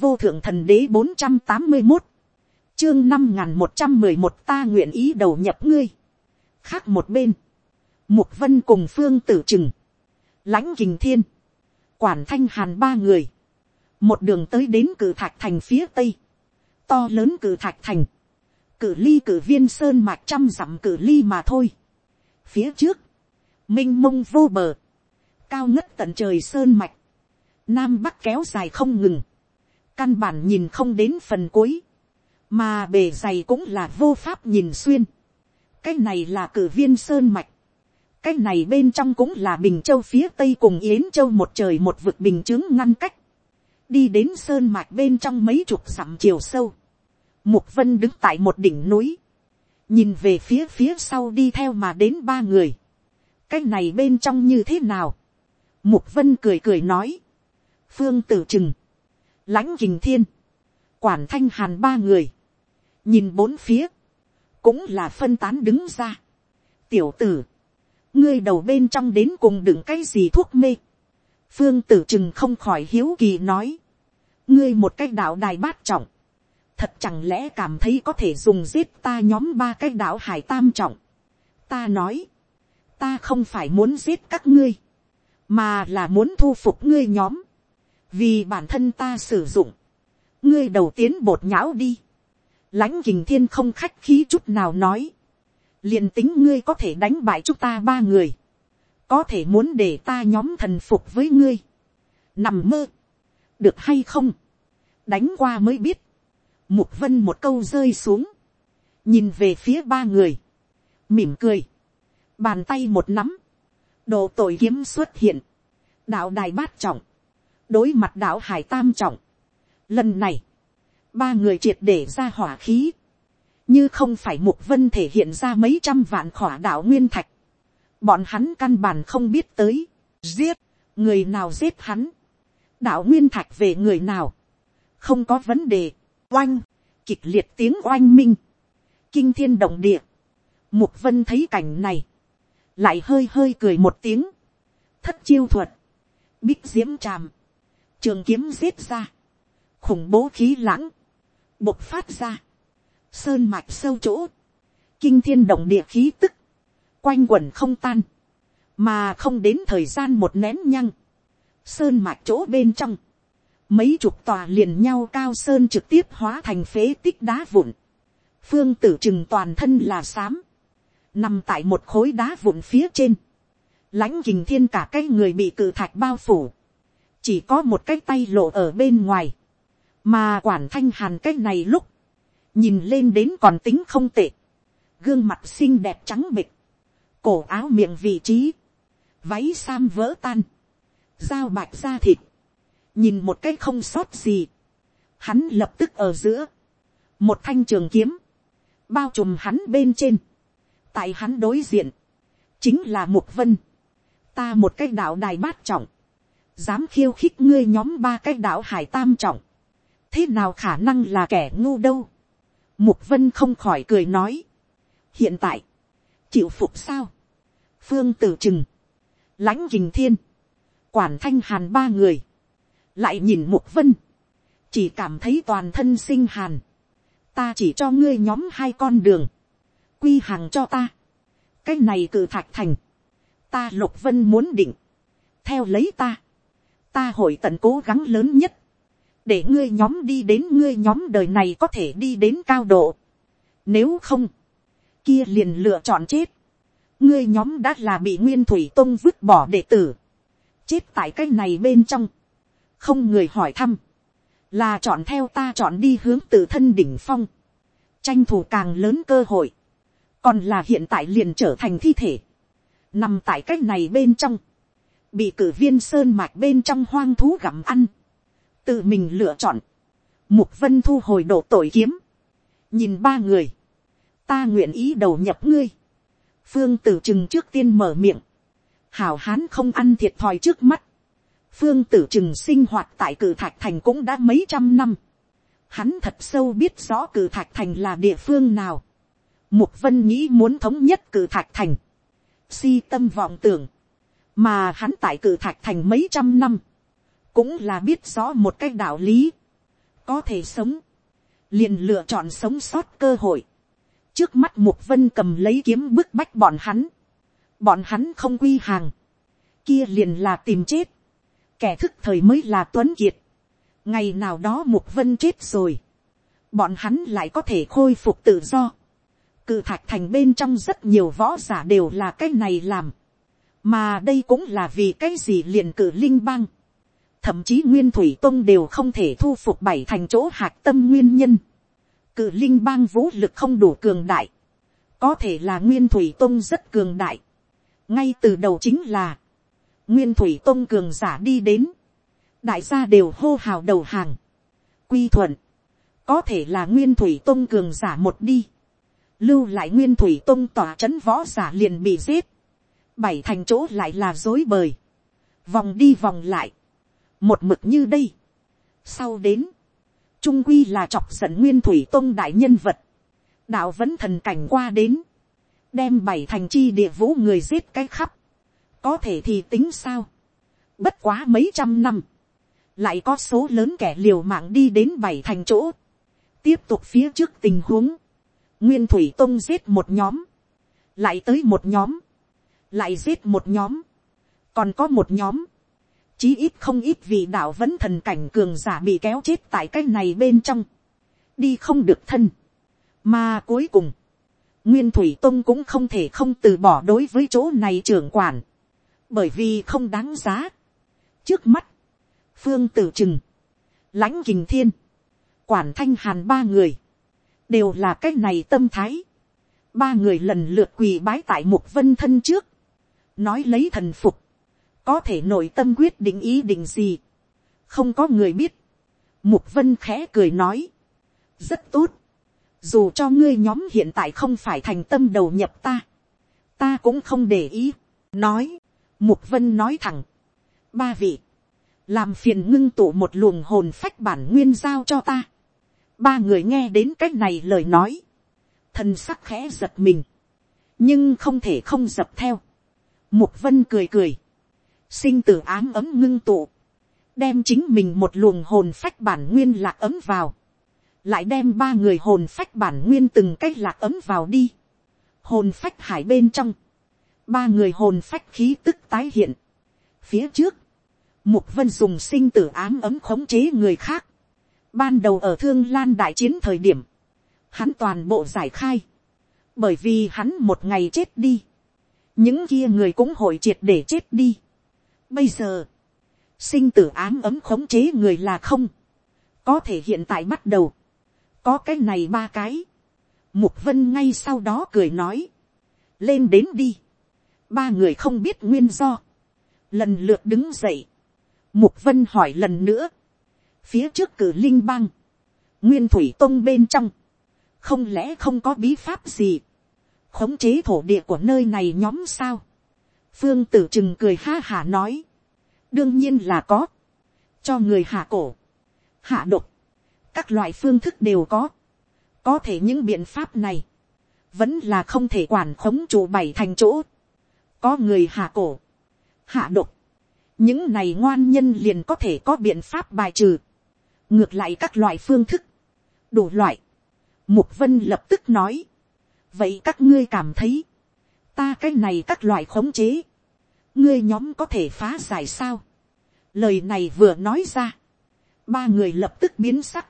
vô thượng thần đế bốn trăm tám mươi một, chương năm n một trăm mười một ta nguyện ý đầu nhập ngươi. khác một bên, mục vân cùng phương tử trừng, lãnh kình thiên, quản thanh hàn ba người, một đường tới đến cử thạch thành phía tây, to lớn cử thạch thành, cử ly cử viên sơn mạch trăm dặm cử ly mà thôi. phía trước, m i n h mông vô bờ, cao ngất tận trời sơn mạch, nam bắc kéo dài không ngừng, căn bản nhìn không đến phần cuối, mà bề dày cũng là vô pháp nhìn xuyên. cái này là cử viên sơn mạch, cái này bên trong cũng là bình châu phía tây cùng yến châu một trời một vực bình chướng ngăn cách, đi đến sơn mạch bên trong mấy chục dặm chiều sâu, Mục vân đứng tại một đỉnh núi. Nhìn về phía phía sau đi theo mà đến ba người. Cái này bên trong như thế nào? Mục vân cười cười nói. Phương tử chừng. Lãnh kình thiên. Quản thanh hàn ba người. Nhìn bốn phía. Cũng là phân tán đứng ra. Tiểu tử. Ngươi đầu bên trong đến cùng đựng cái gì thuốc mê. Phương tử chừng không khỏi hiếu kỳ nói. Ngươi một cái đạo đài bát trọng thật chẳng lẽ cảm thấy có thể dùng giết ta nhóm ba cái đạo hải tam trọng. ta nói, ta không phải muốn giết các ngươi, mà là muốn thu phục ngươi nhóm, vì bản thân ta sử dụng, ngươi đầu tiến bột nhão đi, lãnh kình thiên không khách khí chút nào nói, liền tính ngươi có thể đánh bại chúng ta ba người, có thể muốn để ta nhóm thần phục với ngươi, nằm mơ, được hay không, đánh qua mới biết, Mục vân một câu rơi xuống. Nhìn về phía ba người. Mỉm cười. Bàn tay một nắm. Đồ tội kiếm xuất hiện. Đạo đài bát trọng. Đối mặt đạo hải tam trọng. Lần này. Ba người triệt để ra hỏa khí. Như không phải mục vân thể hiện ra mấy trăm vạn khỏa đạo nguyên thạch. Bọn hắn căn bản không biết tới. Giết. Người nào giết hắn. Đạo nguyên thạch về người nào. Không có vấn đề oanh, kịch liệt tiếng oanh minh, kinh thiên động địa, mục vân thấy cảnh này, lại hơi hơi cười một tiếng, thất chiêu thuật, bích diễm tràm, trường kiếm giết ra, khủng bố khí lãng, bộc phát ra, sơn mạch sâu chỗ, kinh thiên động địa khí tức, quanh quẩn không tan, mà không đến thời gian một nén nhăng, sơn mạch chỗ bên trong, mấy chục tòa liền nhau cao sơn trực tiếp hóa thành phế tích đá vụn, phương tử trừng toàn thân là xám, nằm tại một khối đá vụn phía trên, lãnh kình thiên cả cái người bị cự thạch bao phủ, chỉ có một cái tay lộ ở bên ngoài, mà quản thanh hàn cái này lúc, nhìn lên đến còn tính không tệ, gương mặt xinh đẹp trắng bịch, cổ áo miệng vị trí, váy sam vỡ tan, dao bạch da thịt, nhìn một cái không sót gì, hắn lập tức ở giữa, một thanh trường kiếm, bao trùm hắn bên trên, tại hắn đối diện, chính là mục vân, ta một cái đạo đài bát trọng, dám khiêu khích ngươi nhóm ba cái đạo hải tam trọng, thế nào khả năng là kẻ ngu đâu, mục vân không khỏi cười nói, hiện tại, chịu phục sao, phương tử chừng lãnh hình thiên, quản thanh hàn ba người, lại nhìn mục vân, chỉ cảm thấy toàn thân sinh hàn, ta chỉ cho ngươi nhóm hai con đường, quy hàng cho ta, cái này cử thạch thành, ta lục vân muốn định, theo lấy ta, ta hội tận cố gắng lớn nhất, để ngươi nhóm đi đến ngươi nhóm đời này có thể đi đến cao độ. Nếu không, kia liền lựa chọn chết. ngươi nhóm đã là bị nguyên thủy tông vứt bỏ đệ tử, chết tại cái này bên trong, không người hỏi thăm, là chọn theo ta chọn đi hướng tự thân đỉnh phong, tranh thủ càng lớn cơ hội, còn là hiện tại liền trở thành thi thể, nằm tại cái này bên trong, bị cử viên sơn mạch bên trong hoang thú gặm ăn, tự mình lựa chọn, mục vân thu hồi độ tội kiếm, nhìn ba người, ta nguyện ý đầu nhập ngươi, phương tử trừng trước tiên mở miệng, hảo hán không ăn thiệt thòi trước mắt, phương tử trừng sinh hoạt tại cử thạch thành cũng đã mấy trăm năm. Hắn thật sâu biết rõ cử thạch thành là địa phương nào. Mục vân nghĩ muốn thống nhất cử thạch thành. Si tâm vọng tưởng. Mà hắn tại cử thạch thành mấy trăm năm. Cũng là biết rõ một cái đạo lý. có thể sống, liền lựa chọn sống sót cơ hội. trước mắt mục vân cầm lấy kiếm bức bách bọn hắn, bọn hắn không quy hàng, kia liền là tìm chết, kẻ thức thời mới là tuấn kiệt, ngày nào đó mục vân chết rồi, bọn hắn lại có thể khôi phục tự do, cự thạch thành bên trong rất nhiều võ giả đều là cái này làm, mà đây cũng là vì cái gì liền cử linh bang, thậm chí nguyên thủy tông đều không thể thu phục bảy thành chỗ hạc tâm nguyên nhân, cử linh bang vũ lực không đủ cường đại, có thể là nguyên thủy tông rất cường đại, ngay từ đầu chính là, nguyên thủy tông cường giả đi đến, đại gia đều hô hào đầu hàng, quy thuận, có thể là nguyên thủy tông cường giả một đi, lưu lại nguyên thủy tông tỏa c h ấ n võ giả liền bị giết, bảy thành chỗ lại là dối bời, vòng đi vòng lại, một mực như đây. sau đến, trung quy là chọc giận nguyên thủy tông đại nhân vật, đạo vẫn thần cảnh qua đến, đem bảy thành chi địa vũ người giết cái khắp, có thể thì tính sao, bất quá mấy trăm năm, lại có số lớn kẻ liều mạng đi đến bảy thành chỗ, tiếp tục phía trước tình huống, nguyên thủy tông giết một nhóm, lại tới một nhóm, lại giết một nhóm, còn có một nhóm, chí ít không ít vì đạo vẫn thần cảnh cường giả bị kéo chết tại cái này bên trong, đi không được thân, mà cuối cùng, nguyên thủy tông cũng không thể không từ bỏ đối với chỗ này trưởng quản, bởi vì không đáng giá. trước mắt, phương tử trừng, lãnh kình thiên, quản thanh hàn ba người, đều là cái này tâm thái. ba người lần lượt quỳ bái tại một vân thân trước, nói lấy thần phục, có thể nội tâm quyết định ý định gì, không có người biết. mục vân khẽ cười nói, rất tốt, dù cho ngươi nhóm hiện tại không phải thành tâm đầu nhập ta, ta cũng không để ý, nói, mục vân nói thẳng, ba vị, làm phiền ngưng tụ một luồng hồn phách bản nguyên giao cho ta, ba người nghe đến cái này lời nói, thần sắc khẽ giật mình, nhưng không thể không dập theo. Mục vân cười cười, sinh tử ám ấm ngưng tụ, đem chính mình một luồng hồn phách bản nguyên lạc ấm vào, lại đem ba người hồn phách bản nguyên từng cách lạc ấm vào đi. Hồn phách hải bên trong, ba người hồn phách khí tức tái hiện. Phía trước, mục vân dùng sinh tử ám ấm khống chế người khác, Ban đầu ở Thương Lan đại chiến thời điểm, hắn toàn bộ giải khai. Bởi vì hắn một ngày chết đi. Những kia người cũng hội triệt để chết đi. Bây giờ, sinh tử ám ấm khống chế người là không. Có thể hiện tại bắt đầu. Có cái này ba cái. Mục vân ngay sau đó cười nói. Lên đến đi. Ba người không biết nguyên do. Lần lượt đứng dậy. Mục vân hỏi lần nữa phía trước cử linh bang, nguyên thủy tông bên trong, không lẽ không có bí pháp gì, khống chế thổ địa của nơi này nhóm sao, phương tử trừng cười ha hả nói, đương nhiên là có, cho người hạ cổ, hạ độc, các loại phương thức đều có, có thể những biện pháp này, vẫn là không thể quản khống chủ bảy thành chỗ, có người hạ cổ, hạ độc, những này ngoan nhân liền có thể có biện pháp bài trừ, ngược lại các loại phương thức, đủ loại, mục vân lập tức nói, vậy các ngươi cảm thấy, ta cái này các loại khống chế, ngươi nhóm có thể phá giải sao, lời này vừa nói ra, ba người lập tức biến sắc,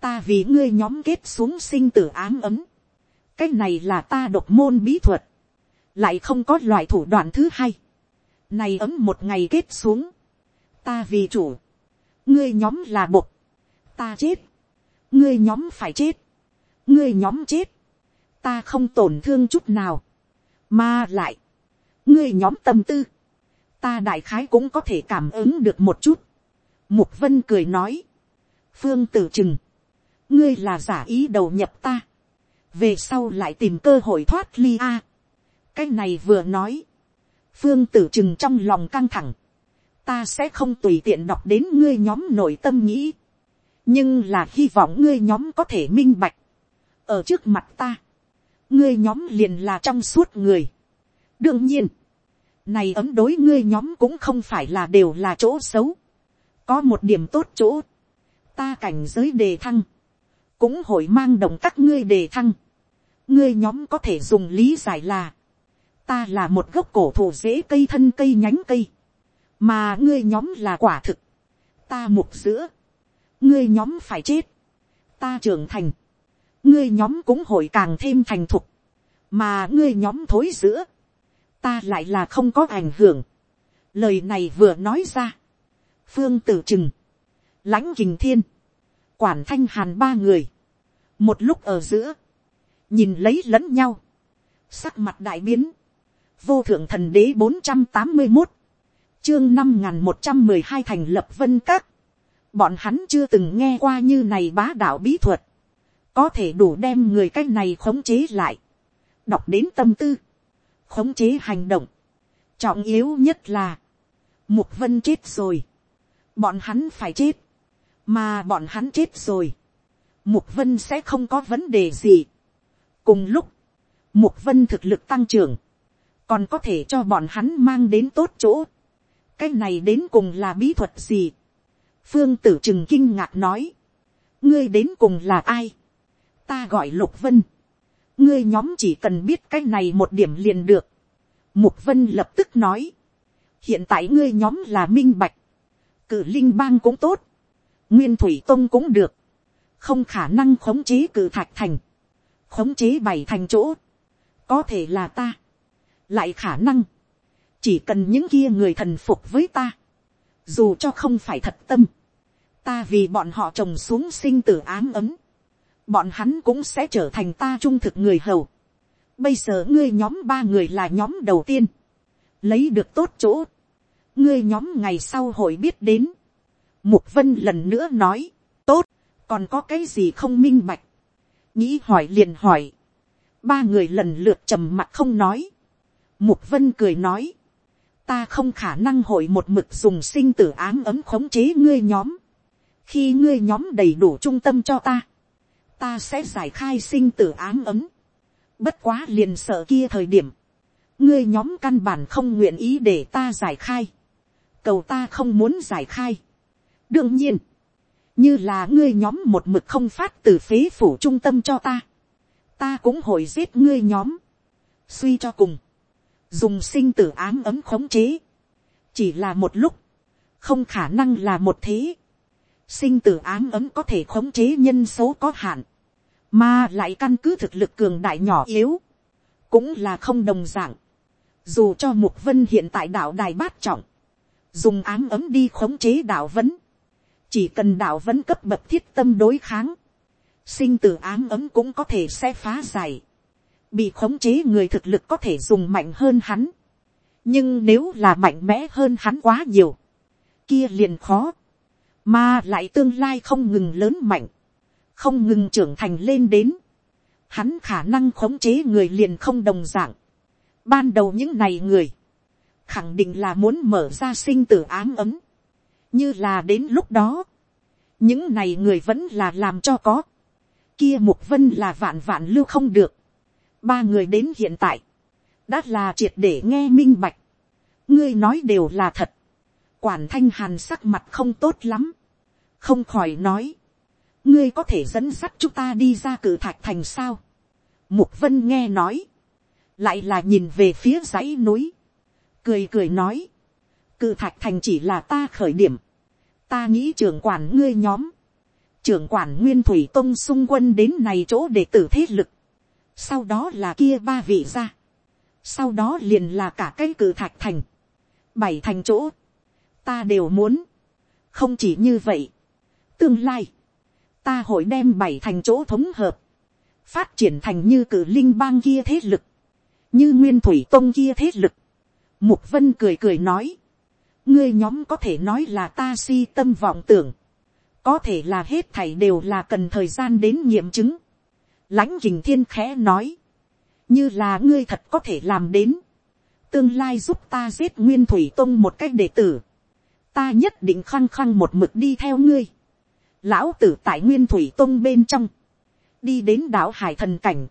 ta vì ngươi nhóm kết xuống sinh tử ám ấm, cái này là ta độc môn bí thuật, lại không có loại thủ đoạn thứ hai, này ấm một ngày kết xuống, ta vì chủ, ngươi nhóm là bột, ta chết, ngươi nhóm phải chết, ngươi nhóm chết, ta không tổn thương chút nào, mà lại, ngươi nhóm tâm tư, ta đại khái cũng có thể cảm ứng được một chút. Mục vân cười nói, phương tử chừng, ngươi là giả ý đầu nhập ta, về sau lại tìm cơ hội thoát ly a. cái này vừa nói, phương tử chừng trong lòng căng thẳng, ta sẽ không tùy tiện đọc đến ngươi nhóm nội tâm nghĩ, nhưng là hy vọng ngươi nhóm có thể minh bạch, ở trước mặt ta, ngươi nhóm liền là trong suốt người. đương nhiên, này ấm đối ngươi nhóm cũng không phải là đều là chỗ xấu, có một điểm tốt chỗ, ta cảnh giới đề thăng, cũng hội mang động các ngươi đề thăng. ngươi nhóm có thể dùng lý giải là, ta là một gốc cổ thụ dễ cây thân cây nhánh cây, mà ngươi nhóm là quả thực, ta mục giữa, ngươi nhóm phải chết, ta trưởng thành, ngươi nhóm cũng hội càng thêm thành thục, mà ngươi nhóm thối giữa, ta lại là không có ảnh hưởng. Lời này vừa nói ra, phương tử trừng, lãnh kình thiên, quản thanh hàn ba người, một lúc ở giữa, nhìn lấy lẫn nhau, sắc mặt đại biến, vô thượng thần đế bốn trăm tám mươi một, chương năm n g h n một trăm mười hai thành lập vân các, bọn hắn chưa từng nghe qua như này bá đạo bí thuật, có thể đủ đem người cái này khống chế lại, đọc đến tâm tư, khống chế hành động, trọng yếu nhất là, mục vân chết rồi, bọn hắn phải chết, mà bọn hắn chết rồi, mục vân sẽ không có vấn đề gì. cùng lúc, mục vân thực lực tăng trưởng, còn có thể cho bọn hắn mang đến tốt chỗ. cái này đến cùng là bí thuật gì. phương tử trừng kinh ngạc nói, ngươi đến cùng là ai ta gọi lục vân. ngươi nhóm chỉ cần biết cái này một điểm liền được. mục vân lập tức nói, hiện tại ngươi nhóm là minh bạch, cử linh bang cũng tốt, nguyên thủy tông cũng được, không khả năng khống chế cử thạch thành, khống chế bảy thành chỗ, có thể là ta, lại khả năng, chỉ cần những kia người thần phục với ta, dù cho không phải thật tâm, ta vì bọn họ trồng xuống sinh tử ám ấm, bọn hắn cũng sẽ trở thành ta trung thực người hầu. Bây giờ ngươi nhóm ba người là nhóm đầu tiên, lấy được tốt chỗ, ngươi nhóm ngày sau hội biết đến. Mục vân lần nữa nói, tốt, còn có cái gì không minh bạch, nghĩ hỏi liền hỏi, ba người lần lượt trầm mặt không nói, Mục vân cười nói. Ta không khả năng hội một mực dùng sinh tử ám ấm khống chế ngươi nhóm. Khi ngươi nhóm đầy đủ trung tâm cho ta. Ta sẽ giải khai sinh tử ám ấm. Bất quá liền sợ kia thời điểm. Ngươi nhóm căn bản không nguyện ý để ta giải khai. Cầu ta không muốn giải khai. Đương nhiên. Như là ngươi nhóm một mực không phát từ phế phủ trung tâm cho ta. Ta cũng hội giết ngươi nhóm. Suy cho cùng dùng sinh tử ám ấm khống chế, chỉ là một lúc, không khả năng là một thế. sinh tử ám ấm có thể khống chế nhân số có hạn, mà lại căn cứ thực lực cường đại nhỏ yếu, cũng là không đồng d ạ n g dù cho mục vân hiện tại đạo đài bát trọng, dùng ám ấm đi khống chế đạo vấn, chỉ cần đạo vấn cấp bậc thiết tâm đối kháng, sinh từ ám ấm cũng có thể sẽ phá giải bị khống chế người thực lực có thể dùng mạnh hơn hắn. nhưng nếu là mạnh mẽ hơn hắn quá nhiều, kia liền khó, mà lại tương lai không ngừng lớn mạnh, không ngừng trưởng thành lên đến, hắn khả năng khống chế người liền không đồng dạng. ban đầu những này người, khẳng định là muốn mở ra sinh tử ám ấm, như là đến lúc đó, những này người vẫn là làm cho có, kia mục vân là vạn vạn lưu không được, ba người đến hiện tại, đã là triệt để nghe minh bạch, ngươi nói đều là thật, quản thanh hàn sắc mặt không tốt lắm, không khỏi nói, ngươi có thể dẫn dắt chúng ta đi ra cử thạch thành sao, mục vân nghe nói, lại là nhìn về phía dãy núi, cười cười nói, cử thạch thành chỉ là ta khởi điểm, ta nghĩ trưởng quản ngươi nhóm, trưởng quản nguyên thủy tông xung quân đến này chỗ để tử thế lực, sau đó là kia ba vị ra, sau đó liền là cả cái cử thạch thành, bảy thành chỗ, ta đều muốn, không chỉ như vậy, tương lai, ta hội đem bảy thành chỗ thống hợp, phát triển thành như cử linh bang kia thế lực, như nguyên thủy tông kia thế lực, mục vân cười cười nói, ngươi nhóm có thể nói là ta si tâm vọng tưởng, có thể là hết thảy đều là cần thời gian đến nghiệm chứng, lãnh kình thiên khẽ nói, như là ngươi thật có thể làm đến, tương lai giúp ta giết nguyên thủy tông một cách đệ tử, ta nhất định khăng khăng một mực đi theo ngươi, lão tử tại nguyên thủy tông bên trong, đi đến đảo hải thần cảnh,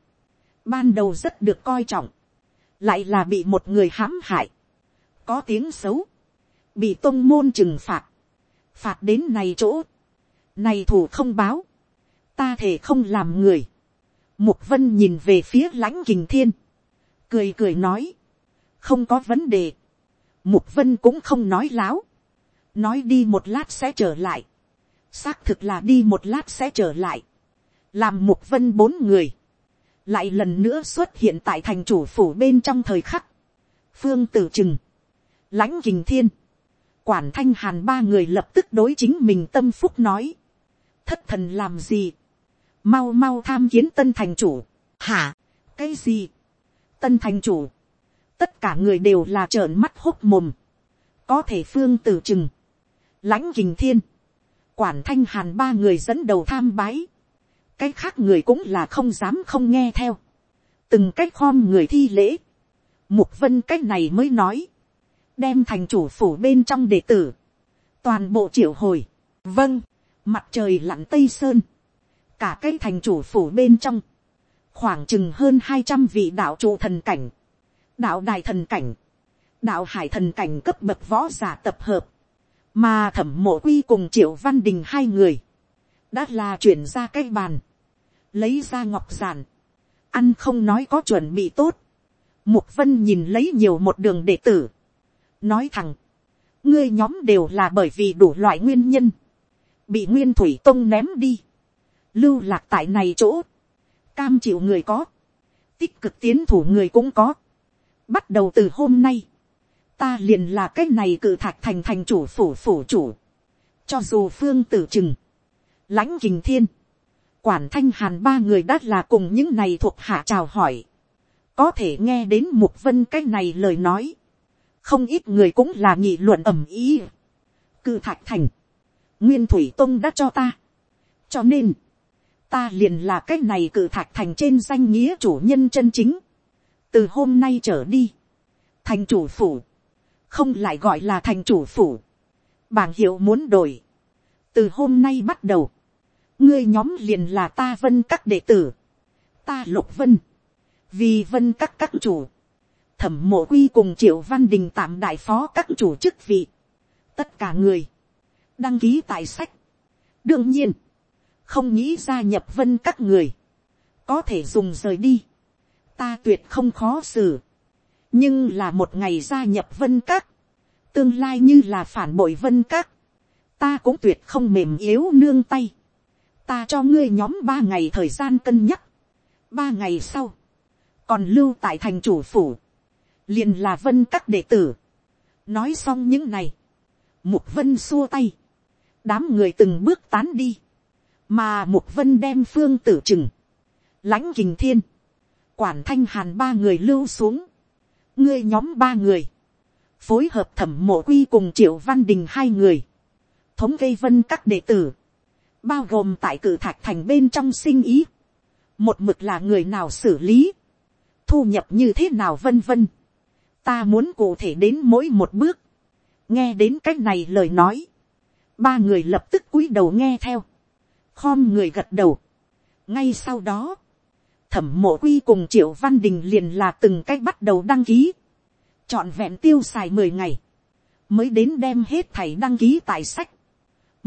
ban đầu rất được coi trọng, lại là bị một người hãm hại, có tiếng xấu, bị tông môn trừng phạt, phạt đến này chỗ, này thủ không báo, ta thể không làm người, mục vân nhìn về phía lãnh kình thiên, cười cười nói, không có vấn đề, mục vân cũng không nói láo, nói đi một lát sẽ trở lại, xác thực là đi một lát sẽ trở lại, làm mục vân bốn người, lại lần nữa xuất hiện tại thành chủ phủ bên trong thời khắc, phương tử trừng, lãnh kình thiên, quản thanh hàn ba người lập tức đối chính mình tâm phúc nói, thất thần làm gì, mau mau tham kiến tân thành chủ, hả, cái gì, tân thành chủ, tất cả người đều là trợn mắt hốc mồm, có thể phương tử trừng, lãnh kình thiên, quản thanh hàn ba người dẫn đầu tham bái, cái khác người cũng là không dám không nghe theo, từng cách khom người thi lễ, mục vân cách này mới nói, đem thành chủ phủ bên trong đệ tử, toàn bộ triệu hồi, vâng, mặt trời lặn tây sơn, cả cái thành chủ phủ bên trong, khoảng chừng hơn hai trăm vị đạo trụ thần cảnh, đạo đài thần cảnh, đạo hải thần cảnh cấp bậc võ giả tập hợp, mà thẩm mộ quy cùng triệu văn đình hai người, đã là chuyển ra cái bàn, lấy ra ngọc giản, ăn không nói có chuẩn bị tốt, mục vân nhìn lấy nhiều một đường đệ tử, nói thẳng, ngươi nhóm đều là bởi vì đủ loại nguyên nhân, bị nguyên thủy tông ném đi, lưu lạc tại này chỗ, cam chịu người có, tích cực tiến thủ người cũng có, bắt đầu từ hôm nay, ta liền là cái này cự thạch thành thành chủ phủ phủ chủ, cho dù phương tử trừng, lãnh kình thiên, quản thanh hàn ba người đã là cùng những này thuộc hạ chào hỏi, có thể nghe đến mục vân cái này lời nói, không ít người cũng là nghị luận ẩm ý. cự thạch thành, nguyên thủy tông đã cho ta, cho nên, ta liền là cái này cự thạch thành trên danh nghĩa chủ nhân chân chính, từ hôm nay trở đi, thành chủ phủ, không lại gọi là thành chủ phủ, bảng hiệu muốn đổi, từ hôm nay bắt đầu, ngươi nhóm liền là ta vân các đệ tử, ta lục vân, vì vân các các chủ, thẩm mộ quy cùng triệu văn đình tạm đại phó các chủ chức vị, tất cả người, đăng ký tài sách. đương nhiên, không nghĩ gia nhập vân các người, có thể dùng rời đi, ta tuyệt không khó xử, nhưng là một ngày gia nhập vân các, tương lai như là phản bội vân các, ta cũng tuyệt không mềm yếu nương tay, ta cho ngươi nhóm ba ngày thời gian cân nhắc, ba ngày sau, còn lưu tại thành chủ phủ, liền là vân các đệ tử. nói xong những này, mục vân xua tay, đám người từng bước tán đi, mà mục vân đem phương tử chừng, lãnh kình thiên, quản thanh hàn ba người lưu xuống, ngươi nhóm ba người, phối hợp thẩm mộ quy cùng triệu văn đình hai người, thống gây vân các đệ tử, bao gồm tại cử thạch thành bên trong sinh ý, một mực là người nào xử lý, thu nhập như thế nào vân vân. ta muốn cụ thể đến mỗi một bước, nghe đến c á c h này lời nói, ba người lập tức cúi đầu nghe theo, khom người gật đầu. ngay sau đó, thẩm mộ quy cùng triệu văn đình liền là từng c á c h bắt đầu đăng ký, trọn vẹn tiêu xài mười ngày, mới đến đem hết thầy đăng ký tại sách,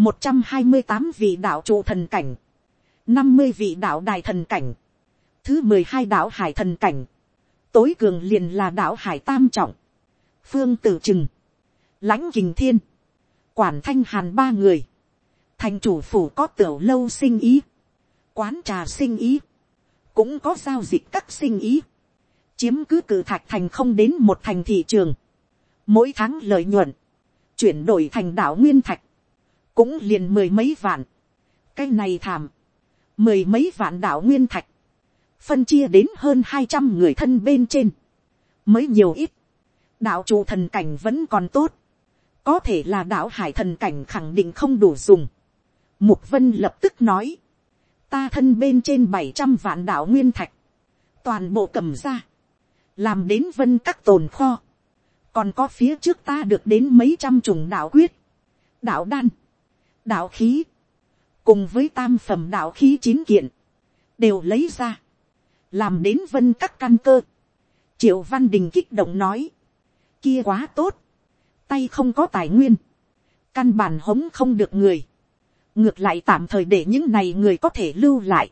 một trăm hai mươi tám vị đạo trụ thần cảnh, năm mươi vị đạo đài thần cảnh, thứ mười hai đạo hải thần cảnh, tối cường liền là đạo hải tam trọng, phương tử trừng, lãnh kình thiên, quản thanh hàn ba người, thành chủ phủ có tiểu lâu sinh ý, quán trà sinh ý, cũng có giao dịch các sinh ý, chiếm cứ cử thạch thành không đến một thành thị trường, mỗi tháng lợi nhuận, chuyển đổi thành đạo nguyên thạch, cũng liền mười mấy vạn, cái này thảm, mười mấy vạn đạo nguyên thạch, phân chia đến hơn hai trăm người thân bên trên, mới nhiều ít, đạo chủ thần cảnh vẫn còn tốt, có thể là đạo hải thần cảnh khẳng định không đủ dùng. Mục vân lập tức nói, ta thân bên trên bảy trăm vạn đạo nguyên thạch, toàn bộ cầm ra, làm đến vân các tồn kho, còn có phía trước ta được đến mấy trăm chủng đạo quyết, đạo đan, đạo khí, cùng với tam phẩm đạo khí chín kiện, đều lấy ra, làm đến vân các căn cơ. triệu văn đình kích động nói, kia quá tốt, tay không có tài nguyên, căn bản hống không được người, ngược lại tạm thời để những này người có thể lưu lại,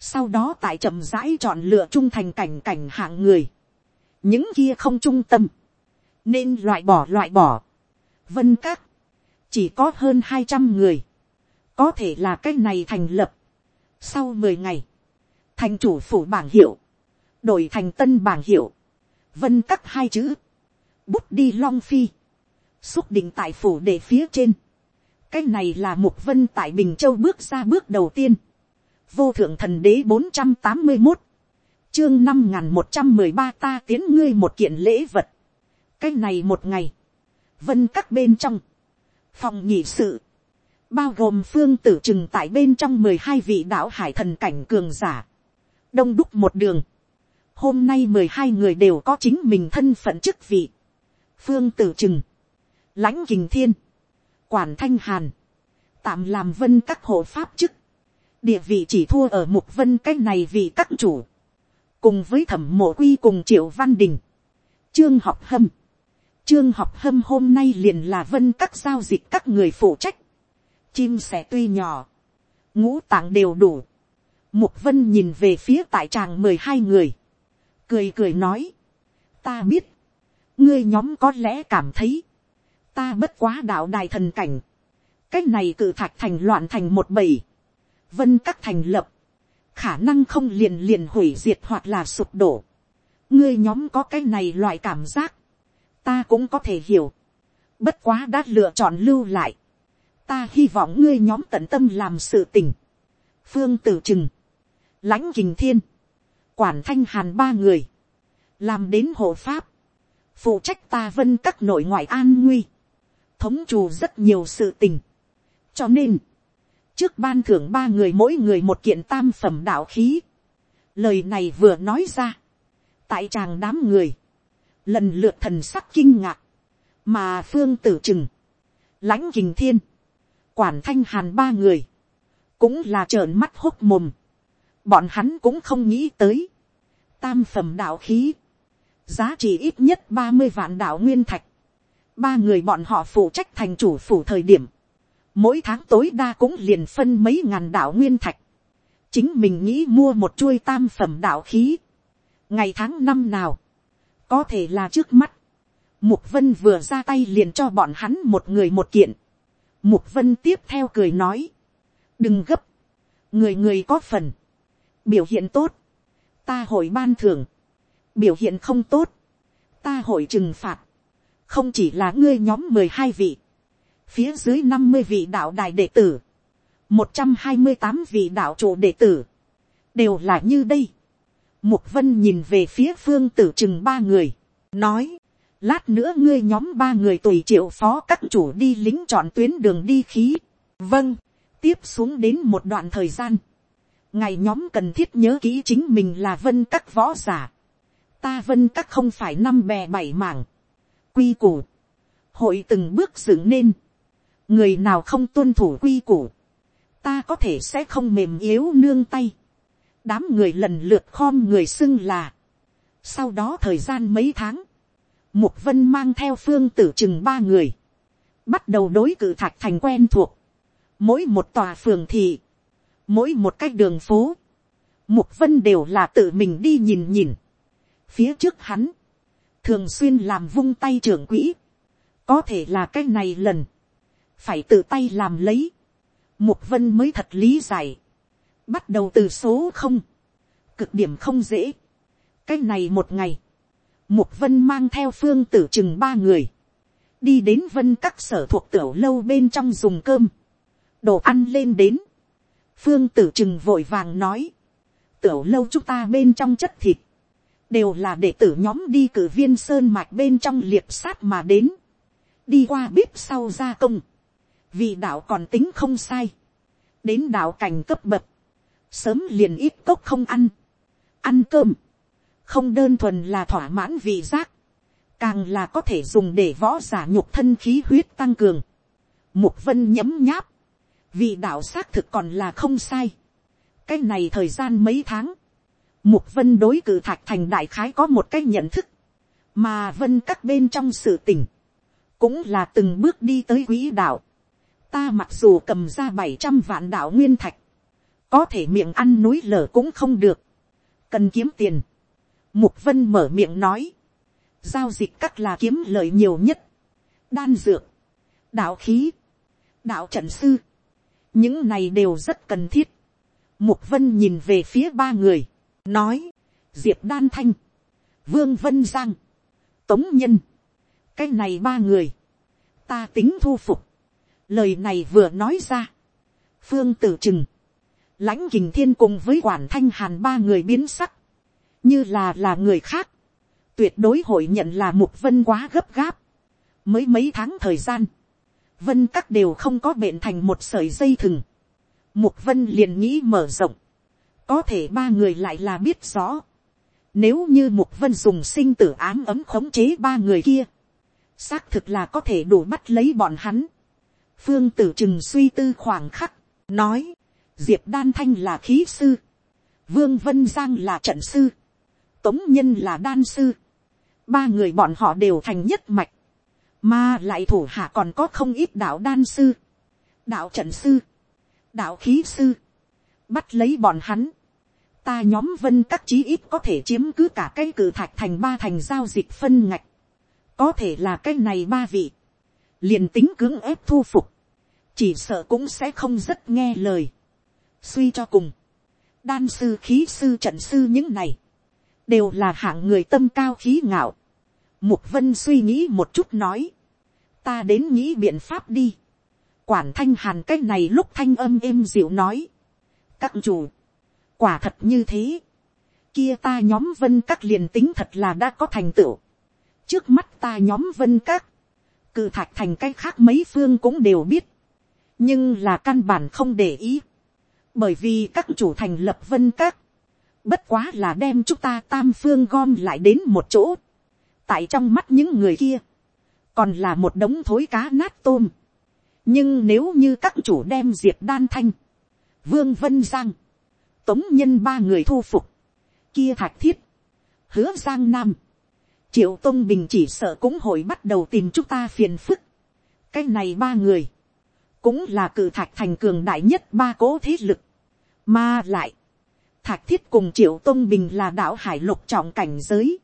sau đó tại chậm rãi chọn lựa trung thành cảnh cảnh hạng người, những kia không trung tâm, nên loại bỏ loại bỏ, vân các, chỉ có hơn hai trăm người, có thể là cái này thành lập, sau mười ngày, thành chủ phủ bảng hiệu, đổi thành tân bảng hiệu, vân các hai chữ, bút đi long phi, xúc định tại phủ để phía trên, cái này là mục vân tại bình châu bước ra bước đầu tiên, vô thượng thần đế bốn trăm tám mươi một, chương năm n g h n một trăm mười ba ta tiến ngươi một kiện lễ vật, cái này một ngày, vân các bên trong, phòng nhị sự, bao gồm phương tử trừng tại bên trong mười hai vị đạo hải thần cảnh cường giả, đông đúc một đường, hôm nay mười hai người đều có chính mình thân phận chức vị, phương tử trừng, lãnh kình thiên, quản thanh hàn, tạm làm vân các hộ pháp chức, địa vị chỉ thua ở mục vân cái này vì các chủ, cùng với thẩm mộ quy cùng triệu văn đình, trương học hâm, trương học hâm hôm nay liền là vân các giao dịch các người phụ trách, chim sẻ tuy nhỏ, ngũ tạng đều đủ, mục vân nhìn về phía tại tràng mười hai người, cười cười nói, ta biết, ngươi nhóm có lẽ cảm thấy, ta bất quá đạo đài thần cảnh, cái này cự thạch thành loạn thành một bầy, vân các thành lập, khả năng không liền liền hủy diệt hoặc là sụp đổ. ngươi nhóm có cái này loại cảm giác, ta cũng có thể hiểu, bất quá đã lựa chọn lưu lại, ta hy vọng ngươi nhóm tận tâm làm sự tình, phương tử trừng, lãnh kình thiên, quản thanh hàn ba người, làm đến hộ pháp, phụ trách ta vân các nội ngoại an nguy, thống trù rất nhiều sự tình, cho nên, trước ban thưởng ba người mỗi người một kiện tam phẩm đạo khí. lời này vừa nói ra, tại chàng đám người, lần lượt thần sắc kinh ngạc, mà phương tử chừng lãnh kình thiên, quản thanh hàn ba người, cũng là trợn mắt hốt mồm, bọn hắn cũng không nghĩ tới, tam phẩm đạo khí, giá trị ít nhất ba mươi vạn đạo nguyên thạch, ba người bọn họ phụ trách thành chủ phủ thời điểm, mỗi tháng tối đa cũng liền phân mấy ngàn đạo nguyên thạch, chính mình nghĩ mua một chuôi tam phẩm đạo khí, ngày tháng năm nào, có thể là trước mắt, mục vân vừa ra tay liền cho bọn hắn một người một kiện, mục vân tiếp theo cười nói, đừng gấp, người người có phần, biểu hiện tốt, ta hội ban thưởng, biểu hiện không tốt, ta hội trừng phạt, không chỉ là ngươi nhóm mười hai vị, phía dưới năm mươi vị đạo đài đệ tử, một trăm hai mươi tám vị đạo chủ đệ tử, đều là như đây. Mục vân nhìn về phía phương tử chừng ba người, nói, lát nữa ngươi nhóm ba người tùy triệu phó các chủ đi lính chọn tuyến đường đi khí. vâng, tiếp xuống đến một đoạn thời gian, ngày nhóm cần thiết nhớ kỹ chính mình là vân các võ giả. ta vân các không phải năm bè bảy mảng, quy củ, hội từng bước dựng nên, người nào không tuân thủ quy củ, ta có thể sẽ không mềm yếu nương tay. đám người lần lượt khom người xưng là. sau đó thời gian mấy tháng, mục vân mang theo phương tử chừng ba người, bắt đầu đối cử thạch thành quen thuộc, mỗi một tòa phường thị, mỗi một cách đường phố, mục vân đều là tự mình đi nhìn nhìn. phía trước hắn, thường xuyên làm vung tay trưởng quỹ, có thể là cái này lần, phải tự tay làm lấy, mục vân mới thật lý giải, bắt đầu từ số không, cực điểm không dễ, cái này một ngày, mục vân mang theo phương tử chừng ba người, đi đến vân các sở thuộc tiểu lâu bên trong dùng cơm, đồ ăn lên đến, phương tử chừng vội vàng nói, tiểu lâu chúng ta bên trong chất thịt, đều là đệ tử nhóm đi cử viên sơn mạch bên trong liệp sát mà đến, đi qua bếp sau gia công, vì đạo còn tính không sai, đến đạo cảnh cấp bậc, sớm liền ít cốc không ăn, ăn cơm, không đơn thuần là thỏa mãn vị giác, càng là có thể dùng để võ giả nhục thân khí huyết tăng cường. Mục vân nhấm nháp, vị đạo xác thực còn là không sai. cái này thời gian mấy tháng, mục vân đối cử thạch thành đại khái có một cái nhận thức, mà vân các bên trong sự tỉnh, cũng là từng bước đi tới quỹ đạo. Ta mặc dù cầm ra bảy trăm vạn đạo nguyên thạch, có thể miệng ăn núi lở cũng không được, cần kiếm tiền. Mục vân mở miệng nói, giao dịch các là kiếm lợi nhiều nhất, đan dược, đạo khí, đạo trận sư, những này đều rất cần thiết. Mục vân nhìn về phía ba người, nói, diệp đan thanh, vương vân giang, tống nhân, cái này ba người, ta tính thu phục, lời này vừa nói ra, phương tử chừng lãnh kình thiên cùng với quản thanh hàn ba người biến sắc, như là là người khác, tuyệt đối hội nhận là mục vân quá gấp gáp, mới mấy tháng thời gian, vân các đều không có bệnh thành một sợi dây thừng, mục vân liền nghĩ mở rộng, có thể ba người lại là biết rõ, nếu như mục vân dùng sinh tử ám ấm khống chế ba người kia, xác thực là có thể đủ bắt lấy bọn hắn. phương tử trừng suy tư khoảng khắc, nói, diệp đan thanh là khí sư, vương vân giang là trận sư, tống nhân là đan sư, ba người bọn họ đều thành nhất mạch, mà lại thủ hạ còn có không ít đạo đan sư, đạo trận sư, đạo khí sư, bắt lấy bọn hắn, ta nhóm vân các chí ít có thể chiếm cứ cả cái cử thạch thành ba thành giao dịch phân ngạch, có thể là cái này ba vị, liền tính cưỡng ép thu phục, chỉ sợ cũng sẽ không rất nghe lời. suy cho cùng, đan sư khí sư trận sư những này, đều là hạng người tâm cao khí ngạo. Mục vân suy nghĩ một chút nói, ta đến nghĩ biện pháp đi. quản thanh hàn cái này lúc thanh âm êm dịu nói, các chủ, quả thật như thế, kia ta nhóm vân các liền tính thật là đã có thành tựu, trước mắt ta nhóm vân các, cự thạch thành cái khác mấy phương cũng đều biết, nhưng là căn bản không để ý, bởi vì các chủ thành lập vân các, bất quá là đem chúng ta tam phương gom lại đến một chỗ, tại trong mắt những người kia, còn là một đống thối cá nát tôm, nhưng nếu như các chủ đem diệp đan thanh, vương vân giang, tống nhân ba người thu phục, kia thạch thiết, hứa giang nam, triệu tôn bình chỉ sợ cũng hội bắt đầu tìm chúng ta phiền phức. cái này ba người, cũng là cử thạch thành cường đại nhất ba cố thế lực, mà lại, thạch thiết cùng triệu tôn bình là đạo hải lục trọng cảnh giới,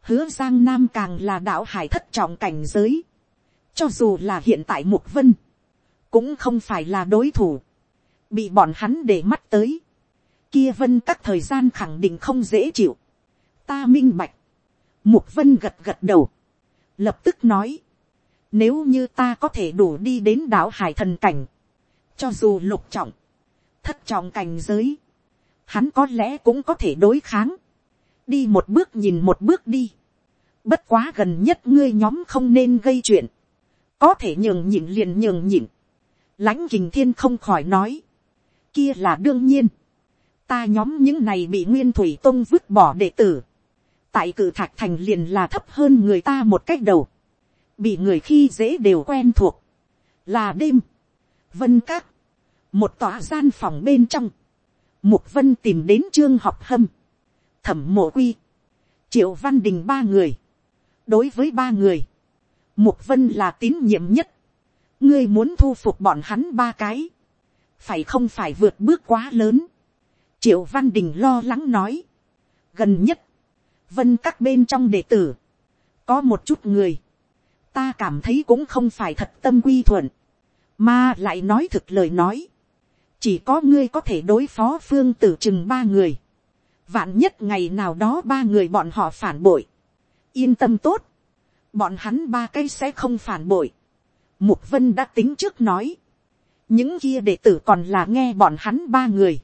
hứa giang nam càng là đạo hải thất trọng cảnh giới, cho dù là hiện tại mục vân, cũng không phải là đối thủ, bị bọn hắn để mắt tới, kia vân các thời gian khẳng định không dễ chịu, ta minh bạch, Mục vân gật gật đầu. Lập tức nói. Nếu như ta có thể đủ đi đến đảo hải thần cảnh. Cho dù lục trọng. Thất trọng cảnh giới. Hắn có lẽ cũng có thể đối kháng. Đi một bước nhìn một bước đi. Bất quá gần nhất ngươi nhóm không nên gây chuyện. Có thể nhường nhịn liền nhường nhịn. Lãnh kình thiên không khỏi nói. Kia là đương nhiên. Ta nhóm những này bị nguyên thủy tông vứt bỏ đệ tử. Tại cử thạch thành liền là thấp hơn người ta một cách đầu, bị người khi dễ đều quen thuộc, là đêm, vân các, một tòa gian phòng bên trong, mục vân tìm đến trương học hâm, thẩm mộ quy, triệu văn đình ba người, đối với ba người, mục vân là tín nhiệm nhất, ngươi muốn thu phục bọn hắn ba cái, phải không phải vượt bước quá lớn, triệu văn đình lo lắng nói, gần nhất, vân các bên trong đệ tử, có một chút người, ta cảm thấy cũng không phải thật tâm quy thuận, mà lại nói thực lời nói, chỉ có ngươi có thể đối phó phương tử chừng ba người, vạn nhất ngày nào đó ba người bọn họ phản bội, yên tâm tốt, bọn hắn ba cây sẽ không phản bội, mục vân đã tính trước nói, những kia đệ tử còn là nghe bọn hắn ba người,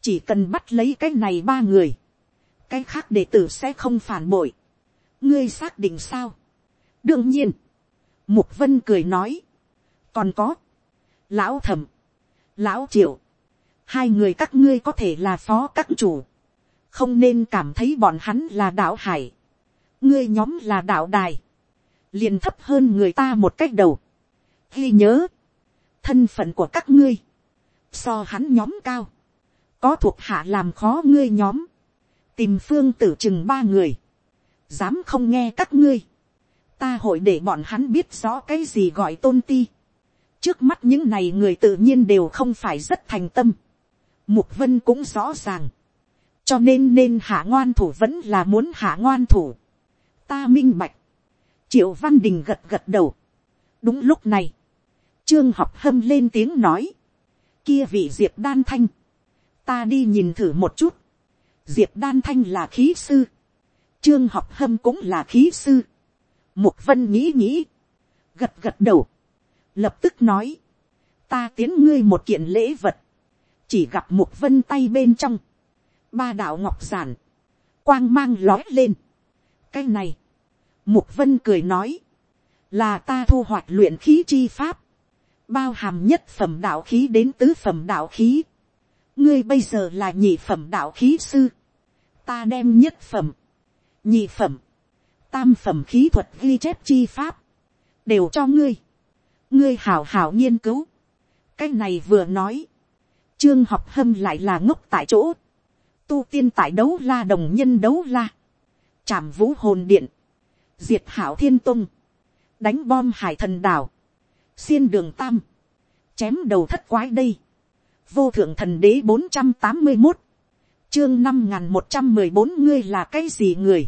chỉ cần bắt lấy cái này ba người, cái khác đệ tử sẽ không phản bội. ngươi xác định sao. đương nhiên, mục vân cười nói. còn có, lão thẩm, lão triệu, hai người các ngươi có thể là phó các chủ, không nên cảm thấy bọn hắn là đạo hải, ngươi nhóm là đạo đài, liền thấp hơn người ta một cách đầu. ghi nhớ, thân phận của các ngươi, so hắn nhóm cao, có thuộc hạ làm khó ngươi nhóm, tìm phương tử chừng ba người, dám không nghe các ngươi, ta hội để bọn hắn biết rõ cái gì gọi tôn ti, trước mắt những này người tự nhiên đều không phải rất thành tâm. Mục vân cũng rõ ràng. cho nên nên hạ ngoan thủ vẫn là muốn hạ ngoan thủ. ta minh bạch. triệu văn đình gật gật đầu. đúng lúc này, trương học hâm lên tiếng nói. kia vị diệp đan thanh. ta đi nhìn thử một chút. diệp đan thanh là khí sư. trương học hâm cũng là khí sư. mục vân nghĩ nghĩ. gật gật đầu lập tức nói, ta tiến ngươi một kiện lễ vật, chỉ gặp một vân tay bên trong, ba đạo ngọc giản, quang mang lói lên. cái này, mục vân cười nói, là ta thu hoạch luyện khí chi pháp, bao hàm nhất phẩm đạo khí đến tứ phẩm đạo khí. ngươi bây giờ là nhị phẩm đạo khí sư, ta đem nhất phẩm, nhị phẩm, tam phẩm khí thuật ghi chép chi pháp, đều cho ngươi. Ngươi hào hào nghiên cứu. cái này vừa nói, trương học hâm lại là ngốc tại chỗ, tu tiên tại đấu la đồng nhân đấu la, chạm vũ hồn điện, diệt hảo thiên tung, đánh bom hải thần đảo, xiên đường tam, chém đầu thất quái đây, vô thượng thần đế bốn trăm tám mươi một, chương năm n g h n một trăm mười bốn ngươi là cái gì người,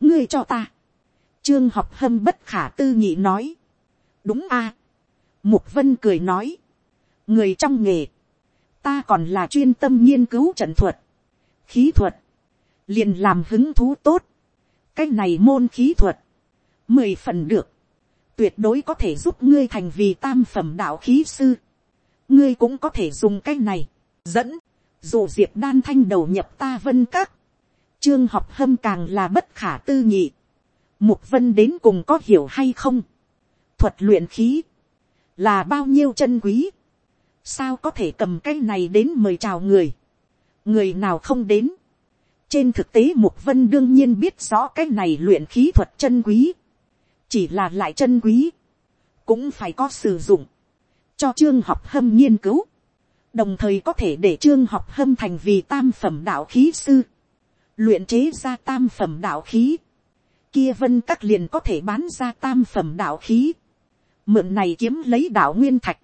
ngươi cho ta, trương học hâm bất khả tư nhị nói, đúng a, Mục Vân cười nói. Người trong nghề. Ta còn là chuyên tâm nghiên cứu trận thuật. Khí thuật. Liền làm hứng thú tốt. Cái này môn khí thuật. Mười phần được. Tuyệt đối có thể giúp ngươi thành vì tam phẩm đạo khí sư. Ngươi cũng có thể dùng cái này. Dẫn. Dù diệp đan thanh đầu nhập ta vân các. Trương học hâm càng là bất khả tư nhị Mục vân đến cùng có hiểu hay không? Thuật luyện khí là bao nhiêu chân quý, sao có thể cầm cái này đến mời chào người, người nào không đến. trên thực tế mục vân đương nhiên biết rõ cái này luyện khí thuật chân quý, chỉ là lại chân quý, cũng phải có sử dụng, cho trương học hâm nghiên cứu, đồng thời có thể để trương học hâm thành vì tam phẩm đạo khí sư, luyện chế ra tam phẩm đạo khí, kia vân các liền có thể bán ra tam phẩm đạo khí, mượn này kiếm lấy đạo nguyên thạch,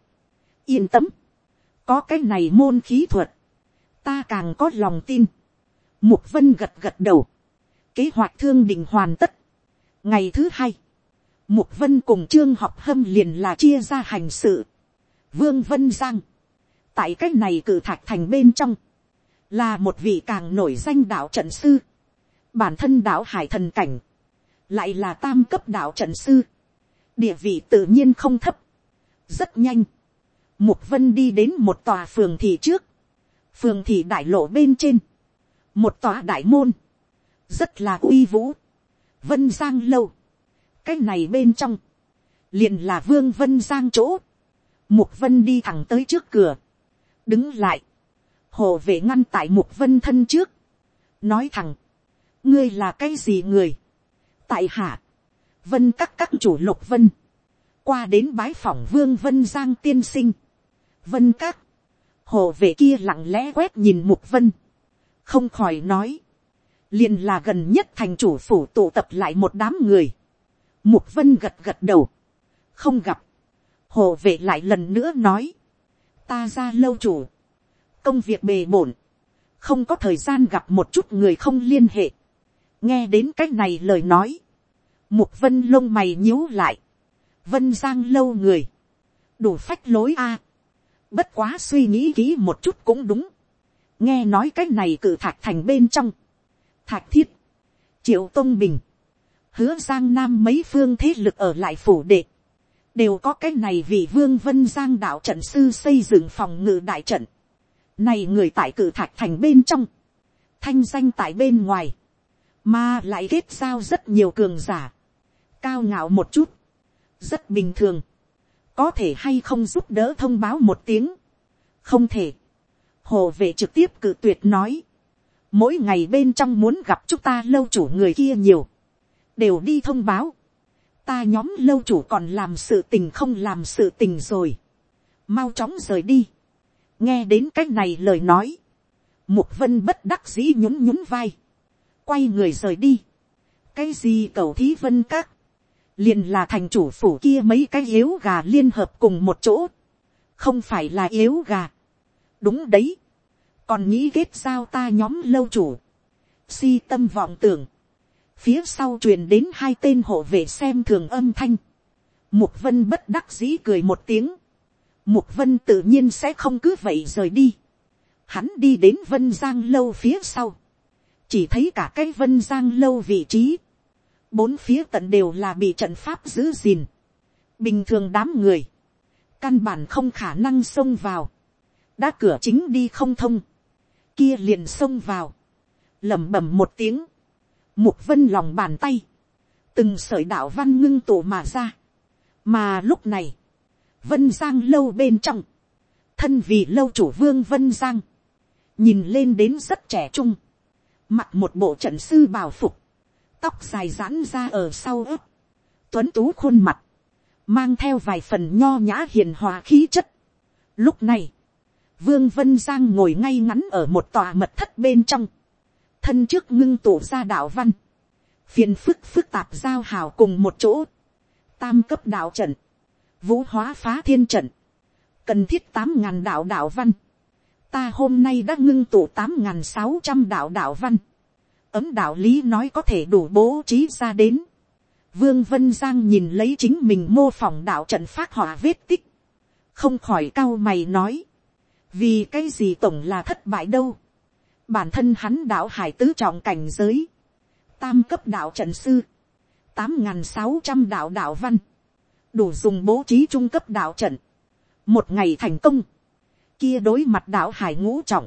yên tâm, có cái này môn khí thuật, ta càng có lòng tin, mục vân gật gật đầu, kế hoạch thương đình hoàn tất, ngày thứ hai, mục vân cùng trương học hâm liền là chia ra hành sự, vương vân giang, tại cách này cử thạch thành bên trong, là một vị càng nổi danh đạo trận sư, bản thân đạo hải thần cảnh, lại là tam cấp đạo trận sư, địa vị tự nhiên không thấp. rất nhanh, mục vân đi đến một tòa phường thị trước, phường thị đại lộ bên trên, một tòa đại môn, rất là uy vũ, vân giang lâu, cái này bên trong, liền là vương vân giang chỗ, mục vân đi thẳng tới trước cửa, đứng lại, hồ vệ ngăn tại mục vân thân trước, nói thẳng, ngươi là cái gì người, tại hạ, vân các các chủ lục vân, qua đến bái phòng vương vân giang tiên sinh, vân các, hồ vệ kia lặng lẽ quét nhìn mục vân, không khỏi nói, liền là gần nhất thành chủ phủ tụ tập lại một đám người, mục vân gật gật đầu, không gặp, hồ vệ lại lần nữa nói, ta ra lâu chủ, công việc bề bổn, không có thời gian gặp một chút người không liên hệ, nghe đến cách này lời nói, Mục vân lông mày nhíu lại. Vân giang lâu người. Đủ phách lối a. Bất quá suy nghĩ kỹ một chút cũng đúng. Nghe nói cách này cử thạch thành bên trong. Thạch thiết. Triệu Tông Bình. Hứa giang nam mấy phương thế lực ở lại phủ đệ. Đều có cái này vì vương vân giang đạo trận sư xây dựng phòng ngự đại trận. Này người tại cử thạch thành bên trong. Thanh danh tại bên ngoài. Mà lại kết giao rất nhiều cường giả. Cao ngạo một chút, rất bình thường, có thể hay không giúp đỡ thông báo một tiếng, không thể, hồ vệ trực tiếp cự tuyệt nói, mỗi ngày bên trong muốn gặp chúng ta lâu chủ người kia nhiều, đều đi thông báo, ta nhóm lâu chủ còn làm sự tình không làm sự tình rồi, mau chóng rời đi, nghe đến cách này lời nói, mục vân bất đắc dĩ nhún nhún vai, quay người rời đi, cái gì cầu thí vân các, liền là thành chủ phủ kia mấy cái yếu gà liên hợp cùng một chỗ, không phải là yếu gà, đúng đấy, còn nghĩ ghét sao ta nhóm lâu chủ, si tâm vọng tưởng, phía sau truyền đến hai tên hộ vệ xem thường âm thanh, mục vân bất đắc dĩ cười một tiếng, mục vân tự nhiên sẽ không cứ vậy rời đi, hắn đi đến vân giang lâu phía sau, chỉ thấy cả cái vân giang lâu vị trí, bốn phía tận đều là bị trận pháp giữ gìn, bình thường đám người, căn bản không khả năng xông vào, đã cửa chính đi không thông, kia liền xông vào, lẩm bẩm một tiếng, mục vân lòng bàn tay, từng sợi đạo văn ngưng tụ mà ra, mà lúc này, vân giang lâu bên trong, thân vì lâu chủ vương vân giang, nhìn lên đến rất trẻ trung, mặc một bộ trận sư bào phục, tóc dài giãn ra ở sau ớt, tuấn tú khuôn mặt, mang theo vài phần nho nhã hiền hòa khí chất. Lúc này, vương vân giang ngồi ngay ngắn ở một tòa mật thất bên trong, thân trước ngưng tụ ra đạo văn, phiền phức phức tạp giao hào cùng một chỗ, tam cấp đạo trận, vũ hóa phá thiên trận, cần thiết tám ngàn đạo đạo văn, ta hôm nay đã ngưng tụ tám ngàn sáu trăm đạo đạo văn, ấm đạo lý nói có thể đủ bố trí ra đến, vương vân giang nhìn lấy chính mình mô phỏng đạo trận phát họa vết tích, không khỏi cao mày nói, vì cái gì tổng là thất bại đâu, bản thân hắn đạo hải tứ trọng cảnh giới, tam cấp đạo trận sư, tám n g h n sáu trăm đạo đạo văn, đủ dùng bố trí trung cấp đạo trận, một ngày thành công, kia đối mặt đạo hải ngũ trọng,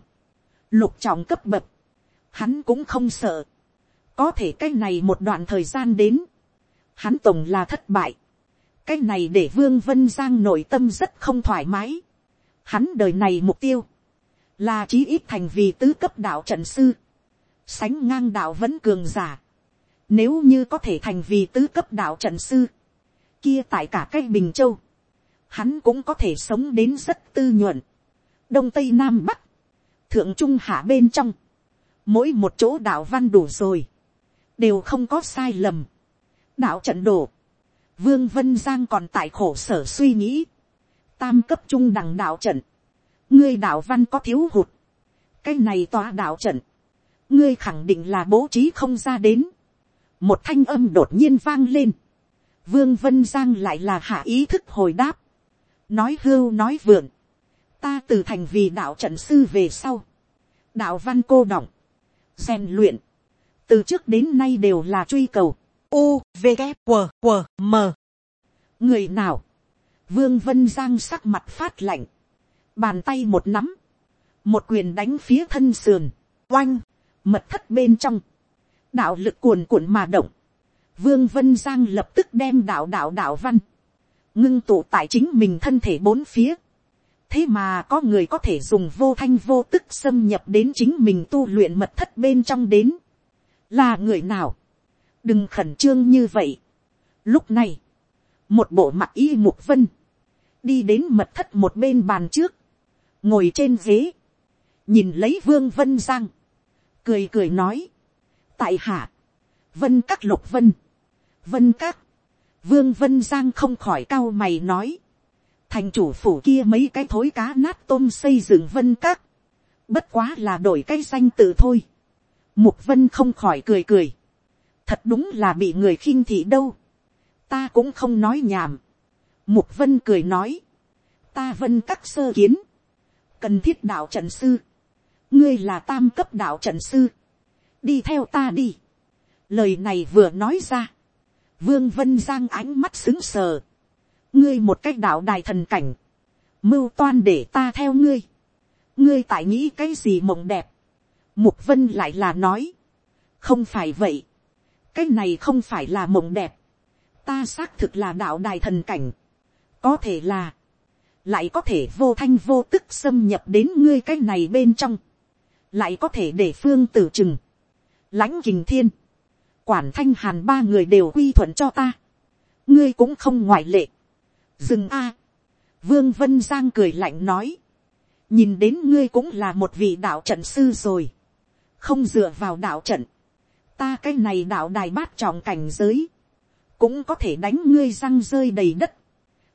lục trọng cấp bậc, hắn cũng không sợ, có thể cái này một đoạn thời gian đến, hắn tổng là thất bại, cái này để vương vân giang nội tâm rất không thoải mái, hắn đời này mục tiêu, là chí ít thành vì tứ cấp đạo trận sư, sánh ngang đạo vẫn cường giả, nếu như có thể thành vì tứ cấp đạo trận sư. Kia tại cả cái Bình Châu. Hắn cũng có thể sống đến rất tư nhuận. Đông Tây Nam Bắc. Thượng Trung Hạ bên trong. Mỗi một chỗ đạo văn đủ rồi. Đều không có sai lầm. Đạo trận đổ. Vương Vân Giang còn tại khổ sở suy nghĩ. Tam cấp trung đẳng đạo trận. Ngươi đạo văn có thiếu hụt. Cái này tòa đạo trận. Ngươi khẳng định là bố trí không ra đến. Một thanh âm đột nhiên vang lên, vương vân giang lại là hạ ý thức hồi đáp, nói hưu nói vượn, ta từ thành vì đạo trận sư về sau, đạo văn cô đọng, rèn luyện, từ trước đến nay đều là truy cầu, u v g q q m. Người nào, vương vân giang sắc mặt phát lạnh, bàn tay một nắm, một quyền đánh phía thân sườn, oanh, mật thất bên trong, đạo lực cuồn cuộn mà động, vương vân giang lập tức đem đạo đạo đạo văn, ngưng tụ tại chính mình thân thể bốn phía, thế mà có người có thể dùng vô thanh vô tức xâm nhập đến chính mình tu luyện mật thất bên trong đến, là người nào, đừng khẩn trương như vậy. Lúc này, một bộ mặt y mục vân, đi đến mật thất một bên bàn trước, ngồi trên ghế, nhìn lấy vương vân giang, cười cười nói, tại hạ, vân các lục vân, vân các, vương vân giang không khỏi cao mày nói, thành chủ phủ kia mấy cái thối cá nát tôm xây dựng vân các, bất quá là đổi cái danh tự thôi, mục vân không khỏi cười cười, thật đúng là bị người khinh thị đâu, ta cũng không nói nhảm, mục vân cười nói, ta vân các sơ kiến, cần thiết đạo trận sư, ngươi là tam cấp đạo trận sư, đi theo ta đi. lời này vừa nói ra, vương vân giang ánh mắt xứng sờ, ngươi một cách đạo đài thần cảnh, mưu toan để ta theo ngươi, ngươi tại nghĩ cái gì mộng đẹp, mục vân lại là nói, không phải vậy, cái này không phải là mộng đẹp, ta xác thực là đạo đài thần cảnh, có thể là, lại có thể vô thanh vô tức xâm nhập đến ngươi cái này bên trong, lại có thể để phương tử chừng, lãnh kình thiên, quản thanh hàn ba người đều quy thuận cho ta, ngươi cũng không ngoại lệ. dừng a, vương vân giang cười lạnh nói, nhìn đến ngươi cũng là một vị đạo trận sư rồi, không dựa vào đạo trận, ta cái này đạo đài bát trọng cảnh giới, cũng có thể đánh ngươi răng rơi đầy đất.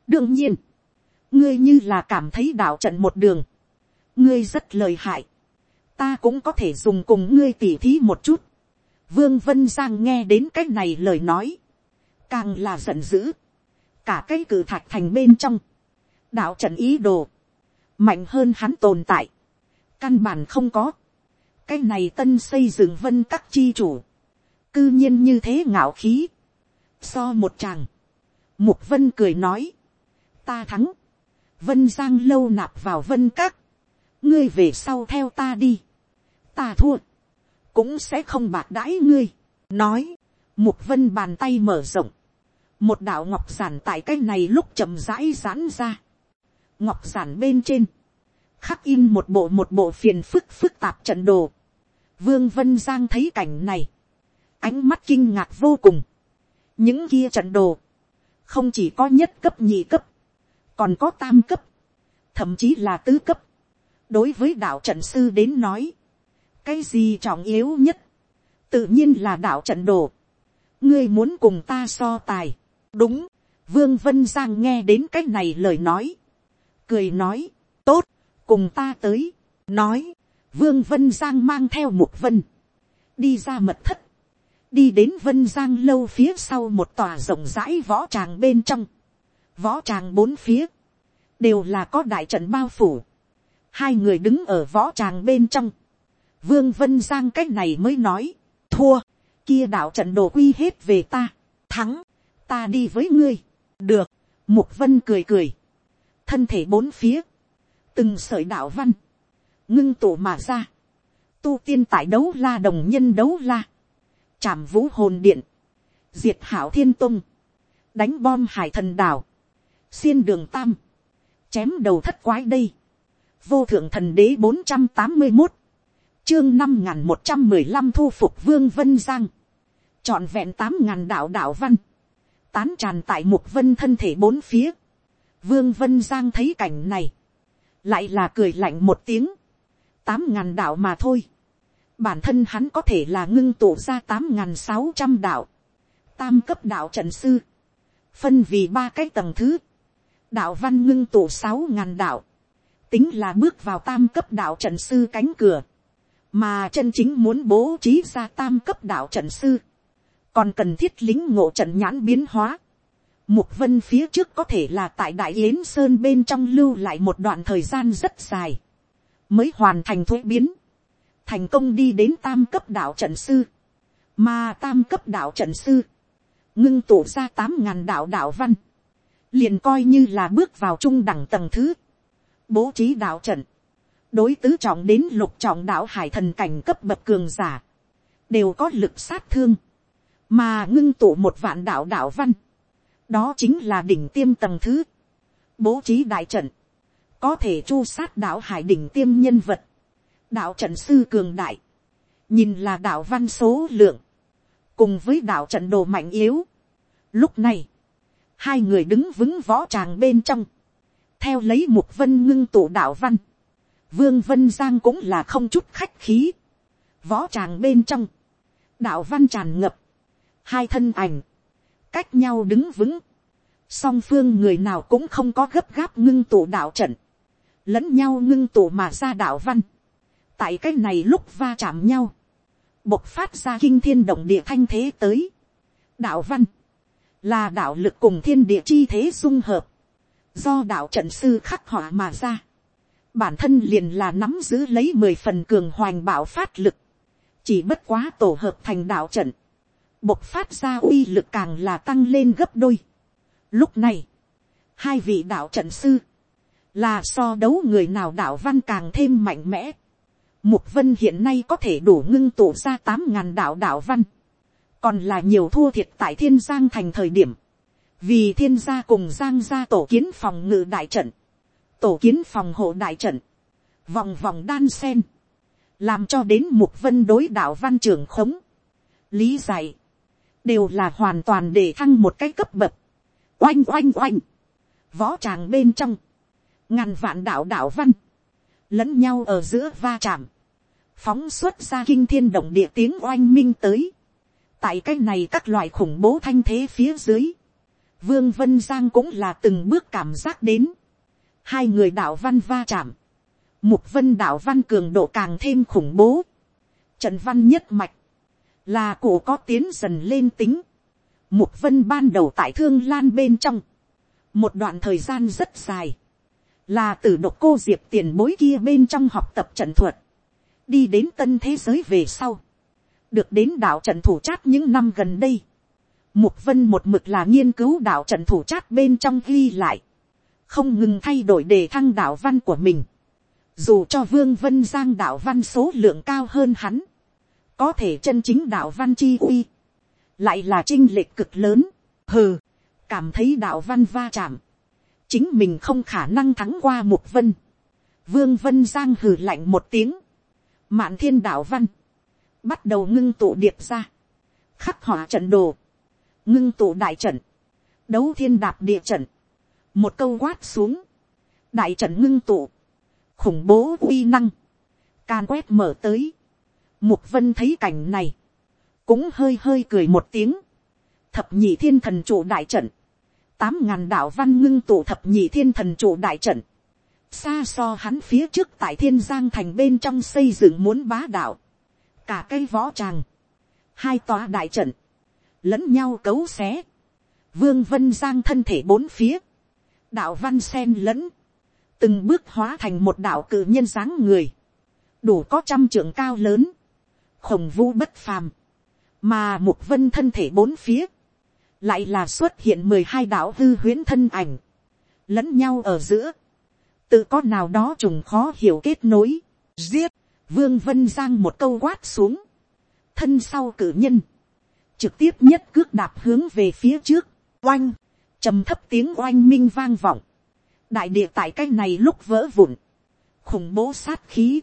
đương nhiên, ngươi như là cảm thấy đạo trận một đường, ngươi rất lời hại, ta cũng có thể dùng cùng ngươi tỉ thí một chút. vương vân giang nghe đến cái này lời nói, càng là giận dữ, cả cái cử thạch thành bên trong, đạo trận ý đồ, mạnh hơn hắn tồn tại, căn bản không có, cái này tân xây dựng vân các chi chủ, cư nhiên như thế ngạo khí, so một chàng, mục vân cười nói, ta thắng, vân giang lâu nạp vào vân các, ngươi về sau theo ta đi, ta thua, cũng sẽ không bạc đãi ngươi, nói, mục vân bàn tay mở rộng, một đạo ngọc giản tại cái này lúc chậm rãi giãn ra, ngọc giản bên trên, khắc in một bộ một bộ phiền phức phức tạp trận đồ, vương vân giang thấy cảnh này, ánh mắt kinh ngạc vô cùng, những kia trận đồ, không chỉ có nhất cấp nhị cấp, còn có tam cấp, thậm chí là tứ cấp. đối với đạo trận sư đến nói, cái gì trọng yếu nhất, tự nhiên là đạo trận đồ. ngươi muốn cùng ta so tài, đúng, vương vân giang nghe đến cái này lời nói, cười nói, tốt, cùng ta tới, nói, vương vân giang mang theo một vân, đi ra mật thất, đi đến vân giang lâu phía sau một tòa rộng rãi võ tràng bên trong, võ tràng bốn phía, đều là có đại trận bao phủ, hai người đứng ở võ tràng bên trong, vương vân giang cái này mới nói, thua, kia đạo trận đồ quy hết về ta, thắng, ta đi với ngươi, được, mục vân cười cười, thân thể bốn phía, từng sợi đạo văn, ngưng tụ mà ra, tu tiên tại đấu la đồng nhân đấu la, chạm vũ hồn điện, diệt hảo thiên tung, đánh bom hải thần đảo, xiên đường tam, chém đầu thất quái đây, vô thượng thần đế bốn trăm tám mươi một, chương năm n g h n một trăm mười lăm thu phục vương vân giang, trọn vẹn tám ngàn đạo đạo văn, tán tràn tại mục vân thân thể bốn phía, vương vân giang thấy cảnh này, lại là cười lạnh một tiếng, tám ngàn đạo mà thôi, bản thân hắn có thể là ngưng tụ ra tám ngàn sáu trăm đạo, tam cấp đạo trận sư, phân vì ba cái tầng thứ, đạo văn ngưng tụ sáu ngàn đạo, tính là bước vào tam cấp đạo trận sư cánh cửa, mà chân chính muốn bố trí ra tam cấp đạo trận sư, còn cần thiết lính ngộ trận nhãn biến hóa. Mục vân phía trước có thể là tại đại yến sơn bên trong lưu lại một đoạn thời gian rất dài, mới hoàn thành thuế biến, thành công đi đến tam cấp đạo trận sư, mà tam cấp đạo trận sư, ngưng tụ ra tám ngàn đạo đạo văn, liền coi như là bước vào trung đẳng tầng thứ, bố trí đạo trận, đối tứ trọng đến lục trọng đạo hải thần cảnh cấp bậc cường giả, đều có lực sát thương, mà ngưng tụ một vạn đạo đạo văn, đó chính là đỉnh tiêm tầng thứ, bố trí đại trận, có thể chu sát đạo hải đỉnh tiêm nhân vật, đạo trận sư cường đại, nhìn là đạo văn số lượng, cùng với đạo trận đồ mạnh yếu. Lúc này, hai người đứng vững võ tràng bên trong, theo lấy mục vân ngưng tụ đạo văn, vương vân giang cũng là không chút khách khí, võ tràng bên trong, đạo văn tràn ngập, hai thân ảnh, cách nhau đứng vững, song phương người nào cũng không có gấp gáp ngưng tụ đạo trận, lẫn nhau ngưng tụ mà ra đạo văn, tại cái này lúc va chạm nhau, bộc phát ra kinh thiên động địa thanh thế tới, đạo văn, là đạo lực cùng thiên địa chi thế dung hợp, do đạo trận sư khắc họa mà ra, bản thân liền là nắm giữ lấy mười phần cường hoành bảo phát lực, chỉ bất quá tổ hợp thành đạo trận, bộc phát ra uy lực càng là tăng lên gấp đôi. Lúc này, hai vị đạo trận sư, là so đấu người nào đạo văn càng thêm mạnh mẽ. Mục vân hiện nay có thể đủ ngưng tụ ra tám ngàn đạo đạo văn còn là nhiều thua thiệt tại thiên giang thành thời điểm, vì thiên gia cùng giang gia tổ kiến phòng ngự đại trận, tổ kiến phòng hộ đại trận, vòng vòng đan sen, làm cho đến mục vân đối đạo văn trường khống, lý giải, đều là hoàn toàn để thăng một cái cấp bậc, oanh oanh oanh, võ tràng bên trong, ngàn vạn đạo đạo văn, lẫn nhau ở giữa va chạm, phóng xuất ra kinh thiên động địa tiếng oanh minh tới, tại cái này các loại khủng bố thanh thế phía dưới, vương vân giang cũng là từng bước cảm giác đến, hai người đạo văn va chạm, mục vân đạo văn cường độ càng thêm khủng bố, trận văn nhất mạch, là cổ có tiến dần lên tính, mục vân ban đầu tại thương lan bên trong, một đoạn thời gian rất dài, là từ độc cô diệp tiền bối kia bên trong học tập trận thuật, đi đến tân thế giới về sau, được đến đạo trận thủ chát những năm gần đây, mục vân một mực là nghiên cứu đạo trận thủ chát bên trong ghi lại, không ngừng thay đổi đề thăng đạo văn của mình, dù cho vương vân giang đạo văn số lượng cao hơn hắn, có thể chân chính đạo văn chi uy, lại là trinh lệch cực lớn, hừ, cảm thấy đạo văn va chạm, chính mình không khả năng thắng qua mục vân, vương vân giang hừ lạnh một tiếng, mạn thiên đạo văn, bắt đầu ngưng tụ điệp ra, khắc họa trận đồ, ngưng tụ đại trận, đấu thiên đạp địa trận, một câu quát xuống, đại trận ngưng tụ, khủng bố uy năng, can quét mở tới, mục vân thấy cảnh này, cũng hơi hơi cười một tiếng, thập nhị thiên thần chủ đại trận, tám ngàn đạo văn ngưng tụ thập nhị thiên thần chủ đại trận, xa so hắn phía trước tại thiên giang thành bên trong xây dựng muốn bá đạo, cả cây võ tràng, hai tòa đại trận, lẫn nhau cấu xé, vương vân giang thân thể bốn phía, đạo văn sen lẫn, từng bước hóa thành một đạo cự nhân dáng người, đủ có trăm trưởng cao lớn, khổng vũ bất phàm, mà mục vân thân thể bốn phía, lại là xuất hiện mười hai đạo hư huyễn thân ảnh, lẫn nhau ở giữa, tự có nào đó trùng khó hiểu kết nối, giết, vương vân giang một câu quát xuống, thân sau cử nhân, trực tiếp nhất cước đạp hướng về phía trước, oanh, trầm thấp tiếng oanh minh vang vọng, đại địa tại cái này lúc vỡ vụn, khủng bố sát khí,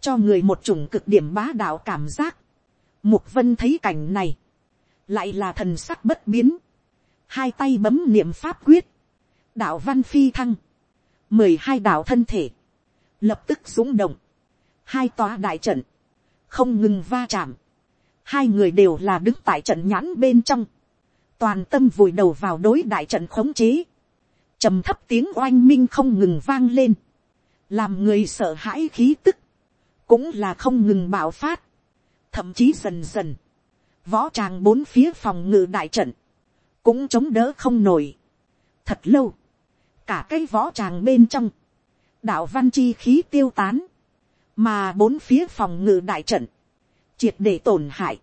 cho người một chủng cực điểm bá đạo cảm giác. Mục vân thấy cảnh này, lại là thần sắc bất biến, hai tay bấm niệm pháp quyết, đạo văn phi thăng, mười hai đạo thân thể, lập tức rúng động, hai tòa đại trận, không ngừng va chạm, hai người đều là đứng tại trận nhãn bên trong, toàn tâm vùi đầu vào đối đại trận khống chế, trầm thấp tiếng oanh minh không ngừng vang lên, làm người sợ hãi khí tức, cũng là không ngừng bạo phát, thậm chí dần dần, võ tràng bốn phía phòng ngự đại trận, cũng chống đỡ không nổi. Thật lâu, cả cái võ tràng bên trong, đạo văn chi khí tiêu tán, mà bốn phía phòng ngự đại trận, triệt để tổn hại,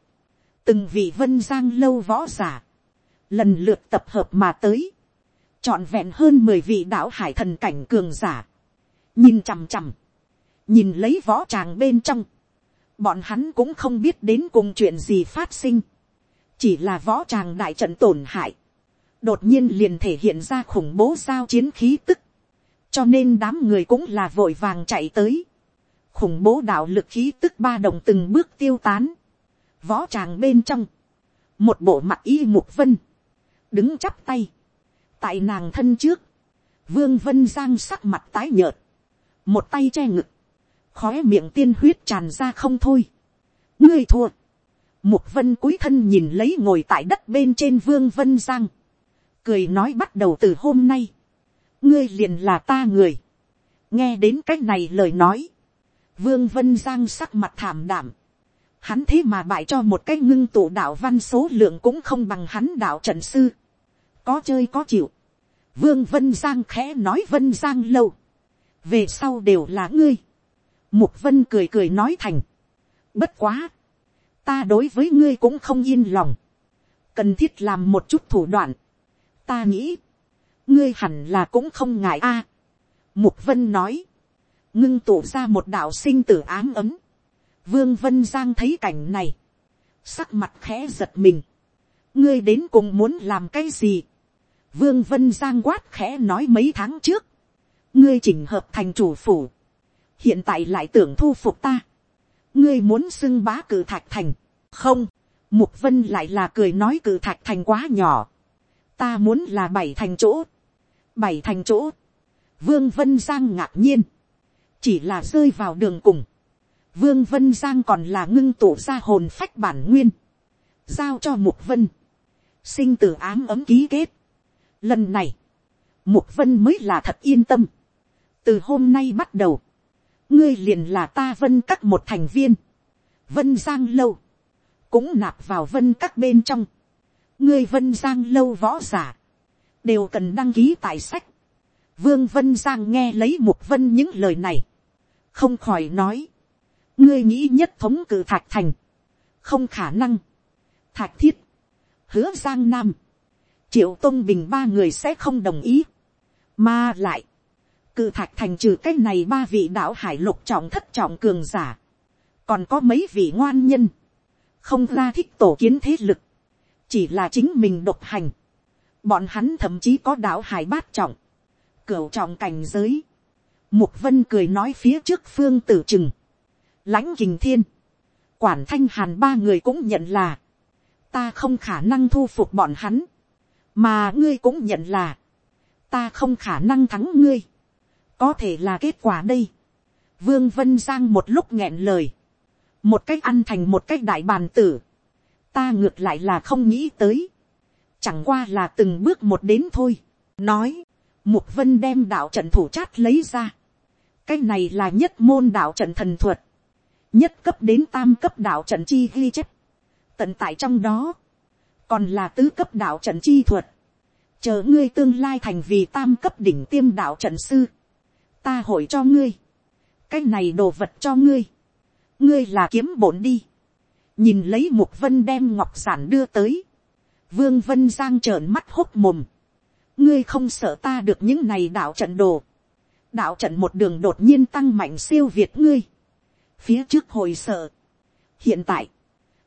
từng vị vân giang lâu võ giả, lần lượt tập hợp mà tới, trọn vẹn hơn mười vị đạo hải thần cảnh cường giả, nhìn chằm chằm, nhìn lấy võ tràng bên trong, bọn hắn cũng không biết đến cùng chuyện gì phát sinh, chỉ là võ tràng đại trận tổn hại, đột nhiên liền thể hiện ra khủng bố giao chiến khí tức, cho nên đám người cũng là vội vàng chạy tới, khủng bố đạo lực khí tức ba đồng từng bước tiêu tán, võ tràng bên trong, một bộ mặt y mục vân, đứng chắp tay, tại nàng thân trước, vương vân giang sắc mặt tái nhợt, một tay che ngực, khóe miệng tiên huyết tràn ra không thôi. ngươi thua. mục vân cúi thân nhìn lấy ngồi tại đất bên trên vương vân giang. cười nói bắt đầu từ hôm nay. ngươi liền là ta người. nghe đến cách này lời nói vương vân giang sắc mặt thảm đảm. hắn thế mà bại cho một cái ngưng tụ đạo văn số lượng cũng không bằng hắn đạo trận sư. có chơi có chịu. vương vân giang khẽ nói vân giang lâu. về sau đều là ngươi Mục vân cười cười nói thành. Bất quá. Ta đối với ngươi cũng không yên lòng. Cần thiết làm một chút thủ đoạn. Ta nghĩ. Ngươi hẳn là cũng không ngại a. Mục vân nói. Ngưng tụ ra một đạo sinh tử ám ấm. Vương Vân Giang thấy cảnh này. Sắc mặt khẽ giật mình. Ngươi đến cùng muốn làm cái gì? Vương Vân Giang quát khẽ nói mấy tháng trước. Ngươi chỉnh hợp thành chủ phủ hiện tại lại tưởng thu phục ta, ngươi muốn xưng bá cử thạch thành, không, mục vân lại là cười nói cử thạch thành quá nhỏ, ta muốn là bảy thành chỗ, bảy thành chỗ, vương vân giang ngạc nhiên, chỉ là rơi vào đường cùng, vương vân giang còn là ngưng tụ ra hồn phách bản nguyên, giao cho mục vân, sinh tử ám ấm ký kết. Lần này, mục vân mới là thật yên tâm. từ hôm nay bắt đầu, ngươi liền là ta vân các một thành viên, vân giang lâu, cũng nạp vào vân các bên trong, ngươi vân giang lâu võ giả, đều cần đăng ký tại sách. Vương vân giang nghe lấy mục vân những lời này, không khỏi nói, ngươi nghĩ nhất thống cử thạch thành, không khả năng, thạch thiết, hứa giang nam, triệu tôn bình ba người sẽ không đồng ý, mà lại, cử thạch thành trừ cái này ba vị đạo hải lục trọng thất trọng cường giả, còn có mấy vị ngoan nhân, không ra thích tổ kiến thế lực, chỉ là chính mình độc hành, bọn hắn thậm chí có đạo hải bát trọng, cửu trọng cảnh giới, mục vân cười nói phía trước phương tử trừng, lãnh kình thiên, quản thanh hàn ba người cũng nhận là, ta không khả năng thu phục bọn hắn, mà ngươi cũng nhận là, ta không khả năng thắng ngươi, có thể là kết quả đây. Vương Vân Giang một lúc nghẹn lời, một cách ăn thành một cách đại bàn tử, ta ngược lại là không nghĩ tới, chẳng qua là từng bước một đến thôi, nói, mục vân đem đạo trận thủ chát lấy ra, cái này là nhất môn đạo trận thần thuật, nhất cấp đến tam cấp đạo trận chi ghi chép, tận tại trong đó, còn là tứ cấp đạo trận chi thuật, chờ ngươi tương lai thành vì tam cấp đỉnh tiêm đạo trận sư, ta hội cho ngươi, cái này đồ vật cho ngươi, ngươi là kiếm bổn đi, nhìn lấy mục vân đem ngọc giản đưa tới, vương vân giang trợn mắt hốc mồm, ngươi không sợ ta được những này đạo trận đồ, đạo trận một đường đột nhiên tăng mạnh siêu việt ngươi, phía trước hồi sợ, hiện tại,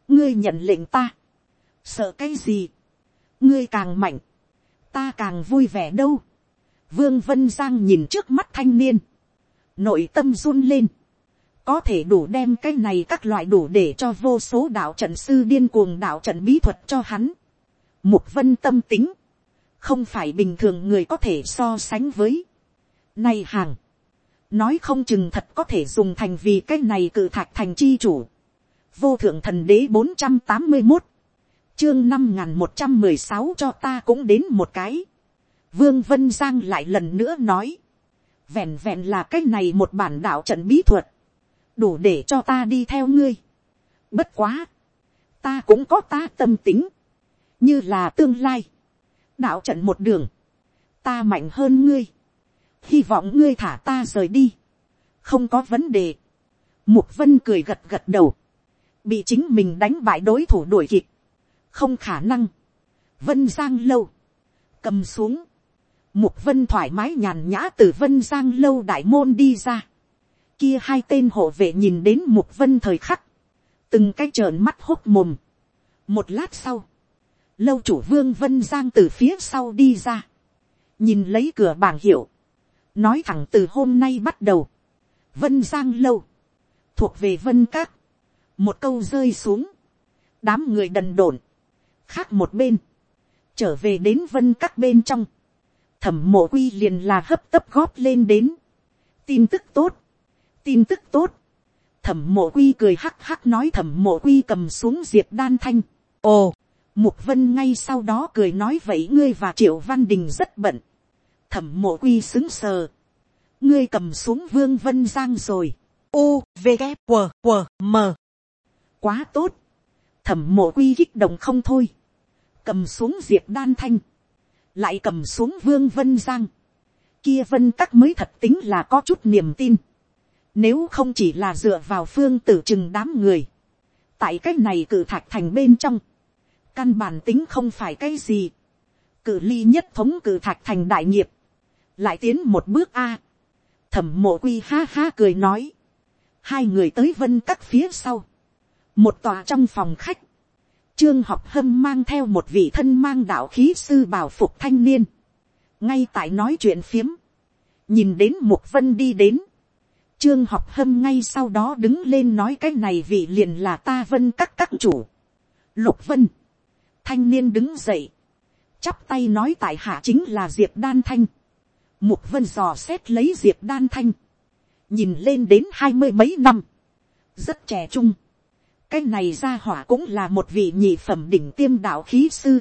ngươi nhận lệnh ta, sợ cái gì, ngươi càng mạnh, ta càng vui vẻ đâu, vương vân giang nhìn trước mắt thanh niên, nội tâm run lên, có thể đủ đem cái này các loại đủ để cho vô số đạo trận sư điên cuồng đạo trận bí thuật cho hắn. Mục vân tâm tính, không phải bình thường người có thể so sánh với nay hàng, nói không chừng thật có thể dùng thành vì cái này cự thạch thành chi chủ. Vô thượng thần đế bốn trăm tám mươi một, chương năm một trăm mười sáu cho ta cũng đến một cái. Vương Vân Giang lại lần nữa nói, vẹn vẹn là cái này một bản đạo trận bí thuật. Đủ để cho ta đi theo ngươi. Bất quá, ta cũng có ta tâm tính, như là tương lai, đạo trận một đường, ta mạnh hơn ngươi, hy vọng ngươi thả ta rời đi, không có vấn đề. Mục vân cười gật gật đầu, bị chính mình đánh bại đối thủ đuổi kịp, không khả năng. Vân giang lâu, cầm xuống, mục vân thoải mái nhàn nhã từ vân giang lâu đại môn đi ra. Kia hai tên hộ vệ nhìn đến mục vân thời khắc, từng cái trợn mắt hốt mồm. một lát sau, lâu chủ vương vân giang từ phía sau đi ra, nhìn lấy cửa bảng hiệu, nói thẳng từ hôm nay bắt đầu, vân giang lâu, thuộc về vân các, một câu rơi xuống, đám người đần độn, khác một bên, trở về đến vân các bên trong, thẩm mộ quy liền là hấp tấp góp lên đến, tin tức tốt, tin tức tốt. thẩm mộ quy cười hắc hắc nói thẩm mộ quy cầm xuống diệp đan thanh. ồ, mục vân ngay sau đó cười nói vậy ngươi và triệu văn đình rất bận thẩm mộ quy xứng sờ. ngươi cầm xuống vương vân giang rồi. u, v, g q q m quá tốt. thẩm mộ quy kích động không thôi. cầm xuống diệp đan thanh. lại cầm xuống vương vân giang. kia vân các mới thật tính là có chút niềm tin nếu không chỉ là dựa vào phương tử chừng đám người. Tại cách này cử thạch thành bên trong. Căn bản tính không phải cái gì. Cử ly nhất thống cử thạch thành đại nghiệp. Lại tiến một bước A. Thẩm mộ quy ha ha cười nói. Hai người tới vân các phía sau. Một tòa trong phòng khách. Trương học hâm mang theo một vị thân mang đạo khí sư bảo phục thanh niên. Ngay tại nói chuyện phiếm. Nhìn đến một Vân đi đến Trương học hâm ngay sau đó đứng lên nói cái này vị liền là ta vân các các chủ. Lục vân. Thanh niên đứng dậy. Chắp tay nói tại hạ chính là Diệp Đan Thanh. Mục vân dò xét lấy Diệp Đan Thanh. Nhìn lên đến hai mươi mấy năm. Rất trẻ trung. cái này ra hỏa cũng là một vị nhị phẩm đỉnh tiêm đạo khí sư,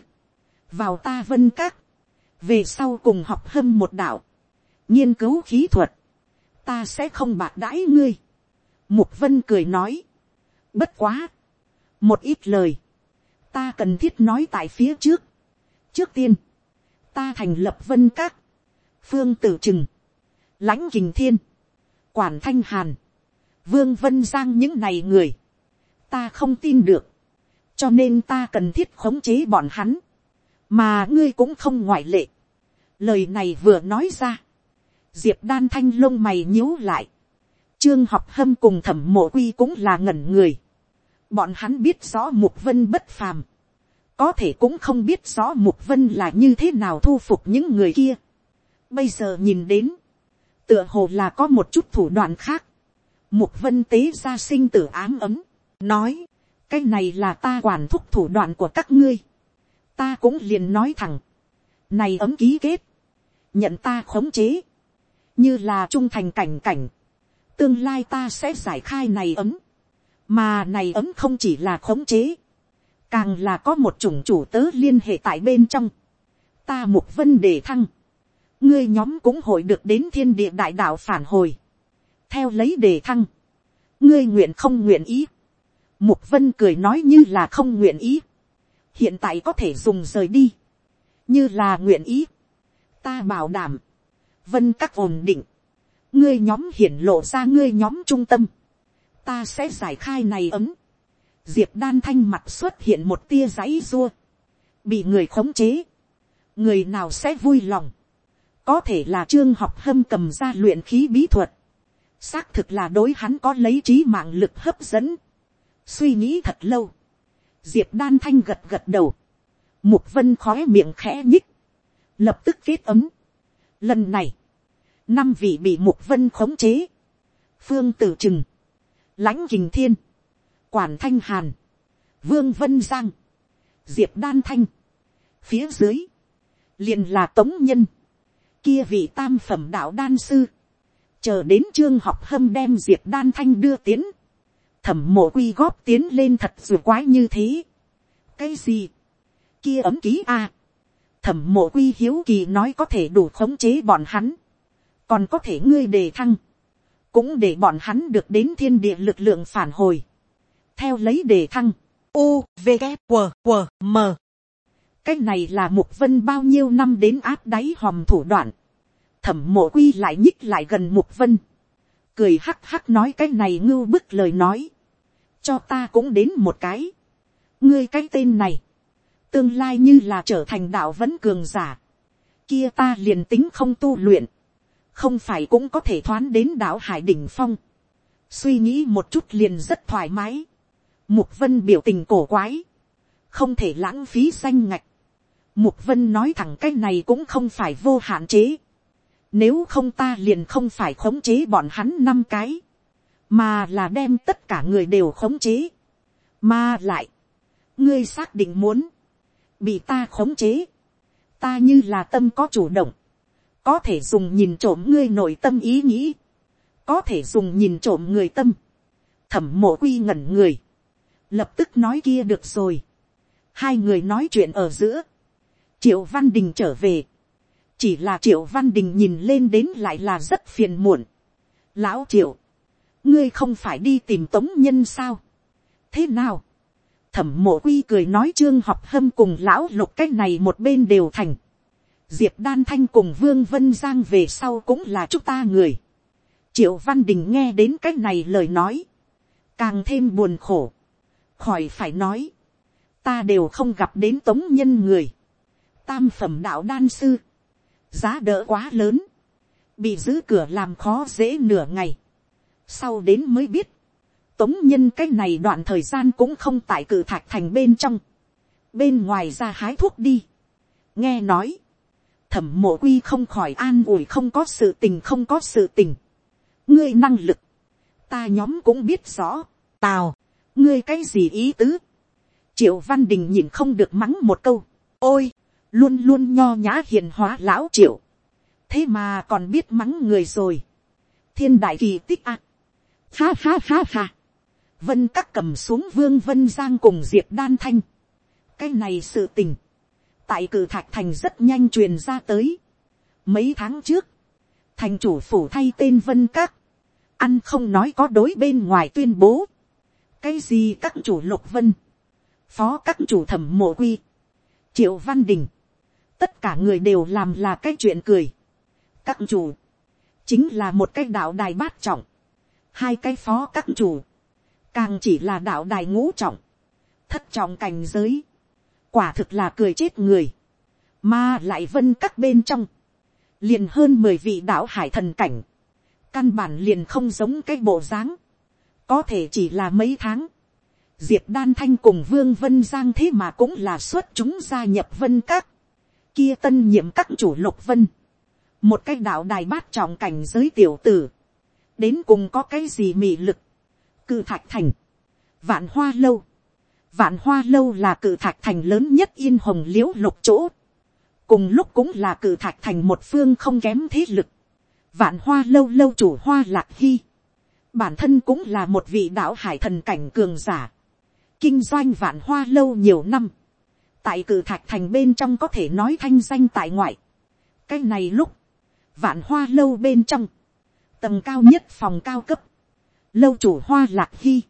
vào ta vân các, về sau cùng học hâm một đạo, nghiên cứu khí thuật, ta sẽ không bạc đãi ngươi. Mục vân cười nói, bất quá, một ít lời, ta cần thiết nói tại phía trước. trước tiên, ta thành lập vân các, phương tử trừng, lãnh kình thiên, quản thanh hàn, vương vân giang những này người, ta không tin được, cho nên ta cần thiết khống chế bọn hắn, mà ngươi cũng không ngoại lệ. lời này vừa nói ra, diệp đan thanh lông mày nhíu lại, trương học hâm cùng thẩm mộ quy cũng là ngẩn người, bọn hắn biết rõ mục vân bất phàm, có thể cũng không biết rõ mục vân là như thế nào thu phục những người kia bây giờ nhìn đến, tựa hồ là có một chút thủ đoạn khác, mục vân tế ra sinh tử ám ấm, nói, cái này là ta quản thúc thủ đoạn của các ngươi, ta cũng liền nói thẳng, này ấm ký kết, nhận ta khống chế, như là trung thành cảnh cảnh, tương lai ta sẽ giải khai này ấm, mà này ấm không chỉ là khống chế, càng là có một chủng chủ tớ liên hệ tại bên trong, ta mục vân đề thăng, ngươi nhóm cũng hội được đến thiên địa đại đạo phản hồi, theo lấy đề thăng, ngươi nguyện không nguyện ý, mục vân cười nói như là không nguyện ý, hiện tại có thể dùng rời đi, như là nguyện ý, ta bảo đảm, vân các ổn định, ngươi nhóm hiển lộ ra ngươi nhóm trung tâm, ta sẽ giải khai này ấm, diệp đan thanh mặt xuất hiện một tia giấy rua. Bị người khống chế, người nào sẽ vui lòng, có thể là trương học hâm cầm ra luyện khí bí thuật, xác thực là đối hắn có lấy trí mạng lực hấp dẫn, suy nghĩ thật lâu, diệp đan thanh gật gật đầu, mục vân khói miệng khẽ nhích, lập tức kết ấm. Lần này, năm vị bị mục vân khống chế, phương tử trừng, lãnh kình thiên, quản thanh hàn, vương vân giang, diệp đan thanh, phía dưới, liền là tống nhân, kia vị tam phẩm đạo đan sư, chờ đến trương học hâm đem diệp đan thanh đưa tiến, thẩm mộ quy góp tiến lên thật dù quái như thế. cái gì, kia ấm ký a, thẩm mộ quy hiếu kỳ nói có thể đủ khống chế bọn hắn, còn có thể ngươi đề thăng, cũng để bọn hắn được đến thiên địa lực lượng phản hồi, theo lấy đề thăng, u, v, g, q, q, m cái này là mục vân bao nhiêu năm đến áp đáy hòm thủ đoạn, thẩm mộ quy lại nhích lại gần mục vân, cười hắc hắc nói cái này ngưu bức lời nói, cho ta cũng đến một cái, ngươi cái tên này, tương lai như là trở thành đạo vẫn cường giả, kia ta liền tính không tu luyện, không phải cũng có thể thoán đến đạo hải đỉnh phong, suy nghĩ một chút liền rất thoải mái, mục vân biểu tình cổ quái, không thể lãng phí danh ngạch, mục vân nói thẳng cái này cũng không phải vô hạn chế, nếu không ta liền không phải khống chế bọn hắn năm cái. Mà là đem tất cả người đều khống chế. Mà lại. Ngươi xác định muốn. Bị ta khống chế. Ta như là tâm có chủ động. Có thể dùng nhìn trộm ngươi nội tâm ý nghĩ. Có thể dùng nhìn trộm người tâm. Thẩm mộ quy ngẩn người. Lập tức nói kia được rồi. Hai người nói chuyện ở giữa. Triệu Văn Đình trở về chỉ là triệu văn đình nhìn lên đến lại là rất phiền muộn. lão triệu, ngươi không phải đi tìm tống nhân sao. thế nào, thẩm mộ quy cười nói trương học hâm cùng lão lục cái này một bên đều thành. diệp đan thanh cùng vương vân giang về sau cũng là chúng ta người. triệu văn đình nghe đến cái này lời nói, càng thêm buồn khổ, khỏi phải nói, ta đều không gặp đến tống nhân người, tam phẩm đạo đan sư, giá đỡ quá lớn, bị giữ cửa làm khó dễ nửa ngày, sau đến mới biết, tống nhân cái này đoạn thời gian cũng không tại cử thạch thành bên trong, bên ngoài ra hái thuốc đi, nghe nói, thẩm mộ quy không khỏi an ủi không có sự tình không có sự tình, ngươi năng lực, ta nhóm cũng biết rõ, tào, ngươi cái gì ý tứ, triệu văn đình nhìn không được mắng một câu, ôi, luôn luôn nho nhã hiền hóa lão triệu, thế mà còn biết mắng người rồi, thiên đại kỳ tích ạ, à. ha ha ha ha, vân các cầm xuống vương vân giang cùng diệp đan thanh. cái này sự tình, tại cử thạch thành rất nhanh truyền ra tới. mấy tháng trước, thành chủ phủ thay tên vân các, ăn không nói có đối bên ngoài tuyên bố. cái gì các chủ lục vân, phó các chủ thẩm mộ quy, triệu văn đình, tất cả người đều làm là cái chuyện cười. các chủ, chính là một cái đạo đài bát trọng, hai cái phó các chủ, càng chỉ là đạo đài ngũ trọng, thất trọng cảnh giới, quả thực là cười chết người, mà lại vân các bên trong, liền hơn mười vị đạo hải thần cảnh, căn bản liền không giống cái bộ dáng, có thể chỉ là mấy tháng, diệp đan thanh cùng vương vân giang thế mà cũng là xuất chúng gia nhập vân các, kia tân nhiệm các chủ lục vân, một cái đạo đài bát trọng cảnh giới tiểu tử, đến cùng có cái gì mị lực, cự thạch thành, vạn hoa lâu, vạn hoa lâu là cự thạch thành lớn nhất yên hồng l i ễ u lục chỗ, cùng lúc cũng là cự thạch thành một phương không kém thế lực, vạn hoa lâu lâu chủ hoa lạc hy, bản thân cũng là một vị đạo hải thần cảnh cường giả, kinh doanh vạn hoa lâu nhiều năm, tại cử thạch thành bên trong có thể nói thanh danh tại ngoại. cái này lúc, vạn hoa lâu bên trong, tầng cao nhất phòng cao cấp, lâu chủ hoa lạc hy,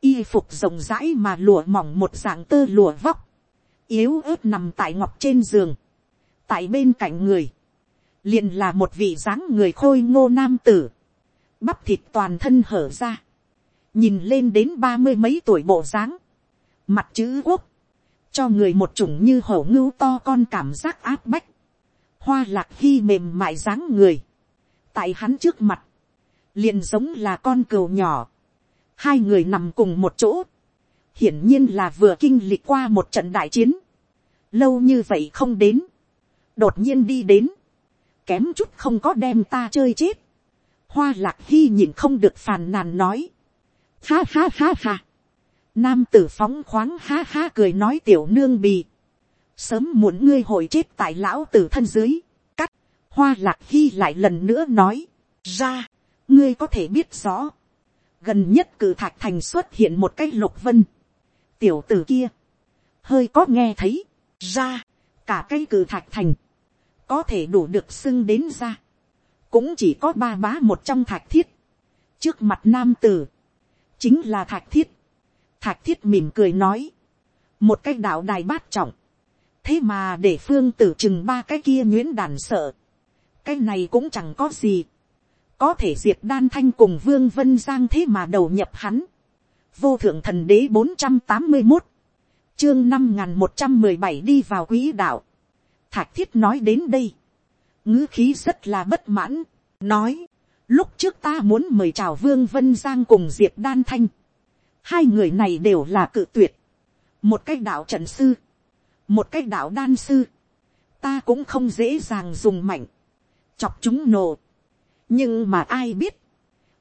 y phục rộng rãi mà lụa mỏng một dạng tơ lụa vóc, yếu ớt nằm tại ngọc trên giường, tại bên cạnh người, liền là một vị dáng người khôi ngô nam tử, bắp thịt toàn thân hở ra, nhìn lên đến ba mươi mấy tuổi bộ dáng, mặt chữ quốc, cho người một chủng như hổ ngưu to con cảm giác áp bách, hoa lạc hy mềm mại dáng người, tại hắn trước mặt, liền giống là con cừu nhỏ, hai người nằm cùng một chỗ, hiển nhiên là vừa kinh lịch qua một trận đại chiến, lâu như vậy không đến, đột nhiên đi đến, kém chút không có đem ta chơi chết, hoa lạc hy nhìn không được phàn nàn nói, ha ha ha ha, nam tử phóng khoáng ha ha cười nói tiểu nương bì, sớm muộn ngươi hồi chết tại lão tử thân dưới, cắt, hoa lạc hy lại lần nữa nói, ra, ngươi có thể biết rõ, gần nhất cử thạch thành xuất hiện một cái lục vân, tiểu tử kia, hơi có nghe thấy, ra, cả cái cử thạch thành, có thể đủ được xưng đến ra, cũng chỉ có ba bá một trong thạch thiết, trước mặt nam tử, chính là thạch thiết, thạch thiết mỉm cười nói, một cái đạo đài bát trọng, thế mà để phương tử chừng ba cái kia nguyễn đàn sợ, cái này cũng chẳng có gì, có thể diệt đan thanh cùng vương vân giang thế mà đầu nhập hắn. vô thượng thần đế bốn trăm tám mươi một, chương năm n g h n một trăm mười bảy đi vào quỹ đạo. thạch thiết nói đến đây, ngữ khí rất là bất mãn, nói, lúc trước ta muốn mời chào vương vân giang cùng diệp đan thanh, hai người này đều là cự tuyệt, một cái đạo trận sư, một cái đạo đan sư, ta cũng không dễ dàng dùng mạnh, chọc chúng nổ, nhưng mà ai biết,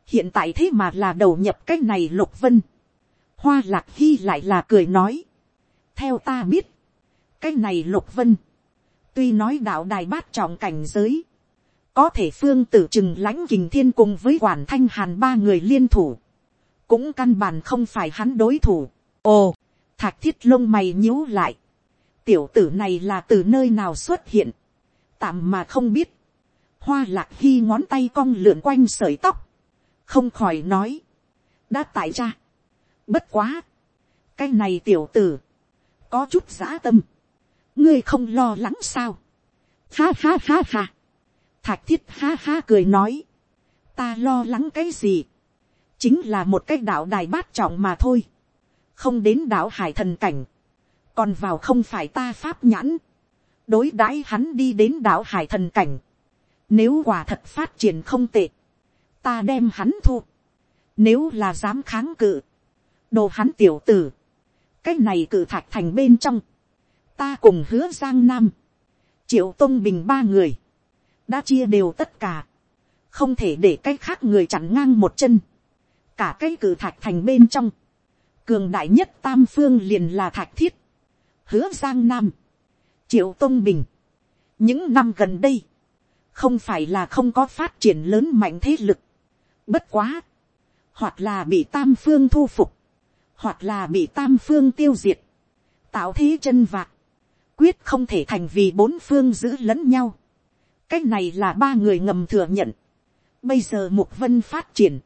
hiện tại thế mà là đầu nhập cái này lục vân, hoa lạc hy lại là cười nói, theo ta biết, cái này lục vân, tuy nói đạo đài bát trọng cảnh giới, có thể phương tử chừng lãnh kình thiên cùng với quản thanh hàn ba người liên thủ, cũng căn bản không phải hắn đối thủ. ồ, thạch thiết lông mày nhíu lại, tiểu tử này là từ nơi nào xuất hiện, tạm mà không biết, hoa lạc hy ngón tay cong lượn quanh sợi tóc, không khỏi nói, đã tại cha, bất quá, cái này tiểu tử, có chút giã tâm, ngươi không lo lắng sao, ha ha ha ha, thạch thiết ha ha cười nói, ta lo lắng cái gì, chính là một cái đạo đài bát trọng mà thôi, không đến đạo hải thần cảnh, còn vào không phải ta pháp nhãn, đối đãi hắn đi đến đạo hải thần cảnh, nếu quả thật phát triển không tệ, ta đem hắn thu. Nếu là dám kháng cự, đồ hắn tiểu tử, cái này cự thạch thành bên trong, ta cùng hứa giang nam, triệu tôn bình ba người, đã chia đều tất cả, không thể để cái khác người chặn ngang một chân, cả cái cử thạch thành bên trong, cường đại nhất tam phương liền là thạch thiết, hứa giang nam, triệu tông bình, những năm gần đây, không phải là không có phát triển lớn mạnh thế lực. Bất quá, hoặc là bị tam phương thu phục, hoặc là bị tam phương tiêu diệt, tạo thế chân vạc, quyết không thể thành vì bốn phương giữ lẫn nhau. cái này là ba người ngầm thừa nhận. bây giờ mục vân phát triển,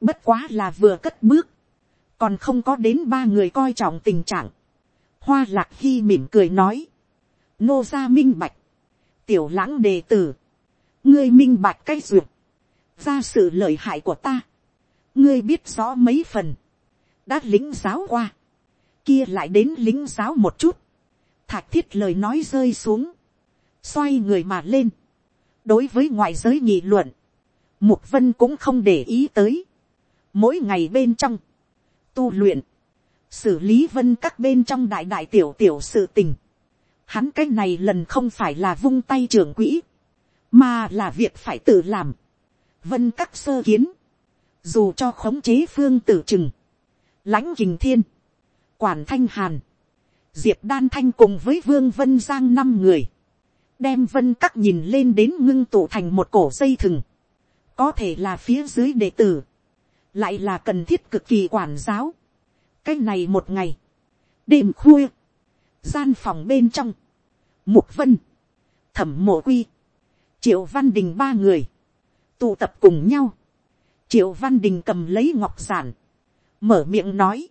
bất quá là vừa cất bước, còn không có đến ba người coi trọng tình trạng. hoa lạc hy mỉm cười nói, nô gia minh bạch, tiểu lãng đề tử, ngươi minh bạch cái duyệt, ra sự lợi hại của ta, ngươi biết rõ mấy phần, đã lính giáo qua, kia lại đến lính giáo một chút, thạch thiết lời nói rơi xuống, xoay người mà lên, đối với ngoại giới nghị luận, mục vân cũng không để ý tới, mỗi ngày bên trong, tu luyện, xử lý vân các bên trong đại đại tiểu tiểu sự tình, hắn cái này lần không phải là vung tay trưởng quỹ, mà là việc phải tự làm, vân các sơ kiến, dù cho khống chế phương tử trừng, lãnh kình thiên, quản thanh hàn, diệp đan thanh cùng với vương vân giang năm người, đem vân các nhìn lên đến ngưng tụ thành một cổ dây thừng, có thể là phía dưới đệ tử, lại là cần thiết cực kỳ quản giáo. cái này một ngày, đêm khuya, gian phòng bên trong, mục vân, thẩm mộ quy, triệu văn đình ba người, tụ tập cùng nhau, triệu văn đình cầm lấy ngọc giản, mở miệng nói,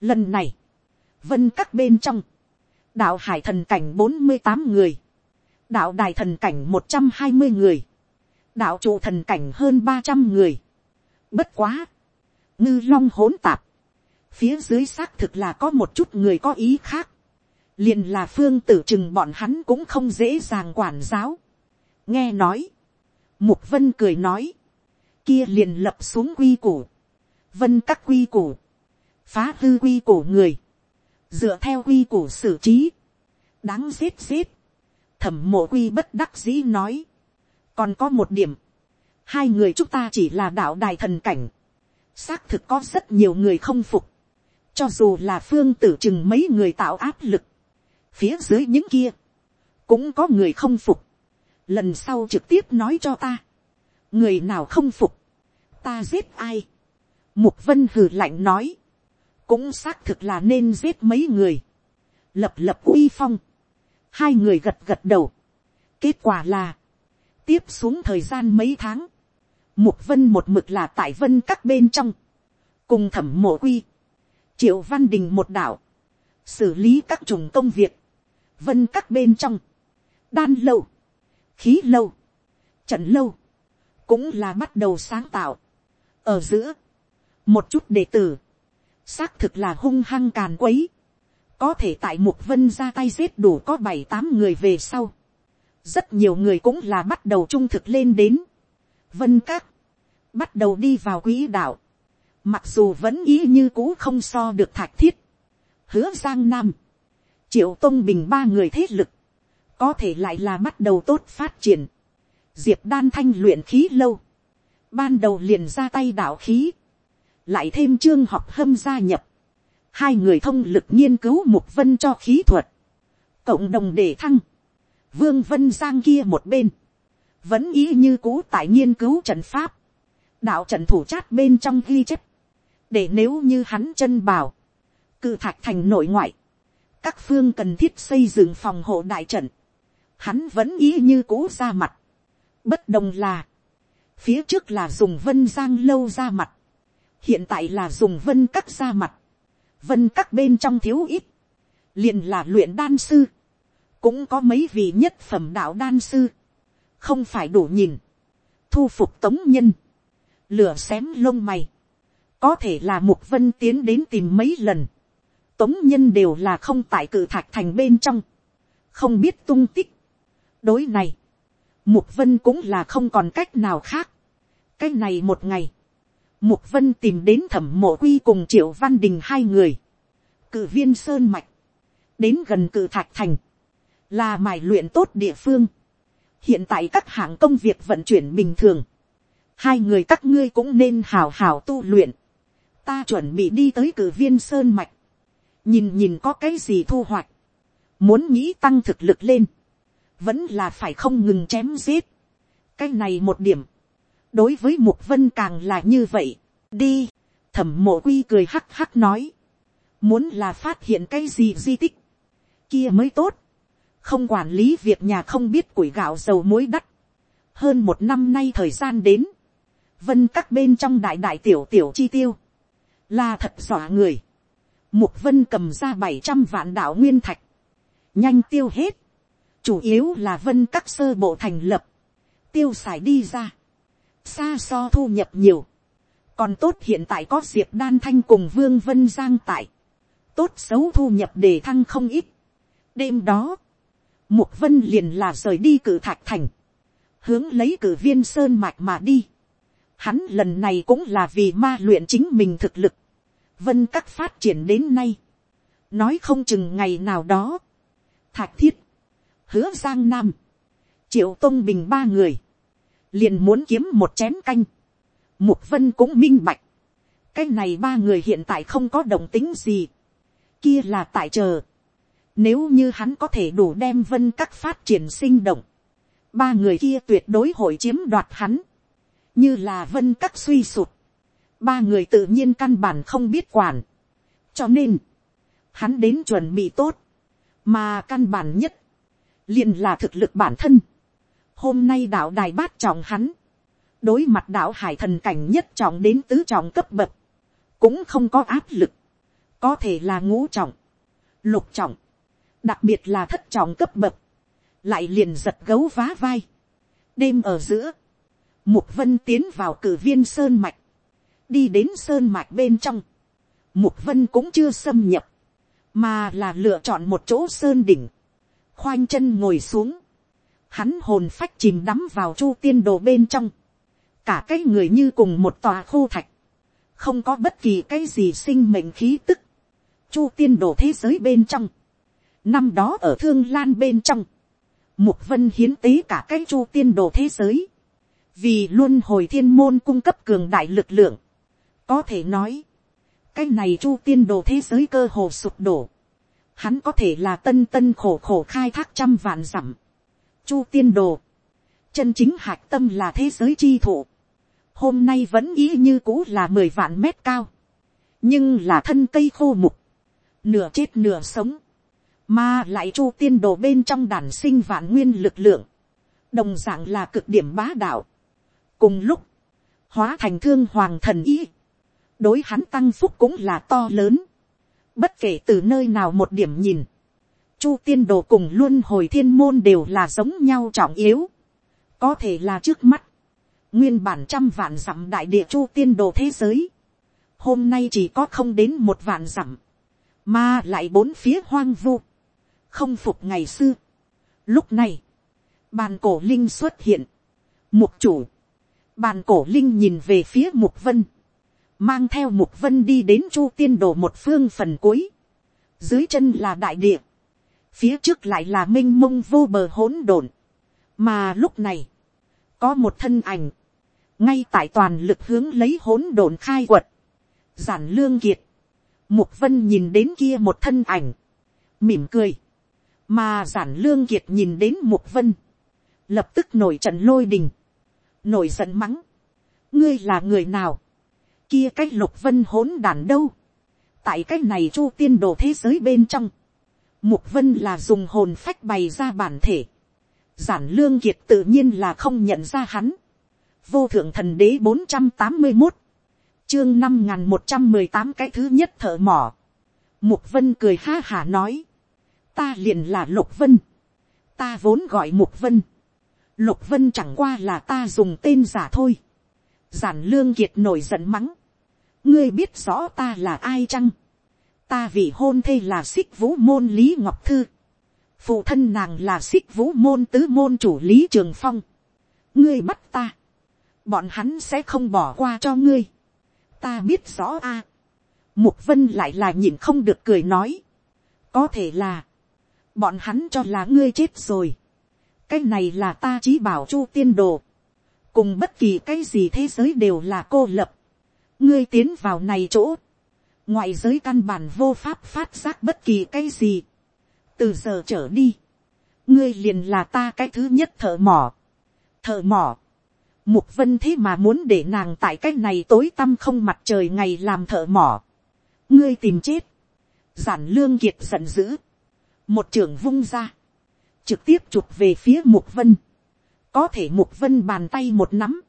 lần này, vân các bên trong, đạo hải thần cảnh bốn mươi tám người, đạo đài thần cảnh một trăm hai mươi người, đạo trụ thần cảnh hơn ba trăm người. Bất quá, ngư long hỗn tạp, phía dưới xác thực là có một chút người có ý khác, liền là phương tử chừng bọn hắn cũng không dễ dàng quản giáo. nghe nói, mục vân cười nói, kia liền lập xuống quy củ, vân các quy củ, phá hư quy củ người, dựa theo quy củ xử trí, đáng giết giết, thẩm mộ quy bất đắc dĩ nói, còn có một điểm, hai người chúng ta chỉ là đạo đài thần cảnh, xác thực có rất nhiều người không phục, cho dù là phương tử chừng mấy người tạo áp lực, phía dưới những kia, cũng có người không phục, lần sau trực tiếp nói cho ta, người nào không phục, ta giết ai, mục vân hừ lạnh nói, cũng xác thực là nên giết mấy người, lập lập uy phong, hai người gật gật đầu, kết quả là, tiếp xuống thời gian mấy tháng, mục vân một mực là tại vân các bên trong, cùng thẩm mộ quy, triệu văn đình một đảo, xử lý các chủng công việc, vân các bên trong, đan lâu, khí lâu, trận lâu, cũng là bắt đầu sáng tạo. ở giữa, một chút đệ tử, xác thực là hung hăng càn quấy, có thể tại mục vân ra tay giết đủ có bảy tám người về sau, rất nhiều người cũng là bắt đầu trung thực lên đến, vân các, bắt đầu đi vào quỹ đạo, mặc dù vẫn ý như cũ không so được thạch thiết, hứa giang nam, triệu tông bình ba người thế lực, có thể lại là bắt đầu tốt phát triển, diệp đan thanh luyện khí lâu, ban đầu liền ra tay đạo khí, lại thêm trương học hâm gia nhập, hai người thông lực nghiên cứu mục vân cho khí thuật, cộng đồng để thăng, vương vân giang kia một bên, vẫn ý như cũ tại nghiên cứu trận pháp, đạo trận thủ chát bên trong ghi chép, để nếu như hắn chân bảo, cự thạch thành nội ngoại, các phương cần thiết xây dựng phòng hộ đại trận, hắn vẫn ý như cũ ra mặt, bất đồng là, phía trước là dùng vân giang lâu ra mặt, hiện tại là dùng vân các ra mặt, vân các bên trong thiếu ít, liền là luyện đan sư, cũng có mấy vị nhất phẩm đạo đan sư, không phải đủ nhìn, thu phục tống nhân, lửa xém lông mày, có thể là mục vân tiến đến tìm mấy lần, tống nhân đều là không tại cự thạch thành bên trong, không biết tung tích. đối này, mục vân cũng là không còn cách nào khác. cái này một ngày, mục vân tìm đến thẩm mộ quy cùng triệu văn đình hai người, cử viên sơn mạch, đến gần cử thạch thành, là mài luyện tốt địa phương. hiện tại các hạng công việc vận chuyển bình thường, hai người các ngươi cũng nên hào hào tu luyện. ta chuẩn bị đi tới cử viên sơn mạch, nhìn nhìn có cái gì thu hoạch, muốn nghĩ tăng thực lực lên, vẫn là phải không ngừng chém giết. cái này một điểm, đối với mục vân càng là như vậy, đi, thẩm mộ quy cười hắc hắc nói, muốn là phát hiện cái gì di tích, kia mới tốt, không quản lý việc nhà không biết củi gạo dầu muối đắt, hơn một năm nay thời gian đến, vân các bên trong đại đại tiểu tiểu chi tiêu, là thật dọa người, mục vân cầm ra bảy trăm vạn đạo nguyên thạch, nhanh tiêu hết, chủ yếu là vân các sơ bộ thành lập, tiêu xài đi ra, xa so thu nhập nhiều, còn tốt hiện tại có diệp đan thanh cùng vương vân giang tại, tốt xấu thu nhập đề thăng không ít. đêm đó, mục vân liền là rời đi cử thạch thành, hướng lấy cử viên sơn mạch mà đi. Hắn lần này cũng là vì ma luyện chính mình thực lực, vân các phát triển đến nay, nói không chừng ngày nào đó, thạch thiết, hứa giang nam, triệu tông bình ba người, liền muốn kiếm một chén canh, mục vân cũng minh bạch, cái này ba người hiện tại không có đồng tính gì, kia là tại chờ, nếu như hắn có thể đủ đem vân các phát triển sinh động, ba người kia tuyệt đối hội chiếm đoạt hắn, như là vân các suy sụt, ba người tự nhiên căn bản không biết quản, cho nên, hắn đến chuẩn bị tốt, mà căn bản nhất, liền là thực lực bản thân. Hôm nay đạo đài bát trọng hắn, đối mặt đạo hải thần cảnh nhất trọng đến tứ trọng cấp bậc, cũng không có áp lực, có thể là ngũ trọng, lục trọng, đặc biệt là thất trọng cấp bậc, lại liền giật gấu vá vai. đêm ở giữa, mục vân tiến vào cử viên sơn mạch, đi đến sơn mạch bên trong, mục vân cũng chưa xâm nhập, mà là lựa chọn một chỗ sơn đỉnh, khoanh chân ngồi xuống, hắn hồn phách chìm đắm vào chu tiên đồ bên trong, cả cái người như cùng một tòa khô thạch, không có bất kỳ cái gì sinh mệnh khí tức, chu tiên đồ thế giới bên trong, năm đó ở thương lan bên trong, mục vân hiến tế cả cái chu tiên đồ thế giới, vì luôn hồi thiên môn cung cấp cường đại lực lượng, có thể nói, cái này chu tiên đồ thế giới cơ hồ sụp đổ, hắn có thể là tân tân khổ khổ khai thác trăm vạn dặm, chu tiên đồ, chân chính hạch tâm là thế giới chi thụ, hôm nay vẫn ý như cũ là mười vạn mét cao, nhưng là thân cây khô mục, nửa chết nửa sống, mà lại chu tiên đồ bên trong đàn sinh vạn nguyên lực lượng, đồng dạng là cực điểm bá đạo cùng lúc, hóa thành thương hoàng thần ý, đối hắn tăng phúc cũng là to lớn, bất kể từ nơi nào một điểm nhìn, chu tiên đồ cùng luôn hồi thiên môn đều là giống nhau trọng yếu, có thể là trước mắt, nguyên bản trăm vạn dặm đại địa chu tiên đồ thế giới, hôm nay chỉ có không đến một vạn dặm, mà lại bốn phía hoang vu, không phục ngày xưa. Lúc này, bàn cổ linh xuất hiện. Mục chủ, bàn cổ linh nhìn về phía mục vân, mang theo mục vân đi đến chu tiên đồ một phương phần cuối. Dưới chân là đại địa, phía trước lại là minh mông vô bờ hỗn độn. mà lúc này, có một thân ảnh, ngay tại toàn lực hướng lấy hỗn độn khai quật, giản lương kiệt, mục vân nhìn đến kia một thân ảnh, mỉm cười, mà giản lương kiệt nhìn đến mục vân, lập tức nổi trận lôi đình, nổi giận mắng, ngươi là người nào, kia cái lục vân hỗn đàn đâu, tại cái này chu tiên đồ thế giới bên trong, mục vân là dùng hồn phách bày ra bản thể, giản lương kiệt tự nhiên là không nhận ra hắn, vô thượng thần đế bốn trăm tám mươi một, chương năm n g h n một trăm mười tám cái thứ nhất thợ mỏ, mục vân cười ha hả nói, ta liền là lục vân, ta vốn gọi mục vân, lục vân chẳng qua là ta dùng tên giả thôi, giản lương kiệt nổi giận mắng, ngươi biết rõ ta là ai chăng, ta vì hôn thê là xích vũ môn lý ngọc thư, phụ thân nàng là xích vũ môn tứ môn chủ lý trường phong, ngươi bắt ta, bọn hắn sẽ không bỏ qua cho ngươi, ta biết rõ a, mục vân lại là nhìn không được cười nói, có thể là, bọn hắn cho là ngươi chết rồi cái này là ta chí bảo chu tiên đồ. cùng bất kỳ cái gì thế giới đều là cô lập. ngươi tiến vào này chỗ. ngoại giới căn bản vô pháp phát giác bất kỳ cái gì. từ giờ trở đi, ngươi liền là ta cái thứ nhất thợ mỏ. thợ mỏ. Mục vân thế mà muốn để nàng tại cái này tối tăm không mặt trời ngày làm thợ mỏ. Ngươi tìm chết. giản lương kiệt giận dữ, một trưởng vung ra, trực tiếp chụp về phía mục vân, có thể mục vân bàn tay một nắm,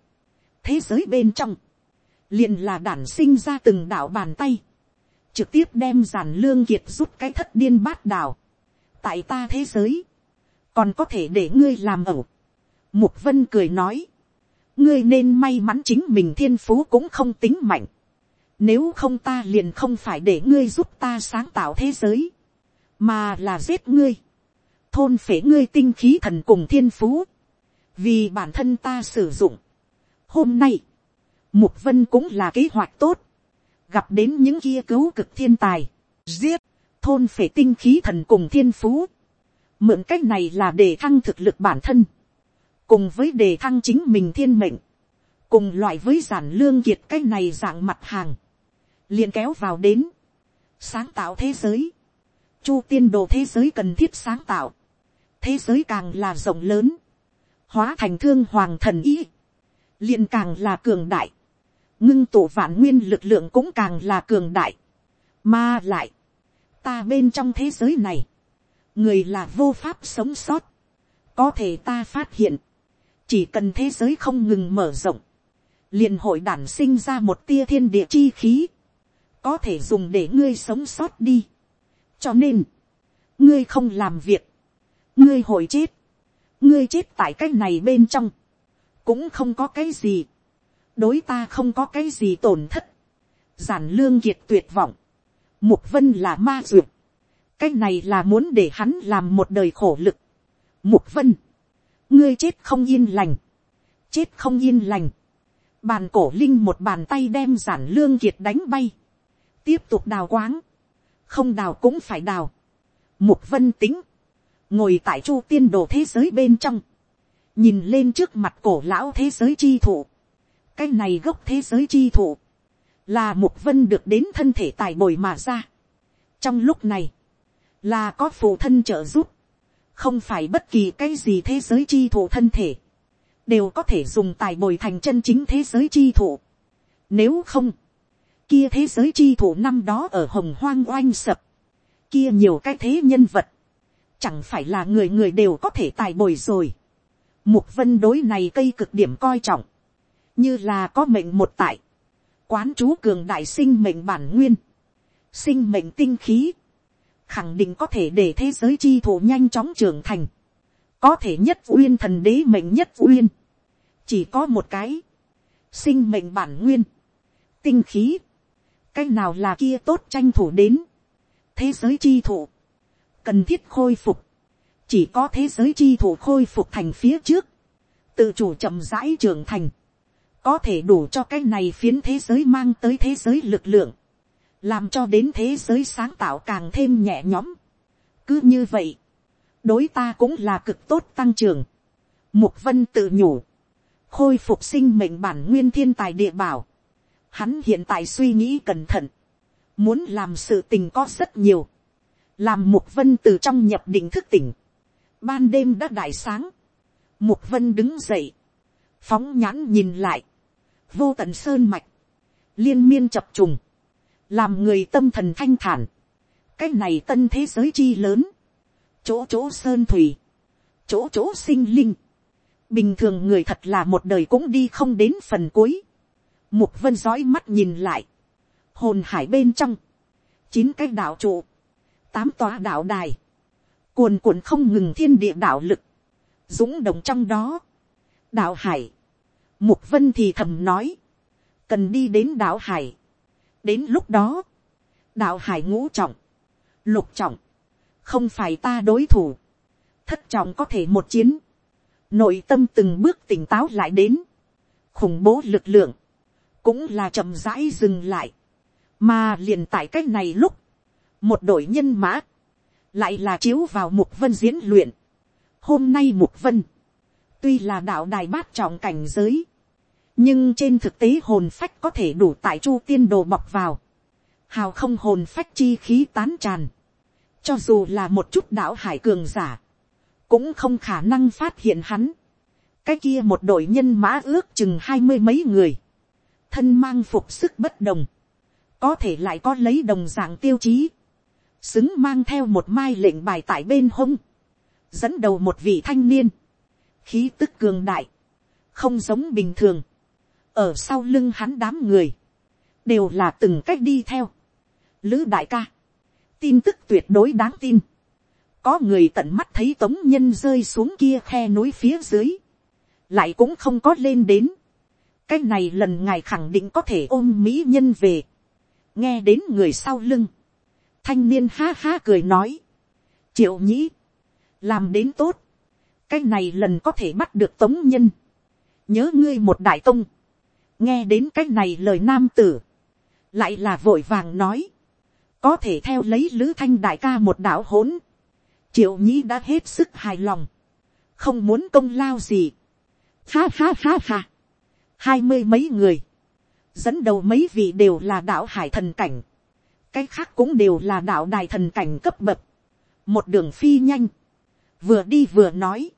thế giới bên trong, liền là đản sinh ra từng đảo bàn tay, trực tiếp đem giản lương kiệt rút cái thất điên bát đảo, tại ta thế giới, còn có thể để ngươi làm ẩu. Mục vân cười nói, ngươi nên may mắn chính mình thiên phú cũng không tính mạnh, nếu không ta liền không phải để ngươi giúp ta sáng tạo thế giới, mà là giết ngươi, thôn phế ngươi tinh khí thần cùng thiên phú, vì bản thân ta sử dụng. Hôm nay, Mục Vân cũng là kế hoạch tốt, gặp đến những kia cứu cực thiên tài, giết, thôn phế tinh khí thần cùng thiên phú. Mượn cách này là để thăng thực lực bản thân, cùng với đề thăng chính mình thiên mệnh, cùng loại với giản lương kiệt cách này dạng mặt hàng, liền kéo vào đến, sáng tạo thế giới, chu tiên đồ thế giới cần thiết sáng tạo, thế giới càng là rộng lớn, hóa thành thương hoàng thần ý, liền càng là cường đại, ngưng tụ vạn nguyên lực lượng cũng càng là cường đại, mà lại, ta bên trong thế giới này, người là vô pháp sống sót, có thể ta phát hiện, chỉ cần thế giới không ngừng mở rộng, liền hội đản sinh ra một tia thiên địa chi khí, có thể dùng để ngươi sống sót đi. cho nên, ngươi không làm việc, ngươi hồi chết, ngươi chết tại cái này bên trong, cũng không có cái gì, đối ta không có cái gì tổn thất, giản lương kiệt tuyệt vọng, mục vân là ma duyệt, cái này là muốn để hắn làm một đời khổ lực, mục vân, ngươi chết không yên lành, chết không yên lành, bàn cổ linh một bàn tay đem giản lương kiệt đánh bay, tiếp tục đào quáng, không đào cũng phải đào, mục vân tính, ngồi tại chu tiên đồ thế giới bên trong, nhìn lên trước mặt cổ lão thế giới chi thụ, cái này gốc thế giới chi thụ, là mục vân được đến thân thể tài bồi mà ra. trong lúc này, là có phụ thân trợ giúp, không phải bất kỳ cái gì thế giới chi thụ thân thể, đều có thể dùng tài bồi thành chân chính thế giới chi thụ. Nếu không, kia thế giới chi thụ năm đó ở hồng hoang oanh sập, kia nhiều cái thế nhân vật, chẳng phải là người người đều có thể tài bồi rồi. Mục vân đối này cây cực điểm coi trọng, như là có mệnh một tại, quán chú cường đại sinh mệnh bản nguyên, sinh mệnh tinh khí, khẳng định có thể để thế giới chi thủ nhanh chóng trưởng thành, có thể nhất uyên thần đế mệnh nhất uyên, chỉ có một cái, sinh mệnh bản nguyên, tinh khí, cái nào là kia tốt tranh thủ đến, thế giới chi thủ, cần thiết khôi phục, chỉ có thế giới chi thủ khôi phục thành phía trước, tự chủ chậm rãi trưởng thành, có thể đủ cho cái này phiến thế giới mang tới thế giới lực lượng, làm cho đến thế giới sáng tạo càng thêm nhẹ nhõm. cứ như vậy, đối ta cũng là cực tốt tăng trưởng. mục vân tự nhủ, khôi phục sinh mệnh bản nguyên thiên tài địa bảo. hắn hiện tại suy nghĩ cẩn thận, muốn làm sự tình có rất nhiều, làm mục vân từ trong nhập định thức tỉnh, ban đêm đã đại sáng, mục vân đứng dậy, phóng nhãn nhìn lại, vô tận sơn mạch, liên miên chập trùng, làm người tâm thần thanh thản, cái này tân thế giới chi lớn, chỗ chỗ sơn thủy, chỗ chỗ sinh linh, bình thường người thật là một đời cũng đi không đến phần cuối, mục vân dõi mắt nhìn lại, hồn hải bên trong, chín cái đạo trụ, tám tòa đạo đài, cuồn cuộn không ngừng thiên địa đạo lực, dũng động trong đó, đạo hải, Mục vân thì thầm nói. Cần đi đến đạo hải. Đến lúc đó. đạo hải ngũ trọng. Lục trọng. Không phải ta đối thủ. Thất trọng có thể một chiến. Nội tâm từng bước tỉnh táo lại đến. Khủng bố lực lượng. Cũng là chậm rãi dừng lại. Mà liền tại cách này lúc. Một đội nhân mã. Lại là chiếu vào mục vân diễn luyện. Hôm nay mục vân tuy là đạo đài bát trọng cảnh giới, nhưng trên thực tế hồn phách có thể đủ tại chu tiên đồ bọc vào, hào không hồn phách chi khí tán tràn, cho dù là một chút đạo hải cường giả, cũng không khả năng phát hiện hắn. cái kia một đội nhân mã ước chừng hai mươi mấy người, thân mang phục sức bất đồng, có thể lại có lấy đồng dạng tiêu chí, xứng mang theo một mai lệnh bài tại bên hông, dẫn đầu một vị thanh niên, khí tức cường đại, không giống bình thường, ở sau lưng hắn đám người, đều là từng cách đi theo. Lữ đại ca, tin tức tuyệt đối đáng tin. Có người tận mắt thấy tống nhân rơi xuống kia khe núi phía dưới, lại cũng không có lên đến. cái này lần ngài khẳng định có thể ôm mỹ nhân về, nghe đến người sau lưng, thanh niên ha ha cười nói, triệu nhĩ, làm đến tốt, cái này lần có thể bắt được tống nhân, nhớ ngươi một đại tông. nghe đến cái này lời nam tử, lại là vội vàng nói, có thể theo lấy lữ thanh đại ca một đạo hỗn, triệu nhĩ đã hết sức hài lòng, không muốn công lao gì, ha ha ha ha, hai mươi mấy người, dẫn đầu mấy vị đều là đạo hải thần cảnh, cái khác cũng đều là đạo đài thần cảnh cấp bậc, một đường phi nhanh, vừa đi vừa nói,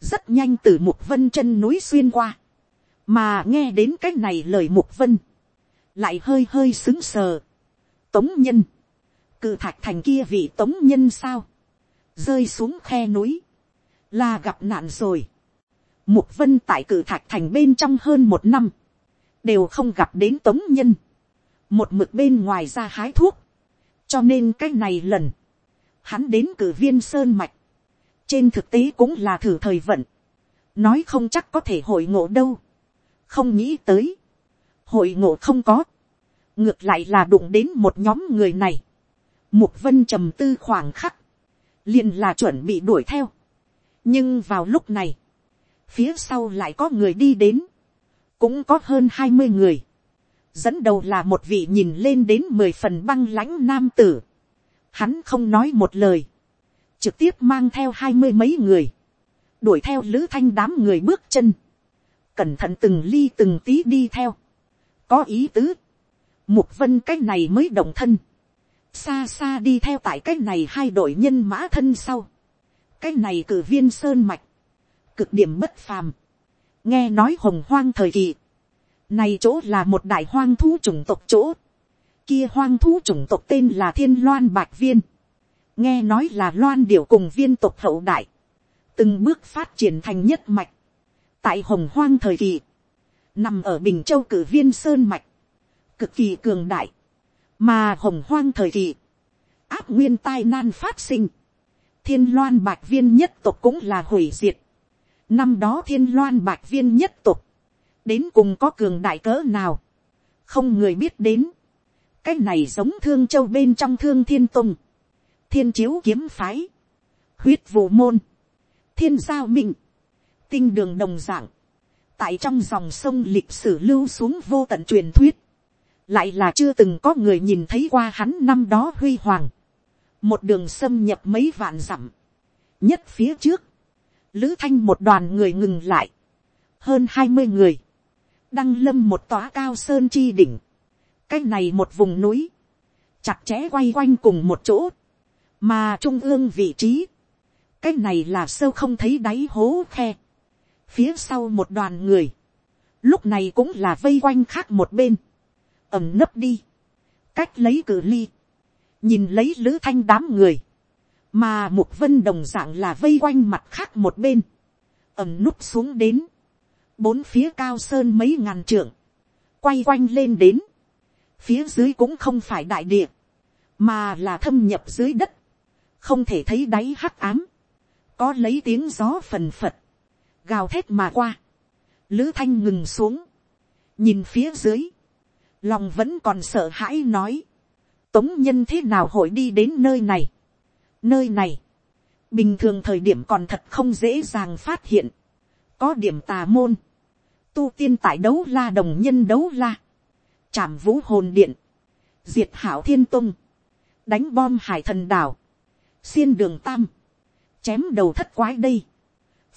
rất nhanh từ mục vân chân núi xuyên qua, mà nghe đến cái này lời mục vân, lại hơi hơi xứng sờ. Tống nhân, cự thạch thành kia vị tống nhân sao, rơi xuống khe núi, là gặp nạn rồi. Mục vân tại cự thạch thành bên trong hơn một năm, đều không gặp đến tống nhân, một mực bên ngoài ra hái thuốc, cho nên cái này lần, hắn đến cử viên sơn mạch, trên thực tế cũng là thử thời vận, nói không chắc có thể hội ngộ đâu, không nghĩ tới, hội ngộ không có, ngược lại là đụng đến một nhóm người này, mục vân trầm tư khoảng khắc, liền là chuẩn bị đuổi theo, nhưng vào lúc này, phía sau lại có người đi đến, cũng có hơn hai mươi người, dẫn đầu là một vị nhìn lên đến mười phần băng lãnh nam tử, hắn không nói một lời, trực tiếp mang theo hai mươi mấy người, đuổi theo lữ thanh đám người bước chân, cẩn thận từng ly từng tí đi theo, có ý tứ, mục vân cái này mới động thân, xa xa đi theo tại cái này hai đội nhân mã thân sau, cái này cử viên sơn mạch, cực điểm bất phàm, nghe nói hồng hoang thời kỳ, này chỗ là một đại hoang thú chủng tộc chỗ, kia hoang thú chủng tộc tên là thiên loan bạch viên, nghe nói là loan điểu cùng viên tộc hậu đại, từng bước phát triển thành nhất mạch, tại hồng hoang thời kỳ, nằm ở bình châu cử viên sơn mạch, cực kỳ cường đại, mà hồng hoang thời kỳ, áp nguyên tai nan phát sinh, thiên loan bạch viên nhất tộc cũng là hủy diệt, năm đó thiên loan bạch viên nhất tộc, đến cùng có cường đại cỡ nào, không người biết đến, cái này giống thương châu bên trong thương thiên tùng, thiên chiếu kiếm phái, huyết vụ môn, thiên giao minh, tinh đường đồng dạng, tại trong dòng sông lịch sử lưu xuống vô tận truyền thuyết, lại là chưa từng có người nhìn thấy qua hắn năm đó huy hoàng, một đường xâm nhập mấy vạn dặm, nhất phía trước, lữ thanh một đoàn người ngừng lại, hơn hai mươi người, đăng lâm một tòa cao sơn chi đỉnh, cái này một vùng núi, chặt chẽ quay quanh cùng một chỗ, mà trung ương vị trí, cái này là sâu không thấy đáy hố khe, phía sau một đoàn người, lúc này cũng là vây quanh khác một bên, ẩm nấp đi, cách lấy cử ly, nhìn lấy lữ thanh đám người, mà một vân đồng dạng là vây quanh mặt khác một bên, ẩm núp xuống đến, bốn phía cao sơn mấy ngàn trượng, quay quanh lên đến, phía dưới cũng không phải đại địa, mà là thâm nhập dưới đất, không thể thấy đáy hắc ám, có lấy tiếng gió phần phật, gào thét mà qua, lữ thanh ngừng xuống, nhìn phía dưới, lòng vẫn còn sợ hãi nói, tống nhân thế nào hội đi đến nơi này, nơi này, bình thường thời điểm còn thật không dễ dàng phát hiện, có điểm tà môn, tu tiên tại đấu la đồng nhân đấu la, chạm vũ hồn điện, diệt hảo thiên tung, đánh bom hải thần đảo, xiên đường tam, chém đầu thất quái đây,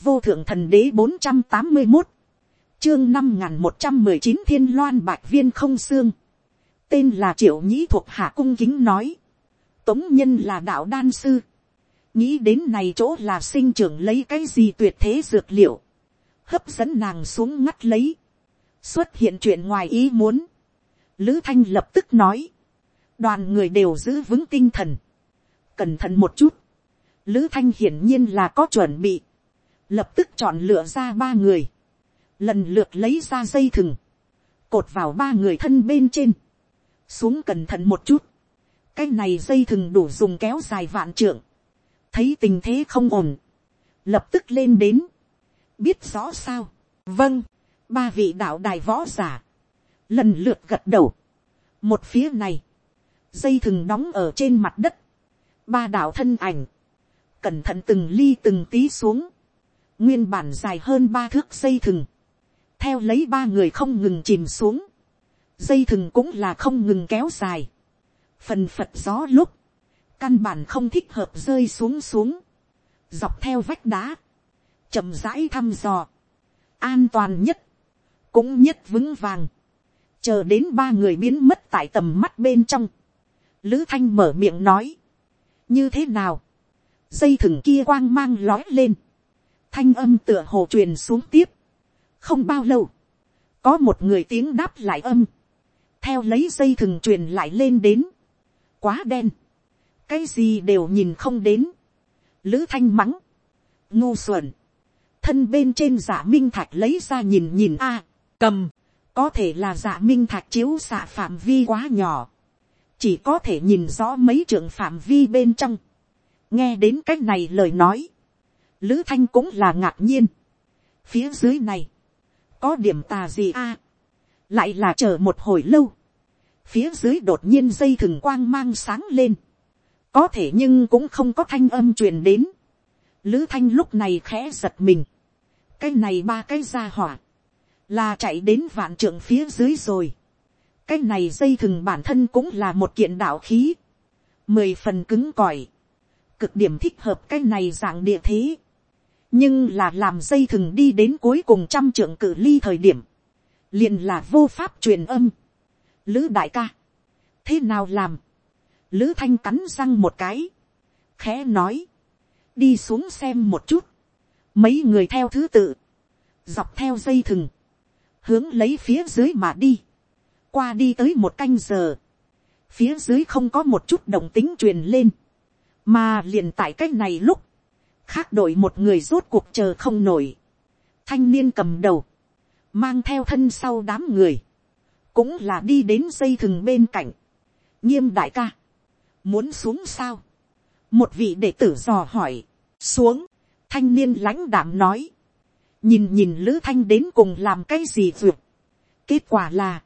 vô thượng thần đế bốn trăm tám mươi một, chương năm n một trăm mười chín thiên loan bạch viên không xương, tên là triệu nhĩ thuộc hạ cung kính nói, tống nhân là đạo đan sư, nghĩ đến này chỗ là sinh trưởng lấy cái gì tuyệt thế dược liệu, hấp dẫn nàng xuống ngắt lấy, xuất hiện chuyện ngoài ý muốn, lữ thanh lập tức nói, đoàn người đều giữ vững tinh thần, cẩn thận một chút, lữ thanh hiển nhiên là có chuẩn bị, lập tức chọn lựa ra ba người, lần lượt lấy ra dây thừng, cột vào ba người thân bên trên, xuống cẩn thận một chút, cái này dây thừng đủ dùng kéo dài vạn trượng, thấy tình thế không ổn, lập tức lên đến, biết rõ sao, vâng, ba vị đạo đài võ giả, lần lượt gật đầu, một phía này, dây thừng đóng ở trên mặt đất, ba đạo thân ảnh, cẩn thận từng ly từng tí xuống, nguyên bản dài hơn ba thước dây thừng, theo lấy ba người không ngừng chìm xuống, dây thừng cũng là không ngừng kéo dài, phần phật gió lúc, căn bản không thích hợp rơi xuống xuống, dọc theo vách đá, chậm rãi thăm dò, an toàn nhất, cũng nhất vững vàng, chờ đến ba người biến mất tại tầm mắt bên trong, lữ thanh mở miệng nói, như thế nào, dây thừng kia quang mang lói lên, thanh âm tựa hồ truyền xuống tiếp, không bao lâu, có một người tiếng đáp lại âm, theo lấy dây thừng truyền lại lên đến, quá đen, cái gì đều nhìn không đến, lữ thanh mắng, ngu xuẩn, thân bên trên giả minh thạch lấy ra nhìn nhìn a, cầm, có thể là giả minh thạch chiếu xạ phạm vi quá nhỏ, chỉ có thể nhìn rõ mấy trường phạm vi bên trong, nghe đến c á c h này lời nói, lữ thanh cũng là ngạc nhiên, phía dưới này, có điểm tà gì a, lại là chờ một hồi lâu, phía dưới đột nhiên dây thừng quang mang sáng lên, có thể nhưng cũng không có thanh âm truyền đến, lữ thanh lúc này khẽ giật mình, cái này ba cái ra hỏa, là chạy đến vạn trượng phía dưới rồi. cái này dây thừng bản thân cũng là một kiện đạo khí, mười phần cứng còi, cực điểm thích hợp cái này dạng địa thế, nhưng là làm dây thừng đi đến cuối cùng trăm trượng cự ly thời điểm, liền là vô pháp truyền âm. Lữ đại ca, thế nào làm, lữ thanh cắn răng một cái, khẽ nói, đi xuống xem một chút, mấy người theo thứ tự, dọc theo dây thừng, hướng lấy phía dưới mà đi, qua đi tới một canh giờ, phía dưới không có một chút động tính truyền lên, mà liền tại cái này lúc, khác đội một người rốt cuộc chờ không nổi, thanh niên cầm đầu, mang theo thân sau đám người, cũng là đi đến dây thừng bên cạnh, nghiêm đại ca, muốn xuống sao, một vị đệ tử dò hỏi, xuống, thanh niên lãnh đạm nói, nhìn nhìn lữ thanh đến cùng làm cái gì vượt. kết quả là,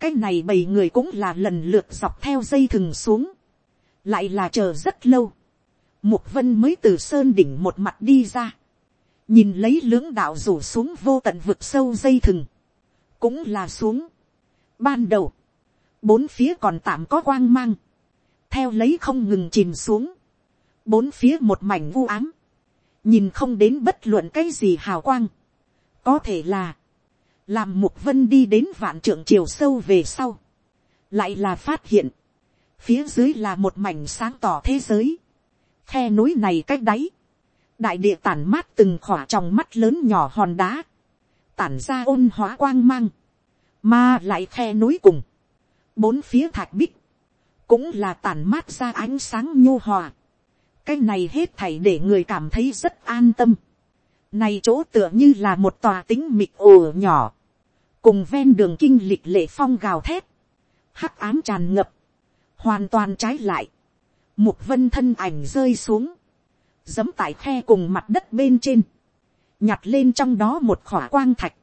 cái này bảy người cũng là lần lượt dọc theo dây thừng xuống, lại là chờ rất lâu, mục vân mới từ sơn đỉnh một mặt đi ra, nhìn lấy lưỡng đạo rủ xuống vô tận vực sâu dây thừng, cũng là xuống. ban đầu, bốn phía còn tạm có quang mang, theo lấy không ngừng chìm xuống, bốn phía một mảnh vu ám, nhìn không đến bất luận cái gì hào quang, có thể là, làm mục vân đi đến vạn trưởng chiều sâu về sau, lại là phát hiện, phía dưới là một mảnh sáng tỏ thế giới, khe núi này cách đáy, đại địa tản mát từng khỏa trong mắt lớn nhỏ hòn đá, tản ra ôn hóa quang mang, mà lại khe núi cùng, bốn phía thạch bích, cũng là tản mát ra ánh sáng nhu hòa, cái này hết thảy để người cảm thấy rất an tâm. Này chỗ tựa như là một tòa tính mịt ồ nhỏ. Cùng ven đường kinh lịch lệ phong gào thét. Hắc ám tràn ngập. Hoàn toàn trái lại. Mục vân thân ảnh rơi xuống. Dấm tại khe cùng mặt đất bên trên. Nhặt lên trong đó một khỏa quang thạch.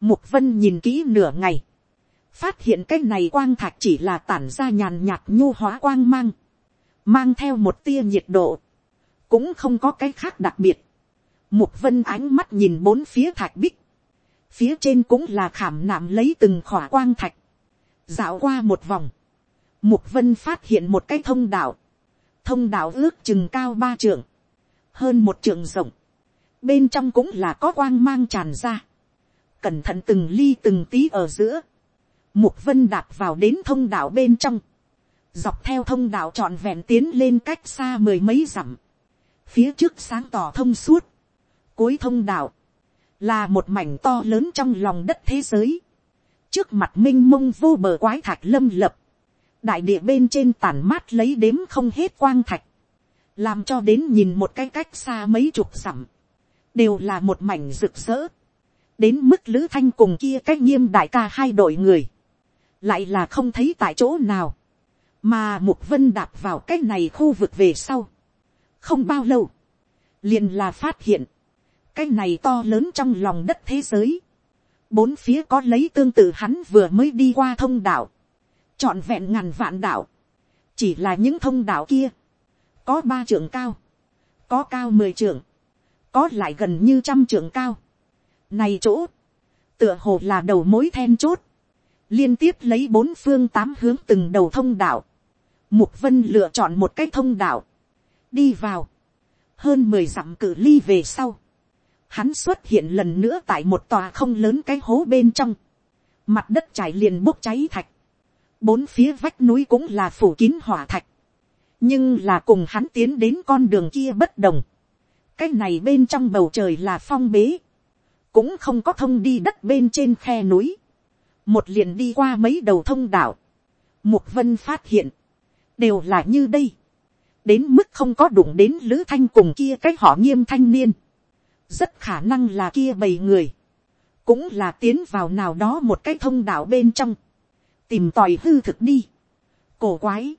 Mục vân nhìn kỹ nửa ngày. Phát hiện cái này quang thạch chỉ là tản ra nhàn nhạt nhu hóa quang mang mang theo một tia nhiệt độ, cũng không có cái khác đặc biệt. Mục vân ánh mắt nhìn bốn phía thạch bích, phía trên cũng là khảm nạm lấy từng khỏa quang thạch, dạo qua một vòng, mục vân phát hiện một cái thông đạo, thông đạo ước chừng cao ba trượng, hơn một trượng rộng, bên trong cũng là có quang mang tràn ra, cẩn thận từng ly từng tí ở giữa, mục vân đạp vào đến thông đạo bên trong, dọc theo thông đạo trọn vẹn tiến lên cách xa mười mấy dặm, phía trước sáng tỏ thông suốt, cuối thông đạo, là một mảnh to lớn trong lòng đất thế giới, trước mặt m i n h mông vô bờ quái thạch lâm lập, đại địa bên trên tàn mát lấy đếm không hết quang thạch, làm cho đến nhìn một cái cách xa mấy chục dặm, đều là một mảnh rực rỡ, đến mức lữ thanh cùng kia cách nghiêm đại ca hai đội người, lại là không thấy tại chỗ nào, mà mục vân đạp vào cái này khu vực về sau, không bao lâu, liền là phát hiện, cái này to lớn trong lòng đất thế giới, bốn phía có lấy tương tự hắn vừa mới đi qua thông đạo, trọn vẹn ngàn vạn đạo, chỉ là những thông đạo kia, có ba trưởng cao, có cao mười trưởng, có lại gần như trăm trưởng cao. Này chỗ, tựa hồ là đầu mối then chốt, liên tiếp lấy bốn phương tám hướng từng đầu thông đạo. Mục vân lựa chọn một cái thông đạo, đi vào, hơn mười dặm cự ly về sau. Hắn xuất hiện lần nữa tại một tòa không lớn cái hố bên trong, mặt đất trải liền bốc cháy thạch, bốn phía vách núi cũng là phủ kín hỏa thạch, nhưng là cùng hắn tiến đến con đường kia bất đồng, cái này bên trong bầu trời là phong bế, cũng không có thông đi đất bên trên khe núi, một liền đi qua mấy đầu thông đạo, mục vân phát hiện, đều là như đây, đến mức không có đụng đến lữ thanh cùng kia cái họ nghiêm thanh niên, rất khả năng là kia bầy người, cũng là tiến vào nào đó một cái thông đạo bên trong, tìm tòi hư thực đi, cổ quái,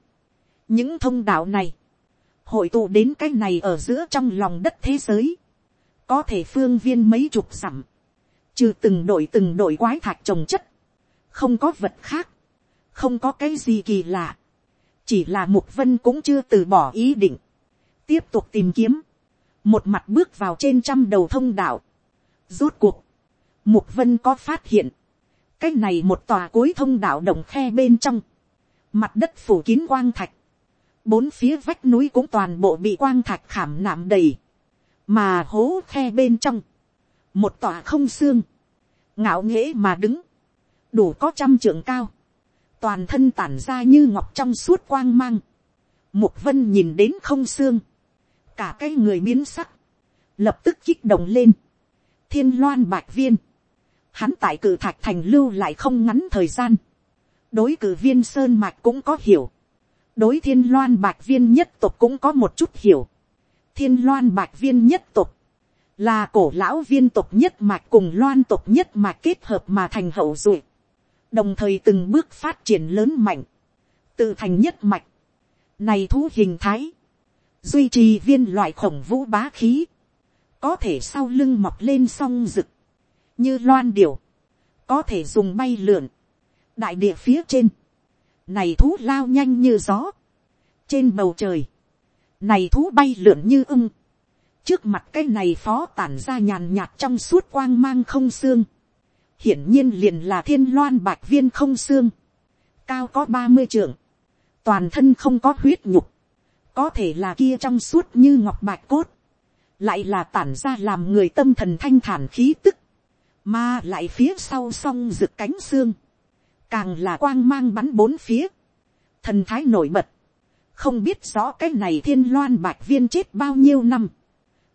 những thông đạo này, hội tụ đến cái này ở giữa trong lòng đất thế giới, có thể phương viên mấy chục sẵm, trừ từng đội từng đội quái thạch trồng chất, không có vật khác, không có cái gì kỳ lạ, chỉ là mục vân cũng chưa từ bỏ ý định, tiếp tục tìm kiếm, một mặt bước vào trên trăm đầu thông đạo, rốt cuộc, mục vân có phát hiện, cái này một tòa cuối thông đạo đồng khe bên trong, mặt đất phủ kín quang thạch, bốn phía vách núi cũng toàn bộ bị quang thạch khảm nạm đầy, mà hố khe bên trong, một tòa không xương, ngạo nghễ mà đứng, đủ có trăm trượng cao, toàn thân tản ra như ngọc trong suốt quang mang, mục vân nhìn đến không xương, cả cái người biến sắc, lập tức kích động lên, thiên loan bạch viên, hắn tại cử thạch thành lưu lại không ngắn thời gian, đối cử viên sơn mạch cũng có hiểu, đối thiên loan bạch viên nhất tục cũng có một chút hiểu. thiên loan bạch viên nhất tục, là cổ lão viên tục nhất mạch cùng loan tục nhất mạch kết hợp mà thành hậu duệ đồng thời từng bước phát triển lớn mạnh, tự thành nhất mạch, này thú hình thái, duy trì viên loại khổng vũ bá khí, có thể sau lưng mọc lên song rực, như loan điểu, có thể dùng bay lượn, đại địa phía trên, này thú lao nhanh như gió, trên bầu trời, này thú bay lượn như ưng, trước mặt cái này phó tản ra nhàn nhạt trong suốt quang mang không xương, hiển nhiên liền là thiên loan bạch viên không xương, cao có ba mươi trượng, toàn thân không có huyết nhục, có thể là kia trong suốt như ngọc bạch cốt, lại là tản ra làm người tâm thần thanh thản khí tức, mà lại phía sau song rực cánh xương, càng là quang mang bắn bốn phía, thần thái nổi bật, không biết rõ cái này thiên loan bạch viên chết bao nhiêu năm,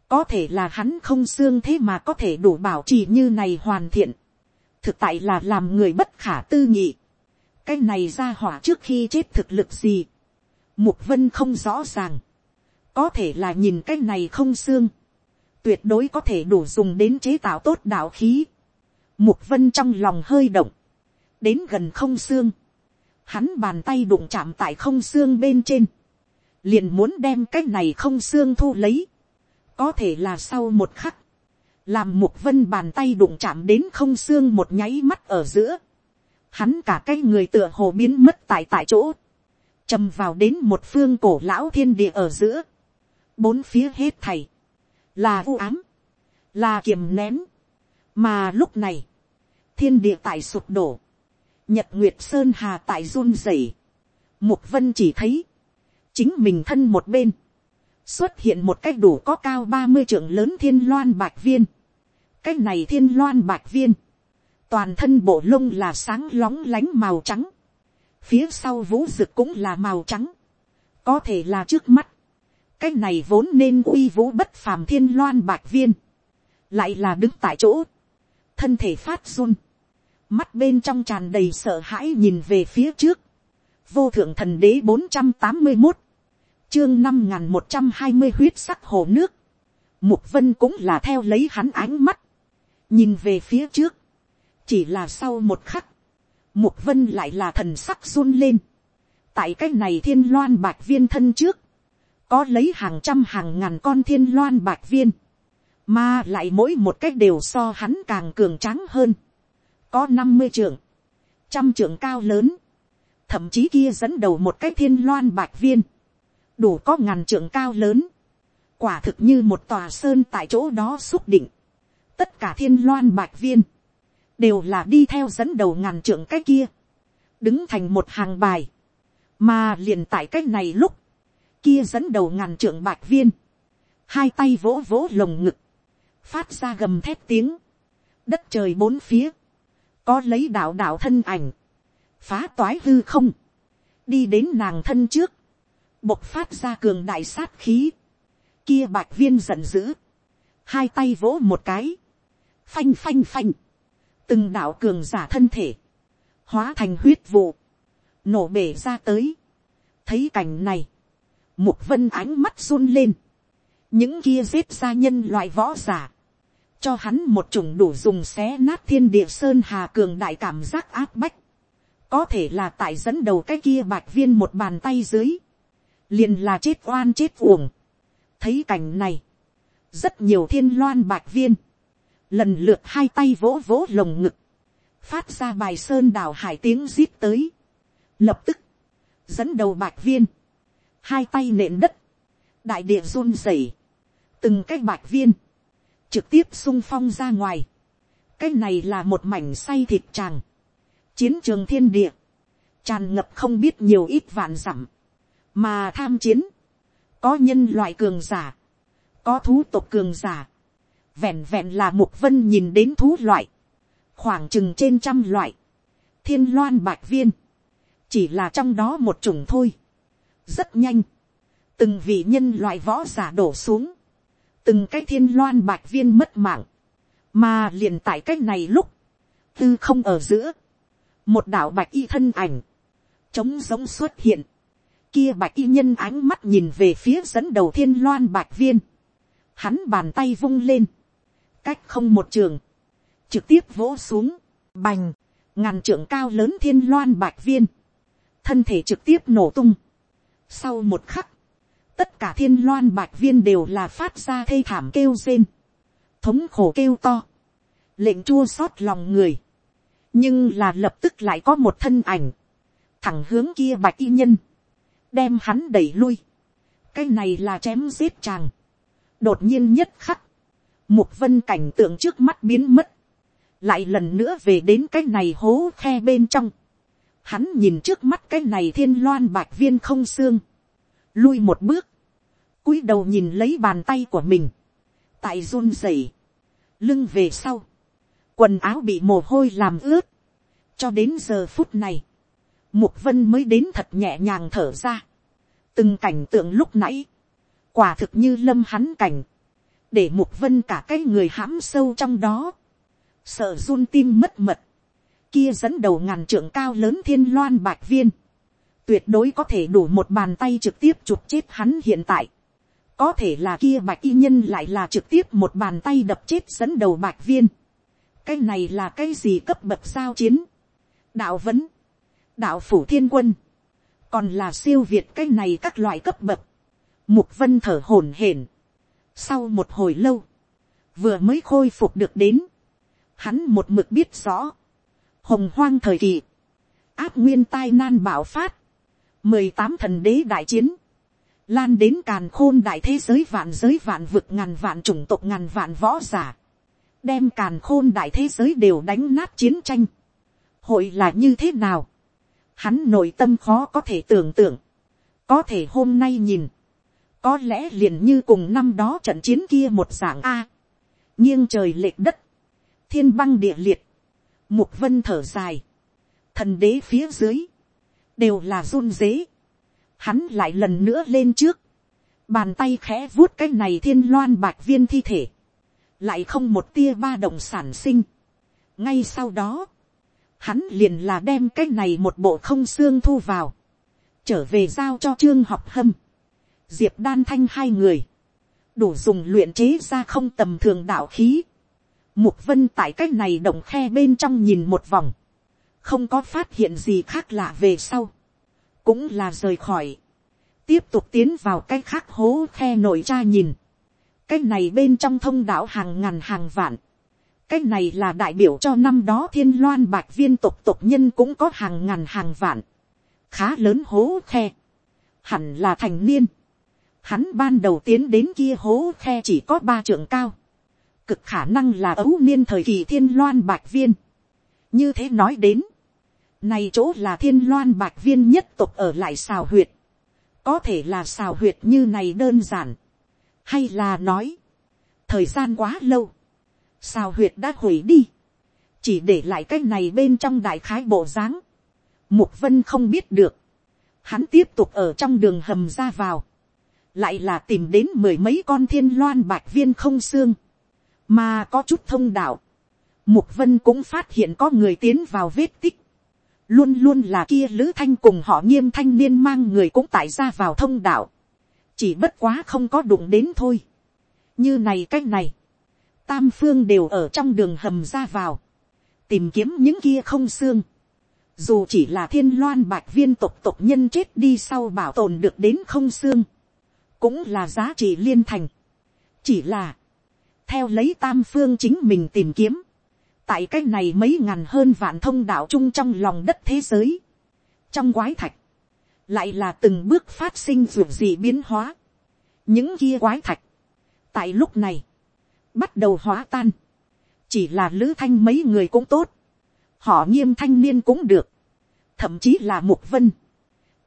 có thể là hắn không xương thế mà có thể đủ bảo trì như này hoàn thiện, thực tại là làm người bất khả tư nghị, cái này ra hỏa trước khi chết thực lực gì, mục vân không rõ ràng, có thể là nhìn cái này không xương, tuyệt đối có thể đủ dùng đến chế tạo tốt đạo khí, mục vân trong lòng hơi động, đến gần không xương, hắn bàn tay đụng chạm tại không xương bên trên, liền muốn đem cái này không xương thu lấy, có thể là sau một khắc, làm mục vân bàn tay đụng chạm đến không xương một nháy mắt ở giữa, hắn cả cái người tựa hồ biến mất tại tại chỗ, chầm vào đến một phương cổ lão thiên địa ở giữa, bốn phía hết thầy, là u ám, là kiềm nén, mà lúc này, thiên địa tại sụp đổ, nhật nguyệt sơn hà tại run rẩy, mục vân chỉ thấy, chính mình thân một bên, xuất hiện một cách đủ có cao ba mươi trượng lớn thiên loan bạch viên, cái này thiên loan bạch viên, toàn thân bộ lông là sáng lóng lánh màu trắng, phía sau vũ rực cũng là màu trắng, có thể là trước mắt, cái này vốn nên uy vũ bất phàm thiên loan bạch viên, lại là đứng tại chỗ, thân thể phát run, mắt bên trong tràn đầy sợ hãi nhìn về phía trước, vô thượng thần đế bốn trăm tám mươi một, chương năm n g h n một trăm hai mươi huyết sắc hồ nước, mục vân cũng là theo lấy hắn ánh mắt, nhìn về phía trước, chỉ là sau một khắc, mục vân lại là thần sắc run lên, tại cái này thiên loan bạc viên thân trước, có lấy hàng trăm hàng ngàn con thiên loan bạc viên, mà lại mỗi một cách đều so hắn càng cường tráng hơn, có năm mươi trưởng, trăm trưởng cao lớn, thậm chí kia dẫn đầu một cái thiên loan bạc viên, đủ có ngàn trưởng cao lớn, quả thực như một tòa sơn tại chỗ đó xúc định, tất cả thiên loan bạch viên, đều là đi theo dẫn đầu ngàn trượng cái kia, đứng thành một hàng bài, mà liền tại cái này lúc, kia dẫn đầu ngàn trượng bạch viên, hai tay vỗ vỗ lồng ngực, phát ra gầm thép tiếng, đất trời bốn phía, có lấy đạo đạo thân ảnh, phá toái hư không, đi đến nàng thân trước, bộc phát ra cường đại sát khí, kia bạch viên giận dữ, hai tay vỗ một cái, phanh phanh phanh, từng đạo cường giả thân thể, hóa thành huyết vụ, nổ bể ra tới, thấy cảnh này, một vân ánh mắt run lên, những kia giết ra nhân loại võ giả, cho hắn một chủng đủ dùng xé nát thiên địa sơn hà cường đại cảm giác áp bách, có thể là tại dẫn đầu cái kia bạch viên một bàn tay dưới, liền là chết oan chết uổng. thấy cảnh này, rất nhiều thiên loan bạch viên, lần lượt hai tay vỗ vỗ lồng ngực, phát ra bài sơn đào hải tiếng zip tới, lập tức, dẫn đầu bạch viên, hai tay nện đất, đại địa run rẩy, từng cái bạch viên, trực tiếp sung phong ra ngoài, cái này là một mảnh say thịt tràng, chiến trường thiên địa, tràn ngập không biết nhiều ít vạn dặm, mà tham chiến, có nhân loại cường giả, có thú tộc cường giả, vẹn vẹn là mục vân nhìn đến thú loại, khoảng chừng trên trăm loại, thiên loan bạch viên, chỉ là trong đó một chủng thôi, rất nhanh, từng vị nhân loại võ giả đổ xuống, từng cái thiên loan bạch viên mất mạng, mà liền tại cái này lúc, tư không ở giữa, một đạo bạch y thân ảnh, trống giống xuất hiện, kia bạch y nhân ánh mắt nhìn về phía dẫn đầu thiên loan bạch viên. Hắn bàn tay vung lên. Cách không một trường. Trực tiếp vỗ xuống. Bành. Ngàn trượng cao lớn thiên loan bạch viên. Thân thể trực tiếp nổ tung. Sau một khắc. Tất cả thiên loan bạch viên đều là phát ra thê thảm kêu rên. Thống khổ kêu to. Lệnh chua xót lòng người. Nhưng là lập tức lại có một thân ảnh. Thẳng hướng kia bạch y nhân đem hắn đẩy lui. cái này là chém giết chàng. đột nhiên nhất khắc, mục vân cảnh tượng trước mắt biến mất, lại lần nữa về đến cái này hố khe bên trong. hắn nhìn trước mắt cái này thiên loan bạch viên không xương, lui một bước, cúi đầu nhìn lấy bàn tay của mình, tại run rẩy, lưng về sau, quần áo bị mồ hôi làm ướt, cho đến giờ phút này, Mục vân mới đến thật nhẹ nhàng thở ra. Từng cảnh tượng lúc nãy. Quả thực như lâm hắn cảnh. Để mục vân cả cái người hãm sâu trong đó. Sợ run tim mất mật. Kia dẫn đầu ngàn trưởng cao lớn thiên loan bạch viên. Tuyệt đối có thể đủ một bàn tay trực tiếp chụp chết hắn hiện tại. Có thể là kia bạch y nhân lại là trực tiếp một bàn tay đập chết dẫn đầu bạch viên. Cái này là cái gì cấp bậc giao chiến? Đạo vấn đạo phủ thiên quân, còn là siêu việt cái này các loại cấp bậc, mục vân thở hổn hển, sau một hồi lâu, vừa mới khôi phục được đến, hắn một mực biết rõ, hồng hoang thời kỳ, áp nguyên tai nan bạo phát, mười tám thần đế đại chiến, lan đến càn khôn đại thế giới vạn giới vạn vực ngàn vạn chủng tộc ngàn vạn võ giả, đem càn khôn đại thế giới đều đánh nát chiến tranh, hội là như thế nào, hắn nội tâm khó có thể tưởng tượng, có thể hôm nay nhìn, có lẽ liền như cùng năm đó trận chiến kia một dạng a, nghiêng trời lệch đất, thiên băng địa liệt, mục vân thở dài, thần đế phía dưới, đều là run dế, hắn lại lần nữa lên trước, bàn tay khẽ vuốt cái này thiên loan bạc viên thi thể, lại không một tia ba động sản sinh. ngay sau đó, hắn liền là đem cái này một bộ không xương thu vào, trở về giao cho trương học hâm diệp đan thanh hai người, đủ dùng luyện chế ra không tầm thường đạo khí. Mục vân tại cách này động khe bên trong nhìn một vòng, không có phát hiện gì khác lạ về sau, cũng là rời khỏi, tiếp tục tiến vào cái khác hố khe nội tra nhìn, cái này bên trong thông đạo hàng ngàn hàng vạn, cái này là đại biểu cho năm đó thiên loan bạch viên tộc tộc nhân cũng có hàng ngàn hàng vạn, khá lớn hố khe, hẳn là thành niên, hắn ban đầu tiến đến kia hố khe chỉ có ba trượng cao, cực khả năng là ấu niên thời kỳ thiên loan bạch viên, như thế nói đến, này chỗ là thiên loan bạch viên nhất tục ở lại xào huyệt. Có thể là xào huyệt như này đơn giản. Hay là nói. Thời gian quá lâu. Xào huyệt đã hủy đi. Chỉ để lại cái này bên trong đại khái bộ dáng Mục vân không biết được. Hắn tiếp tục ở trong đường hầm ra vào. Lại là tìm đến mười mấy con thiên loan bạch viên không xương. Mà có chút thông đạo. Mục vân cũng phát hiện có người tiến vào vết tích luôn luôn là kia lữ thanh cùng họ nghiêm thanh niên mang người cũng tại ra vào thông đạo, chỉ bất quá không có đụng đến thôi. như này c á c h này, tam phương đều ở trong đường hầm ra vào, tìm kiếm những kia không xương, dù chỉ là thiên loan bạch viên tộc tộc nhân chết đi sau bảo tồn được đến không xương, cũng là giá trị liên thành. chỉ là, theo lấy tam phương chính mình tìm kiếm, tại cái này mấy ngàn hơn vạn thông đạo chung trong lòng đất thế giới, trong quái thạch, lại là từng bước phát sinh ruột gì biến hóa, những kia quái thạch, tại lúc này, bắt đầu hóa tan, chỉ là lữ thanh mấy người cũng tốt, họ nghiêm thanh niên cũng được, thậm chí là mục vân,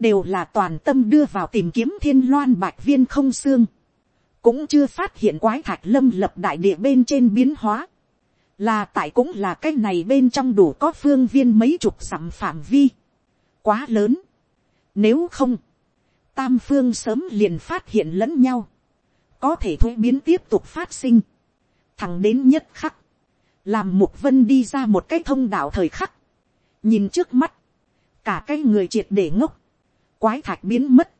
đều là toàn tâm đưa vào tìm kiếm thiên loan bạch viên không xương, cũng chưa phát hiện quái thạch lâm lập đại địa bên trên biến hóa, là tại cũng là cái này bên trong đủ có phương viên mấy chục dặm phạm vi, quá lớn. Nếu không, tam phương sớm liền phát hiện lẫn nhau, có thể thuế biến tiếp tục phát sinh, thẳng đến nhất khắc, làm mục vân đi ra một cái thông đạo thời khắc, nhìn trước mắt, cả cái người triệt để ngốc, quái thạch biến mất,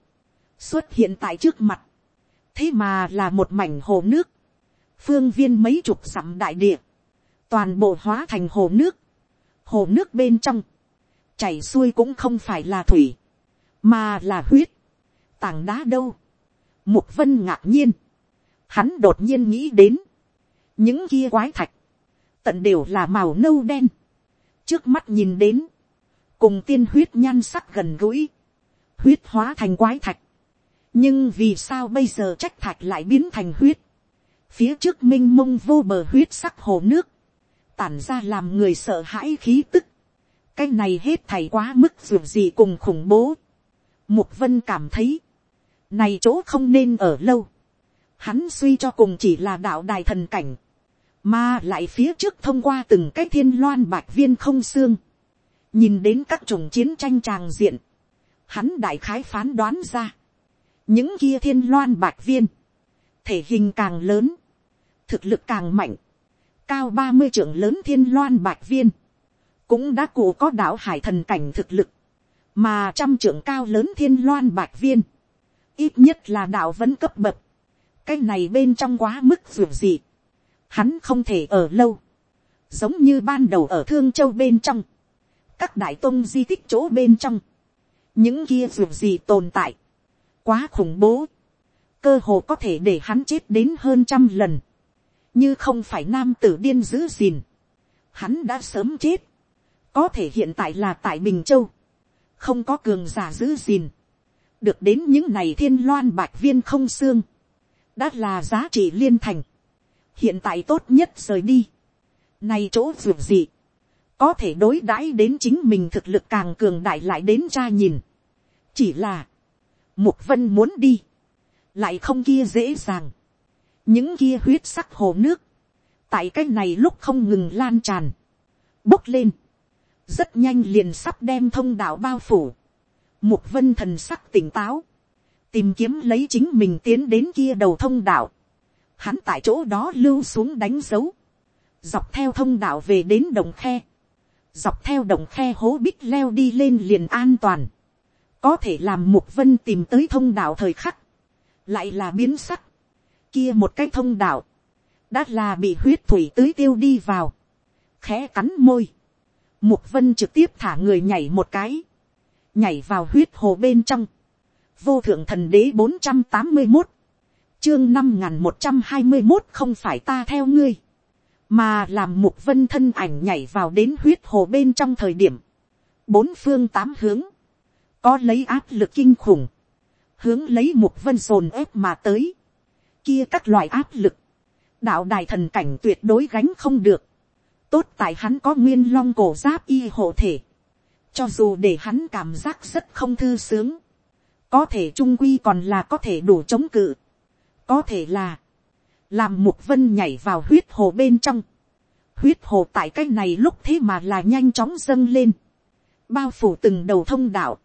xuất hiện tại trước mặt, thế mà là một mảnh hồ nước, phương viên mấy chục dặm đại địa, toàn bộ hóa thành hồ nước, hồ nước bên trong, chảy xuôi cũng không phải là thủy, mà là huyết, tảng đá đâu, mục vân ngạc nhiên, hắn đột nhiên nghĩ đến, những kia quái thạch, tận đều là màu nâu đen, trước mắt nhìn đến, cùng tiên huyết nhan sắc gần gũi, huyết hóa thành quái thạch, nhưng vì sao bây giờ trách thạch lại biến thành huyết, phía trước m i n h mông vô bờ huyết sắc hồ nước, tản ra làm người sợ hãi khí tức. cái này hết thầy quá mức dù gì cùng khủng bố. mục vân cảm thấy, này chỗ không nên ở lâu. hắn suy cho cùng chỉ là đạo đài thần cảnh, mà lại phía trước thông qua từng cái thiên loan bạch viên không xương, nhìn đến các chủng chiến tranh tràng diện, hắn đại khái phán đoán ra, những kia thiên loan bạch viên, thể hình càng lớn, thực lực càng mạnh, cao ba mươi trưởng lớn thiên loan bạch viên, cũng đã cụ có đạo hải thần cảnh thực lực, mà trăm trưởng cao lớn thiên loan bạch viên, ít nhất là đạo vẫn cấp bậc, cái này bên trong quá mức dù gì, hắn không thể ở lâu, giống như ban đầu ở thương châu bên trong, các đại tôn di tích chỗ bên trong, những kia dù gì tồn tại, quá khủng bố, cơ hồ có thể để hắn chết đến hơn trăm lần, như không phải nam tử điên giữ gìn, hắn đã sớm chết, có thể hiện tại là tại bình châu, không có cường giả giữ gìn, được đến những này thiên loan bạch viên không xương, đã là giá trị liên thành, hiện tại tốt nhất rời đi, nay chỗ ruột gì, có thể đối đãi đến chính mình thực lực càng cường đại lại đến cha nhìn, chỉ là, mục vân muốn đi, lại không kia dễ dàng, những kia huyết sắc hồ nước, tại cái này lúc không ngừng lan tràn, bốc lên, rất nhanh liền sắp đem thông đạo bao phủ, mục vân thần sắc tỉnh táo, tìm kiếm lấy chính mình tiến đến kia đầu thông đạo, hắn tại chỗ đó lưu xuống đánh dấu, dọc theo thông đạo về đến đồng khe, dọc theo đồng khe hố bích leo đi lên liền an toàn, có thể làm mục vân tìm tới thông đạo thời khắc, lại là biến sắc, kia một cái thông đạo, đã là bị huyết thủy tưới tiêu đi vào, khẽ cắn môi, mục vân trực tiếp thả người nhảy một cái, nhảy vào huyết hồ bên trong, vô thượng thần đế bốn trăm tám mươi một, chương năm n g h n một trăm hai mươi một không phải ta theo ngươi, mà làm mục vân thân ảnh nhảy vào đến huyết hồ bên trong thời điểm, bốn phương tám hướng, có lấy áp lực kinh khủng, hướng lấy mục vân dồn ép mà tới, kia các loại áp lực, đạo đài thần cảnh tuyệt đối gánh không được, tốt tại hắn có nguyên long cổ giáp y hộ thể, cho dù để hắn cảm giác rất không thư sướng, có thể trung quy còn là có thể đủ chống cự, có thể là, làm mục vân nhảy vào huyết hồ bên trong, huyết hồ tại cái này lúc thế mà là nhanh chóng dâng lên, bao phủ từng đầu thông đạo,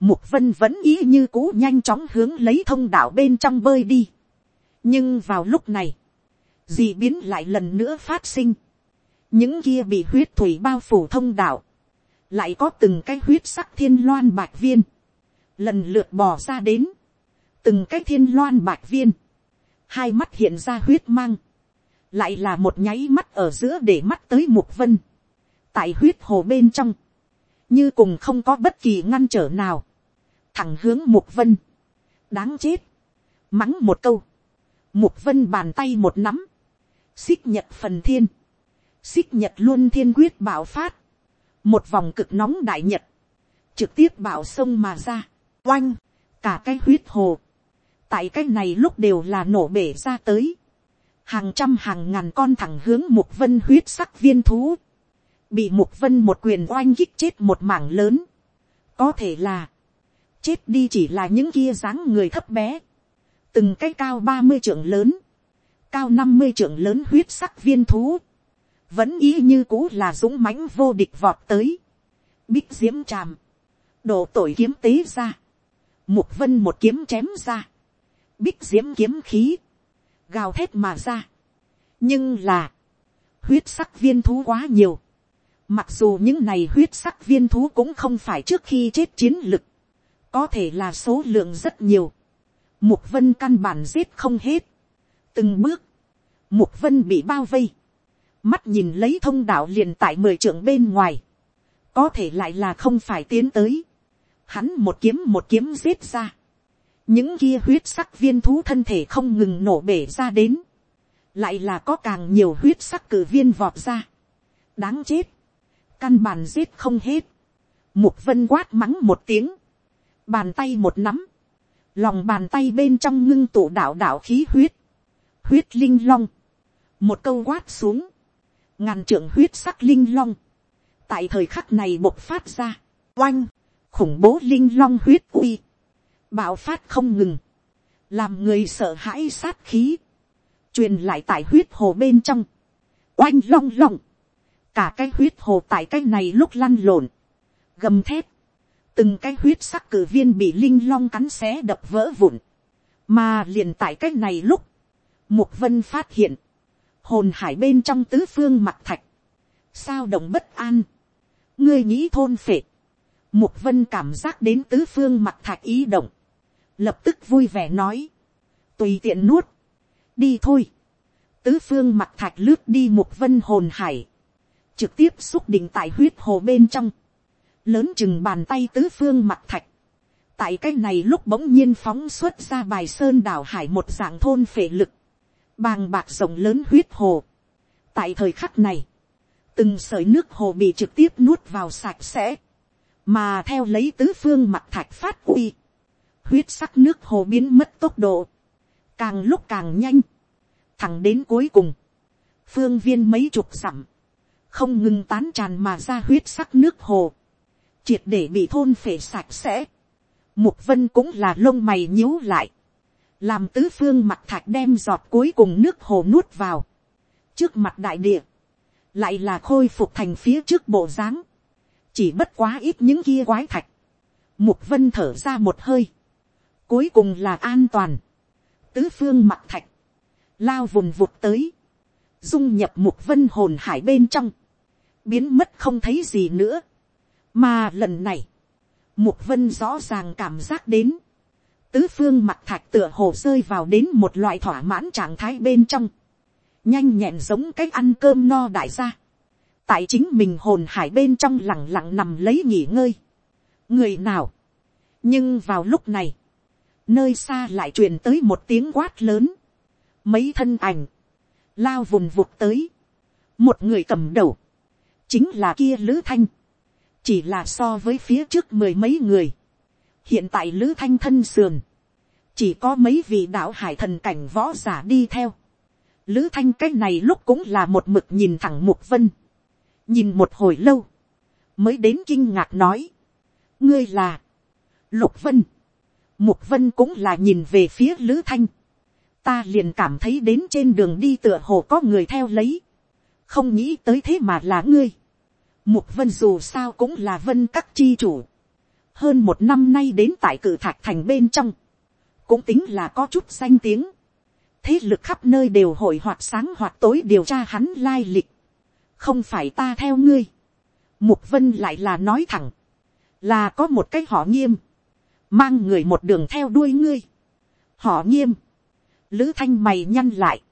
mục vân vẫn ý như cũ nhanh chóng hướng lấy thông đạo bên trong bơi đi, nhưng vào lúc này, dị biến lại lần nữa phát sinh, những kia bị huyết thủy bao phủ thông đạo, lại có từng cái huyết sắc thiên loan bạch viên, lần lượt bò ra đến, từng cái thiên loan bạch viên, hai mắt hiện ra huyết mang, lại là một nháy mắt ở giữa để mắt tới mục vân, tại huyết hồ bên trong, như cùng không có bất kỳ ngăn trở nào, thẳng hướng mục vân, đáng chết, mắng một câu, mục vân bàn tay một nắm, xích nhật phần thiên, xích nhật luôn thiên quyết bảo phát, một vòng cực nóng đại nhật, trực tiếp bảo sông mà ra, oanh, cả cái huyết hồ, tại cái này lúc đều là nổ bể ra tới, hàng trăm hàng ngàn con thẳng hướng mục vân huyết sắc viên thú, bị mục vân một quyền oanh kích chết một mảng lớn, có thể là, chết đi chỉ là những kia dáng người thấp bé, từng cái cao ba mươi trượng lớn, cao năm mươi trượng lớn huyết sắc viên thú, vẫn ý như cũ là dũng mãnh vô địch vọt tới, bích diễm tràm, đổ tội kiếm tế ra, mục vân một kiếm chém ra, bích diễm kiếm khí, gào thét mà ra. nhưng là, huyết sắc viên thú quá nhiều. mặc dù những này huyết sắc viên thú cũng không phải trước khi chết chiến lực, có thể là số lượng rất nhiều. mục vân căn bản giết không hết. từng bước, mục vân bị bao vây, mắt nhìn lấy thông đạo liền tại mười trưởng bên ngoài, có thể lại là không phải tiến tới, hắn một kiếm một kiếm giết ra, những kia huyết sắc viên thú thân thể không ngừng nổ bể ra đến, lại là có càng nhiều huyết sắc cử viên vọt ra, đáng chết, căn bàn giết không hết, mục vân quát mắng một tiếng, bàn tay một nắm, lòng bàn tay bên trong ngưng tụ đạo đạo khí huyết, huyết linh long, một câu quát xuống, ngàn trưởng huyết sắc linh long, tại thời khắc này bộc phát ra, oanh, khủng bố linh long huyết uy, bạo phát không ngừng, làm người sợ hãi sát khí, truyền lại tại huyết hồ bên trong, oanh long long, cả cái huyết hồ tại cái này lúc lăn lộn, gầm thép, từng cái huyết sắc cử viên bị linh long cắn xé đập vỡ vụn, mà liền tại cái này lúc, mục vân phát hiện, hồn hải bên trong tứ phương mặt thạch, sao động bất an, ngươi nghĩ thôn phệ, mục vân cảm giác đến tứ phương mặt thạch ý động, lập tức vui vẻ nói, tùy tiện nuốt, đi thôi, tứ phương mặt thạch lướt đi mục vân hồn hải, trực tiếp xúc định tại huyết hồ bên trong, lớn chừng bàn tay tứ phương mặt thạch, tại cái này lúc bỗng nhiên phóng xuất ra bài sơn đảo hải một dạng thôn phệ lực, bàng bạc rộng lớn huyết hồ. tại thời khắc này, từng sợi nước hồ bị trực tiếp nuốt vào sạch sẽ, mà theo lấy tứ phương mặt thạch phát uy, huyết sắc nước hồ biến mất tốc độ, càng lúc càng nhanh, thẳng đến cuối cùng, phương viên mấy chục dặm, không ngừng tán tràn mà ra huyết sắc nước hồ, triệt để bị thôn phể sạch sẽ, mục vân cũng là lông mày nhíu lại, làm tứ phương mặt thạch đem giọt cuối cùng nước hồ nuốt vào, trước mặt đại địa, lại là khôi phục thành phía trước bộ dáng, chỉ bất quá ít những kia quái thạch, mục vân thở ra một hơi, Cuối cùng là an toàn. Tứ phương mặt thạch. Lao vùng vụt tới. Dung nhập mục vân hồn hải bên trong. Biến mất không thấy gì nữa. Mà lần này. Mục vân rõ ràng cảm giác đến. tứ phương mặt thạch tựa hồ rơi vào đến một loại thỏa mãn trạng thái bên trong, nhanh nhẹn giống cách ăn cơm no đại gia, tại chính mình hồn hải bên trong lẳng lặng nằm lấy nghỉ ngơi. người nào, nhưng vào lúc này, nơi xa lại truyền tới một tiếng quát lớn, mấy thân ảnh, lao vùn vụt tới, một người cầm đầu, chính là kia lữ thanh, chỉ là so với phía trước mười mấy người, hiện tại lữ thanh thân sườn, chỉ có mấy vị đạo hải thần cảnh võ giả đi theo, lữ thanh cái này lúc cũng là một mực nhìn thẳng mục vân, nhìn một hồi lâu, mới đến kinh ngạc nói, ngươi là, lục vân, mục vân cũng là nhìn về phía lữ thanh, ta liền cảm thấy đến trên đường đi tựa hồ có người theo lấy, không nghĩ tới thế mà là ngươi, mục vân dù sao cũng là vân các chi chủ, hơn một năm nay đến tại cử thạch thành bên trong, cũng tính là có chút danh tiếng, thế lực khắp nơi đều hội hoạt sáng hoạt tối điều tra hắn lai lịch, không phải ta theo ngươi, mục vân lại là nói thẳng, là có một cái họ nghiêm, mang người một đường theo đuôi ngươi, họ nghiêm, lữ thanh mày nhăn lại,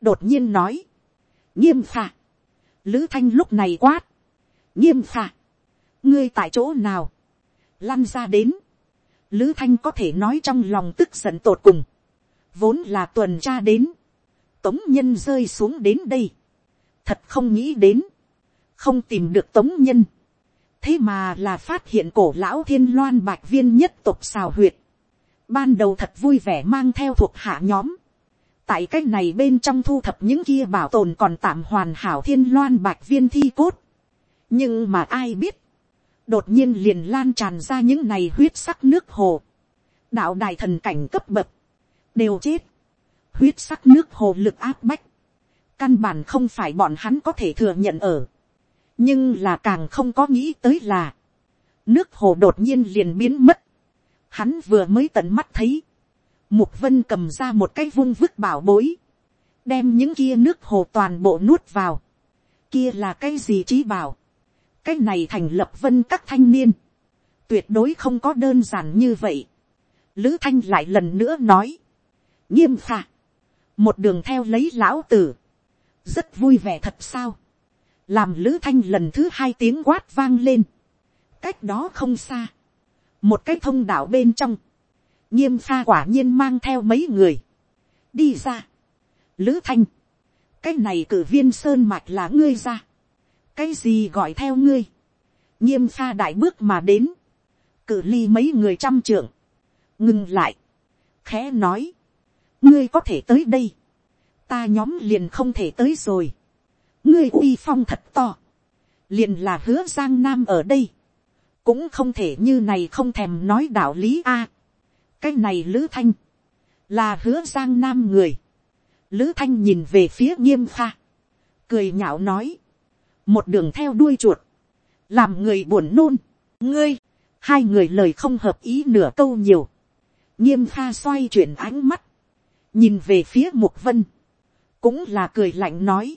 đột nhiên nói, nghiêm phà, lữ thanh lúc này quát, nghiêm phà, ngươi tại chỗ nào, lăn ra đến, lữ thanh có thể nói trong lòng tức giận tột cùng, vốn là tuần tra đến, tống nhân rơi xuống đến đây, thật không nghĩ đến, không tìm được tống nhân, thế mà là phát hiện cổ lão thiên loan bạch viên nhất tục xào huyệt, ban đầu thật vui vẻ mang theo thuộc hạ nhóm, tại c á c h này bên trong thu thập những kia bảo tồn còn tạm hoàn hảo thiên loan bạch viên thi cốt, nhưng mà ai biết, đột nhiên liền lan tràn ra những này huyết sắc nước hồ, đạo đài thần cảnh cấp bậc, đều chết, huyết sắc nước hồ lực áp bách, căn bản không phải bọn hắn có thể thừa nhận ở. nhưng là càng không có nghĩ tới là, nước hồ đột nhiên liền biến mất. hắn vừa mới tận mắt thấy, mục vân cầm ra một cái vung vứt bảo bối, đem những kia nước hồ toàn bộ nuốt vào. kia là cái gì trí bảo. cái này thành lập vân các thanh niên, tuyệt đối không có đơn giản như vậy. lữ thanh lại lần nữa nói, nghiêm phạt, một đường theo lấy lão tử, rất vui vẻ thật sao, làm lữ thanh lần thứ hai tiếng quát vang lên, cách đó không xa, một cái thông đạo bên trong, nghiêm pha quả nhiên mang theo mấy người, đi ra, lữ thanh, cái này cử viên sơn mạch là ngươi ra, cái gì gọi theo ngươi, nghiêm pha đại bước mà đến, cử ly mấy người trăm trưởng, ngừng lại, khẽ nói, ngươi có thể tới đây, ta nhóm liền không thể tới rồi. ngươi uy phong thật to. liền là hứa giang nam ở đây. cũng không thể như này không thèm nói đạo lý a. cái này lữ thanh, là hứa giang nam người. lữ thanh nhìn về phía nghiêm pha. cười nhạo nói. một đường theo đuôi chuột. làm người buồn nôn. ngươi, hai người lời không hợp ý nửa câu nhiều. nghiêm pha xoay chuyển ánh mắt. nhìn về phía mục vân cũng là cười lạnh nói,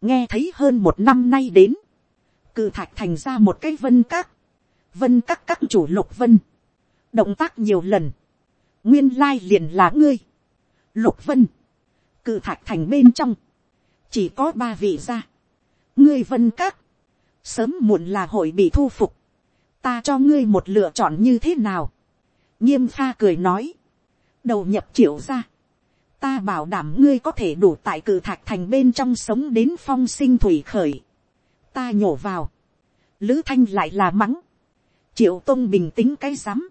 nghe thấy hơn một năm nay đến, cự thạch thành ra một cái vân các, vân các các chủ lục vân, động tác nhiều lần, nguyên lai liền là ngươi, lục vân, cự thạch thành bên trong, chỉ có ba vị ra, ngươi vân các, sớm muộn là hội bị thu phục, ta cho ngươi một lựa chọn như thế nào, nghiêm pha cười nói, đầu nhập triệu ra, ta bảo đảm ngươi có thể đủ tại cử thạch thành bên trong sống đến phong sinh thủy khởi. ta nhổ vào. lữ thanh lại là mắng. triệu tôn bình tĩnh cái rắm.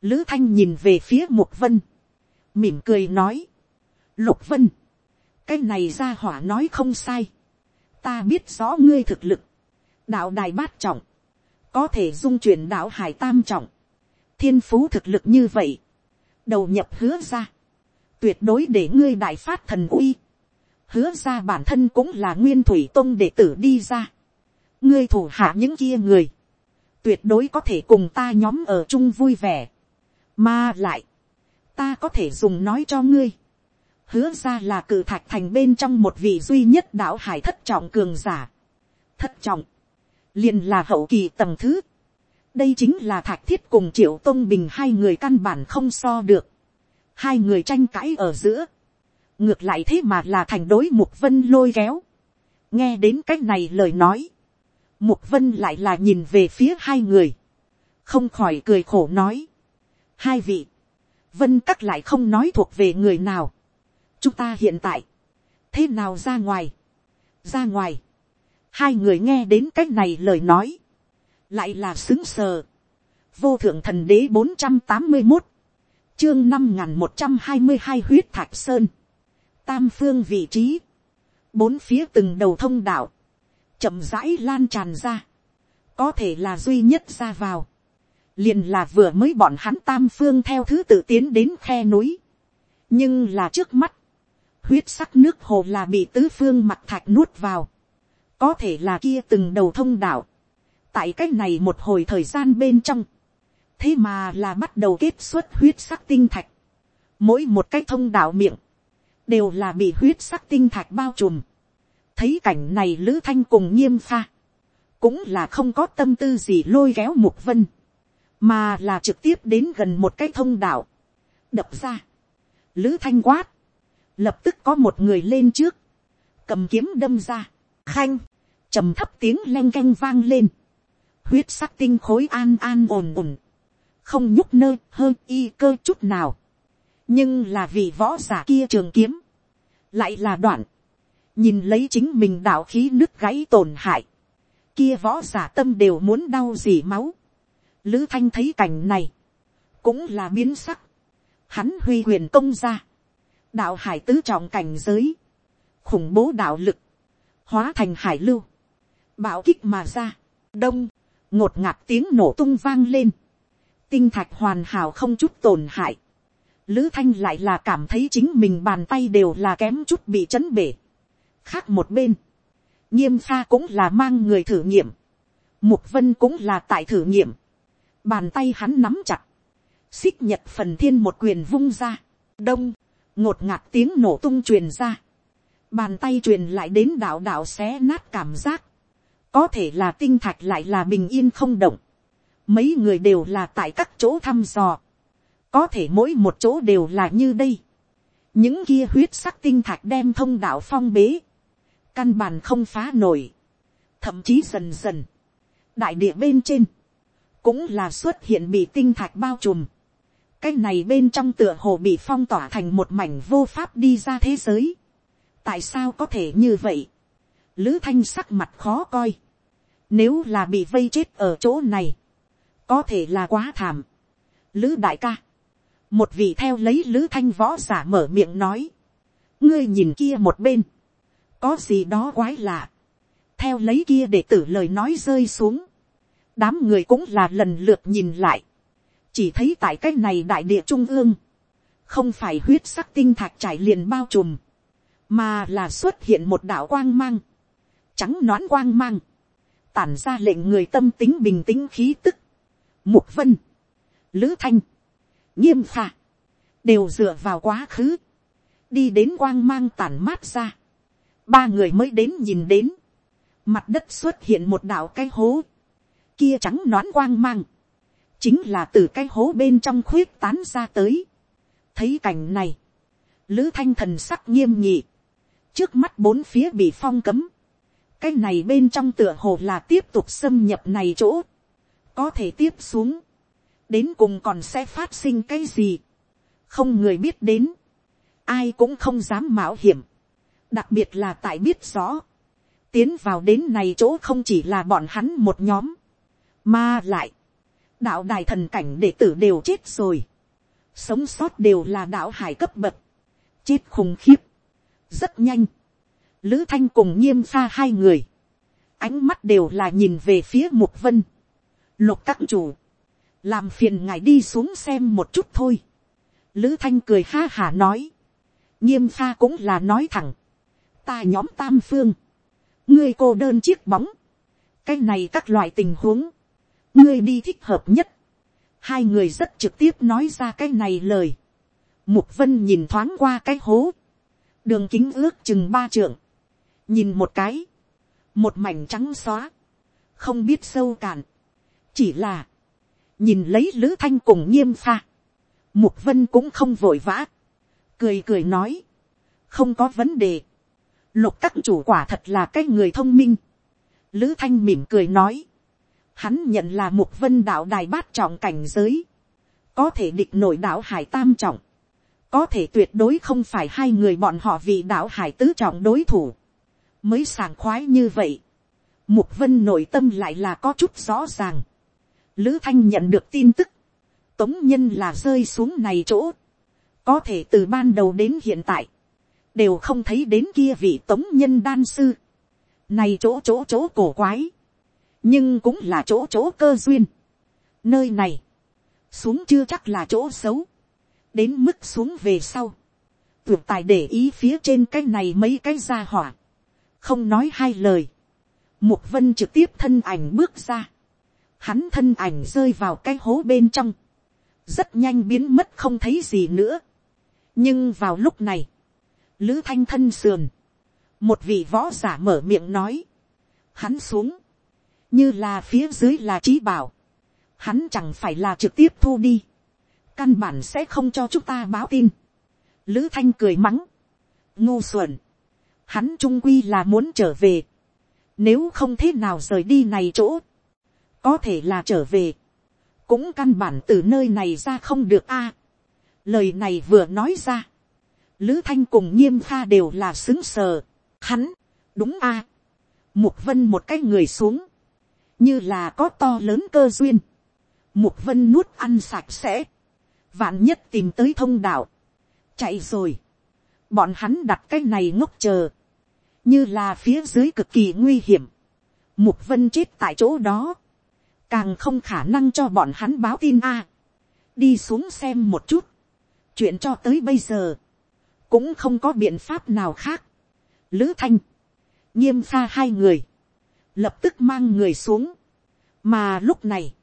lữ thanh nhìn về phía mục vân. mỉm cười nói. lục vân. cái này ra hỏa nói không sai. ta biết rõ ngươi thực lực. đạo đài bát trọng. có thể dung chuyển đạo hải tam trọng. thiên phú thực lực như vậy. đầu nhập hứa ra tuyệt đối để ngươi đại phát thần uy, hứa ra bản thân cũng là nguyên thủy tông đệ tử đi ra, ngươi thủ hạ những kia người, tuyệt đối có thể cùng ta nhóm ở chung vui vẻ, mà lại, ta có thể dùng nói cho ngươi, hứa ra là cử thạch thành bên trong một vị duy nhất đạo hải thất trọng cường giả, thất trọng, liền là hậu kỳ tầng thứ, đây chính là thạch thiết cùng triệu tôn bình hai người căn bản không so được hai người tranh cãi ở giữa. ngược lại thế mà là thành đối mục vân lôi kéo. nghe đến c á c h này lời nói. mục vân lại là nhìn về phía hai người. không khỏi cười khổ nói. hai vị, vân các lại không nói thuộc về người nào. chúng ta hiện tại, thế nào ra ngoài, ra ngoài. hai người nghe đến c á c h này lời nói lại là xứng sờ. vô thượng thần đế bốn trăm tám mươi một, chương năm n một trăm hai mươi hai huyết thạch sơn, tam phương vị trí, bốn phía từng đầu thông đạo, chậm rãi lan tràn ra, có thể là duy nhất ra vào, liền là vừa mới bọn hắn tam phương theo thứ tự tiến đến khe núi, nhưng là trước mắt, huyết sắc nước hồ là bị tứ phương mặt thạch nuốt vào, có thể là kia từng đầu thông đạo, tại cái này một hồi thời gian bên trong, thế mà là bắt đầu kết xuất huyết sắc tinh thạch, mỗi một cái thông đạo miệng, đều là bị huyết sắc tinh thạch bao trùm, thấy cảnh này lữ thanh cùng nghiêm pha, cũng là không có tâm tư gì lôi kéo mục vân, mà là trực tiếp đến gần một cái thông đạo, đập ra, lữ thanh quát, lập tức có một người lên trước, cầm kiếm đâm ra, khanh, trầm thấp tiếng len canh vang lên, huyết sắc tinh khối an an ồn ồn, không nhúc nơi hơn y cơ chút nào, nhưng là vì võ giả kia trường kiếm, lại là đoạn, nhìn lấy chính mình đạo khí nứt gãy tổn hại, kia võ giả tâm đều muốn đau dỉ máu, lữ thanh thấy cảnh này, cũng là biến sắc, hắn huy huyền công ra, đạo hải tứ trọng cảnh giới, khủng bố đạo lực, hóa thành hải lưu, bạo kích mà ra, đông, ngột ngạt tiếng nổ tung vang lên, tinh thạch hoàn hảo không chút tổn hại, lữ thanh lại là cảm thấy chính mình bàn tay đều là kém chút bị chấn bể. khác một bên, nghiêm pha cũng là mang người thử nghiệm, mục vân cũng là tại thử nghiệm, bàn tay hắn nắm chặt, xích nhật phần thiên một quyền vung ra, đông, ngột ngạt tiếng nổ tung truyền ra, bàn tay truyền lại đến đạo đạo xé nát cảm giác, có thể là tinh thạch lại là bình yên không động, mấy người đều là tại các chỗ thăm dò, có thể mỗi một chỗ đều là như đây, những kia huyết sắc tinh thạch đem thông đạo phong bế, căn bản không phá nổi, thậm chí dần dần, đại địa bên trên, cũng là xuất hiện bị tinh thạch bao trùm, cái này bên trong tựa hồ bị phong tỏa thành một mảnh vô pháp đi ra thế giới, tại sao có thể như vậy, lữ thanh sắc mặt khó coi, nếu là bị vây chết ở chỗ này. Có thể là quá thảm. Lữ đại ca. Một vị theo lấy lữ thanh võ giả mở miệng nói. Ngươi nhìn kia một bên. Có gì đó quái lạ. Theo lấy kia để tử lời nói rơi xuống. Đám người cũng là lần lượt nhìn lại. Chỉ thấy tại cái này đại địa trung ương. Không phải huyết sắc tinh thạch trải liền bao trùm. Mà là xuất hiện một đạo quang mang. Trắng nón quang mang tản ra lệnh người tâm tính bình tĩnh khí tức. Mục vân, lữ thanh, nghiêm phà, đều dựa vào quá khứ, đi đến quang mang tản mát ra. Ba người mới đến nhìn đến, mặt đất xuất hiện một đạo cái hố, kia trắng nón quang mang, chính là từ cái hố bên trong khuyết tán ra tới. thấy cảnh này, lữ thanh thần sắc nghiêm nhị, trước mắt bốn phía bị phong cấm, cái này bên trong tựa hồ là tiếp tục xâm nhập này chỗ, có thể tiếp xuống, đến cùng còn sẽ phát sinh cái gì, không người biết đến, ai cũng không dám mạo hiểm, đặc biệt là tại biết rõ, tiến vào đến này chỗ không chỉ là bọn hắn một nhóm, mà lại, đạo đài thần cảnh đệ tử đều chết rồi, sống sót đều là đạo hải cấp bậc, chết khủng khiếp, rất nhanh, Lữ Thanh cùng nghiêm pha hai người. Ánh mắt đều là nhìn về phía Mục Vân. Lục các chủ. Làm phiền ngài đi xuống xem một chút thôi. Lữ Thanh cười ha hả nói. Nghiêm pha cũng là nói thẳng. Ta nhóm tam phương. Ngươi cô đơn chiếc bóng. Cái này các loại tình huống. Ngươi đi thích hợp nhất. Hai người rất trực tiếp nói ra cái này lời. Mục Vân nhìn thoáng qua cái hố. Đường kính ước chừng ba trượng nhìn một cái, một mảnh trắng xóa, không biết sâu cạn, chỉ là, nhìn lấy lữ thanh cùng nghiêm pha, mục vân cũng không vội vã, cười cười nói, không có vấn đề, lục các chủ quả thật là cái người thông minh, lữ thanh mỉm cười nói, hắn nhận là mục vân đạo đài bát trọng cảnh giới, có thể địch nổi đạo hải tam trọng, có thể tuyệt đối không phải hai người bọn họ vì đạo hải tứ trọng đối thủ, mới sảng khoái như vậy. Mục vân nội tâm lại là có chút rõ ràng. Lữ thanh nhận được tin tức, tống nhân là rơi xuống này chỗ, có thể từ ban đầu đến hiện tại, đều không thấy đến kia vị tống nhân đan sư. Này chỗ chỗ chỗ cổ quái, nhưng cũng là chỗ chỗ cơ duyên. Nơi này, xuống chưa chắc là chỗ xấu, đến mức xuống về sau, tuyệt tài để ý phía trên cái này mấy cái ra hỏa, không nói hai lời, mục vân trực tiếp thân ảnh bước ra, hắn thân ảnh rơi vào cái hố bên trong, rất nhanh biến mất không thấy gì nữa. nhưng vào lúc này, lữ thanh thân sườn, một vị võ giả mở miệng nói, hắn xuống, như là phía dưới là trí bảo, hắn chẳng phải là trực tiếp thu đi, căn bản sẽ không cho chúng ta báo tin. Lữ thanh cười mắng, ngu xuẩn, hắn trung quy là muốn trở về, nếu không thế nào rời đi này chỗ, có thể là trở về, cũng căn bản từ nơi này ra không được a. lời này vừa nói ra, lữ thanh cùng nghiêm kha đều là xứng sờ, hắn, đúng a. mục vân một cái người xuống, như là có to lớn cơ duyên, mục vân nuốt ăn sạch sẽ, vạn nhất tìm tới thông đạo, chạy rồi, bọn hắn đặt cái này ngốc chờ, như là phía dưới cực kỳ nguy hiểm, mục vân chết tại chỗ đó, càng không khả năng cho bọn hắn báo tin a, đi xuống xem một chút, chuyện cho tới bây giờ, cũng không có biện pháp nào khác, lữ thanh, nghiêm pha hai người, lập tức mang người xuống, mà lúc này,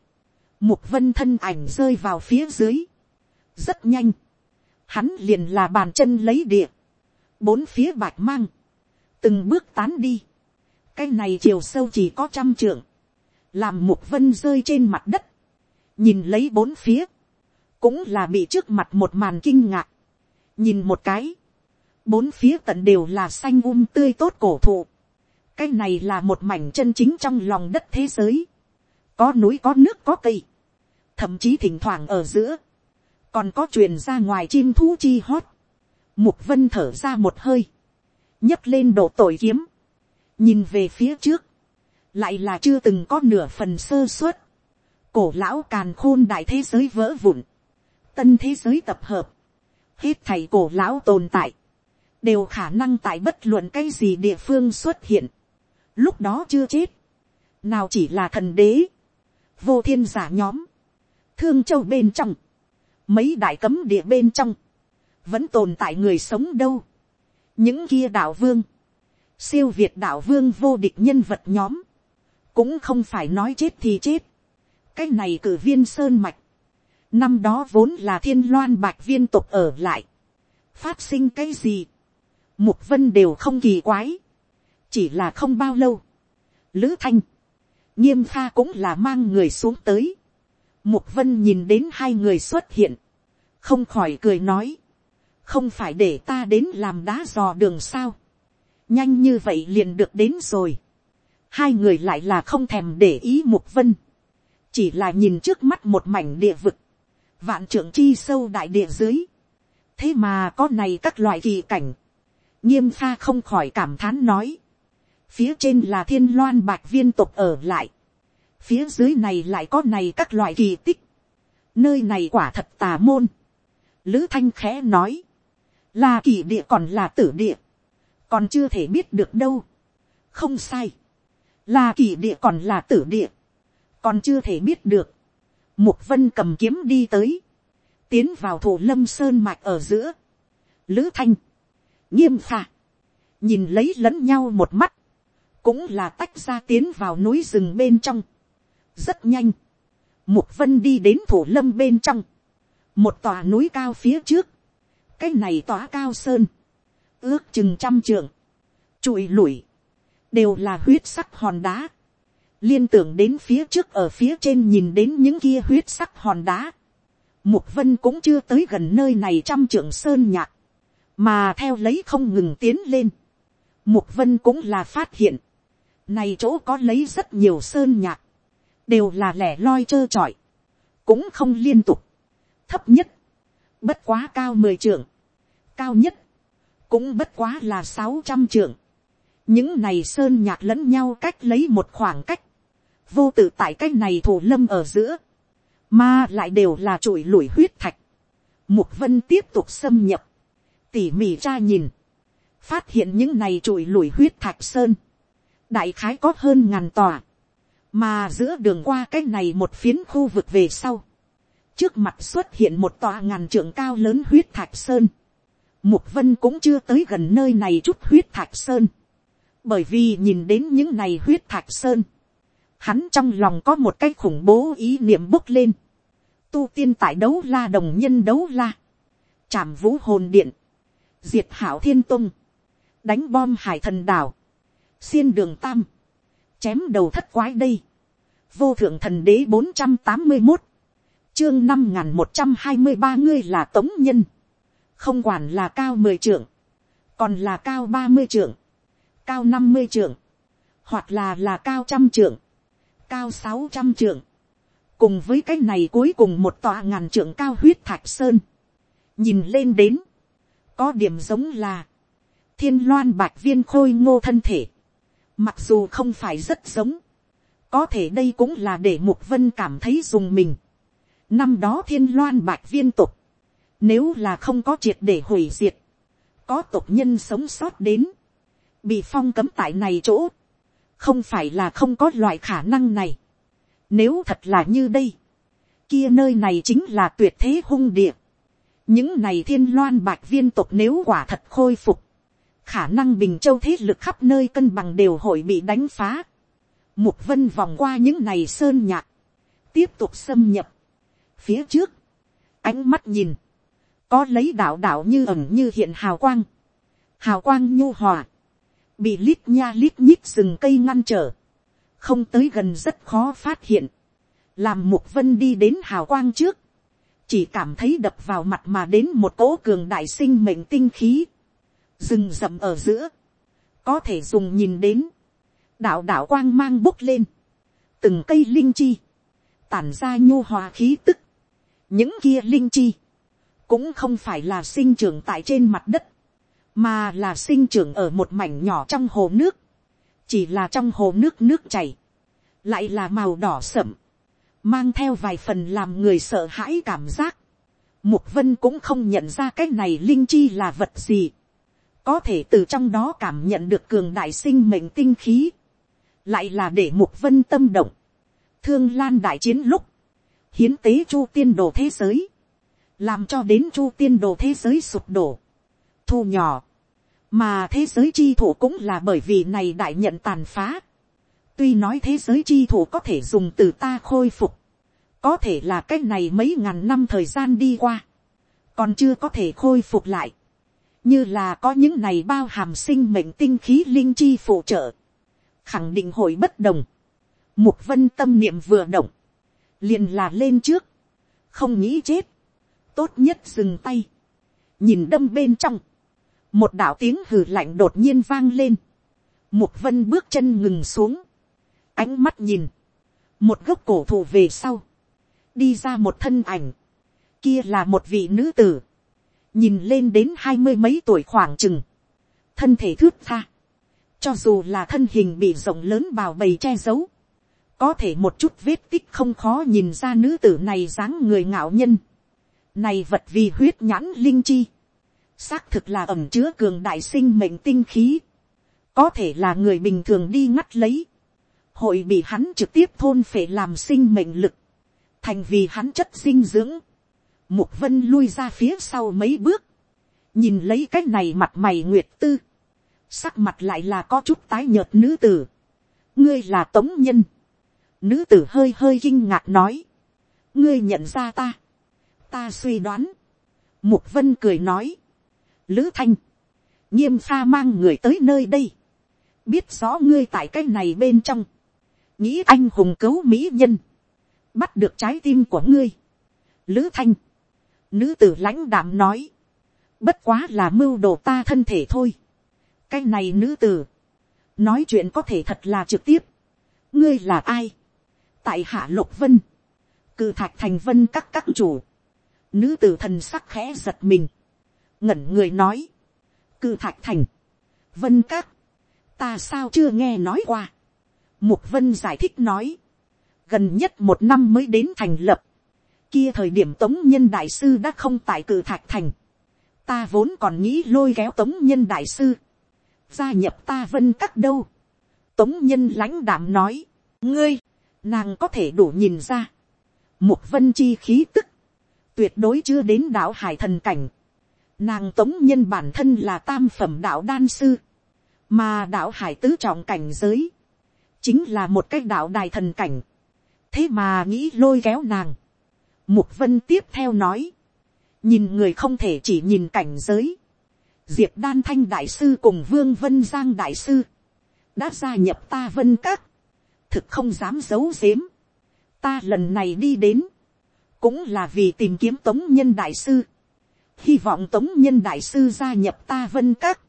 mục vân thân ảnh rơi vào phía dưới, rất nhanh, hắn liền là bàn chân lấy địa, bốn phía bạch mang, từng bước tán đi, cái này chiều sâu chỉ có trăm trượng, làm mục vân rơi trên mặt đất, nhìn lấy bốn phía, cũng là bị trước mặt một màn kinh ngạc, nhìn một cái, bốn phía tận đều là xanh um tươi tốt cổ thụ, cái này là một mảnh chân chính trong lòng đất thế giới, có núi có nước có cây, thậm chí thỉnh thoảng ở giữa, còn có truyền ra ngoài chim thú chi hót, mục vân thở ra một hơi, nhấc lên độ tội kiếm, nhìn về phía trước, lại là chưa từng có nửa phần sơ suất, cổ lão càn khôn đại thế giới vỡ vụn, tân thế giới tập hợp, hết thầy cổ lão tồn tại, đều khả năng tại bất luận cái gì địa phương xuất hiện, lúc đó chưa chết, nào chỉ là thần đế, vô thiên giả nhóm, thương châu bên trong, mấy đại cấm địa bên trong, vẫn tồn tại người sống đâu. những kia đạo vương, siêu việt đạo vương vô địch nhân vật nhóm, cũng không phải nói chết thì chết. cái này cử viên sơn mạch, năm đó vốn là thiên loan bạch viên tục ở lại, phát sinh cái gì, mục vân đều không kỳ quái, chỉ là không bao lâu, lữ thanh, nghiêm pha cũng là mang người xuống tới, mục vân nhìn đến hai người xuất hiện, không khỏi cười nói, không phải để ta đến làm đá dò đường sao, nhanh như vậy liền được đến rồi, hai người lại là không thèm để ý mục vân, chỉ là nhìn trước mắt một mảnh địa vực, vạn trưởng chi sâu đại địa dưới, thế mà có này các loại kỳ cảnh, nghiêm pha không khỏi cảm thán nói, phía trên là thiên loan bạch viên tục ở lại, phía dưới này lại có này các loại kỳ tích, nơi này quả thật tà môn, lữ thanh khẽ nói, là kỳ địa còn là tử địa, còn chưa thể biết được đâu, không sai, là kỳ địa còn là tử địa, còn chưa thể biết được, mục vân cầm kiếm đi tới, tiến vào thủ lâm sơn mạch ở giữa, lữ thanh, nghiêm pha nhìn lấy lẫn nhau một mắt, cũng là tách ra tiến vào núi rừng bên trong. rất nhanh, mục vân đi đến thủ lâm bên trong, một tòa núi cao phía trước, cái này tòa cao sơn, ước chừng trăm trường, trụi lủi, đều là huyết sắc hòn đá, liên tưởng đến phía trước ở phía trên nhìn đến những kia huyết sắc hòn đá, mục vân cũng chưa tới gần nơi này trăm trưởng sơn nhạc, mà theo lấy không ngừng tiến lên, mục vân cũng là phát hiện, này chỗ có lấy rất nhiều sơn nhạc, đều là lẻ loi trơ trọi, cũng không liên tục, thấp nhất, bất quá cao mười trưởng, cao nhất, cũng bất quá là sáu trăm trưởng những này sơn nhạc lẫn nhau cách lấy một khoảng cách, vô tự tại cách này thủ lâm ở giữa, mà lại đều là trụi lủi huyết thạch. Mục vân tiếp tục xâm nhập, tỉ mỉ ra nhìn, phát hiện những này trụi lủi huyết thạch sơn, đại khái có hơn ngàn tòa, mà giữa đường qua cái này một phiến khu vực về sau, trước mặt xuất hiện một tòa ngàn trượng cao lớn huyết thạch sơn, mục vân cũng chưa tới gần nơi này chút huyết thạch sơn, bởi vì nhìn đến những này huyết thạch sơn, hắn trong lòng có một cái khủng bố ý niệm bốc lên, tu tiên tại đấu la đồng nhân đấu la, chạm vũ hồn điện, diệt hảo thiên tung, đánh bom hải thần đảo, xiên đường tam, chém đầu thất quái đây, vô thượng thần đế bốn trăm tám mươi một, chương năm n g h n một trăm hai mươi ba ngươi là tống nhân, không quản là cao mười trưởng còn là cao ba mươi trưởng cao năm mươi trượng, hoặc là là cao trăm trượng, cao sáu trăm trượng, cùng với cái này cuối cùng một tòa ngàn trượng cao huyết thạch sơn, nhìn lên đến, có điểm giống là, thiên loan bạch viên khôi ngô thân thể, mặc dù không phải rất giống, có thể đây cũng là để mục vân cảm thấy dùng mình. năm đó thiên loan bạch viên tục, nếu là không có triệt để hủy diệt, có tục nhân sống sót đến, bị phong cấm tại này chỗ, không phải là không có loại khả năng này. Nếu thật là như đây, kia nơi này chính là tuyệt thế hung địa. những này thiên loan bạch viên tộc nếu quả thật khôi phục, khả năng bình châu thế lực khắp nơi cân bằng đều hội bị đánh phá. Mục vân vòng qua những này sơn nhạc, tiếp tục xâm nhập. Phía trước, ánh mắt nhìn, có lấy đạo đạo như ẩn như hiện hào quang, hào quang nhu hòa, bị lít nha lít nhít rừng cây ngăn trở, không tới gần rất khó phát hiện, làm mục vân đi đến hào quang trước, chỉ cảm thấy đập vào mặt mà đến một cỗ cường đại sinh mệnh tinh khí, rừng rậm ở giữa, có thể dùng nhìn đến, đạo đạo quang mang bốc lên, từng cây linh chi, tản ra nhu hòa khí tức, những kia linh chi, cũng không phải là sinh trưởng tại trên mặt đất, mà là sinh trưởng ở một mảnh nhỏ trong hồ nước, chỉ là trong hồ nước nước chảy, lại là màu đỏ sậm, mang theo vài phần làm người sợ hãi cảm giác. Mục vân cũng không nhận ra cái này linh chi là vật gì có thể từ trong đó cảm nhận được cường đại sinh mệnh tinh khí, lại là để mục vân tâm động, thương lan đại chiến lúc, hiến tế chu tiên đồ thế giới, làm cho đến chu tiên đồ thế giới sụp đổ, thu nhỏ, mà thế giới chi thủ cũng là bởi vì này đại nhận tàn phá, tuy nói thế giới chi thủ có thể dùng từ ta khôi phục, có thể là cái này mấy ngàn năm thời gian đi qua, còn chưa có thể khôi phục lại, như là có những này bao hàm sinh mệnh tinh khí linh chi phụ trợ, khẳng định hội bất đồng. Mục vân tâm niệm vừa động, liền là lên trước, không nghĩ chết, tốt nhất dừng tay, nhìn đâm bên trong, một đạo tiếng hừ lạnh đột nhiên vang lên, mục vân bước chân ngừng xuống, ánh mắt nhìn, một gốc cổ thụ về sau, đi ra một thân ảnh, kia là một vị nữ tử, nhìn lên đến hai mươi mấy tuổi khoảng chừng, thân thể thước tha, cho dù là thân hình bị rộng lớn bào bầy che giấu, có thể một chút vết tích không khó nhìn ra nữ tử này dáng người ngạo nhân, này vật vì huyết nhãn linh chi, xác thực là ẩm chứa cường đại sinh mệnh tinh khí, có thể là người bình thường đi ngắt lấy, hội bị hắn trực tiếp thôn phệ làm sinh mệnh lực, thành vì hắn chất dinh dưỡng, Mục vân lui ra phía sau mấy bước. Nhìn lấy cái này mặt mày nguyệt tư. Sắc mặt lại là có chút tái nhợt nữ tử. Ngươi là tống nhân. Nữ tử hơi hơi kinh ngạc nói. Ngươi nhận ra ta. Ta suy đoán. Mục vân cười nói. Lữ thanh. Nghiêm pha mang người tới nơi đây. Biết rõ ngươi tại cái này bên trong. nghĩ anh hùng cứu mỹ nhân, bắt được trái tim của ngươi. lữ thanh, nữ tử lãnh đạm nói, bất quá là mưu đồ ta thân thể thôi. cái này nữ tử, nói chuyện có thể thật là trực tiếp. ngươi là ai, tại hạ lục vân, cự thạch thành vân các các chủ, nữ tử thần sắc khẽ giật mình, ngẩn người nói, cư thạch thành, vân các, ta sao chưa nghe nói qua. Mục vân giải thích nói, gần nhất một năm mới đến thành lập, kia thời điểm tống nhân đại sư đã không tại cử thạch thành, ta vốn còn nghĩ lôi kéo tống nhân đại sư, gia nhập ta vân các đâu. Tống nhân lãnh đạm nói, ngươi, nàng có thể đủ nhìn ra, một vân chi khí tức, tuyệt đối chưa đến đảo hải thần cảnh. Nàng tống nhân bản thân là tam phẩm đạo đan sư, mà đạo hải tứ trọng cảnh giới, chính là một cái đạo đài thần cảnh. thế mà nghĩ lôi kéo nàng. Mục vân tiếp theo nói, nhìn người không thể chỉ nhìn cảnh giới. Diệp đan thanh đại sư cùng vương vân giang đại sư, đã gia nhập ta vân các, thực không dám giấu giếm. ta lần này đi đến, cũng là vì tìm kiếm tống nhân đại sư hy vọng tống nhân đại sư gia nhập ta vân các.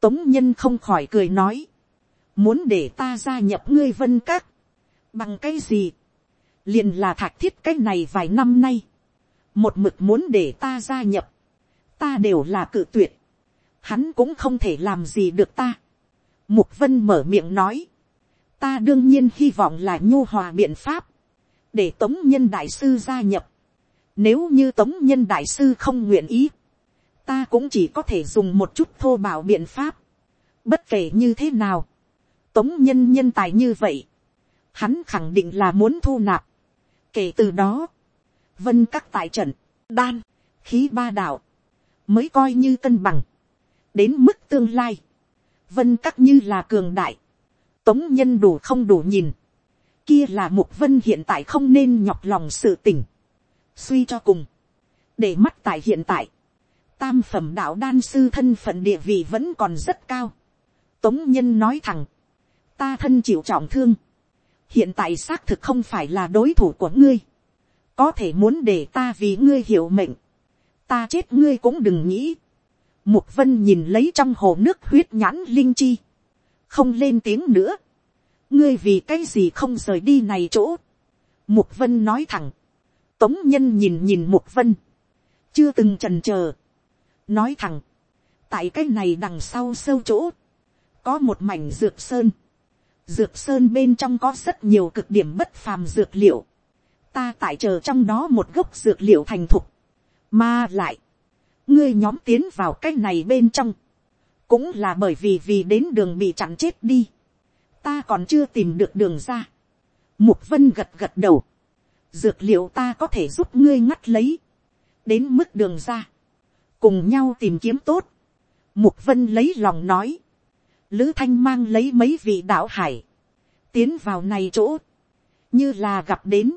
tống nhân không khỏi cười nói, muốn để ta gia nhập ngươi vân các, bằng cái gì, liền là thạch thiết cái này vài năm nay, một mực muốn để ta gia nhập, ta đều là cự tuyệt, hắn cũng không thể làm gì được ta. Mục vân mở miệng nói, ta đương nhiên hy vọng là nhu hòa biện pháp, để tống nhân đại sư gia nhập. Nếu như tống nhân đại sư không nguyện ý, ta cũng chỉ có thể dùng một chút thô bảo biện pháp. Bất kể như thế nào, tống nhân nhân tài như vậy, hắn khẳng định là muốn thu nạp. Kể từ đó, vân các tại trận, đan, khí ba đạo, mới coi như cân bằng. đến mức tương lai, vân các như là cường đại, tống nhân đủ không đủ nhìn, kia là mục vân hiện tại không nên nhọc lòng sự tỉnh, suy cho cùng, để mắt tại hiện tại, tam phẩm đạo đan sư thân phận địa vị vẫn còn rất cao, tống nhân nói thẳng, ta thân chịu trọng thương, hiện tại xác thực không phải là đối thủ của ngươi, có thể muốn để ta vì ngươi hiểu mệnh, ta chết ngươi cũng đừng nghĩ. Mục vân nhìn lấy trong hồ nước huyết nhãn linh chi, không lên tiếng nữa. ngươi vì cái gì không rời đi này chỗ. Mục vân nói thẳng, tống nhân nhìn nhìn mục vân, chưa từng trần chờ. Nói thẳng, tại cái này đằng sau sâu chỗ, có một mảnh dược sơn, dược sơn bên trong có rất nhiều cực điểm bất phàm dược liệu, ta tại chờ trong đó một gốc dược liệu thành thục, mà lại, ngươi nhóm tiến vào cái này bên trong, cũng là bởi vì vì đến đường bị chặn chết đi, ta còn chưa tìm được đường ra. Mục vân gật gật đầu, dược liệu ta có thể giúp ngươi ngắt lấy, đến mức đường ra, cùng nhau tìm kiếm tốt. Mục vân lấy lòng nói, lữ thanh mang lấy mấy vị đạo hải, tiến vào này chỗ, như là gặp đến,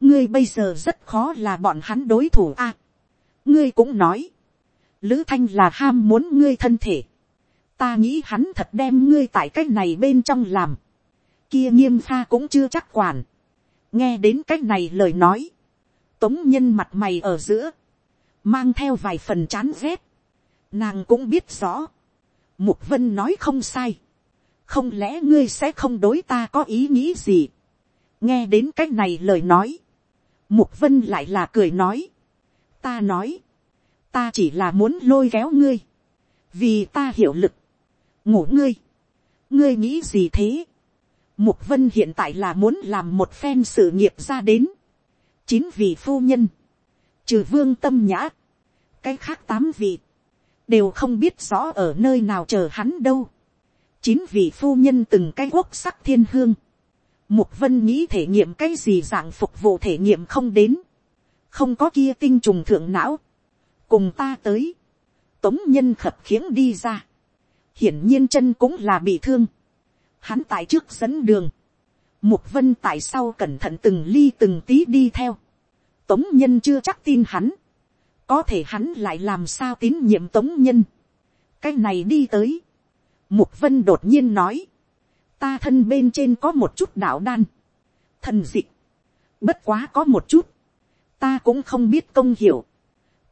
ngươi bây giờ rất khó là bọn hắn đối thủ a. ngươi cũng nói, lữ thanh là ham muốn ngươi thân thể, ta nghĩ hắn thật đem ngươi tại cái này bên trong làm, kia nghiêm pha cũng chưa chắc quản, nghe đến cái này lời nói, tống nhân mặt mày ở giữa, mang theo vài phần chán rét, nàng cũng biết rõ, mục vân nói không sai, không lẽ ngươi sẽ không đối ta có ý nghĩ gì, nghe đến cái này lời nói, Mục vân lại là cười nói. Ta nói. Ta chỉ là muốn lôi kéo ngươi. Vì ta hiểu lực. Ngủ ngươi. Ngươi nghĩ gì thế? Mục vân hiện tại là muốn làm một phen sự nghiệp ra đến. Chín vị phu nhân. Trừ vương tâm nhã. Cái khác tám vị. Đều không biết rõ ở nơi nào chờ hắn đâu. Chín vị phu nhân từng cái quốc sắc thiên hương Mục vân nghĩ thể nghiệm cái gì dạng phục vụ thể nghiệm không đến. Không có kia tinh trùng thượng não. Cùng ta tới. Tống nhân khập khiếng đi ra. Hiển nhiên chân cũng là bị thương. Hắn tại trước dẫn đường. Mục vân tại sau cẩn thận từng ly từng tí đi theo. Tống nhân chưa chắc tin hắn. Có thể hắn lại làm sao tín nhiệm tống nhân. Cái này đi tới. Mục vân đột nhiên nói ta thân bên trên có một chút đạo đan, thần dị, bất quá có một chút, ta cũng không biết công hiểu,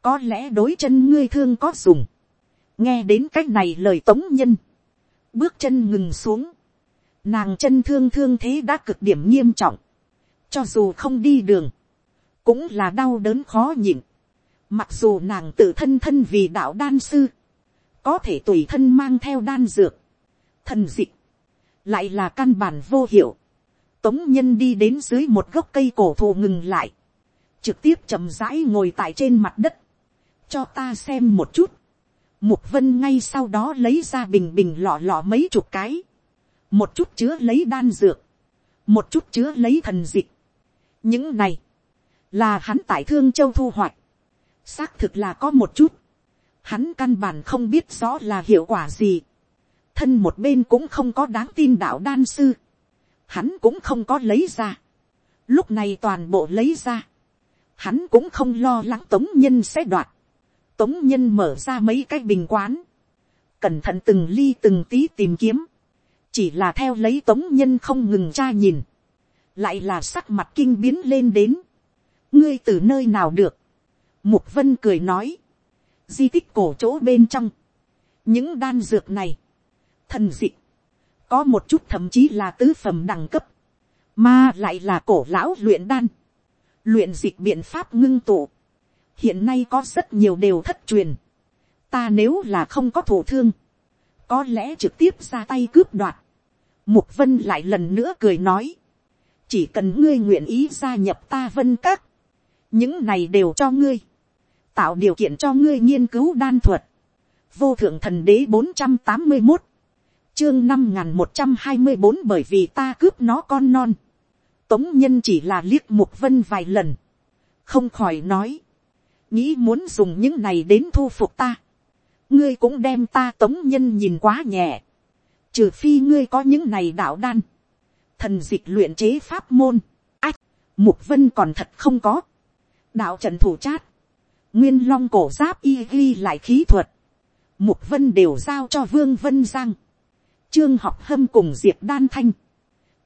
có lẽ đối chân ngươi thương có dùng, nghe đến cái này lời tống nhân, bước chân ngừng xuống, nàng chân thương thương thế đã cực điểm nghiêm trọng, cho dù không đi đường, cũng là đau đớn khó nhịn, mặc dù nàng tự thân thân vì đạo đan sư, có thể tùy thân mang theo đan dược, thần dịch, lại là căn bản vô hiệu, tống nhân đi đến dưới một gốc cây cổ thụ ngừng lại, trực tiếp chậm rãi ngồi tại trên mặt đất, cho ta xem một chút, Mục vân ngay sau đó lấy ra bình bình lọ lọ mấy chục cái. Một chút chứa lấy đan dược. Một chút chứa lấy thần dịch. Những này. Là hắn tại Thương Châu thu hoạch. Xác thực là có một chút. Hắn căn bản không biết rõ là hiệu quả gì. Thân một bên cũng không có đáng tin đạo đan sư. Hắn cũng không có lấy ra. Lúc này toàn bộ lấy ra. Hắn cũng không lo lắng tống nhân sẽ đoạt Tống nhân mở ra mấy cái bình quán. Cẩn thận từng ly từng tí tìm kiếm. Chỉ là theo lấy tống nhân không ngừng tra nhìn. Lại là sắc mặt kinh biến lên đến. Ngươi từ nơi nào được. Mục vân cười nói. Di tích cổ chỗ bên trong. Những đan dược này. Thần dị. Có một chút thậm chí là tứ phẩm đẳng cấp. Mà lại là cổ lão luyện đan. Luyện dịch biện pháp ngưng tụ hiện nay có rất nhiều đều thất truyền. ta nếu là không có thủ thương, có lẽ trực tiếp ra tay cướp đoạt mục vân lại lần nữa cười nói, chỉ cần ngươi nguyện ý gia nhập ta vân các, những này đều cho ngươi, tạo điều kiện cho ngươi nghiên cứu đan thuật, vô thượng thần đế bốn trăm tám mươi một, chương năm n g h n một trăm hai mươi bốn bởi vì ta cướp nó con non, tống nhân chỉ là liếc mục vân vài lần, không khỏi nói, nghĩ muốn dùng những này đến thu phục ta, ngươi cũng đem ta tống nhân nhìn quá nhẹ, trừ phi ngươi có những này đạo đan, thần dịch luyện chế pháp môn, ách, mục vân còn thật không có, đạo trần thủ chát, nguyên long cổ giáp y ghi lại khí thuật, mục vân đều giao cho vương vân giang, trương học hâm cùng diệp đan thanh,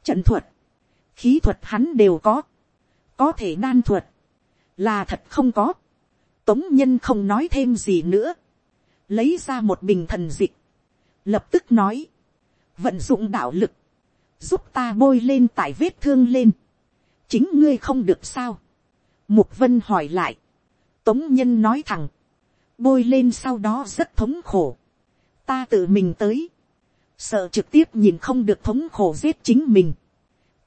trận thuật, khí thuật hắn đều có, có thể đan thuật, là thật không có, Tống nhân không nói thêm gì nữa. Lấy ra một bình thần dịch. Lập tức nói. Vận dụng đạo lực. Giúp ta bôi lên tại vết thương lên. Chính ngươi không được sao. Mục vân hỏi lại. Tống nhân nói thẳng. Bôi lên sau đó rất thống khổ. Ta tự mình tới. Sợ trực tiếp nhìn không được thống khổ giết chính mình.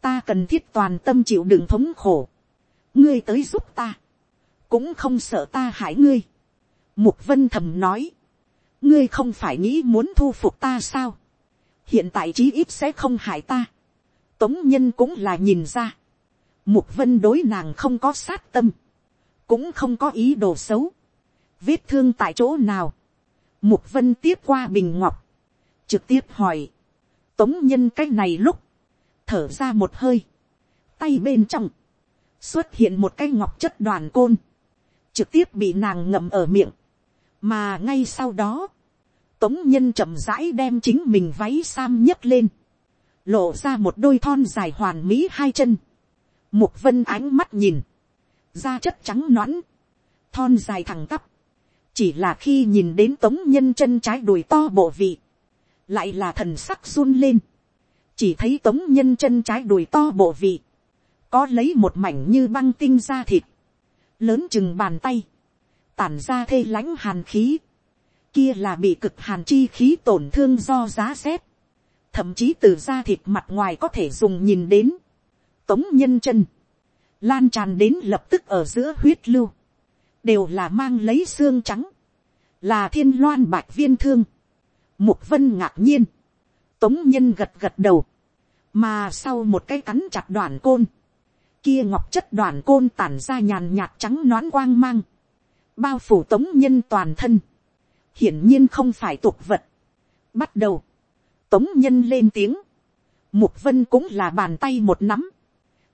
Ta cần thiết toàn tâm chịu đựng thống khổ. Ngươi tới giúp ta cũng không sợ ta hại ngươi. Mục vân thầm nói, ngươi không phải nghĩ muốn thu phục ta sao hiện tại chí ít sẽ không hại ta. tống nhân cũng là nhìn ra. Mục vân đối nàng không có sát tâm, cũng không có ý đồ xấu. vết thương tại chỗ nào. Mục vân tiếp qua bình ngọc, trực tiếp hỏi. tống nhân cái này lúc, thở ra một hơi, tay bên trong, xuất hiện một cái ngọc chất đoàn côn trực tiếp bị nàng ngậm ở miệng, mà ngay sau đó, tống nhân chậm rãi đem chính mình váy sam nhấc lên, lộ ra một đôi thon dài hoàn mỹ hai chân, mục vân ánh mắt nhìn, da chất trắng nõn, thon dài thẳng tắp, chỉ là khi nhìn đến tống nhân chân trái đùi to bộ vị, lại là thần sắc run lên, chỉ thấy tống nhân chân trái đùi to bộ vị, có lấy một mảnh như băng tinh da thịt, lớn chừng bàn tay, tản ra thê lãnh hàn khí, kia là bị cực hàn chi khí tổn thương do giá rét, thậm chí từ da thịt mặt ngoài có thể dùng nhìn đến, tống nhân chân, lan tràn đến lập tức ở giữa huyết lưu, đều là mang lấy xương trắng, là thiên loan bạch viên thương, mục vân ngạc nhiên, tống nhân gật gật đầu, mà sau một cái cắn chặt đoạn côn, kia ngọc chất đoàn côn tản ra nhàn nhạt trắng noãn quang mang, bao phủ tống nhân toàn thân, hiển nhiên không phải tục vật. Bắt đầu, tống nhân lên tiếng, mục vân cũng là bàn tay một nắm,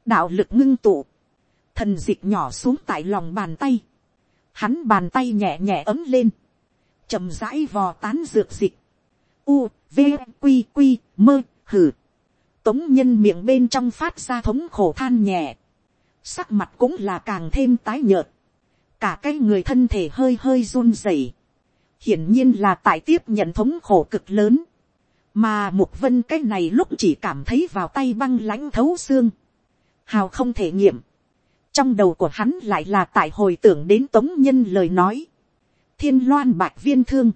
đạo lực ngưng tụ, thần dịch nhỏ xuống tại lòng bàn tay, hắn bàn tay nhẹ nhẹ ấm lên, chầm rãi vò tán dược dịch, u, v, q q mơ, hử, tống nhân miệng bên trong phát ra thống khổ than nhẹ, sắc mặt cũng là càng thêm tái nhợt, cả cái người thân thể hơi hơi run rẩy, hiển nhiên là tại tiếp nhận thống khổ cực lớn, mà mục vân cái này lúc chỉ cảm thấy vào tay băng lãnh thấu xương, hào không thể nghiệm, trong đầu của hắn lại là tại hồi tưởng đến tống nhân lời nói, thiên loan bạch viên thương,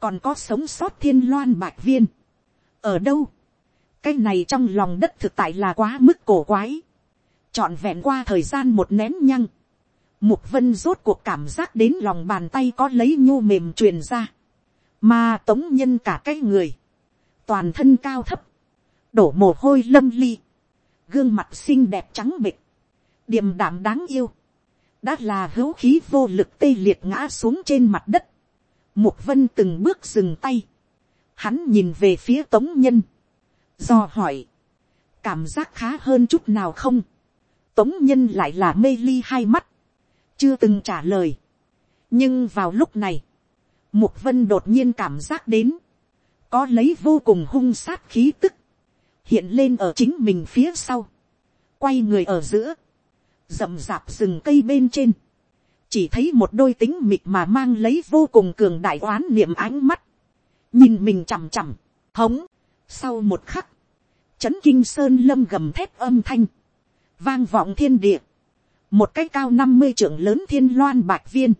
còn có sống sót thiên loan bạch viên, ở đâu, cái này trong lòng đất thực tại là quá mức cổ quái, trọn vẹn qua thời gian một nén nhăng, mục vân rốt cuộc cảm giác đến lòng bàn tay có lấy nhô mềm truyền ra, mà tống nhân cả cái người, toàn thân cao thấp, đổ mồ hôi lâm ly, gương mặt xinh đẹp trắng bịch, điềm đạm đáng yêu, đã là hữu khí vô lực tê liệt ngã xuống trên mặt đất, mục vân từng bước dừng tay, hắn nhìn về phía tống nhân, do hỏi, cảm giác khá hơn chút nào không, tống nhân lại là mê ly hai mắt, chưa từng trả lời. nhưng vào lúc này, mục vân đột nhiên cảm giác đến, có lấy vô cùng hung sát khí tức, hiện lên ở chính mình phía sau, quay người ở giữa, rậm rạp rừng cây bên trên, chỉ thấy một đôi tính mịt mà mang lấy vô cùng cường đại oán niệm ánh mắt, nhìn mình chằm chằm, hống, sau một khắc, chấn kinh sơn lâm gầm thép âm thanh, vang vọng thiên địa, một cái cao năm mươi trưởng lớn thiên loan bạch viên,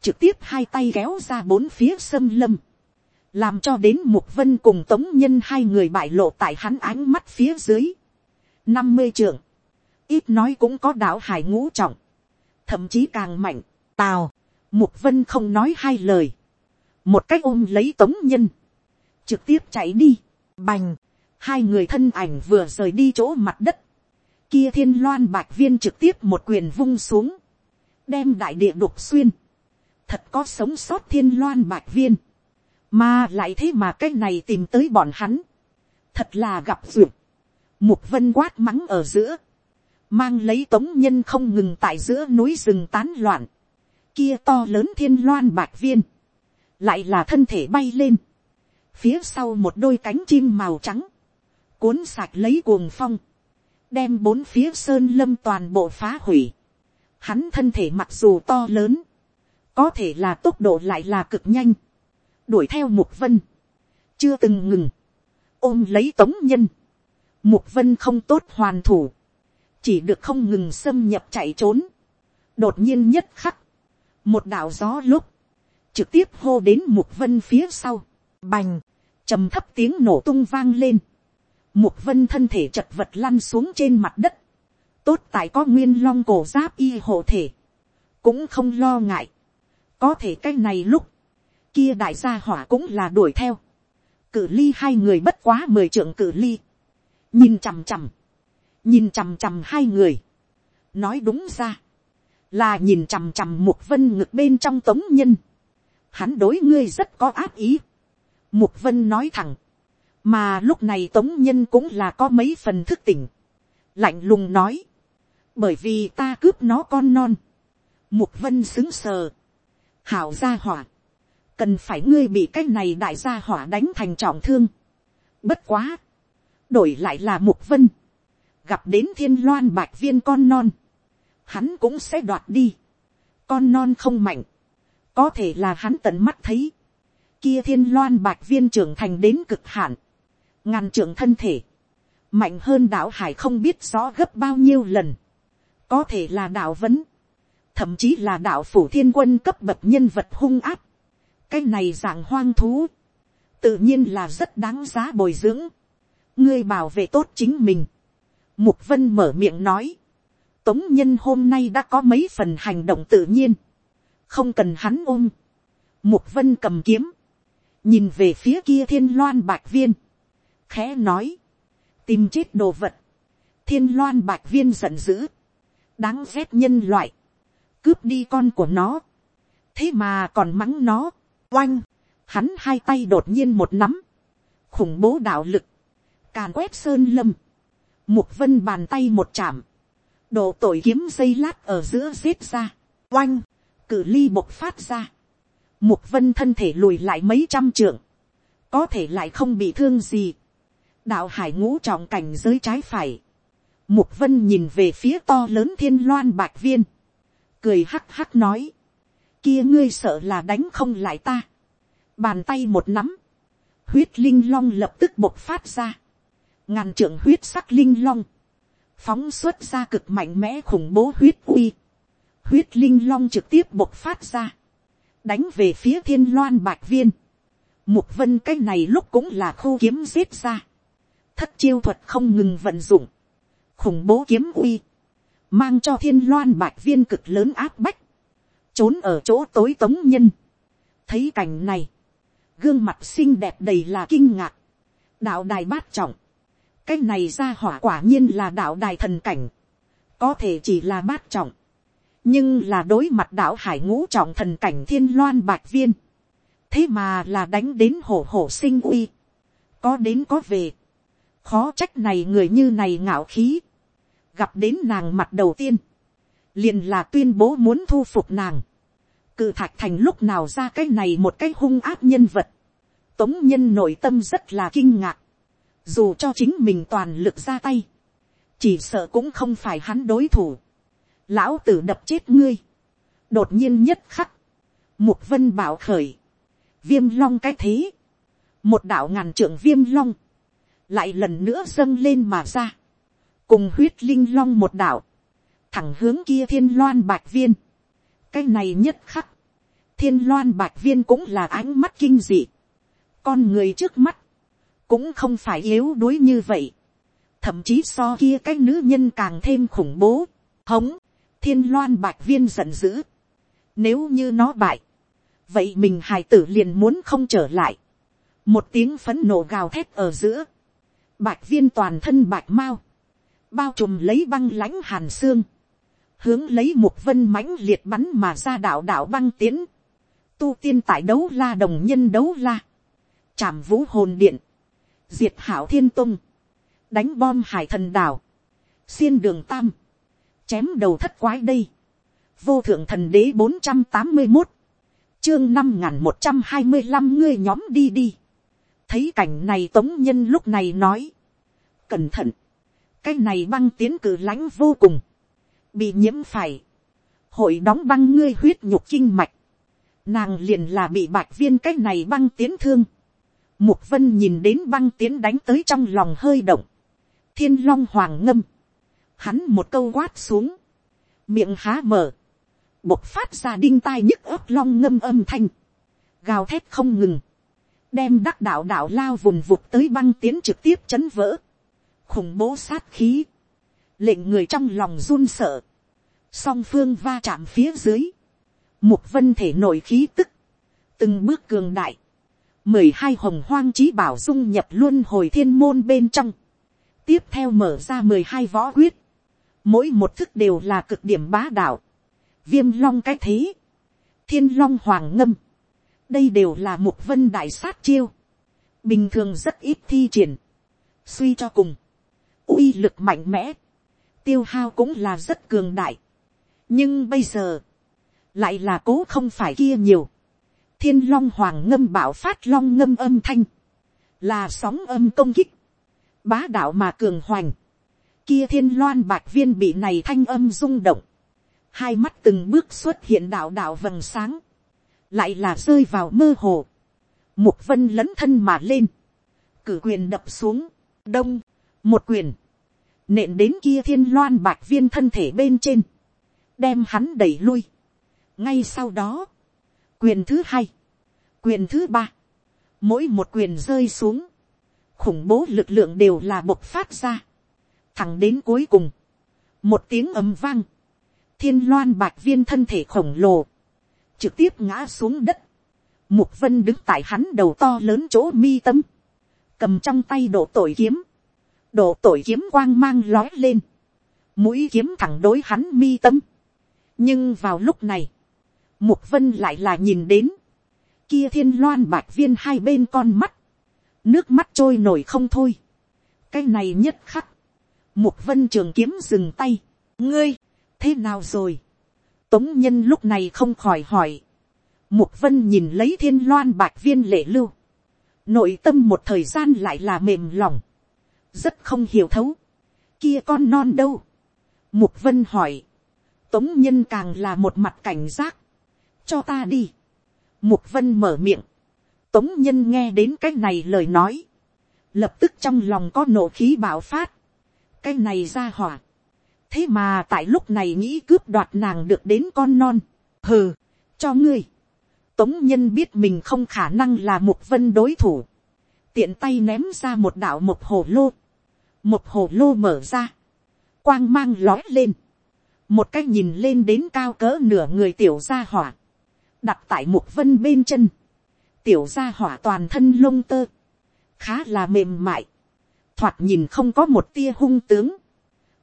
trực tiếp hai tay kéo ra bốn phía sâm lâm, làm cho đến mục vân cùng tống nhân hai người bại lộ tại hắn ánh mắt phía dưới. năm mươi trưởng, ít nói cũng có đảo hải ngũ trọng, thậm chí càng mạnh, tào, mục vân không nói hai lời, một cách ôm lấy tống nhân, trực tiếp chạy đi, bành, hai người thân ảnh vừa rời đi chỗ mặt đất, kia thiên loan bạch viên trực tiếp một quyền vung xuống, đem đại địa đục xuyên, thật có sống sót thiên loan bạch viên, mà lại thế mà cái này tìm tới bọn hắn, thật là gặp duyệt, mục vân quát mắng ở giữa, mang lấy tống nhân không ngừng tại giữa núi rừng tán loạn, kia to lớn thiên loan bạch viên, lại là thân thể bay lên, phía sau một đôi cánh chim màu trắng, cuốn sạch lấy cuồng phong, đem bốn phía sơn lâm toàn bộ phá hủy. Hắn thân thể mặc dù to lớn, có thể là tốc độ lại là cực nhanh, đuổi theo mục vân, chưa từng ngừng, ôm lấy tống nhân, mục vân không tốt hoàn thủ, chỉ được không ngừng xâm nhập chạy trốn, đột nhiên nhất khắc, một đạo gió lúc, trực tiếp hô đến mục vân phía sau, bành, trầm thấp tiếng nổ tung vang lên, Mục vân thân thể chật vật lăn xuống trên mặt đất. Tốt tại có nguyên long cổ giáp y hộ thể. Cũng không lo ngại. Có thể cái này lúc. Kia đại gia hỏa cũng là đuổi theo. Cử ly hai người bất quá mười trượng cử ly. Nhìn chằm chằm. Nhìn chằm chằm hai người. Nói đúng ra. Là nhìn chằm chằm mục vân ngực bên trong tống nhân. Hắn đối ngươi rất có áp ý. Mục vân nói thẳng mà lúc này tống nhân cũng là có mấy phần thức tỉnh, lạnh lùng nói, bởi vì ta cướp nó con non, mục vân xứng sờ, hảo gia hỏa, cần phải ngươi bị cái này đại gia hỏa đánh thành trọng thương, bất quá, đổi lại là mục vân, gặp đến thiên loan bạch viên con non, hắn cũng sẽ đoạt đi, con non không mạnh, có thể là hắn tận mắt thấy, kia thiên loan bạch viên trưởng thành đến cực hạn, ngàn trưởng thân thể, mạnh hơn đạo hải không biết rõ gấp bao nhiêu lần, có thể là đạo vấn, thậm chí là đạo phủ thiên quân cấp bậc nhân vật hung áp, cái này dạng hoang thú, tự nhiên là rất đáng giá bồi dưỡng, ngươi bảo vệ tốt chính mình, mục vân mở miệng nói, tống nhân hôm nay đã có mấy phần hành động tự nhiên, không cần hắn ôm, mục vân cầm kiếm, nhìn về phía kia thiên loan bạch viên, khẽ nói, tìm chết đồ vật, thiên loan bạch viên giận dữ, đáng ghét nhân loại, cướp đi con của nó, thế mà còn mắng nó, oanh, hắn hai tay đột nhiên một nắm, khủng bố đạo lực, càn quét sơn lâm, mục vân bàn tay một chạm, độ tội kiếm dây lát ở giữa xếp ra, oanh, cử ly bộc phát ra, mục vân thân thể lùi lại mấy trăm trượng, có thể lại không bị thương gì, đạo hải ngũ trọng cảnh giới trái phải, mục vân nhìn về phía to lớn thiên loan bạch viên, cười hắc hắc nói, kia ngươi sợ là đánh không lại ta, bàn tay một nắm, huyết linh long lập tức bộc phát ra, ngàn trưởng huyết sắc linh long, phóng xuất ra cực mạnh mẽ khủng bố huyết uy, huyết linh long trực tiếp bộc phát ra, đánh về phía thiên loan bạch viên, mục vân cái này lúc cũng là khu kiếm giết ra, thất chiêu thuật không ngừng vận dụng, khủng bố kiếm uy, mang cho thiên loan bạch viên cực lớn áp bách, trốn ở chỗ tối tống nhân, thấy cảnh này, gương mặt xinh đẹp đầy là kinh ngạc, đạo đài bát trọng, cái này ra hỏa quả nhiên là đạo đài thần cảnh, có thể chỉ là bát trọng, nhưng là đối mặt đạo hải ngũ trọng thần cảnh thiên loan bạch viên, thế mà là đánh đến hổ hổ sinh uy, có đến có về, khó trách này người như này ngạo khí, gặp đến nàng mặt đầu tiên, liền là tuyên bố muốn thu phục nàng, cự thạch thành lúc nào ra cái này một cái hung áp nhân vật, tống nhân nội tâm rất là kinh ngạc, dù cho chính mình toàn lực ra tay, chỉ sợ cũng không phải hắn đối thủ, lão tử đập chết ngươi, đột nhiên nhất khắc, mục vân bảo khởi, viêm long cái thế, một đạo ngàn trưởng viêm long, lại lần nữa dâng lên mà ra, cùng huyết linh long một đạo, thẳng hướng kia thiên loan bạch viên, cái này nhất khắc, thiên loan bạch viên cũng là ánh mắt kinh dị, con người trước mắt, cũng không phải yếu đuối như vậy, thậm chí so kia cái nữ nhân càng thêm khủng bố, hống, thiên loan bạch viên giận dữ, nếu như nó bại, vậy mình hài tử liền muốn không trở lại, một tiếng phấn nộ gào thét ở giữa, bạch viên toàn thân bạch mao bao trùm lấy băng lãnh hàn xương, hướng lấy một vân mãnh liệt bắn mà ra đạo đạo băng tiến, tu tiên tại đấu la đồng nhân đấu la, chạm vũ hồn điện, diệt hảo thiên tung, đánh bom hải thần đảo, xiên đường tam, chém đầu thất quái đây, vô thượng thần đế bốn trăm tám mươi một, chương năm n g h n một trăm hai mươi năm ngươi nhóm đi đi, thấy cảnh này tống nhân lúc này nói, cẩn thận, cái này băng tiến cử lãnh vô cùng, bị nhiễm phải, hội đóng băng ngươi huyết nhục kinh mạch, nàng liền là bị bạch viên cái này băng tiến thương, Mục vân nhìn đến băng tiến đánh tới trong lòng hơi động. Thiên long hoàng ngâm. Hắn một câu quát xuống. Miệng há mở. Bộc phát ra đinh tai nhức ớt long ngâm âm thanh. Gào thét không ngừng. Đem đắc đạo đạo lao vùng vụt tới băng tiến trực tiếp chấn vỡ. Khủng bố sát khí. Lệnh người trong lòng run sợ. Song phương va chạm phía dưới. Mục vân thể nổi khí tức. Từng bước cường đại mười hai hồng hoang trí bảo dung nhập luôn hồi thiên môn bên trong, tiếp theo mở ra mười hai võ quyết, mỗi một thức đều là cực điểm bá đạo, viêm long cái thế, thiên long hoàng ngâm, đây đều là một vân đại sát chiêu, bình thường rất ít thi triển, suy cho cùng, uy lực mạnh mẽ, tiêu hao cũng là rất cường đại, nhưng bây giờ, lại là cố không phải kia nhiều, thiên long hoàng ngâm bảo phát long ngâm âm thanh, là sóng âm công kích, bá đạo mà cường hoành, kia thiên loan bạc viên bị này thanh âm rung động, hai mắt từng bước xuất hiện đạo đạo vầng sáng, lại là rơi vào mơ hồ, mục vân lấn thân mà lên, cử quyền đập xuống, đông, một quyền, nện đến kia thiên loan bạch viên thân thể bên trên, đem hắn đẩy lui. ngay sau đó, quyền thứ hai, quyền thứ ba, mỗi một quyền rơi xuống, khủng bố lực lượng đều là bộc phát ra, thẳng đến cuối cùng, một tiếng ầm vang, thiên loan bạch viên thân thể khổng lồ, trực tiếp ngã xuống đất, mục vân đứng tại hắn đầu to lớn chỗ mi tâm, cầm trong tay độ tội kiếm, độ tội kiếm quang mang lói lên, mũi kiếm thẳng đối hắn mi tâm. nhưng vào lúc này, mục vân lại là nhìn đến, kia thiên loan bạch viên hai bên con mắt, nước mắt trôi nổi không thôi. cái này nhất khắc, mục vân trường kiếm dừng tay, ngươi, thế nào rồi tống nhân lúc này không khỏi hỏi, mục vân nhìn lấy thiên loan bạch viên lệ lưu, nội tâm một thời gian lại là mềm lòng, rất không hiểu thấu, kia con non đâu, mục vân hỏi, tống nhân càng là một mặt cảnh giác, cho ta đi, mục vân mở miệng, tống nhân nghe đến cái này lời nói, lập tức trong lòng có nộ khí bạo phát, cái này ra hỏa, thế mà tại lúc này nghĩ cướp đoạt nàng được đến con non, hừ, cho ngươi, tống nhân biết mình không khả năng là mục vân đối thủ, tiện tay ném ra một đạo một hồ lô, một hồ lô mở ra, quang mang lói lên, một cái nhìn lên đến cao cỡ nửa người tiểu gia hỏa, đặt tại mục vân bên chân, tiểu gia hỏa toàn thân lông tơ, khá là mềm mại, thoạt nhìn không có một tia hung tướng,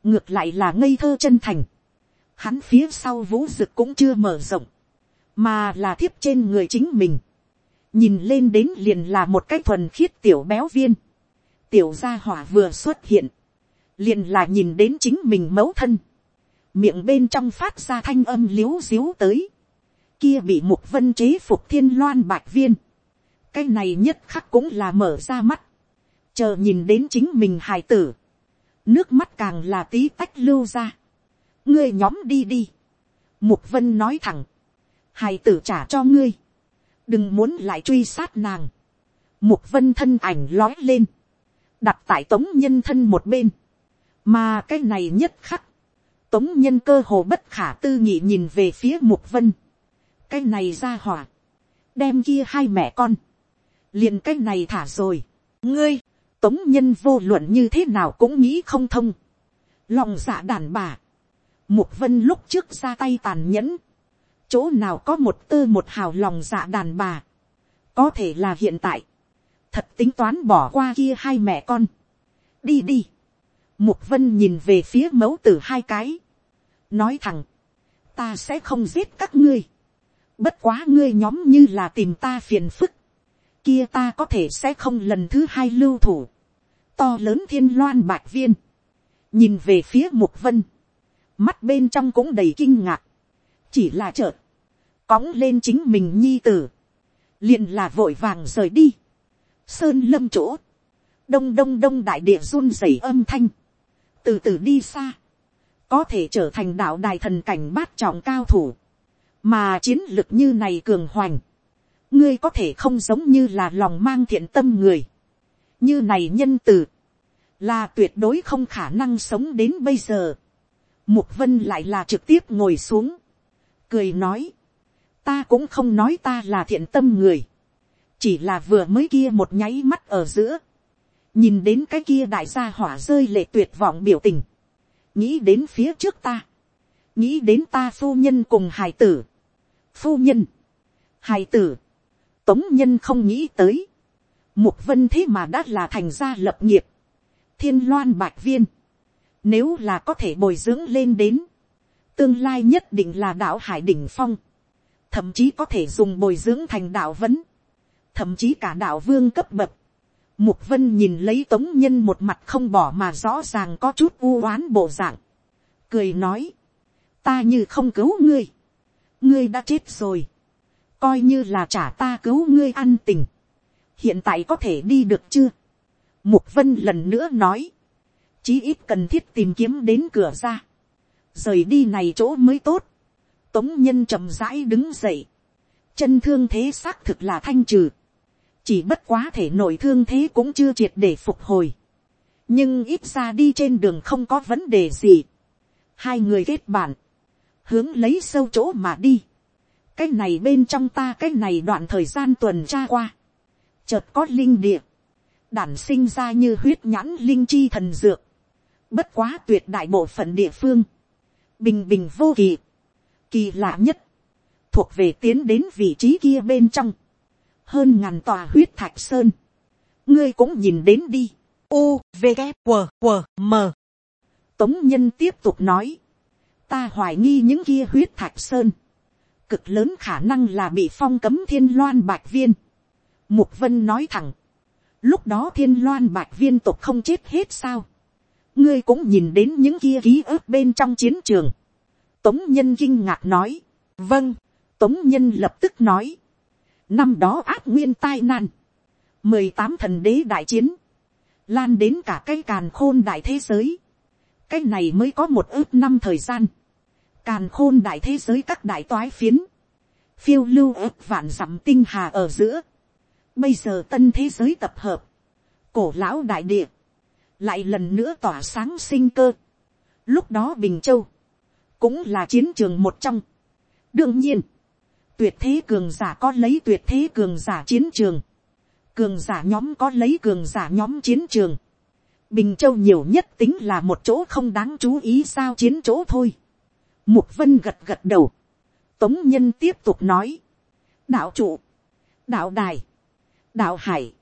ngược lại là ngây thơ chân thành, hắn phía sau vũ rực cũng chưa mở rộng, mà là thiếp trên người chính mình, nhìn lên đến liền là một cái thuần khiết tiểu béo viên, tiểu gia hỏa vừa xuất hiện, liền là nhìn đến chính mình mẫu thân, miệng bên trong phát ra thanh âm l i ế u xíu tới, kia bị mục vân chế phục thiên loan bạch viên, cái này nhất khắc cũng là mở ra mắt, chờ nhìn đến chính mình hài tử, nước mắt càng là tí tách lưu ra, ngươi nhóm đi đi, mục vân nói thẳng, hài tử trả cho ngươi, đừng muốn lại truy sát nàng, mục vân thân ảnh lói lên, đặt tại tống nhân thân một bên, mà cái này nhất khắc, tống nhân cơ hồ bất khả tư nghị nhìn về phía mục vân, cái này ra hỏa, đem kia hai mẹ con, liền cái này thả rồi, ngươi, tống nhân vô luận như thế nào cũng nghĩ không thông, lòng dạ đàn bà, mục vân lúc trước ra tay tàn nhẫn, chỗ nào có một tư một hào lòng dạ đàn bà, có thể là hiện tại, thật tính toán bỏ qua kia hai mẹ con, đi đi, Mục vân nhìn về phía mẫu tử hai cái. Nói thẳng. Ta sẽ không giết các ngươi. Bất quá ngươi nhóm như là tìm ta phiền phức. Kia ta có thể sẽ không lần thứ hai lưu thủ. To lớn thiên loan bạch viên. Nhìn về phía mục vân. Mắt bên trong cũng đầy kinh ngạc. Chỉ là chợt. Cóng lên chính mình nhi tử. liền là vội vàng rời đi. Sơn lâm chỗ đông đông đông đại địa run rẩy âm thanh, từ từ đi xa, có thể trở thành đạo đài thần cảnh bát trọng cao thủ, mà chiến lược như này cường hoành, ngươi có thể không giống như là lòng mang thiện tâm người, như này nhân từ, là tuyệt đối không khả năng sống đến bây giờ. Mục vân lại là trực tiếp ngồi xuống, cười nói, ta cũng không nói ta là thiện tâm người, chỉ là vừa mới kia một nháy mắt ở giữa, nhìn đến cái kia đại gia hỏa rơi lệ tuyệt vọng biểu tình, nghĩ đến phía trước ta, nghĩ đến ta phu nhân cùng hài tử, phu nhân, hài tử, tống nhân không nghĩ tới, mục vân thế mà đã là thành gia lập nghiệp, thiên loan bạch viên, nếu là có thể bồi dưỡng lên đến, tương lai nhất định là đạo hải đỉnh phong, thậm chí có thể dùng bồi dưỡng thành đạo vấn, thậm chí cả đạo vương cấp bậc, Mục vân nhìn lấy tống nhân một mặt không bỏ mà rõ ràng có chút u oán bộ dạng. Cười nói. Ta như không cứu ngươi. Ngươi đã chết rồi. Coi như là trả ta cứu ngươi ăn tình. Hiện tại có thể đi được chưa? Mục vân lần nữa nói. Chí ít cần thiết tìm kiếm đến cửa ra. Rời đi này chỗ mới tốt. Tống nhân chậm rãi đứng dậy. Chân thương thế xác thực là thanh trừ chỉ bất quá thể nội thương thế cũng chưa triệt để phục hồi, nhưng ít ra đi trên đường không có vấn đề gì. hai người kết bạn, hướng lấy sâu chỗ mà đi cái này bên trong ta cái này đoạn thời gian tuần tra qua, chợt có linh địa, đản sinh ra như huyết nhãn linh chi thần dược, bất quá tuyệt đại bộ phận địa phương, bình bình vô kỳ, kỳ lạ nhất, thuộc về tiến đến vị trí kia bên trong, hơn ngàn tòa huyết thạch sơn, ngươi cũng nhìn đến đi, u, v, K, W, W, m. tống nhân tiếp tục nói, ta hoài nghi những kia huyết thạch sơn, cực lớn khả năng là bị phong cấm thiên loan bạch viên. Mục vân nói thẳng, lúc đó thiên loan bạch viên tục không chết hết sao. ngươi cũng nhìn đến những kia ký ức bên trong chiến trường. tống nhân kinh ngạc nói, vâng, tống nhân lập tức nói, năm đó ác nguyên tai nạn mười tám thần đế đại chiến, lan đến cả cái càn khôn đại thế giới, cái này mới có một ước năm thời gian, càn khôn đại thế giới các đại toái phiến, phiêu lưu ước vạn dặm tinh hà ở giữa, bây giờ tân thế giới tập hợp, cổ lão đại địa, lại lần nữa tỏa sáng sinh cơ, lúc đó bình châu, cũng là chiến trường một trong, đương nhiên, tuyệt thế cường giả có lấy tuyệt thế cường giả chiến trường, cường giả nhóm có lấy cường giả nhóm chiến trường, bình châu nhiều nhất tính là một chỗ không đáng chú ý sao chiến chỗ thôi mục vân gật gật đầu, tống nhân tiếp tục nói, đạo trụ, đạo đài, đạo hải,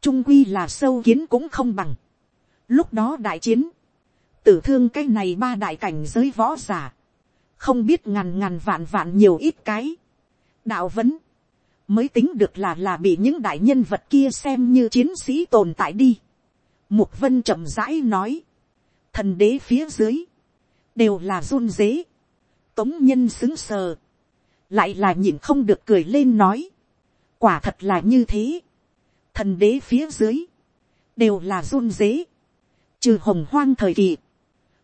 trung quy là sâu kiến cũng không bằng. lúc đó đại chiến, tử thương cái này ba đại cảnh giới võ giả, không biết ngàn ngàn vạn vạn nhiều ít cái, đạo vấn, mới tính được là là bị những đại nhân vật kia xem như chiến sĩ tồn tại đi. Mục vân chậm rãi nói, thần đế phía dưới, đều là run dế, tống nhân xứng sờ, lại là nhìn không được cười lên nói, quả thật là như thế, thần đế phía dưới, đều là run dế, trừ hồng hoang thời kỳ,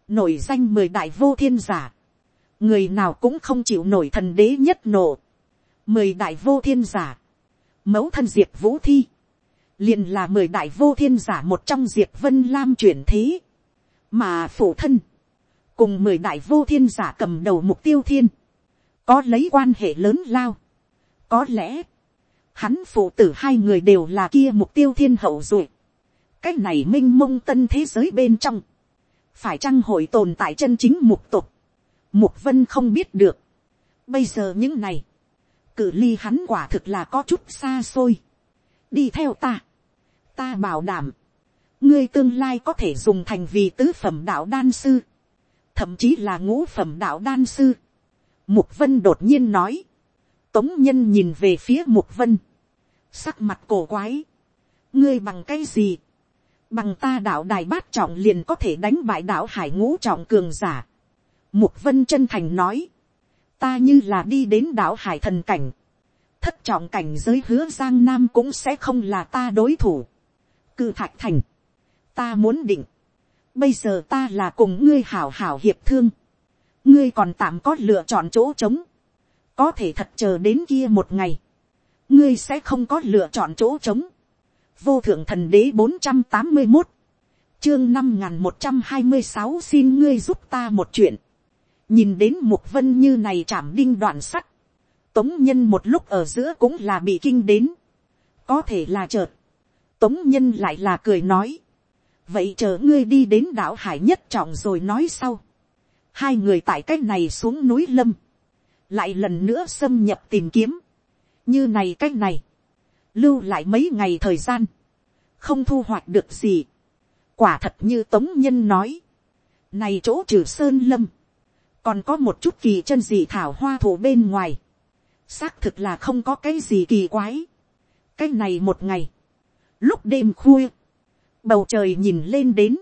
nổi danh mười đại vô thiên giả, người nào cũng không chịu nổi thần đế nhất nổ, mười đại vô thiên giả, mẫu thân diệp vũ thi, liền là mười đại vô thiên giả một trong diệp vân lam chuyển thế, mà phụ thân, cùng mười đại vô thiên giả cầm đầu mục tiêu thiên, có lấy quan hệ lớn lao, có lẽ, hắn phụ tử hai người đều là kia mục tiêu thiên hậu rồi, cái này m i n h mông tân thế giới bên trong, phải chăng hội tồn tại chân chính mục tục, mục vân không biết được, bây giờ những này, cử ly hắn quả thực là có chút xa xôi. đi theo ta, ta bảo đảm, ngươi tương lai có thể dùng thành vì tứ phẩm đạo đan sư, thậm chí là ngũ phẩm đạo đan sư. Mục vân đột nhiên nói, tống nhân nhìn về phía mục vân, sắc mặt cổ quái, ngươi bằng cái gì, bằng ta đạo đài bát trọng liền có thể đánh bại đạo hải ngũ trọng cường giả. Mục vân chân thành nói, ta như là đi đến đảo hải thần cảnh, thất trọng cảnh giới hứa giang nam cũng sẽ không là ta đối thủ. cư thạch thành, ta muốn định, bây giờ ta là cùng ngươi hảo hảo hiệp thương, ngươi còn tạm có lựa chọn chỗ trống, có thể thật chờ đến kia một ngày, ngươi sẽ không có lựa chọn chỗ trống. vô thượng thần đế bốn trăm tám mươi một, chương năm n g h n một trăm hai mươi sáu xin ngươi giúp ta một chuyện, nhìn đến mục vân như này chạm đinh đoạn sắt, tống nhân một lúc ở giữa cũng là bị kinh đến, có thể là chợt, tống nhân lại là cười nói, vậy chờ ngươi đi đến đảo hải nhất trọng rồi nói sau, hai người tại cách này xuống núi lâm, lại lần nữa xâm nhập tìm kiếm, như này cách này, lưu lại mấy ngày thời gian, không thu hoạch được gì, quả thật như tống nhân nói, này chỗ trừ sơn lâm, còn có một chút kỳ chân dị thảo hoa thủ bên ngoài, xác thực là không có cái gì kỳ quái. cái này một ngày, lúc đêm khuya, bầu trời nhìn lên đến,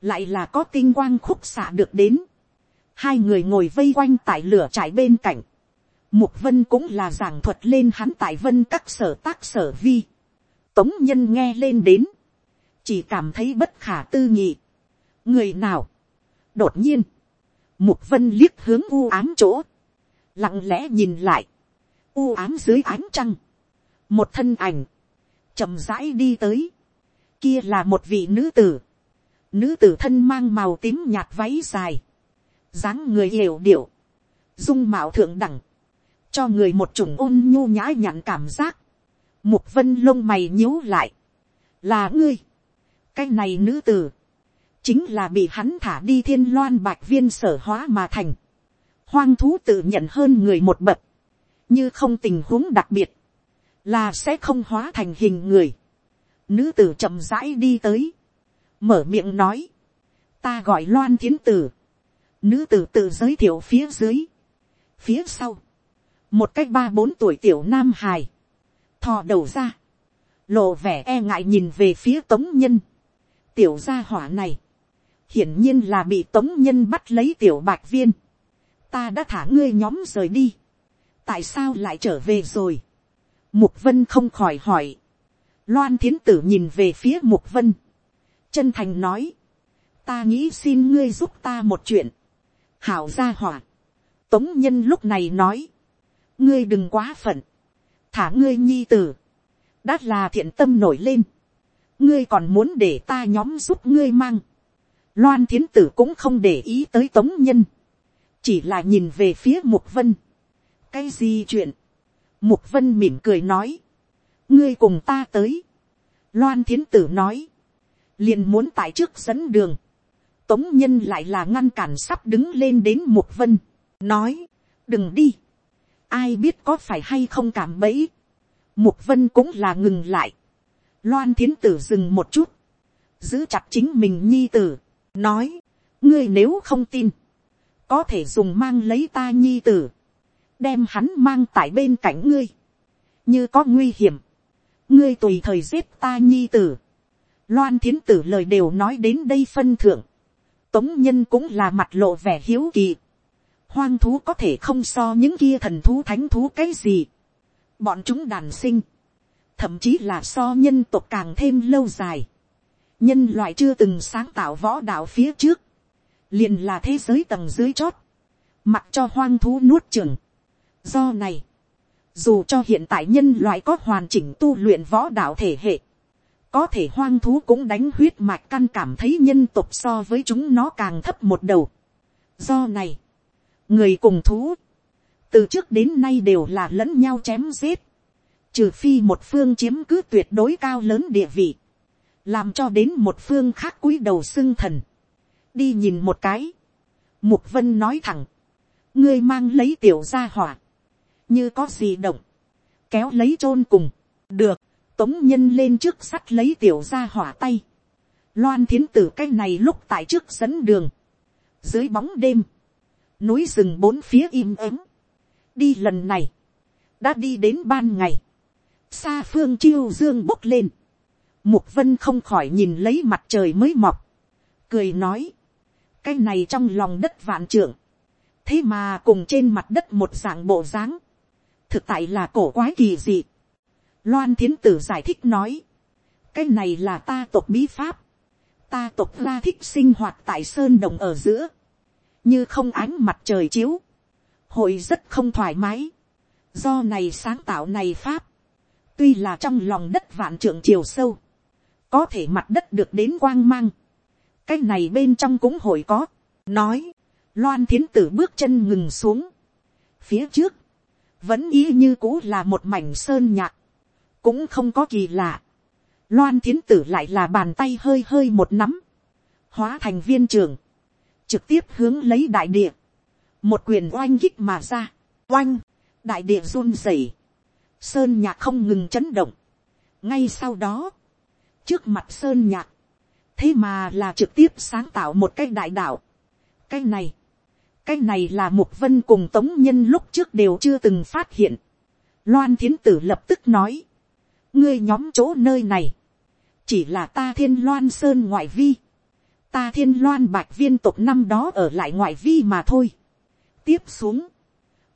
lại là có tinh quang khúc xạ được đến, hai người ngồi vây quanh tại lửa trải bên cạnh, mục vân cũng là giảng thuật lên hắn tại vân các sở tác sở vi, tống nhân nghe lên đến, chỉ cảm thấy bất khả tư nghị, người nào, đột nhiên, Mục vân liếc hướng u ám chỗ. Lặng lẽ nhìn lại. U ám dưới ánh trăng. Một thân ảnh. chậm rãi đi tới. Kia là một vị nữ tử. Nữ tử thân mang màu tím nhạt váy dài. dáng người hiểu điệu. Dung mạo thượng đẳng. Cho người một chủng ôn nhu nhã nhặn cảm giác. Mục vân lông mày nhíu lại. Là ngươi. Cái này nữ tử chính là bị hắn thả đi thiên loan bạch viên sở hóa mà thành. Hoang thú tự nhận hơn người một bậc, như không tình huống đặc biệt, là sẽ không hóa thành hình người. Nữ tử chậm rãi đi tới, mở miệng nói, ta gọi loan thiến tử, nữ tử tự giới thiệu phía dưới, phía sau, một cách ba bốn tuổi tiểu nam hài, thò đầu ra, lộ vẻ e ngại nhìn về phía tống nhân, tiểu gia hỏa này, hiển nhiên là bị tống nhân bắt lấy tiểu bạch viên. ta đã thả ngươi nhóm rời đi. tại sao lại trở về rồi. mục vân không khỏi hỏi loan thiến tử nhìn về phía mục vân. chân thành nói, ta nghĩ xin ngươi giúp ta một chuyện, hảo gia hỏa, tống nhân lúc này nói, ngươi đừng quá phận, thả ngươi nhi tử, đã là thiện tâm nổi lên, ngươi còn muốn để ta nhóm giúp ngươi mang, loan thiến tử cũng không để ý tới tống nhân, chỉ là nhìn về phía mục vân, cái gì chuyện, mục vân mỉm cười nói, ngươi cùng ta tới, loan thiến tử nói, liền muốn tại trước dẫn đường, tống nhân lại là ngăn cản sắp đứng lên đến một vân, nói, đừng đi, ai biết có phải hay không cảm bẫy, mục vân cũng là ngừng lại, loan thiến tử dừng một chút, giữ chặt chính mình nhi tử, nói, ngươi nếu không tin, có thể dùng mang lấy ta nhi tử, đem hắn mang tại bên cạnh ngươi, như có nguy hiểm, ngươi tùy thời giết ta nhi tử, loan thiến tử lời đều nói đến đây phân thượng, tống nhân cũng là mặt lộ vẻ hiếu kỳ, hoang thú có thể không so những kia thần thú thánh thú cái gì, bọn chúng đàn sinh, thậm chí là so nhân tộc càng thêm lâu dài, nhân loại chưa từng sáng tạo võ đạo phía trước, liền là thế giới tầng dưới chót, mặc cho hoang thú nuốt chừng. Do này, dù cho hiện tại nhân loại có hoàn chỉnh tu luyện võ đạo thể hệ, có thể hoang thú cũng đánh huyết mạch căn cảm thấy nhân tục so với chúng nó càng thấp một đầu. Do này, người cùng thú, từ trước đến nay đều là lẫn nhau chém giết, trừ phi một phương chiếm cứ tuyệt đối cao lớn địa vị, làm cho đến một phương khác cúi đầu xưng thần, đi nhìn một cái, mục vân nói thẳng, ngươi mang lấy tiểu ra hỏa, như có gì động, kéo lấy chôn cùng, được, tống nhân lên trước sắt lấy tiểu ra hỏa tay, loan thiến tử cái này lúc tại trước dẫn đường, dưới bóng đêm, núi rừng bốn phía im ắng, đi lần này, đã đi đến ban ngày, xa phương chiêu dương bốc lên, mục vân không khỏi nhìn lấy mặt trời mới mọc, cười nói, cái này trong lòng đất vạn trưởng, thế mà cùng trên mặt đất một dạng bộ dáng, thực tại là cổ quái kỳ dị. Loan thiến tử giải thích nói, cái này là ta tộc bí pháp, ta tộc ra thích sinh hoạt tại sơn đồng ở giữa, như không ánh mặt trời chiếu, hội rất không thoải mái, do này sáng tạo này pháp, tuy là trong lòng đất vạn trượng chiều sâu, có thể mặt đất được đến quang mang, cái này bên trong cũng hội có, nói, loan thiến tử bước chân ngừng xuống, phía trước, vẫn ý như cũ là một mảnh sơn nhạc, cũng không có kỳ lạ, loan thiến tử lại là bàn tay hơi hơi một nắm, hóa thành viên trường, trực tiếp hướng lấy đại địa, một quyền oanh kích mà ra, oanh, đại địa run rẩy, sơn nhạc không ngừng chấn động, ngay sau đó, trước mặt sơn nhạc, thế mà là trực tiếp sáng tạo một cái đại đạo. cái này, cái này là mục vân cùng tống nhân lúc trước đều chưa từng phát hiện. loan thiến tử lập tức nói, ngươi nhóm chỗ nơi này, chỉ là ta thiên loan sơn ngoại vi, ta thiên loan bạch viên tộc năm đó ở lại ngoại vi mà thôi. tiếp xuống,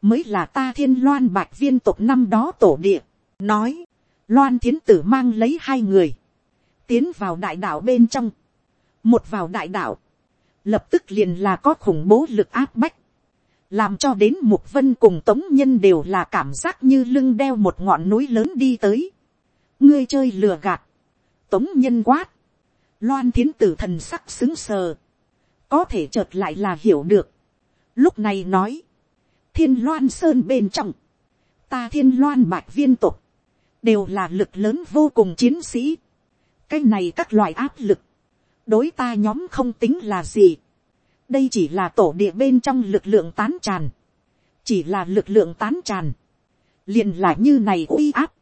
mới là ta thiên loan bạch viên tộc năm đó tổ địa, nói, loan thiến tử mang lấy hai người, tiến vào đại đạo bên trong, một vào đại đạo, lập tức liền là có khủng bố lực áp bách, làm cho đến mục vân cùng tống nhân đều là cảm giác như lưng đeo một ngọn núi lớn đi tới. ngươi chơi lừa gạt, tống nhân quát, loan thiến tử thần sắc xứng sờ, có thể chợt lại là hiểu được. lúc này nói, thiên loan sơn bên trong, ta thiên loan bạch viên tục, đều là lực lớn vô cùng chiến sĩ, cái này các loại áp lực, đối ta nhóm không tính là gì. đây chỉ là tổ địa bên trong lực lượng tán tràn, chỉ là lực lượng tán tràn, liền là như này uy áp,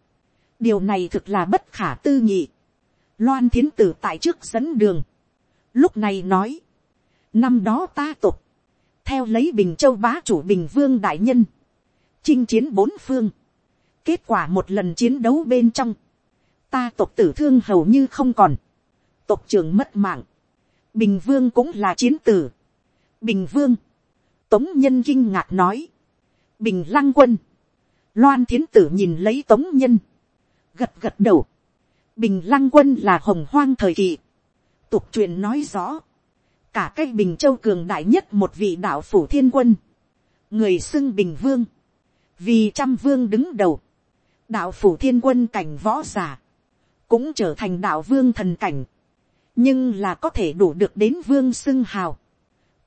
điều này thực là bất khả tư nghị. loan thiến tử tại trước dẫn đường, lúc này nói, năm đó ta tục, theo lấy bình châu bá chủ bình vương đại nhân, chinh chiến bốn phương, kết quả một lần chiến đấu bên trong, ta tộc tử thương hầu như không còn, tộc trưởng mất mạng, bình vương cũng là chiến tử, bình vương, tống nhân kinh ngạc nói, bình lăng quân, loan thiến tử nhìn lấy tống nhân, gật gật đầu, bình lăng quân là hồng hoang thời kỳ, tục truyền nói rõ, cả cái bình châu cường đại nhất một vị đạo phủ thiên quân, người xưng bình vương, vì trăm vương đứng đầu, đạo phủ thiên quân cảnh võ giả, cũng trở thành đạo vương thần cảnh, nhưng là có thể đủ được đến vương xưng hào,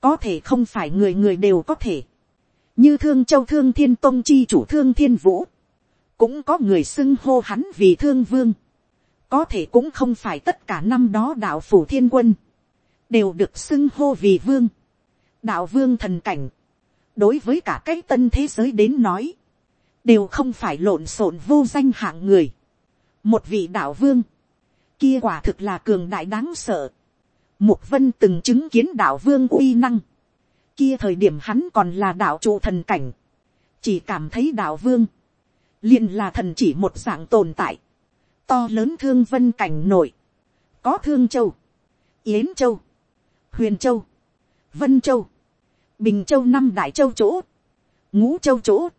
có thể không phải người người đều có thể, như thương châu thương thiên tông chi chủ thương thiên vũ, cũng có người xưng hô hắn vì thương vương, có thể cũng không phải tất cả năm đó đạo phủ thiên quân, đều được xưng hô vì vương, đạo vương thần cảnh, đối với cả cái tân thế giới đến nói, đều không phải lộn xộn vô danh hạng người, một vị đạo vương, kia quả thực là cường đại đáng sợ, mục vân từng chứng kiến đạo vương uy năng, kia thời điểm hắn còn là đạo trụ thần cảnh, chỉ cảm thấy đạo vương, liền là thần chỉ một dạng tồn tại, to lớn thương vân cảnh nổi, có thương châu, yến châu, huyền châu, vân châu, bình châu năm đại châu chỗ, ngũ châu chỗ,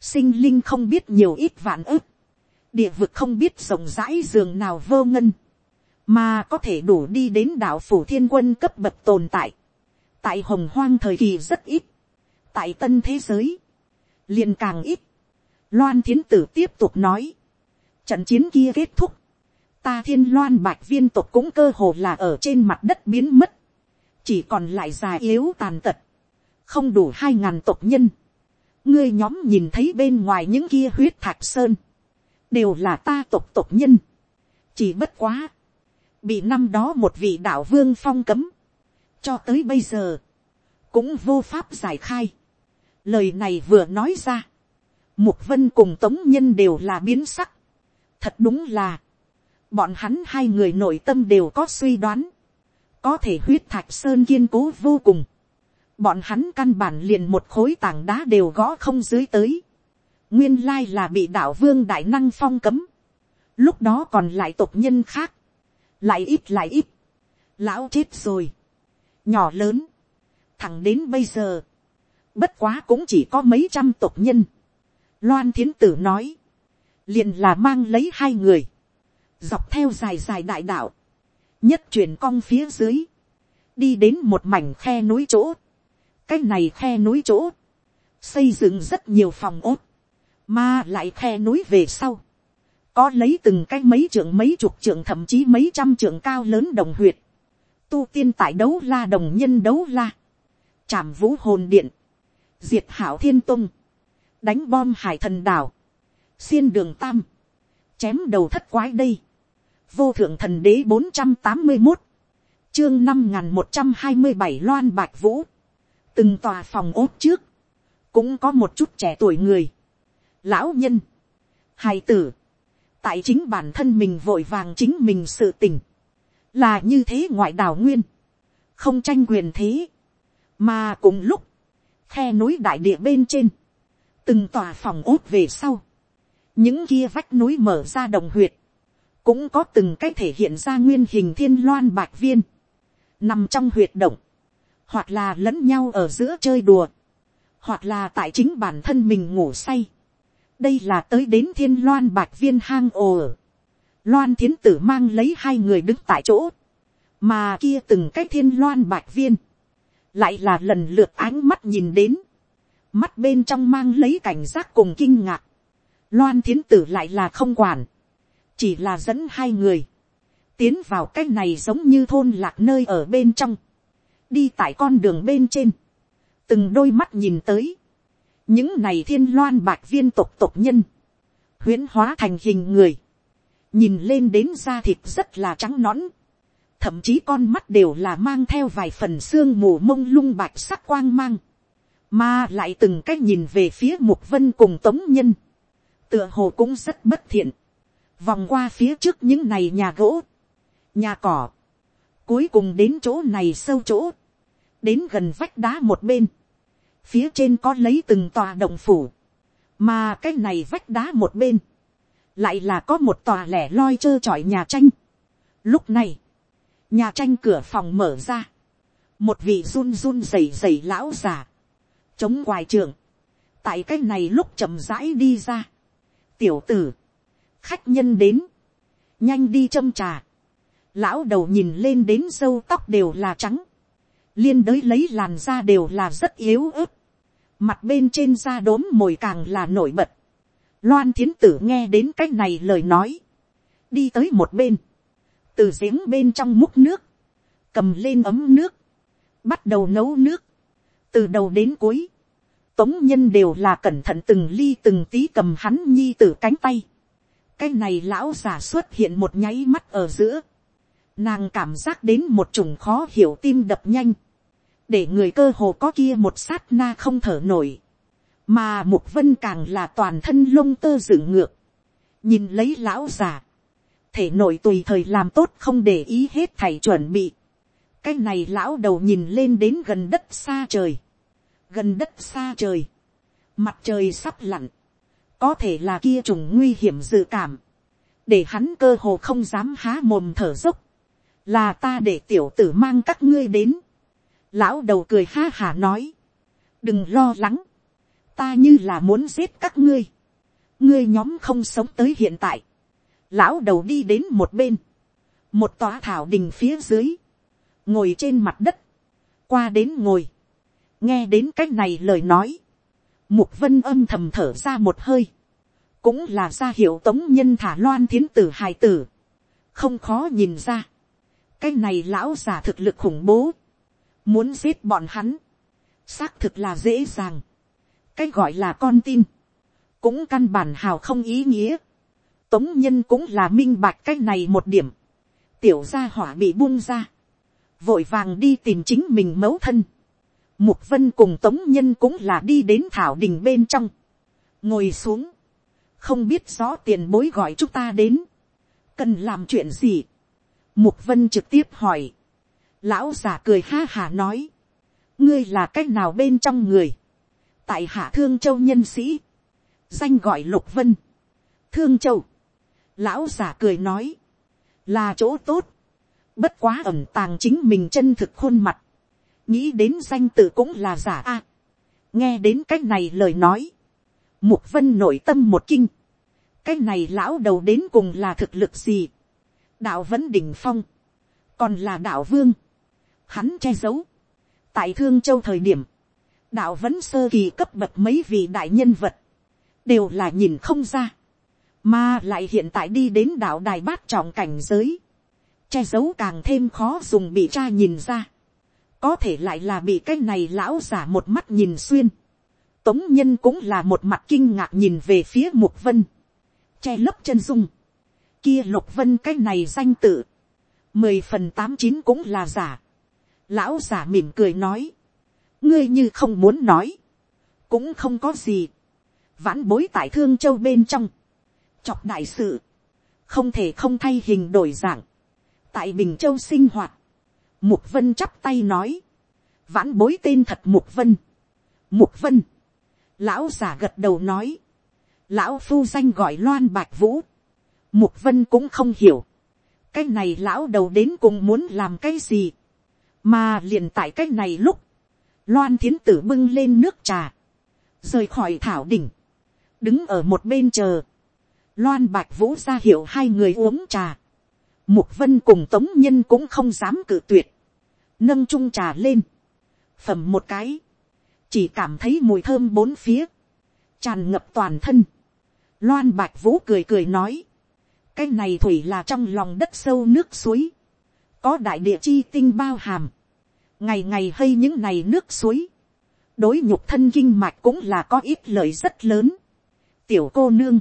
sinh linh không biết nhiều ít vạn ức, địa vực không biết rộng rãi giường nào vô ngân, mà có thể đủ đi đến đảo phủ thiên quân cấp bậc tồn tại, tại hồng hoang thời kỳ rất ít, tại tân thế giới, liền càng ít, loan thiến tử tiếp tục nói, trận chiến kia kết thúc, ta thiên loan bạch viên tộc cũng cơ hồ là ở trên mặt đất biến mất, chỉ còn lại già yếu tàn tật, không đủ hai ngàn tộc nhân, ngươi nhóm nhìn thấy bên ngoài những kia huyết thạch sơn, đều là ta tộc tộc nhân, chỉ bất quá, bị năm đó một vị đạo vương phong cấm, cho tới bây giờ, cũng vô pháp giải khai. Lời này vừa nói ra, mục vân cùng tống nhân đều là biến sắc. thật đúng là, bọn hắn hai người nội tâm đều có suy đoán, có thể huyết thạch sơn kiên cố vô cùng, bọn hắn căn bản liền một khối tảng đá đều gõ không dưới tới, nguyên lai là bị đạo vương đại năng phong cấm, lúc đó còn lại tộc nhân khác, lại ít lại ít, lão chết rồi, nhỏ lớn, thẳng đến bây giờ, bất quá cũng chỉ có mấy trăm tộc nhân, loan thiến tử nói, liền là mang lấy hai người, dọc theo dài dài đại đạo, nhất chuyển cong phía dưới, đi đến một mảnh khe núi chỗ, cái này khe núi chỗ, xây dựng rất nhiều phòng ốt, mà lại khe núi về sau, có lấy từng cái mấy trưởng mấy chục trưởng thậm chí mấy trăm trưởng cao lớn đồng huyệt, tu tiên tại đấu la đồng nhân đấu la, trảm vũ hồn điện, diệt hảo thiên tung, đánh bom hải thần đảo, xiên đường tam, chém đầu thất quái đây, vô thượng thần đế bốn trăm tám mươi một, chương năm n g h n một trăm hai mươi bảy loan bạch vũ, từng tòa phòng ốt trước, cũng có một chút trẻ tuổi người, lão nhân, hài tử, tại chính bản thân mình vội vàng chính mình sự tình, là như thế ngoại đảo nguyên, không tranh quyền thế, mà cùng lúc, khe núi đại địa bên trên, từng tòa phòng ốt về sau, những kia vách núi mở ra đồng huyệt, cũng có từng cái thể hiện ra nguyên hình thiên loan bạc viên, nằm trong huyệt động, hoặc là lẫn nhau ở giữa chơi đùa, hoặc là tại chính bản thân mình ngủ say đây là tới đến thiên loan bạch viên hang ồ loan thiến tử mang lấy hai người đứng tại chỗ, mà kia từng cái thiên loan bạch viên, lại là lần lượt ánh mắt nhìn đến, mắt bên trong mang lấy cảnh giác cùng kinh ngạc, loan thiến tử lại là không quản, chỉ là dẫn hai người, tiến vào cái này giống như thôn lạc nơi ở bên trong, đi tại con đường bên trên, từng đôi mắt nhìn tới, những này thiên loan bạc viên tộc tộc nhân, huyễn hóa thành hình người, nhìn lên đến da thịt rất là trắng nõn, thậm chí con mắt đều là mang theo vài phần xương mù mông lung bạc sắc quang mang, mà lại từng cách nhìn về phía mục vân cùng tống nhân, tựa hồ cũng rất bất thiện, vòng qua phía trước những này nhà gỗ, nhà cỏ, cuối cùng đến chỗ này sâu chỗ, đến gần vách đá một bên, phía trên có lấy từng tòa động phủ, mà cái này vách đá một bên, lại là có một tòa lẻ loi trơ trọi nhà tranh. Lúc này, nhà tranh cửa phòng mở ra, một vị run run rẩy rẩy lão già, chống ngoài trường, tại cái này lúc chậm rãi đi ra, tiểu tử, khách nhân đến, nhanh đi châm trà, lão đầu nhìn lên đến dâu tóc đều là trắng, liên đới lấy làn da đều là rất yếu ớt, mặt bên trên da đốm mồi càng là nổi bật, loan thiến tử nghe đến cái này lời nói, đi tới một bên, từ giếng bên trong múc nước, cầm lên ấm nước, bắt đầu nấu nước, từ đầu đến cuối, tống nhân đều là cẩn thận từng ly từng tí cầm hắn nhi tử cánh tay, cái này lão giả xuất hiện một nháy mắt ở giữa, nàng cảm giác đến một chủng khó hiểu tim đập nhanh, để người cơ hồ có kia một sát na không thở nổi, mà mục vân càng là toàn thân lông tơ dựng ngược, nhìn lấy lão già, thể nội tùy thời làm tốt không để ý hết thầy chuẩn bị, cái này lão đầu nhìn lên đến gần đất xa trời, gần đất xa trời, mặt trời sắp lặn, có thể là kia trùng nguy hiểm dự cảm, để hắn cơ hồ không dám há mồm thở dốc, là ta để tiểu tử mang các ngươi đến, lão đầu cười ha hà nói, đừng lo lắng, ta như là muốn giết các ngươi, ngươi nhóm không sống tới hiện tại, lão đầu đi đến một bên, một tòa thảo đình phía dưới, ngồi trên mặt đất, qua đến ngồi, nghe đến c á c h này lời nói, mục vân âm thầm thở ra một hơi, cũng là ra hiệu tống nhân thả loan thiến tử hài tử, không khó nhìn ra, cái này lão già thực lực khủng bố, muốn giết bọn hắn, xác thực là dễ dàng, cái gọi là con tin, cũng căn bản hào không ý nghĩa, tống nhân cũng là minh bạch cái này một điểm, tiểu gia hỏa bị buông ra, vội vàng đi tìm chính mình mẫu thân, mục vân cùng tống nhân cũng là đi đến thảo đình bên trong, ngồi xuống, không biết rõ tiền bối gọi chúng ta đến, cần làm chuyện gì, mục vân trực tiếp hỏi, lão già cười ha hà nói, ngươi là c á c h nào bên trong người, tại hạ thương châu nhân sĩ, danh gọi lục vân, thương châu, Lão giả cười nói. Là chỗ tốt. Bất quá ẩm tàng chính mình chân thực khuôn mặt. Nghĩ đến danh tự cũng là giả a. nghe đến cái này lời nói. Mục vân nội tâm một kinh. Cái này lão đầu đến cùng là thực lực gì? Đạo vẫn đỉnh phong. Còn là đạo vương. Hắn che giấu. Tại Thương Châu thời điểm. Đạo vẫn sơ kỳ cấp bậc mấy vị đại nhân vật. Đều là nhìn không ra mà lại hiện tại đi đến đạo đài bát trọng cảnh giới. Che giấu càng thêm khó dùng bị cha nhìn ra. Có thể lại là bị cái này lão giả một mắt nhìn xuyên. Tống nhân cũng là một mặt kinh ngạc nhìn về phía mục vân. Che lấp chân dung. Kia lục vân cái này danh tự. Mười phần tám chín cũng là giả. Lão giả mỉm cười nói. Ngươi như không muốn nói. Cũng không có gì. Vãn bối tại thương châu bên trong. Chọc đại sự, không thể không thay hình đổi dạng, tại bình châu sinh hoạt, mục vân chắp tay nói, vãn bối tên thật mục vân, mục vân, lão giả gật đầu nói, lão phu danh gọi loan bạch vũ, mục vân cũng không hiểu, cái này lão đầu đến cùng muốn làm cái gì, mà liền tại cách này lúc, loan thiến tử bưng lên nước trà, rời khỏi thảo đỉnh, đứng ở một bên chờ, Loan Bạch Vũ ra hiệu hai người uống trà. Mục Vân cùng Tống Nhân cũng không dám cự tuyệt. Nâng chung trà lên. Phẩm một cái. Chỉ cảm thấy mùi thơm bốn phía. Tràn ngập toàn thân. Loan Bạch Vũ cười cười nói. Cái này thủy là trong lòng đất sâu nước suối. Có đại địa chi tinh bao hàm. Ngày ngày hay những này nước suối. Đối nhục thân kinh mạch cũng là có ít lợi rất lớn. Tiểu cô nương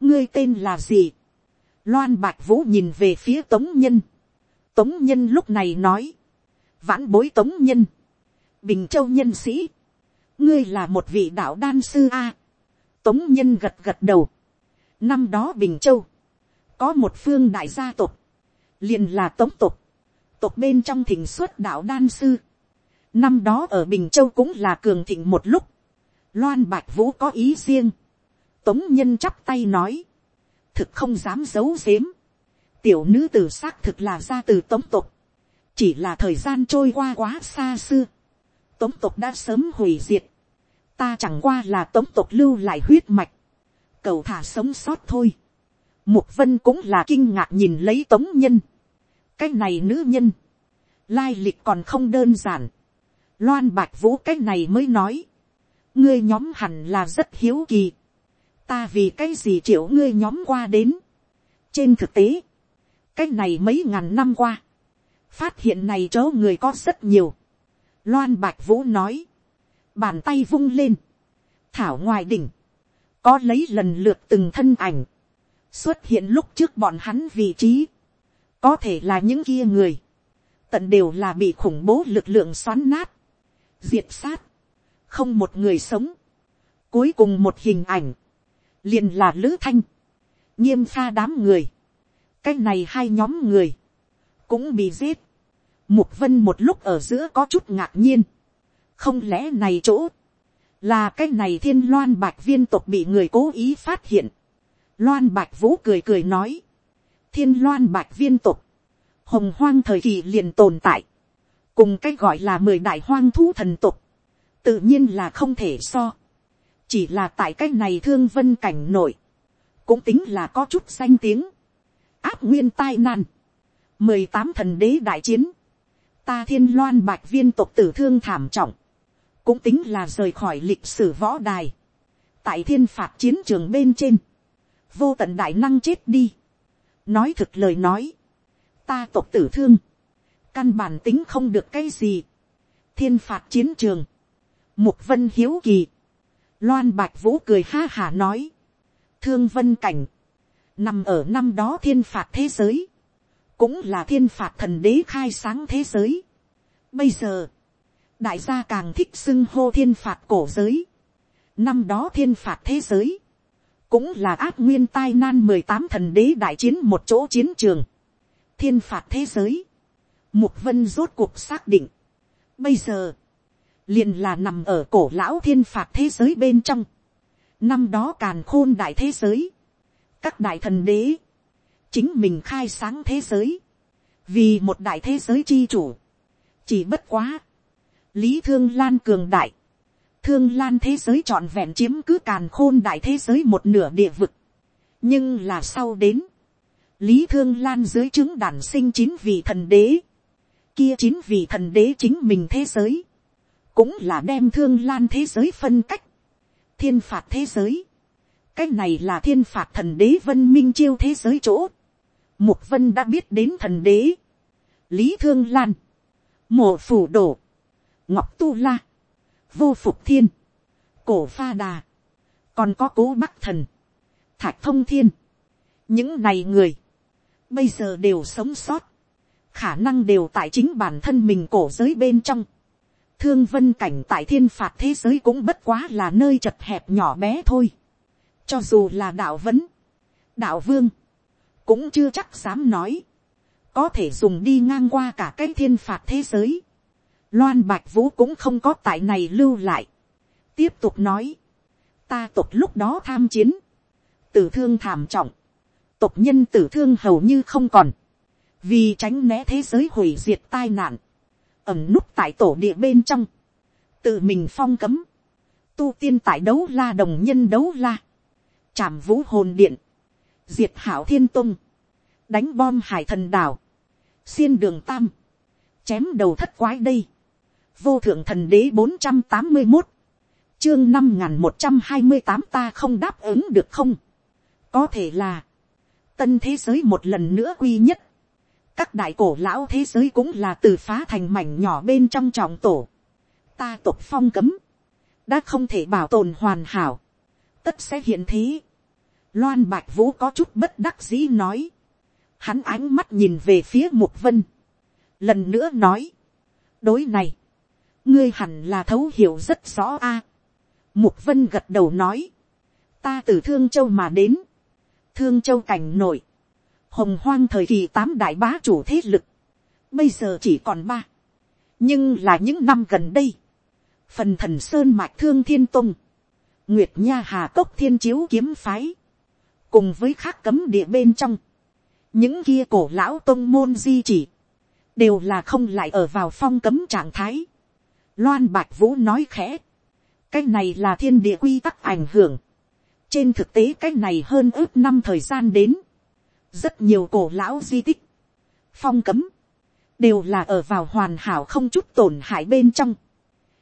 ngươi tên là gì. loan bạch vũ nhìn về phía tống nhân. tống nhân lúc này nói. vãn bối tống nhân. bình châu nhân sĩ. ngươi là một vị đạo đan sư a. tống nhân gật gật đầu. năm đó bình châu. có một phương đại gia tộc. liền là tống tộc tộc bên trong thỉnh xuất đạo đan sư. năm đó ở bình châu cũng là cường thịnh một lúc. loan bạch vũ có ý riêng Tống nhân chắp tay nói. Thực không dám giấu giếm. Tiểu nữ tử xác thực là ra từ tống tục. Chỉ là thời gian trôi qua quá xa xưa. Tống tục đã sớm hủy diệt. Ta chẳng qua là tống tục lưu lại huyết mạch. Cầu thả sống sót thôi. Mục vân cũng là kinh ngạc nhìn lấy tống nhân cái này nữ nhân, lai lịch còn không đơn giản, loan bạch vũ cái này mới nói, ngươi nhóm hẳn là rất hiếu kỳ, ta vì cái gì triệu ngươi nhóm qua đến. trên thực tế, cái này mấy ngàn năm qua, phát hiện này chỗ người có rất nhiều. loan bạch vũ nói, bàn tay vung lên, thảo ngoài đỉnh, có lấy lần lượt từng thân ảnh, xuất hiện lúc trước bọn hắn vị trí, có thể là những kia người, tận đều là bị khủng bố lực lượng xoắn nát, diệt sát, không một người sống. Cuối cùng một hình ảnh, liền là lữ thanh, nghiêm pha đám người, cái này hai nhóm người, cũng bị giết. Mục vân một lúc ở giữa có chút ngạc nhiên, không lẽ này chỗ, là cái này thiên loan bạch viên tộc bị người cố ý phát hiện. Loan bạch vũ cười cười nói, thiên loan bạch viên tộc, hồng hoang thời kỳ liền tồn tại, cùng cách gọi là mười đại hoang thú thần tộc, tự nhiên là không thể so, chỉ là tại cách này thương vân cảnh nổi, cũng tính là có chút danh tiếng, áp nguyên tai nan, mười tám thần đế đại chiến, ta thiên loan bạch viên tộc tử thương thảm trọng, cũng tính là rời khỏi lịch sử võ đài, tại thiên phạt chiến trường bên trên, vô tận đại năng chết đi, nói thực lời nói, ta tộc tử thương, căn bản tính không được cái gì, thiên phạt chiến trường, mục vân hiếu kỳ, loan bạch vũ cười ha hà nói, thương vân cảnh, nằm ở năm đó thiên phạt thế giới, cũng là thiên phạt thần đế khai sáng thế giới. Bây giờ, đại gia càng thích xưng hô thiên phạt cổ giới, năm đó thiên phạt thế giới, cũng là ác nguyên tai nan mười tám thần đế đại chiến một chỗ chiến trường, thiên phạt thế giới, mục vân rốt cuộc xác định, bây giờ, liền là nằm ở cổ lão thiên phạt thế giới bên trong, năm đó càn khôn đại thế giới, các đại thần đế, chính mình khai sáng thế giới, vì một đại thế giới chi chủ, chỉ bất quá, lý thương lan cường đại, thương lan thế giới trọn vẹn chiếm cứ càn khôn đại thế giới một nửa địa vực, nhưng là sau đến, lý thương lan dưới chứng đản sinh chín vị thần đế, kia chín vị thần đế chính mình thế giới, cũng là đem thương lan thế giới phân cách, thiên phạt thế giới, cái này là thiên phạt thần đế vân minh chiêu thế giới chỗ, mục vân đã biết đến thần đế, lý thương lan, mộ phủ đổ, ngọc tu la, vô phục thiên, cổ pha đà, còn có cố bắc thần, thạch thông thiên, những này người, bây giờ đều sống sót, khả năng đều tại chính bản thân mình cổ giới bên trong, thương vân cảnh tại thiên phạt thế giới cũng bất quá là nơi chật hẹp nhỏ bé thôi. cho dù là đạo vấn, đạo vương, cũng chưa chắc dám nói, có thể dùng đi ngang qua cả cái thiên phạt thế giới loan bạch vũ cũng không có tại này lưu lại. tiếp tục nói, ta tục lúc đó tham chiến, tử thương thảm trọng, tục nhân tử thương hầu như không còn, vì tránh né thế giới hủy diệt tai nạn, ẩm núp tại tổ địa bên trong, tự mình phong cấm, tu tiên tại đấu la đồng nhân đấu la, Chảm vũ hồn điện, diệt hảo thiên tung, đánh bom hải thần đảo, xiên đường tam, chém đầu thất quái đây, vô thượng thần đế bốn trăm tám mươi một, chương năm n g h n một trăm hai mươi tám ta không đáp ứng được không, có thể là, tân thế giới một lần nữa quy nhất, các đại cổ lão thế giới cũng là từ phá thành mảnh nhỏ bên trong trọng tổ. Ta tộc phong cấm, đã không thể bảo tồn hoàn hảo, tất sẽ hiện thế. Loan bạch vũ có chút bất đắc dĩ nói. Hắn ánh mắt nhìn về phía mục vân. Lần nữa nói. đối này, ngươi hẳn là thấu hiểu rất rõ a. À, mục vân gật đầu nói. ta từ thương châu mà đến. thương châu cảnh nổi hồng hoang thời kỳ tám đại bá chủ thế lực, bây giờ chỉ còn ba, nhưng là những năm gần đây, phần thần sơn mạch thương thiên tông, nguyệt nha hà cốc thiên chiếu kiếm phái, cùng với khác cấm địa bên trong, những kia cổ lão tông môn di chỉ, đều là không lại ở vào phong cấm trạng thái. Loan bạch vũ nói khẽ, cái này là thiên địa quy tắc ảnh hưởng. trên thực tế cái này hơn ước năm thời gian đến, rất nhiều cổ lão di tích, phong cấm, đều là ở vào hoàn hảo không chút tổn hại bên trong.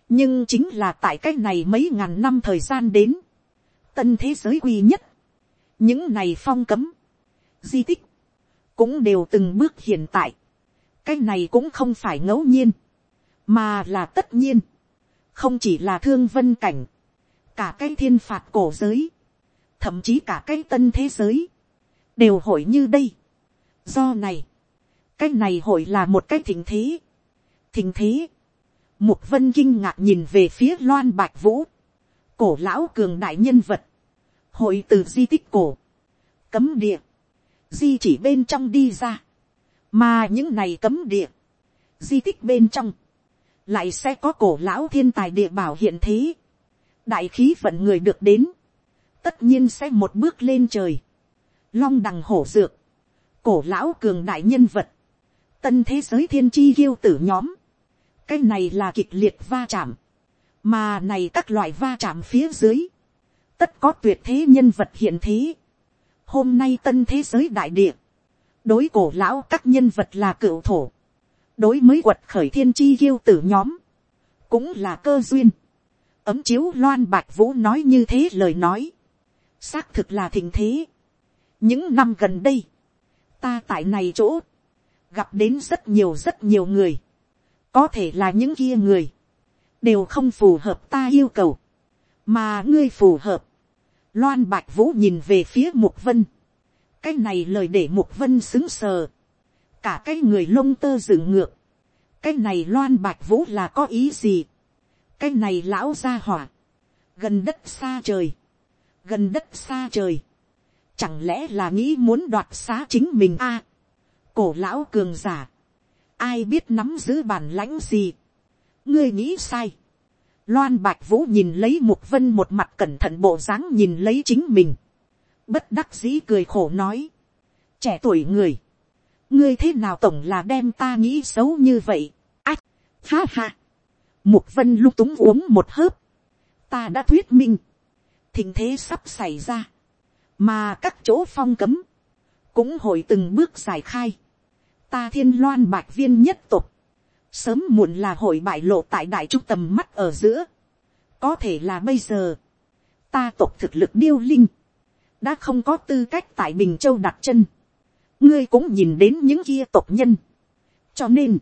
nhưng chính là tại cái này mấy ngàn năm thời gian đến, tân thế giới quy nhất, những này phong cấm, di tích, cũng đều từng bước hiện tại. cái này cũng không phải ngẫu nhiên, mà là tất nhiên, không chỉ là thương vân cảnh, cả cái thiên phạt cổ giới, thậm chí cả cái tân thế giới, đều hội như đây. do này, cái này hội là một cái thình thế. thình thế, mục vân kinh ngạc nhìn về phía loan bạch vũ, cổ lão cường đại nhân vật, hội từ di tích cổ, cấm địa, di chỉ bên trong đi ra, mà những này cấm địa, di tích bên trong, lại sẽ có cổ lão thiên tài địa bảo hiện thế, đại khí vận người được đến, tất nhiên sẽ một bước lên trời, long đằng hổ dược, cổ lão cường đại nhân vật, tân thế giới thiên chi yêu tử nhóm, cái này là kịch liệt va chạm, mà này các loại va chạm phía dưới, tất có tuyệt thế nhân vật hiện thế, hôm nay tân thế giới đại địa, đối cổ lão các nhân vật là cựu thổ, đối mới quật khởi thiên chi yêu tử nhóm, cũng là cơ duyên, ấm chiếu loan bạch vũ nói như thế lời nói, xác thực là thình thế. những năm gần đây, ta tại này chỗ, gặp đến rất nhiều rất nhiều người, có thể là những kia người, đều không phù hợp ta yêu cầu, mà ngươi phù hợp. Loan bạch vũ nhìn về phía mục vân, cái này lời để mục vân xứng sờ, cả cái người lông tơ dựng ngược, cái này loan bạch vũ là có ý gì, cái này lão ra hỏa, gần đất xa trời, gần đất xa trời, chẳng lẽ là nghĩ muốn đoạt xá chính mình a, cổ lão cường giả, ai biết nắm giữ bản lãnh gì, ngươi nghĩ sai, loan bạch vũ nhìn lấy mục vân một mặt cẩn thận bộ dáng nhìn lấy chính mình, bất đắc dĩ cười khổ nói, trẻ tuổi người, ngươi thế nào tổng là đem ta nghĩ xấu như vậy, ách, ha ha, Mục vân lung túng uống một hớp. Ta đã thuyết minh. Thình thế sắp xảy ra. Mà các chỗ phong cấm. Cũng hồi từng bước giải khai. Ta thiên loan bạch viên nhất tục. Sớm muộn là hội bại lộ tại đại trung tầm mắt ở giữa. Có thể là bây giờ. Ta tộc thực lực điêu linh. Đã không có tư cách tại Bình Châu đặt chân. Ngươi cũng nhìn đến những kia tộc nhân. Cho nên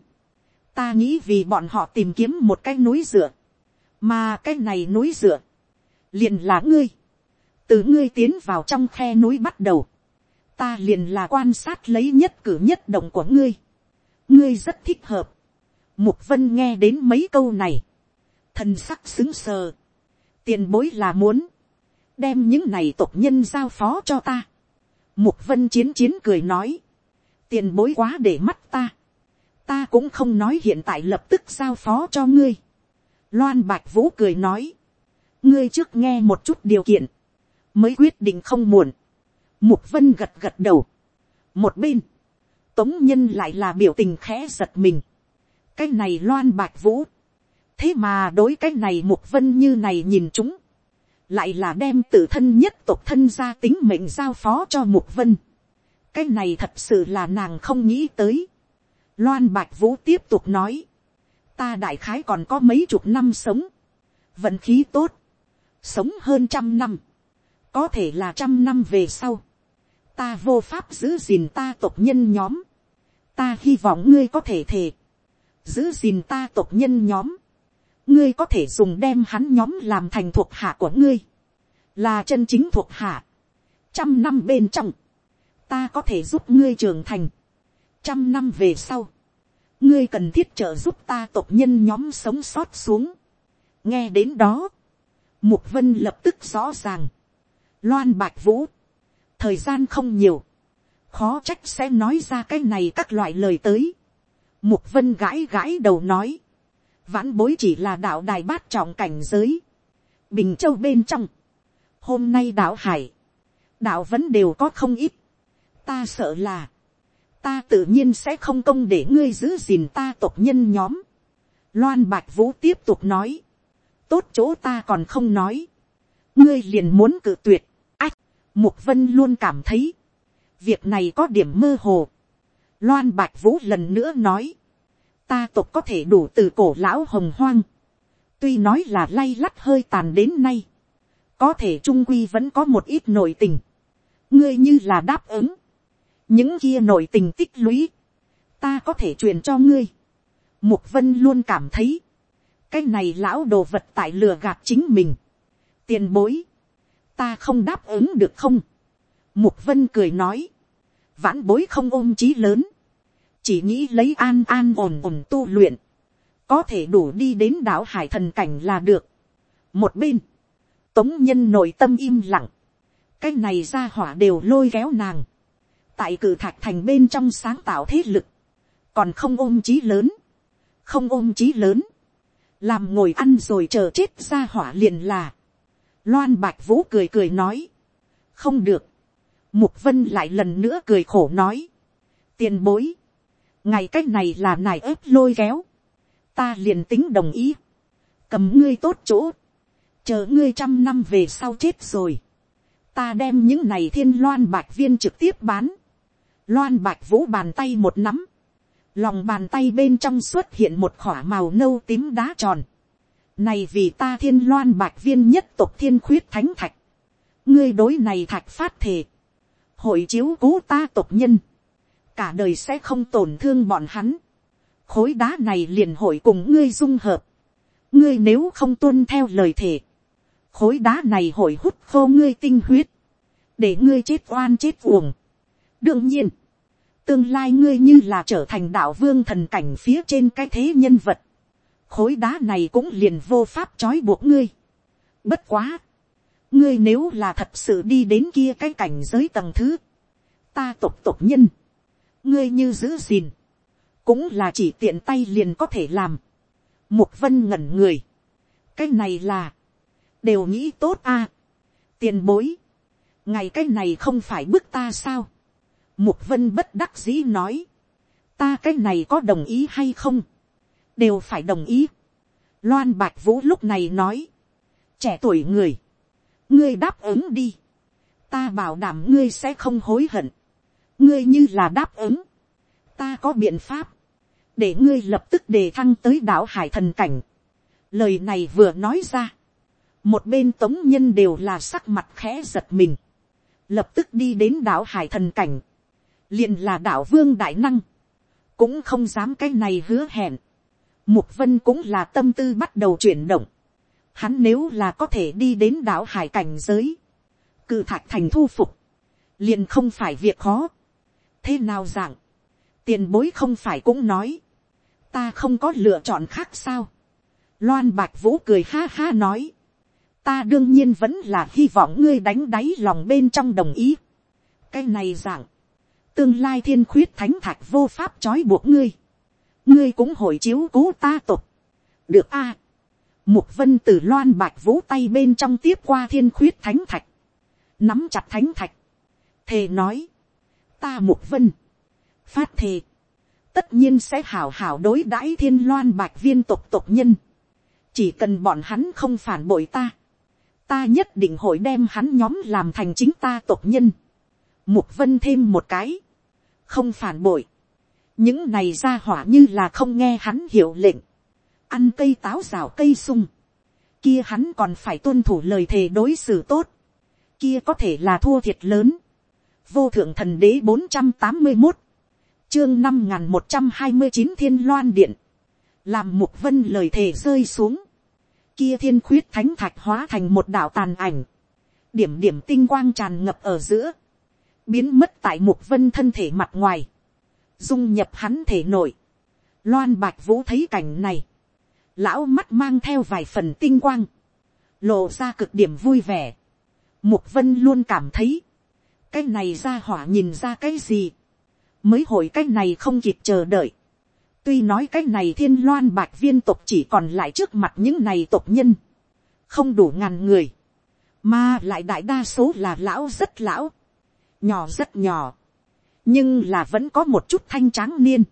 ta nghĩ vì bọn họ tìm kiếm một cái núi dựa, mà cái này núi dựa, liền là ngươi, từ ngươi tiến vào trong khe núi bắt đầu, ta liền là quan sát lấy nhất cử nhất động của ngươi, ngươi rất thích hợp, mục vân nghe đến mấy câu này, thân sắc xứng sờ, tiền bối là muốn, đem những này tộc nhân giao phó cho ta, mục vân chiến chiến cười nói, tiền bối quá để mắt ta, ta cũng không nói hiện tại lập tức giao phó cho ngươi. Loan bạch vũ cười nói, ngươi trước nghe một chút điều kiện, mới quyết định không muộn. Mục vân gật gật đầu. Một bên, tống nhân lại là biểu tình khẽ giật mình. cái này loan bạch vũ. thế mà đối cái này mục vân như này nhìn chúng lại là đem tự thân nhất tộc thân gia tính mệnh giao phó cho mục vân. cái này thật sự là nàng không nghĩ tới Loan Bạch Vũ tiếp tục nói. Ta đại khái còn có mấy chục năm sống. Vận khí tốt. Sống hơn trăm năm. Có thể là trăm năm về sau. Ta vô pháp giữ gìn ta tộc nhân nhóm. Ta hy vọng ngươi có thể thề. Giữ gìn ta tộc nhân nhóm. Ngươi có thể dùng đem hắn nhóm làm thành thuộc hạ của ngươi. Là chân chính thuộc hạ. Trăm năm bên trong. Ta có thể giúp ngươi trưởng thành trăm năm về sau, ngươi cần thiết trợ giúp ta tộc nhân nhóm sống sót xuống. nghe đến đó, mục vân lập tức rõ ràng. loan bạch vũ, thời gian không nhiều, khó trách sẽ nói ra cái này các loại lời tới. mục vân gãi gãi đầu nói, vãn bối chỉ là đạo đài bát trọng cảnh giới, bình châu bên trong, hôm nay đạo hải, đạo vẫn đều có không ít, ta sợ là, ta tự nhiên sẽ không công để ngươi giữ gìn ta tộc nhân nhóm. Loan bạch vũ tiếp tục nói, tốt chỗ ta còn không nói, ngươi liền muốn cự tuyệt, ách, mục vân luôn cảm thấy, việc này có điểm mơ hồ. Loan bạch vũ lần nữa nói, ta tộc có thể đủ từ cổ lão hồng hoang, tuy nói là lay lắt hơi tàn đến nay, có thể trung quy vẫn có một ít nội tình, ngươi như là đáp ứng, những kia nội tình tích lũy, ta có thể truyền cho ngươi. Mục vân luôn cảm thấy, cái này lão đồ vật tại lừa gạt chính mình. tiền bối, ta không đáp ứng được không. Mục vân cười nói, vãn bối không ôm chí lớn, chỉ nghĩ lấy an an ổn ổn tu luyện, có thể đủ đi đến đảo hải thần cảnh là được. một bên, tống nhân nội tâm im lặng, cái này ra hỏa đều lôi kéo nàng, tại cử thạch thành bên trong sáng tạo thế lực, còn không ôm chí lớn, không ôm chí lớn, làm ngồi ăn rồi chờ chết ra hỏa liền là, loan bạch vũ cười cười nói, không được, mục vân lại lần nữa cười khổ nói, tiền bối, ngày cách này là nài ớp lôi kéo, ta liền tính đồng ý, cầm ngươi tốt chỗ, chờ ngươi trăm năm về sau chết rồi, ta đem những này thiên loan bạch viên trực tiếp bán, loan bạch vũ bàn tay một nắm, lòng bàn tay bên trong xuất hiện một khỏa màu nâu tím đá tròn, này vì ta thiên loan bạch viên nhất tộc thiên khuyết thánh thạch, ngươi đối này thạch phát thể, hội chiếu cố ta tộc nhân, cả đời sẽ không tổn thương bọn hắn, khối đá này liền hội cùng ngươi dung hợp, ngươi nếu không tuân theo lời thề, khối đá này hội hút khô ngươi tinh huyết, để ngươi chết oan chết uổng. đương nhiên, tương lai ngươi như là trở thành đạo vương thần cảnh phía trên cái thế nhân vật, khối đá này cũng liền vô pháp trói buộc ngươi. bất quá, ngươi nếu là thật sự đi đến kia cái cảnh giới tầng thứ, ta tộc tộc nhân, ngươi như giữ gìn, cũng là chỉ tiện tay liền có thể làm. Mục vân ngẩn người, cái này là, đều nghĩ tốt a, tiền bối, ngày cái này không phải bức ta sao, mục vân bất đắc dĩ nói, ta cái này có đồng ý hay không, đều phải đồng ý. Loan bạch vũ lúc này nói, trẻ tuổi người, ngươi đáp ứng đi, ta bảo đảm ngươi sẽ không hối hận, ngươi như là đáp ứng, ta có biện pháp, để ngươi lập tức đề thăng tới đảo hải thần cảnh. Lời này vừa nói ra, một bên tống nhân đều là sắc mặt khẽ giật mình, lập tức đi đến đảo hải thần cảnh, liền là đảo vương đại năng, cũng không dám cái này hứa hẹn. Mục vân cũng là tâm tư bắt đầu chuyển động. Hắn nếu là có thể đi đến đảo hải cảnh giới, cự thạch thành thu phục, liền không phải việc khó thế nào dạng, tiền bối không phải cũng nói, ta không có lựa chọn khác sao. loan bạch vũ cười ha ha nói, ta đương nhiên vẫn là hy vọng ngươi đánh đáy lòng bên trong đồng ý. cái này dạng, tương lai thiên khuyết thánh thạch vô pháp trói buộc ngươi, ngươi cũng hội chiếu cố ta tục. được a, mục vân từ loan bạch vũ tay bên trong tiếp qua thiên khuyết thánh thạch, nắm chặt thánh thạch, thề nói, ta mục vân, phát thề, tất nhiên sẽ hảo hảo đối đãi thiên loan bạch viên tộc tộc nhân, chỉ cần bọn hắn không phản bội ta, ta nhất định hội đem hắn nhóm làm thành chính ta tộc nhân. Mục vân thêm một cái, không phản bội, những này ra hỏa như là không nghe hắn hiểu lệnh, ăn cây táo rào cây sung, kia hắn còn phải tuân thủ lời thề đối xử tốt, kia có thể là thua thiệt lớn vô thượng thần đế bốn trăm tám mươi một, chương năm n g h n một trăm hai mươi chín thiên loan điện, làm mục vân lời thề rơi xuống, kia thiên khuyết thánh thạch hóa thành một đạo tàn ảnh, điểm điểm tinh quang tràn ngập ở giữa, biến mất tại mục vân thân thể mặt ngoài, dung nhập hắn thể nội. Loan bạch vũ thấy cảnh này, lão mắt mang theo vài phần tinh quang, lộ ra cực điểm vui vẻ. Mục vân luôn cảm thấy, cái này ra hỏa nhìn ra cái gì, mới hồi cái này không kịp chờ đợi. tuy nói cái này thiên loan bạch viên tộc chỉ còn lại trước mặt những này tộc nhân, không đủ ngàn người, mà lại đại đa số là lão rất lão, nhỏ rất nhỏ, nhưng là vẫn có một chút thanh tráng niên,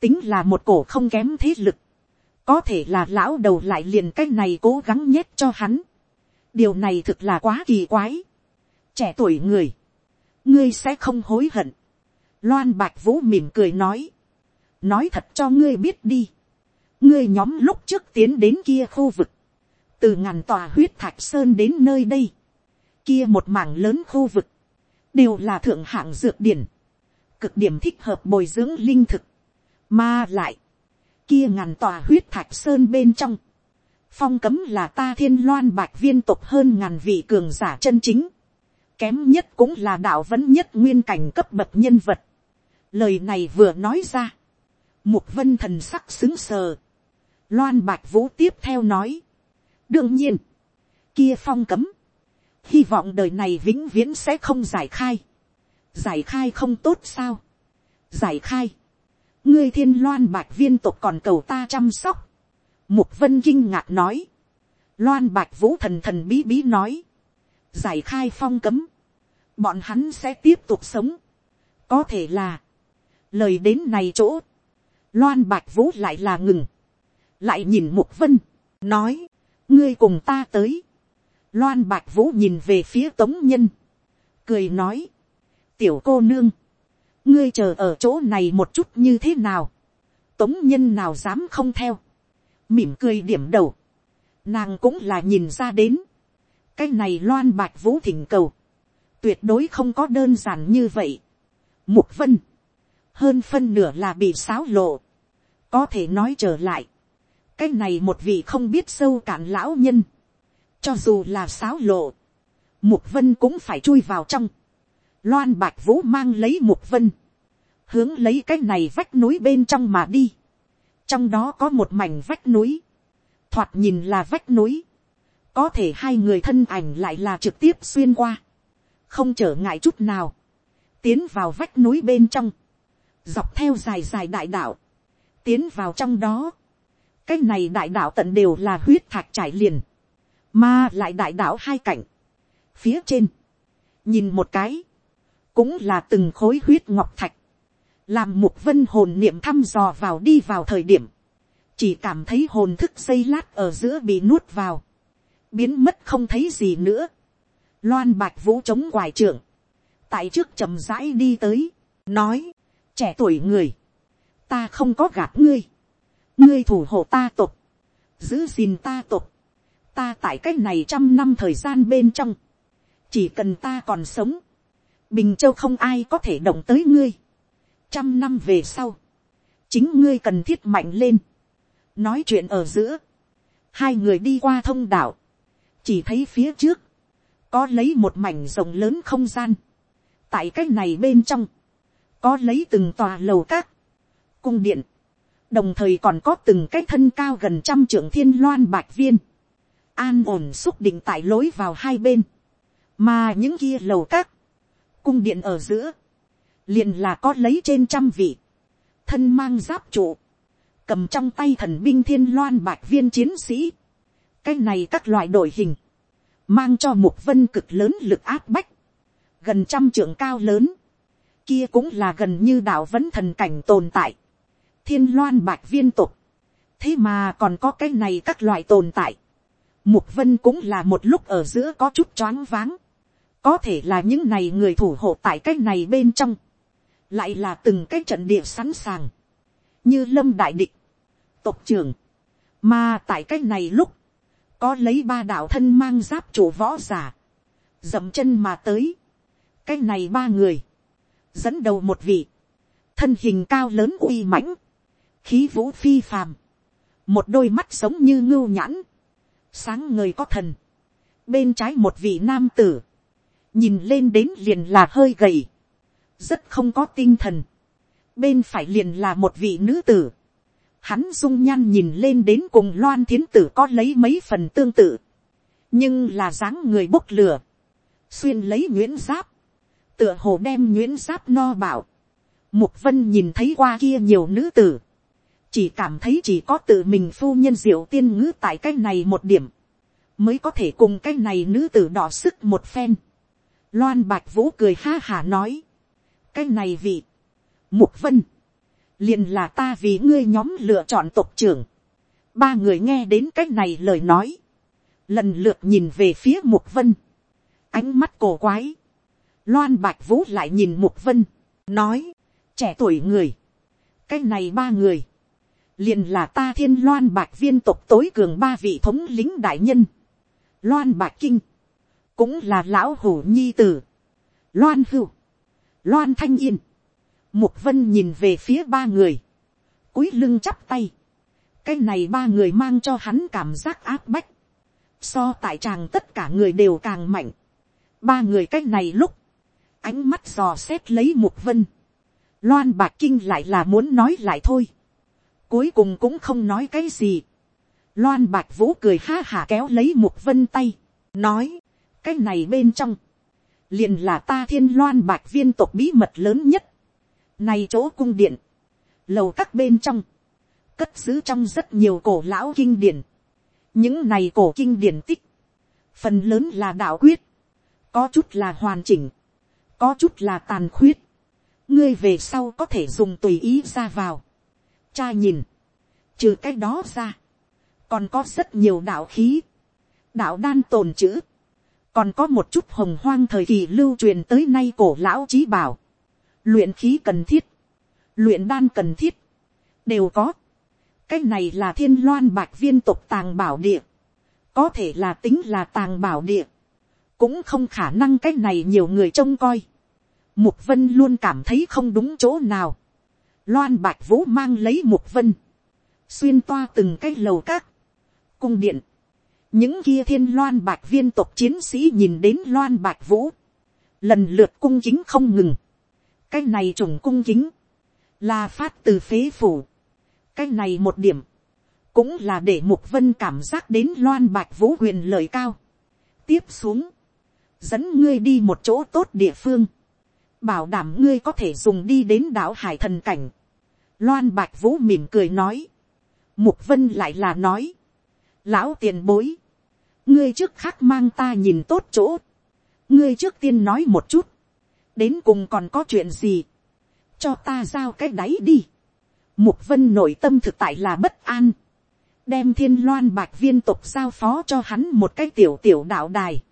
tính là một cổ không kém thế lực, có thể là lão đầu lại liền cái này cố gắng nhét cho hắn, điều này thực là quá kỳ quái, trẻ tuổi người, ngươi sẽ không hối hận, loan bạch vũ mỉm cười nói, nói thật cho ngươi biết đi, ngươi nhóm lúc trước tiến đến kia khu vực, từ ngàn tòa huyết thạch sơn đến nơi đây, kia một mảng lớn khu vực, đều là thượng hạng dược điển, cực điểm thích hợp bồi dưỡng linh thực, mà lại, kia ngàn tòa huyết thạch sơn bên trong, phong cấm là ta thiên loan bạch viên tục hơn ngàn vị cường giả chân chính, kém nhất cũng là đạo vẫn nhất nguyên cảnh cấp bậc nhân vật. Lời này vừa nói ra, mục vân thần sắc xứng sờ, loan bạch vũ tiếp theo nói, đương nhiên, kia phong cấm, hy vọng đời này vĩnh viễn sẽ không giải khai, giải khai không tốt sao, giải khai, ngươi thiên loan bạch viên tục còn cầu ta chăm sóc, mục vân kinh ngạc nói, loan bạch vũ thần thần bí bí nói, giải khai phong cấm, bọn hắn sẽ tiếp tục sống, có thể là, lời đến này chỗ, loan bạch vũ lại là ngừng, lại nhìn mục vân, nói, ngươi cùng ta tới, loan bạch vũ nhìn về phía tống nhân, cười nói, tiểu cô nương, ngươi chờ ở chỗ này một chút như thế nào, tống nhân nào dám không theo, mỉm cười điểm đầu, nàng cũng là nhìn ra đến, cái này loan bạch vũ thỉnh cầu, tuyệt đối không có đơn giản như vậy. Mục vân, hơn phân nửa là bị xáo lộ, có thể nói trở lại, cái này một vị không biết sâu cạn lão nhân, cho dù là xáo lộ, mục vân cũng phải chui vào trong, loan bạch vũ mang lấy mục vân, hướng lấy cái này vách núi bên trong mà đi, trong đó có một mảnh vách núi, thoạt nhìn là vách núi, có thể hai người thân ảnh lại là trực tiếp xuyên qua, không trở ngại chút nào, tiến vào vách núi bên trong, dọc theo dài dài đại đạo, tiến vào trong đó, cái này đại đạo tận đều là huyết thạch trải liền, mà lại đại đạo hai cảnh, phía trên, nhìn một cái, cũng là từng khối huyết ngọc thạch, làm một vân hồn niệm thăm dò vào đi vào thời điểm, chỉ cảm thấy hồn thức xây lát ở giữa bị nuốt vào, biến mất không thấy gì nữa, loan bạch vũ chống quài trưởng, tại trước chậm rãi đi tới, nói, trẻ tuổi người, ta không có gạt ngươi, ngươi thủ hộ ta tục, giữ gìn ta tục, ta tại cái này trăm năm thời gian bên trong, chỉ cần ta còn sống, bình châu không ai có thể động tới ngươi, trăm năm về sau, chính ngươi cần thiết mạnh lên, nói chuyện ở giữa, hai người đi qua thông đạo, chỉ thấy phía trước, có lấy một mảnh rộng lớn không gian, tại cái này bên trong, có lấy từng tòa lầu các, cung điện, đồng thời còn có từng cái thân cao gần trăm trưởng thiên loan bạch viên, an ổn xúc định tại lối vào hai bên, mà những kia lầu các, cung điện ở giữa, liền là có lấy trên trăm vị, thân mang giáp trụ, cầm trong tay thần binh thiên loan bạch viên chiến sĩ, cái này các loại đội hình, mang cho một vân cực lớn lực áp bách, gần trăm trưởng cao lớn, kia cũng là gần như đạo vẫn thần cảnh tồn tại, thiên loan bạch viên tục, thế mà còn có cái này các loại tồn tại, mục vân cũng là một lúc ở giữa có chút choáng váng, có thể là những này người thủ hộ tại cái này bên trong, lại là từng cái trận địa sẵn sàng, như lâm đại địch, tộc trưởng, mà tại cái này lúc, có lấy ba đạo thân mang giáp chủ võ giả, dậm chân mà tới, cái này ba người, dẫn đầu một vị, thân hình cao lớn uy mãnh, khí vũ phi phàm, một đôi mắt sống như ngưu nhãn, sáng ngời có thần, bên trái một vị nam tử, nhìn lên đến liền là hơi gầy, rất không có tinh thần, bên phải liền là một vị nữ tử, hắn dung nhan nhìn lên đến cùng loan thiến tử có lấy mấy phần tương tự, nhưng là dáng người bốc lửa, xuyên lấy nguyễn giáp, tựa hồ đem nguyễn giáp no bảo, mục vân nhìn thấy qua kia nhiều nữ tử, chỉ cảm thấy chỉ có tự mình phu nhân diệu tiên ngữ tại cái này một điểm, mới có thể cùng cái này nữ tử đỏ sức một phen. Loan bạch vũ cười ha hả nói, cái này vị, mục vân, liền là ta vì ngươi nhóm lựa chọn tộc trưởng. ba người nghe đến cái này lời nói, lần lượt nhìn về phía mục vân, ánh mắt cổ quái, loan bạch vũ lại nhìn mục vân, nói, trẻ tuổi người, cái này ba người, liền là ta thiên loan bạch viên tộc tối cường ba vị thống lính đại nhân, loan bạch kinh, cũng là lão hủ nhi tử, loan hưu, loan thanh yên, mục vân nhìn về phía ba người, cúi lưng chắp tay, cái này ba người mang cho hắn cảm giác áp bách, so tại tràng tất cả người đều càng mạnh, ba người cách này lúc, ánh mắt dò xét lấy mục vân, loan bạc kinh lại là muốn nói lại thôi, cuối cùng cũng không nói cái gì, loan bạc vũ cười ha hả kéo lấy mục vân tay, nói, cái này bên trong, liền là ta thiên loan bạc viên tộc bí mật lớn nhất, này chỗ cung điện, lầu các bên trong, cất giữ trong rất nhiều cổ lão kinh điển, những này cổ kinh điển tích, phần lớn là đạo quyết, có chút là hoàn chỉnh, có chút là tàn khuyết, ngươi về sau có thể dùng tùy ý ra vào. cha nhìn, trừ cái đó ra, còn có rất nhiều đạo khí, đạo đan tồn chữ, còn có một chút hồng hoang thời kỳ lưu truyền tới nay cổ lão trí bảo, luyện khí cần thiết, luyện đan cần thiết, đều có. cái này là thiên loan bạch viên tục tàng bảo địa, có thể là tính là tàng bảo địa, cũng không khả năng cái này nhiều người trông coi. Mục vân luôn cảm thấy không đúng chỗ nào. Loan bạch vũ mang lấy mục vân, xuyên toa từng cái lầu các, cung điện. những kia thiên loan bạch viên tộc chiến sĩ nhìn đến loan bạch vũ, lần lượt cung chính không ngừng cái này trùng cung chính, là phát từ phế phủ. cái này một điểm, cũng là để mục vân cảm giác đến loan bạch vũ huyền lời cao. tiếp xuống, dẫn ngươi đi một chỗ tốt địa phương, bảo đảm ngươi có thể dùng đi đến đảo hải thần cảnh. loan bạch vũ mỉm cười nói, mục vân lại là nói, lão tiền bối, ngươi trước khác mang ta nhìn tốt chỗ, ngươi trước tiên nói một chút, đến cùng còn có chuyện gì, cho ta giao cái đáy đi. Mục vân nội tâm thực tại là bất an, đem thiên loan bạch viên tục giao phó cho hắn một cái tiểu tiểu đạo đài.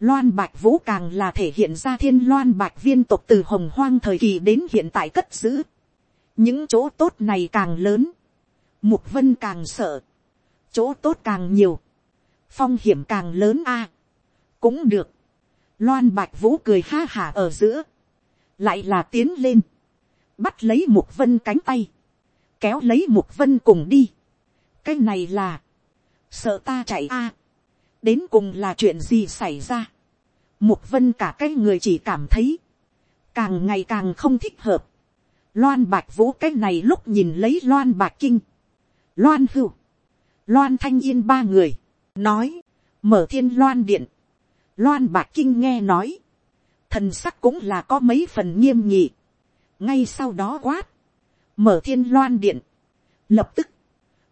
Loan bạch vũ càng là thể hiện ra thiên loan bạch viên tục từ hồng hoang thời kỳ đến hiện tại cất giữ. những chỗ tốt này càng lớn, mục vân càng sợ, chỗ tốt càng nhiều, phong hiểm càng lớn a, cũng được, loan bạch vũ cười ha hả ở giữa, lại là tiến lên, bắt lấy mục vân cánh tay, kéo lấy mục vân cùng đi, cái này là, sợ ta chạy a, đến cùng là chuyện gì xảy ra, mục vân cả cái người chỉ cảm thấy, càng ngày càng không thích hợp, loan bạch vũ cái này lúc nhìn lấy loan bạch kinh, loan hưu, loan thanh yên ba người, nói, mở thiên loan điện, loan bạch kinh nghe nói, thần sắc cũng là có mấy phần nghiêm nhị, ngay sau đó quát, mở thiên loan điện, lập tức,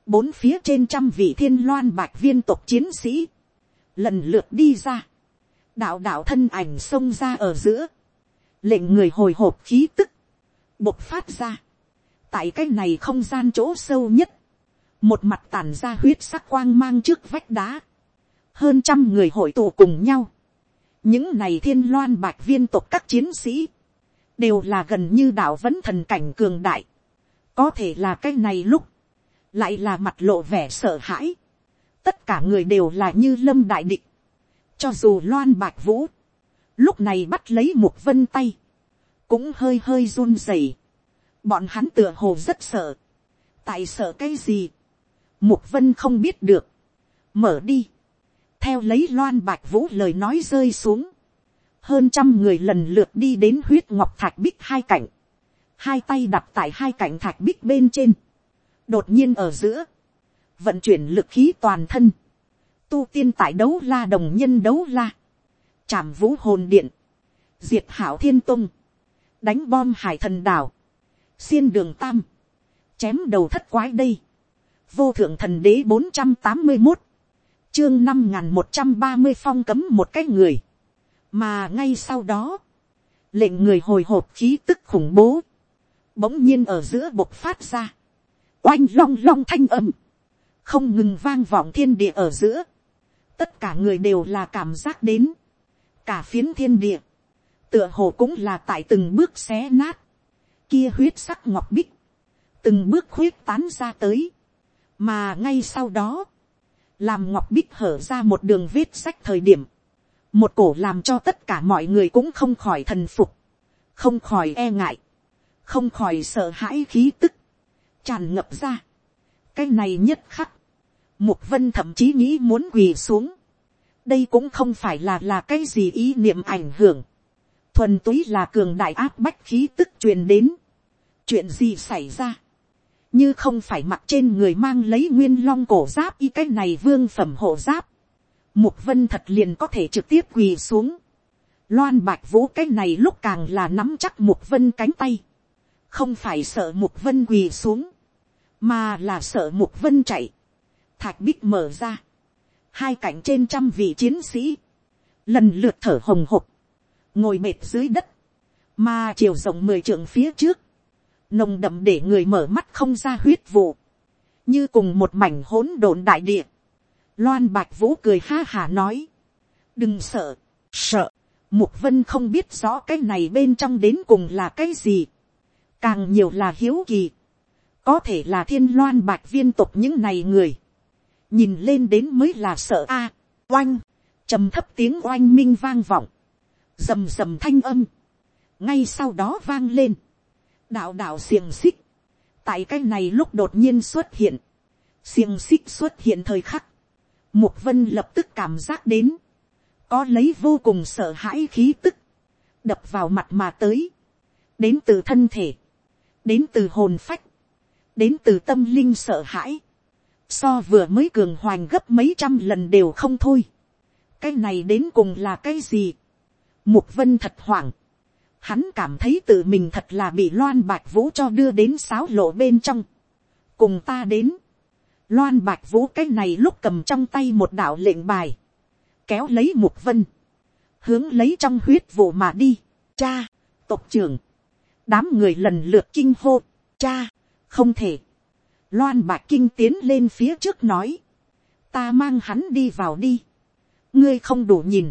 bốn phía trên trăm vị thiên loan bạch viên tộc chiến sĩ, lần lượt đi ra, đạo đạo thân ảnh xông ra ở giữa, lệnh người hồi hộp khí tức, bộc phát ra, tại cái này không gian chỗ sâu nhất, một mặt tàn ra huyết sắc quang mang trước vách đá, hơn trăm người hội tụ cùng nhau, những này thiên loan bạch viên tộc các chiến sĩ, đều là gần như đạo vẫn thần cảnh cường đại, có thể là cái này lúc, lại là mặt lộ vẻ sợ hãi, tất cả người đều là như lâm đại địch, cho dù loan bạch vũ, lúc này bắt lấy một vân tay, cũng hơi hơi run rẩy, bọn hắn tựa hồ rất sợ, tại sợ cái gì, mục vân không biết được, mở đi, theo lấy loan bạch vũ lời nói rơi xuống, hơn trăm người lần lượt đi đến huyết ngọc thạch bích hai cạnh, hai tay đặt tại hai cạnh thạch bích bên trên, đột nhiên ở giữa, vận chuyển lực khí toàn thân, tu tiên tại đấu la đồng nhân đấu la, chạm vũ hồn điện, diệt hảo thiên tung, đánh bom hải thần đảo, xiên đường tam, chém đầu thất quái đây, vô thượng thần đế bốn trăm tám mươi một, chương năm n g h n một trăm ba mươi phong cấm một cái người, mà ngay sau đó, lệnh người hồi hộp khí tức khủng bố, bỗng nhiên ở giữa bộc phát ra, oanh long long thanh âm, không ngừng vang vọng thiên địa ở giữa, tất cả người đều là cảm giác đến, cả phiến thiên địa, tựa hồ cũng là tại từng bước xé nát, kia huyết sắc ngọc bích, từng bước khuyết tán ra tới, mà ngay sau đó, làm ngọc bích hở ra một đường vết sách thời điểm, một cổ làm cho tất cả mọi người cũng không khỏi thần phục, không khỏi e ngại, không khỏi sợ hãi khí tức, tràn ngập ra. cái này nhất khắc, mục vân thậm chí nghĩ muốn quỳ xuống, đây cũng không phải là là cái gì ý niệm ảnh hưởng, thuần túy là cường đại áp bách khí tức truyền đến, chuyện gì xảy ra, như không phải mặc trên người mang lấy nguyên long cổ giáp y cái này vương phẩm hộ giáp, mục vân thật liền có thể trực tiếp quỳ xuống, loan bạch vũ cái này lúc càng là nắm chắc mục vân cánh tay, không phải sợ mục vân quỳ xuống, mà là sợ mục vân chạy, thạch bích mở ra, hai cạnh trên trăm vị chiến sĩ, lần lượt thở hồng hộc, ngồi mệt dưới đất, mà chiều rộng mười trượng phía trước, nồng đậm để người mở mắt không ra huyết vụ, như cùng một mảnh hỗn độn đại địa. Loan bạch vũ cười ha hà nói, đừng sợ, sợ, mục vân không biết rõ cái này bên trong đến cùng là cái gì, càng nhiều là hiếu kỳ, có thể là thiên loan bạch viên tục những này người, nhìn lên đến mới là sợ a, à, oanh, trầm thấp tiếng oanh minh vang vọng, rầm rầm thanh âm, ngay sau đó vang lên, đạo đạo xiềng xích, tại cái này lúc đột nhiên xuất hiện, xiềng xích xuất hiện thời khắc, mục vân lập tức cảm giác đến, có lấy vô cùng sợ hãi khí tức, đập vào mặt mà tới, đến từ thân thể, đến từ hồn phách, đến từ tâm linh sợ hãi, so vừa mới cường hoành gấp mấy trăm lần đều không thôi. cái này đến cùng là cái gì. mục vân thật hoảng hắn cảm thấy tự mình thật là bị loan bạch vũ cho đưa đến sáo lộ bên trong. cùng ta đến. loan bạch vũ cái này lúc cầm trong tay một đạo lệnh bài. kéo lấy mục vân. hướng lấy trong huyết vụ mà đi. cha, tộc trưởng. đám người lần lượt kinh hô. cha, không thể Loan Bạch kinh tiến lên phía trước nói. Ta mang hắn đi vào đi. Ngươi không đủ nhìn.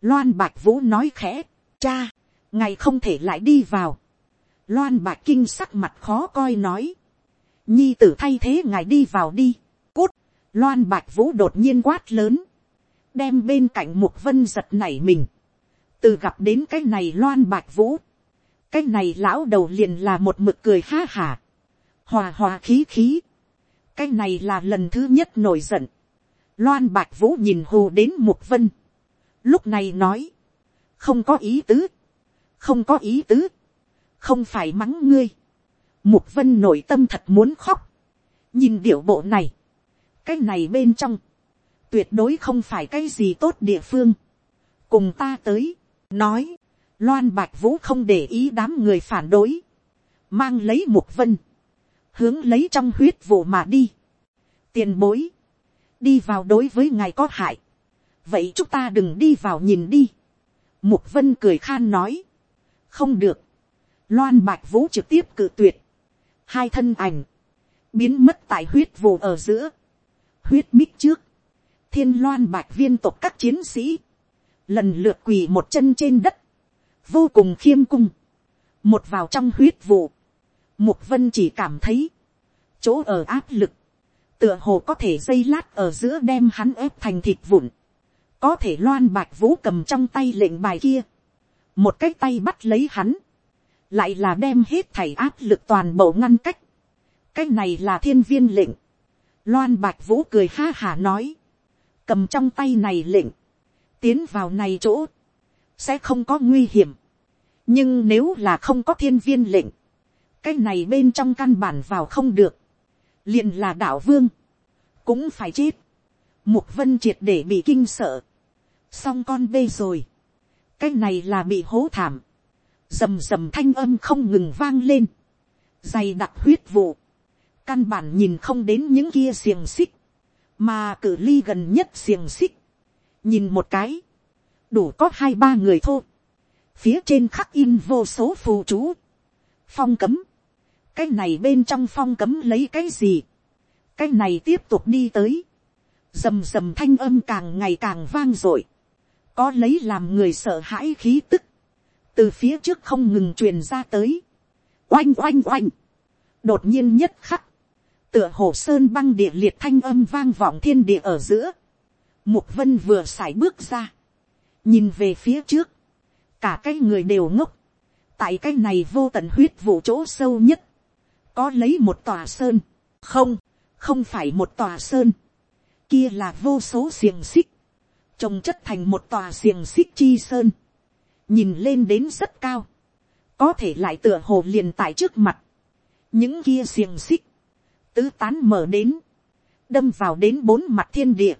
Loan Bạch vũ nói khẽ. Cha, ngài không thể lại đi vào. Loan bạc kinh sắc mặt khó coi nói. Nhi tử thay thế ngài đi vào đi. Cút. Loan bạc vũ đột nhiên quát lớn. Đem bên cạnh mục vân giật nảy mình. Từ gặp đến cái này loan bạc vũ. Cái này lão đầu liền là một mực cười ha hả hòa hòa khí khí. cái này là lần thứ nhất nổi giận. loan bạc vũ nhìn hù đến mục vân. lúc này nói, không có ý tứ, không có ý tứ, không phải mắng ngươi. mục vân nội tâm thật muốn khóc. nhìn điệu bộ này, cái này bên trong, tuyệt đối không phải cái gì tốt địa phương. cùng ta tới, nói, loan bạch vũ không để ý đám người phản đối, mang lấy mục vân, hướng lấy trong huyết vụ mà đi. tiền bối, đi vào đối với ngài có hại. vậy chúng ta đừng đi vào nhìn đi. mục vân cười khan nói không được. loan bạch vũ trực tiếp cự tuyệt. hai thân ảnh, biến mất tại huyết vụ ở giữa. huyết bích trước, thiên loan bạch viên tộc các chiến sĩ, lần lượt quỳ một chân trên đất, vô cùng khiêm cung, một vào trong huyết vụ, Mục vân chỉ cảm thấy, chỗ ở áp lực, tựa hồ có thể dây lát ở giữa đem hắn ép thành thịt vụn, có thể loan bạch vũ cầm trong tay lệnh bài kia, một cái tay bắt lấy hắn, lại là đem hết thảy áp lực toàn bộ ngăn cách, cái này là thiên viên lệnh, loan bạch vũ cười ha hà nói, cầm trong tay này lệnh, tiến vào này chỗ, sẽ không có nguy hiểm, nhưng nếu là không có thiên viên lệnh, cái này bên trong căn bản vào không được, liền là đạo vương, cũng phải chết, mục vân triệt để bị kinh sợ, xong con bê rồi, cái này là bị hố thảm, rầm rầm thanh âm không ngừng vang lên, dày đặc huyết vụ, căn bản nhìn không đến những kia xiềng xích, mà cử ly gần nhất xiềng xích, nhìn một cái, đủ có hai ba người thô, phía trên khắc in vô số phù chú, phong cấm, cái này bên trong phong cấm lấy cái gì, cái này tiếp tục đi tới, rầm rầm thanh âm càng ngày càng vang dội, có lấy làm người sợ hãi khí tức, từ phía trước không ngừng truyền ra tới, oanh oanh oanh, đột nhiên nhất khắc, tựa hồ sơn băng địa liệt thanh âm vang vọng thiên địa ở giữa, mục vân vừa sải bước ra, nhìn về phía trước, cả cái người đều ngốc, tại cái này vô tận huyết vụ chỗ sâu nhất, có lấy một tòa sơn, không, không phải một tòa sơn, kia là vô số xiềng xích, trồng chất thành một tòa xiềng xích chi sơn, nhìn lên đến rất cao, có thể lại tựa hồ liền tại trước mặt, những kia xiềng xích, tứ tán mở đến, đâm vào đến bốn mặt thiên địa,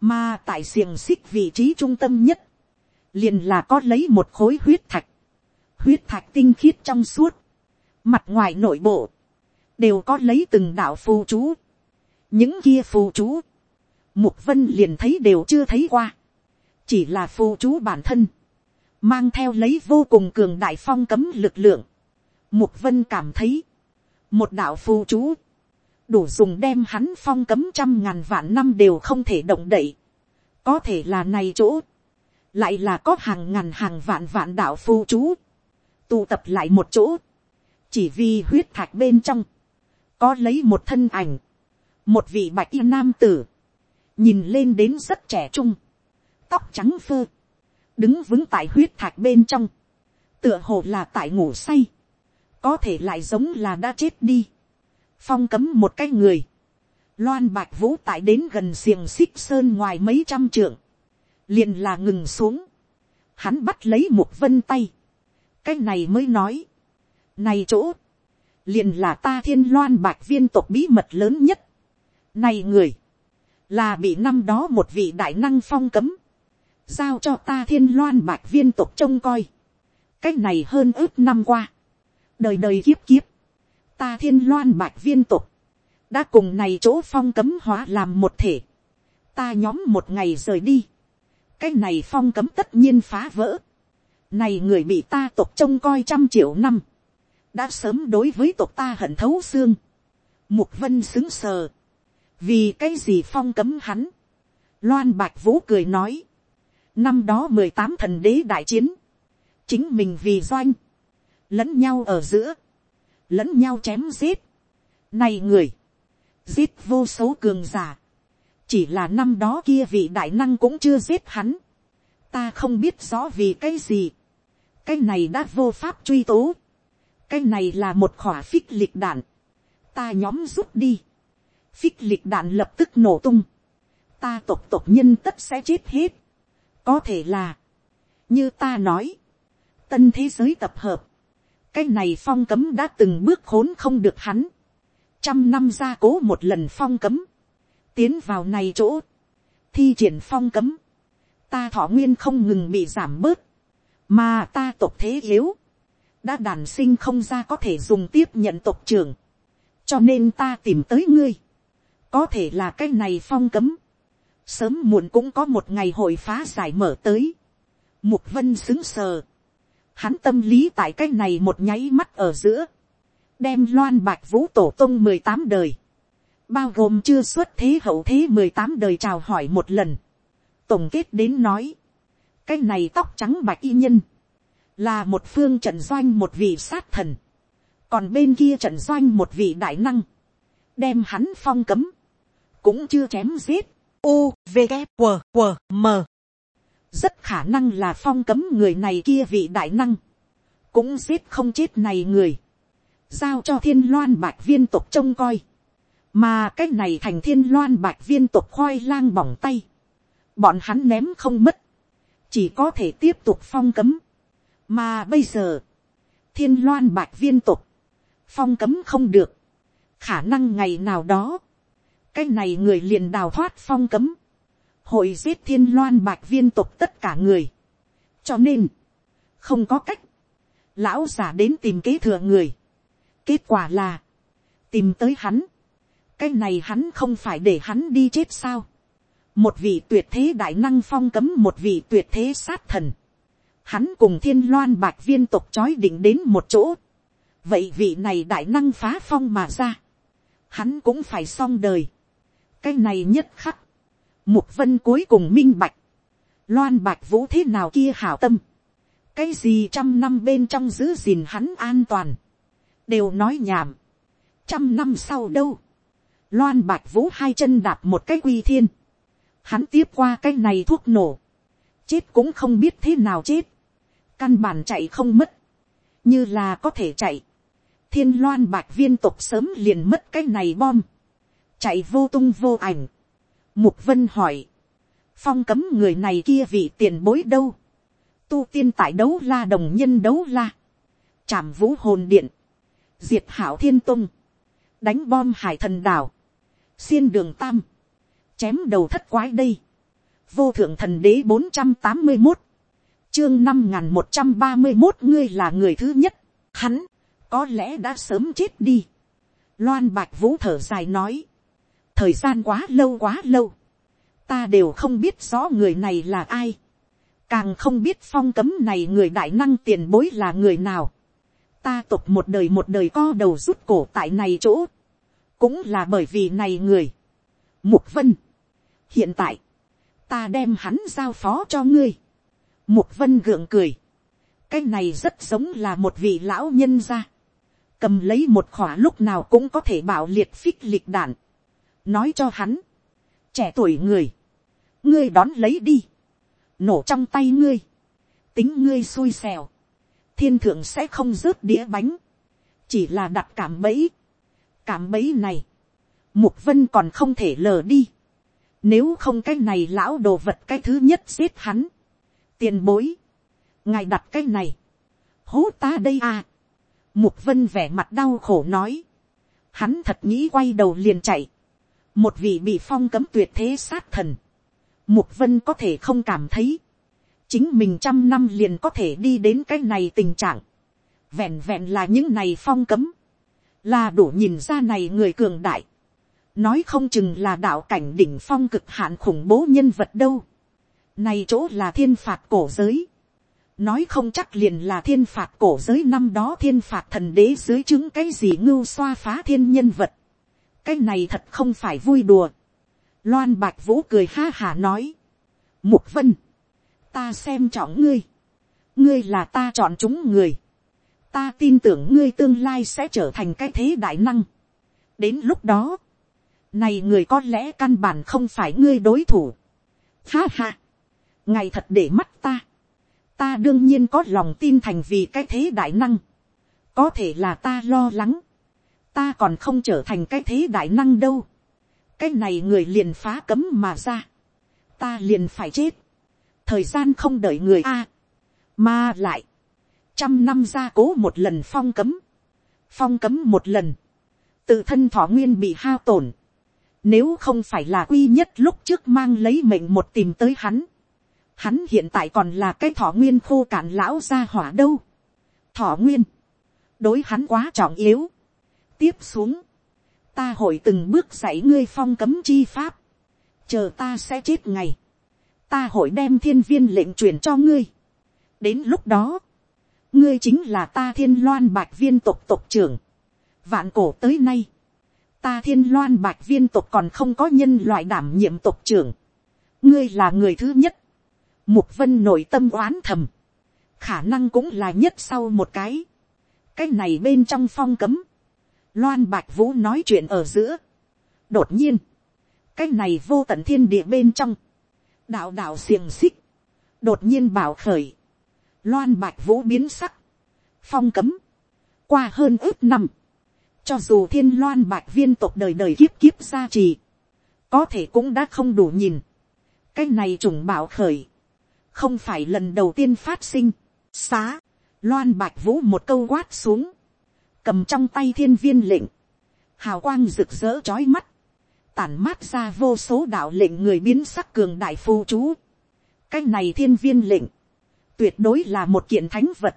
mà tại xiềng xích vị trí trung tâm nhất, liền là có lấy một khối huyết thạch, huyết thạch tinh khiết trong suốt, mặt ngoài nội bộ, đều có lấy từng đạo phù chú, những kia phù chú, mục vân liền thấy đều chưa thấy qua, chỉ là phù chú bản thân, mang theo lấy vô cùng cường đại phong cấm lực lượng, mục vân cảm thấy, một đạo phù chú, đủ dùng đem hắn phong cấm trăm ngàn vạn năm đều không thể động đậy, có thể là này chỗ, lại là có hàng ngàn hàng vạn vạn đạo phù chú, tụ tập lại một chỗ, chỉ vì huyết thạch bên trong, có lấy một thân ảnh, một vị bạch y nam tử, nhìn lên đến rất trẻ trung, tóc trắng phơ, đứng vững tại huyết thạch bên trong, tựa hồ là tại ngủ say, có thể lại giống là đã chết đi, phong cấm một cái người, loan bạch vũ tại đến gần xiềng xích sơn ngoài mấy trăm trượng, liền là ngừng xuống, hắn bắt lấy một vân tay, cái này mới nói, này chỗ, liền là ta thiên loan bạc viên tộc bí mật lớn nhất, này người, là bị năm đó một vị đại năng phong cấm, giao cho ta thiên loan bạch viên tộc trông coi, cách này hơn ước năm qua, đời đời kiếp kiếp, ta thiên loan bạch viên tộc, đã cùng này chỗ phong cấm hóa làm một thể, ta nhóm một ngày rời đi, cái này phong cấm tất nhiên phá vỡ, này người bị ta tộc trông coi trăm triệu năm, đã sớm đối với tộc ta hận thấu xương, mục vân xứng sờ, vì cái gì phong cấm hắn, loan bạch vũ cười nói, năm đó mười tám thần đế đại chiến, chính mình vì doanh, lẫn nhau ở giữa, lẫn nhau chém giết, này người, giết vô số cường giả, chỉ là năm đó kia vị đại năng cũng chưa giết hắn, ta không biết rõ vì cái gì, cái này đã vô pháp truy tố, cái này là một khỏa phích lịch đạn, ta nhóm rút đi, phích lịch đạn lập tức nổ tung, ta tộc tộc nhân tất sẽ chết hết, có thể là, như ta nói, tân thế giới tập hợp, cái này phong cấm đã từng bước khốn không được hắn, trăm năm gia cố một lần phong cấm, tiến vào này chỗ, thi triển phong cấm, ta thọ nguyên không ngừng bị giảm bớt, mà ta tộc thế yếu, đã đàn sinh không ra có thể dùng tiếp nhận tộc trưởng, cho nên ta tìm tới ngươi, có thể là cái này phong cấm, sớm muộn cũng có một ngày hội phá giải mở tới, mục vân xứng sờ, hắn tâm lý tại cái này một nháy mắt ở giữa, đem loan bạch vũ tổ tông mười tám đời, bao gồm chưa xuất thế hậu thế mười tám đời chào hỏi một lần, tổng kết đến nói, cái này tóc trắng bạch y nhân, là một phương trận doanh một vị sát thần, còn bên kia trận doanh một vị đại năng, đem hắn phong cấm, cũng chưa chém giết, u v g q q m. Rất khả năng là phong cấm người này kia vị đại năng, cũng giết không chết này người, giao cho thiên loan bạch viên tộc trông coi, mà cái này thành thiên loan bạch viên tộc khoai lang bỏng tay, bọn hắn ném không mất, chỉ có thể tiếp tục phong cấm, mà bây giờ, thiên loan bạch viên tộc, phong cấm không được, khả năng ngày nào đó, cái này người liền đào thoát phong cấm, hội giết thiên loan bạch viên tộc tất cả người. cho nên, không có cách, lão giả đến tìm kế thừa người. kết quả là, tìm tới hắn, cái này hắn không phải để hắn đi chết sao. một vị tuyệt thế đại năng phong cấm một vị tuyệt thế sát thần. hắn cùng thiên loan bạch viên tộc chói định đến một chỗ. vậy vị này đại năng phá phong mà ra. hắn cũng phải xong đời cái này nhất khắc. Mục vân cuối cùng minh bạch. Loan bạch vũ thế nào kia hảo tâm. Cái gì trăm năm bên trong giữ gìn hắn an toàn. đều nói nhảm, trăm năm sau đâu, loan bạch vũ hai chân đạp một cái quy thiên, hắn tiếp qua cái này thuốc nổ, chết cũng không biết thế nào chết, căn bản chạy không mất, như là có thể chạy, thiên loan bạch viên tục sớm liền mất cái này bom, chạy vô tung vô ảnh. Mục vân hỏi, phong cấm người này kia vị tiền bối đâu, tu tiên tại đấu la đồng nhân đấu la, chạm vũ hồn điện, diệt hảo thiên tung, đánh bom hải thần đảo, xiên đường tam, chém đầu thất quái đây, vô thượng thần đế bốn trăm tám mươi một, chương năm n g h n một trăm ba mươi một ngươi là người thứ nhất, hắn, có lẽ đã sớm chết đi. Loan bạch vũ thở dài nói, thời gian quá lâu quá lâu, ta đều không biết rõ người này là ai, càng không biết phong cấm này người đại năng tiền bối là người nào, ta tục một đời một đời co đầu rút cổ tại này chỗ, cũng là bởi vì này người, mục vân, hiện tại, ta đem hắn giao phó cho ngươi. Mục vân gượng cười. cái này rất giống là một vị lão nhân gia. cầm lấy một khỏa lúc nào cũng có thể bảo liệt phích lịch đạn nói cho hắn. trẻ tuổi người. ngươi đón lấy đi. nổ trong tay ngươi. tính ngươi xui xèo, thiên thượng sẽ không rớt đĩa bánh. chỉ là đặt cảm bẫy. cảm bẫy này. mục vân còn không thể lờ đi nếu không cái này lão đồ vật cái thứ nhất giết hắn. Tiền bối. Ngài đặt cái này. Hố ta đây à. Mục vân vẻ mặt đau khổ nói. Hắn thật nghĩ quay đầu liền chạy. Một vị bị phong cấm tuyệt thế sát thần. Mục vân có thể không cảm thấy. Chính mình trăm năm liền có thể đi đến cái này tình trạng. Vẹn vẹn là những này phong cấm. Là đủ nhìn ra này người cường đại nói không chừng là đạo cảnh đỉnh phong cực hạn khủng bố nhân vật đâu. Này chỗ là thiên phạt cổ giới. Nói không chắc liền là thiên phạt cổ giới năm đó thiên phạt thần đế dưới chứng cái gì ngưu xoa phá thiên nhân vật. Cái này thật không phải vui đùa. Loan Bạch Vũ cười ha hà nói. Mục Vân. Ta xem trọng ngươi. Ngươi là ta chọn chúng người. Ta tin tưởng ngươi tương lai sẽ trở thành cái thế đại năng. Đến lúc đó, này người có lẽ căn bản không phải ngươi đối thủ. Ha ha. Ngày thật để mắt ta. Ta đương nhiên có lòng tin thành vì cái thế đại năng. Có thể là ta lo lắng. Ta còn không trở thành cái thế đại năng đâu. Cái này người liền phá cấm mà ra. Ta liền phải chết. Thời gian không đợi người a Mà lại. Trăm năm ra cố một lần phong cấm. Phong cấm một lần. Tự thân thọ nguyên bị hao tổn nếu không phải là quy nhất lúc trước mang lấy mệnh một tìm tới hắn. Hắn hiện tại còn là cái thọ nguyên khô cạn lão ra hỏa đâu. Thọ nguyên. Đối hắn quá trọng yếu. Tiếp xuống. Ta hội từng bước dạy ngươi phong cấm chi pháp. Chờ ta sẽ chết ngày. Ta hội đem thiên viên lệnh truyền cho ngươi. Đến lúc đó. Ngươi chính là ta thiên loan bạch viên tộc tộc trưởng. Vạn cổ tới nay, ta thiên loan bạch viên tộc còn không có nhân loại đảm nhiệm tộc trưởng. ngươi là người thứ nhất. mục vân nội tâm oán thầm. khả năng cũng là nhất sau một cái. cái này bên trong phong cấm loan bạch vũ nói chuyện ở giữa. đột nhiên, cái này vô tận thiên địa bên trong. đạo đạo xiềng xích. đột nhiên bảo khởi. loan bạch vũ biến sắc. phong cấm. qua hơn ước năm cho dù thiên loan bạch viên tộc đời đời kiếp kiếp gia trì. Có thể cũng đã không đủ nhìn. Cái này trùng bảo khởi. Không phải lần đầu tiên phát sinh. Xá. Loan bạch vũ một câu quát xuống. Cầm trong tay thiên viên lệnh. Hào quang rực rỡ trói mắt. Tản mát ra vô số đạo lệnh người biến sắc cường đại phu chú. Cái này thiên viên lệnh. Tuyệt đối là một kiện thánh vật.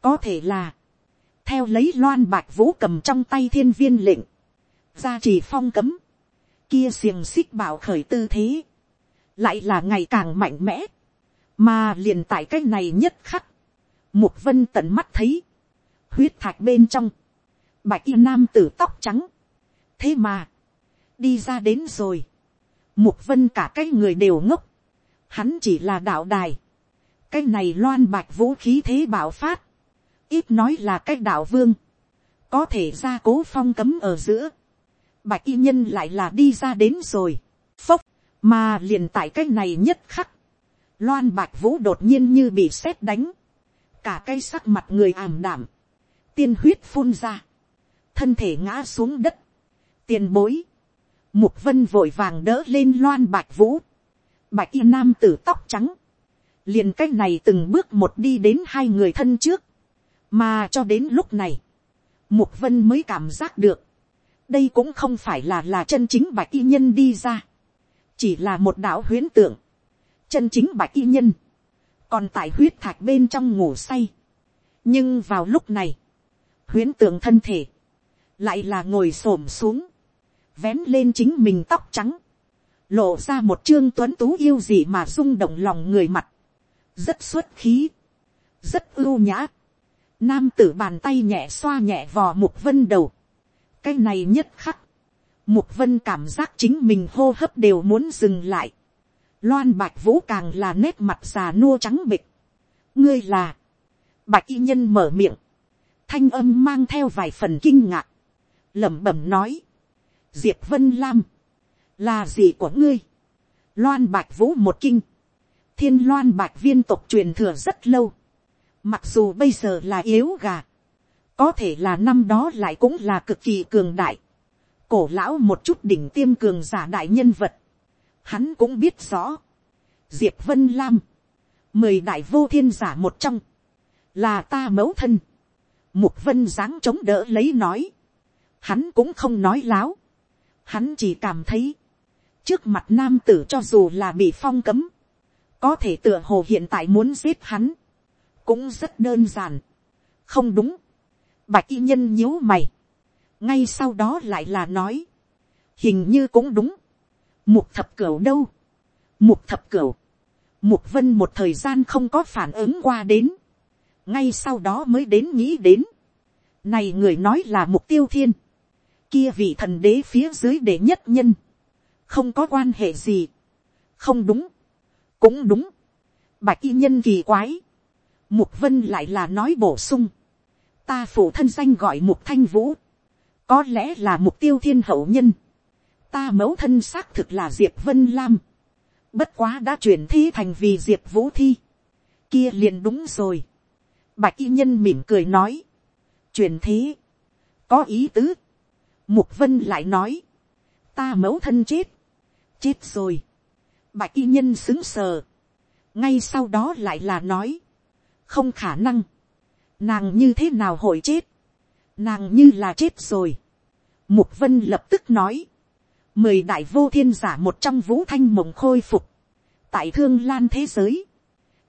Có thể là theo lấy loan bạch vũ cầm trong tay thiên viên lệnh, ra chỉ phong cấm, kia xiềng xích bảo khởi tư thế, lại là ngày càng mạnh mẽ, mà liền tại cái này nhất khắc, mục vân tận mắt thấy, huyết thạch bên trong, bạch y nam tử tóc trắng, thế mà, đi ra đến rồi, mục vân cả cái người đều ngốc, hắn chỉ là đạo đài, cái này loan bạch vũ khí thế bảo phát, ít nói là cái đạo vương, có thể ra cố phong cấm ở giữa, bạch y nhân lại là đi ra đến rồi, phốc, mà liền tại cái này nhất khắc, loan bạch vũ đột nhiên như bị sét đánh, cả cây sắc mặt người ảm đảm, tiên huyết phun ra, thân thể ngã xuống đất, tiền bối, mục vân vội vàng đỡ lên loan bạch vũ, bạch y nam tử tóc trắng, liền cách này từng bước một đi đến hai người thân trước, mà cho đến lúc này, mục vân mới cảm giác được, đây cũng không phải là là chân chính bạch y nhân đi ra, chỉ là một đạo huyến tượng, chân chính bạch y nhân, còn tại huyết thạch bên trong ngủ say. nhưng vào lúc này, huyến tượng thân thể, lại là ngồi s ổ m xuống, vén lên chính mình tóc trắng, lộ ra một trương tuấn tú yêu gì mà rung động lòng người mặt, rất xuất khí, rất ưu nhã, nam tử bàn tay nhẹ xoa nhẹ vò mục vân đầu, cái này nhất khắc, mục vân cảm giác chính mình hô hấp đều muốn dừng lại, loan bạch vũ càng là nét mặt già nua trắng bịch. ngươi là, bạch y nhân mở miệng, thanh âm mang theo vài phần kinh ngạc, lẩm bẩm nói, diệp vân lam, là gì của ngươi, loan bạch vũ một kinh, thiên loan bạch viên tộc truyền thừa rất lâu, mặc dù bây giờ là yếu gà, có thể là năm đó lại cũng là cực kỳ cường đại, cổ lão một chút đỉnh tiêm cường giả đại nhân vật, hắn cũng biết rõ, diệp vân lam, mười đại vô thiên giả một trong, là ta mẫu thân, mục vân dáng chống đỡ lấy nói, hắn cũng không nói láo, hắn chỉ cảm thấy, trước mặt nam tử cho dù là bị phong cấm, có thể tựa hồ hiện tại muốn giết hắn, cũng rất đơn giản, không đúng, bạch y nhân nhíu mày, ngay sau đó lại là nói, hình như cũng đúng, Mục thập cửu đâu? Mục thập cửu. Mục vân một thời gian không có phản ứng qua đến. Ngay sau đó mới đến nghĩ đến. Này người nói là mục tiêu thiên. Kia vị thần đế phía dưới đệ nhất nhân. Không có quan hệ gì. Không đúng. Cũng đúng. Bạch y nhân kỳ quái. Mục vân lại là nói bổ sung. Ta phụ thân danh gọi mục thanh vũ. Có lẽ là mục tiêu thiên hậu nhân ta mẫu thân xác thực là diệp vân lam, bất quá đã chuyển thi thành vì diệp vũ thi, kia liền đúng rồi. Bạch y nhân mỉm cười nói, truyền thế, có ý tứ. Mục vân lại nói, ta mẫu thân chết, chết rồi. Bạch y nhân xứng sờ, ngay sau đó lại là nói, không khả năng, nàng như thế nào hội chết, nàng như là chết rồi. Mục vân lập tức nói, mười đại vô thiên giả một trong vũ thanh mộng khôi phục, tại thương lan thế giới,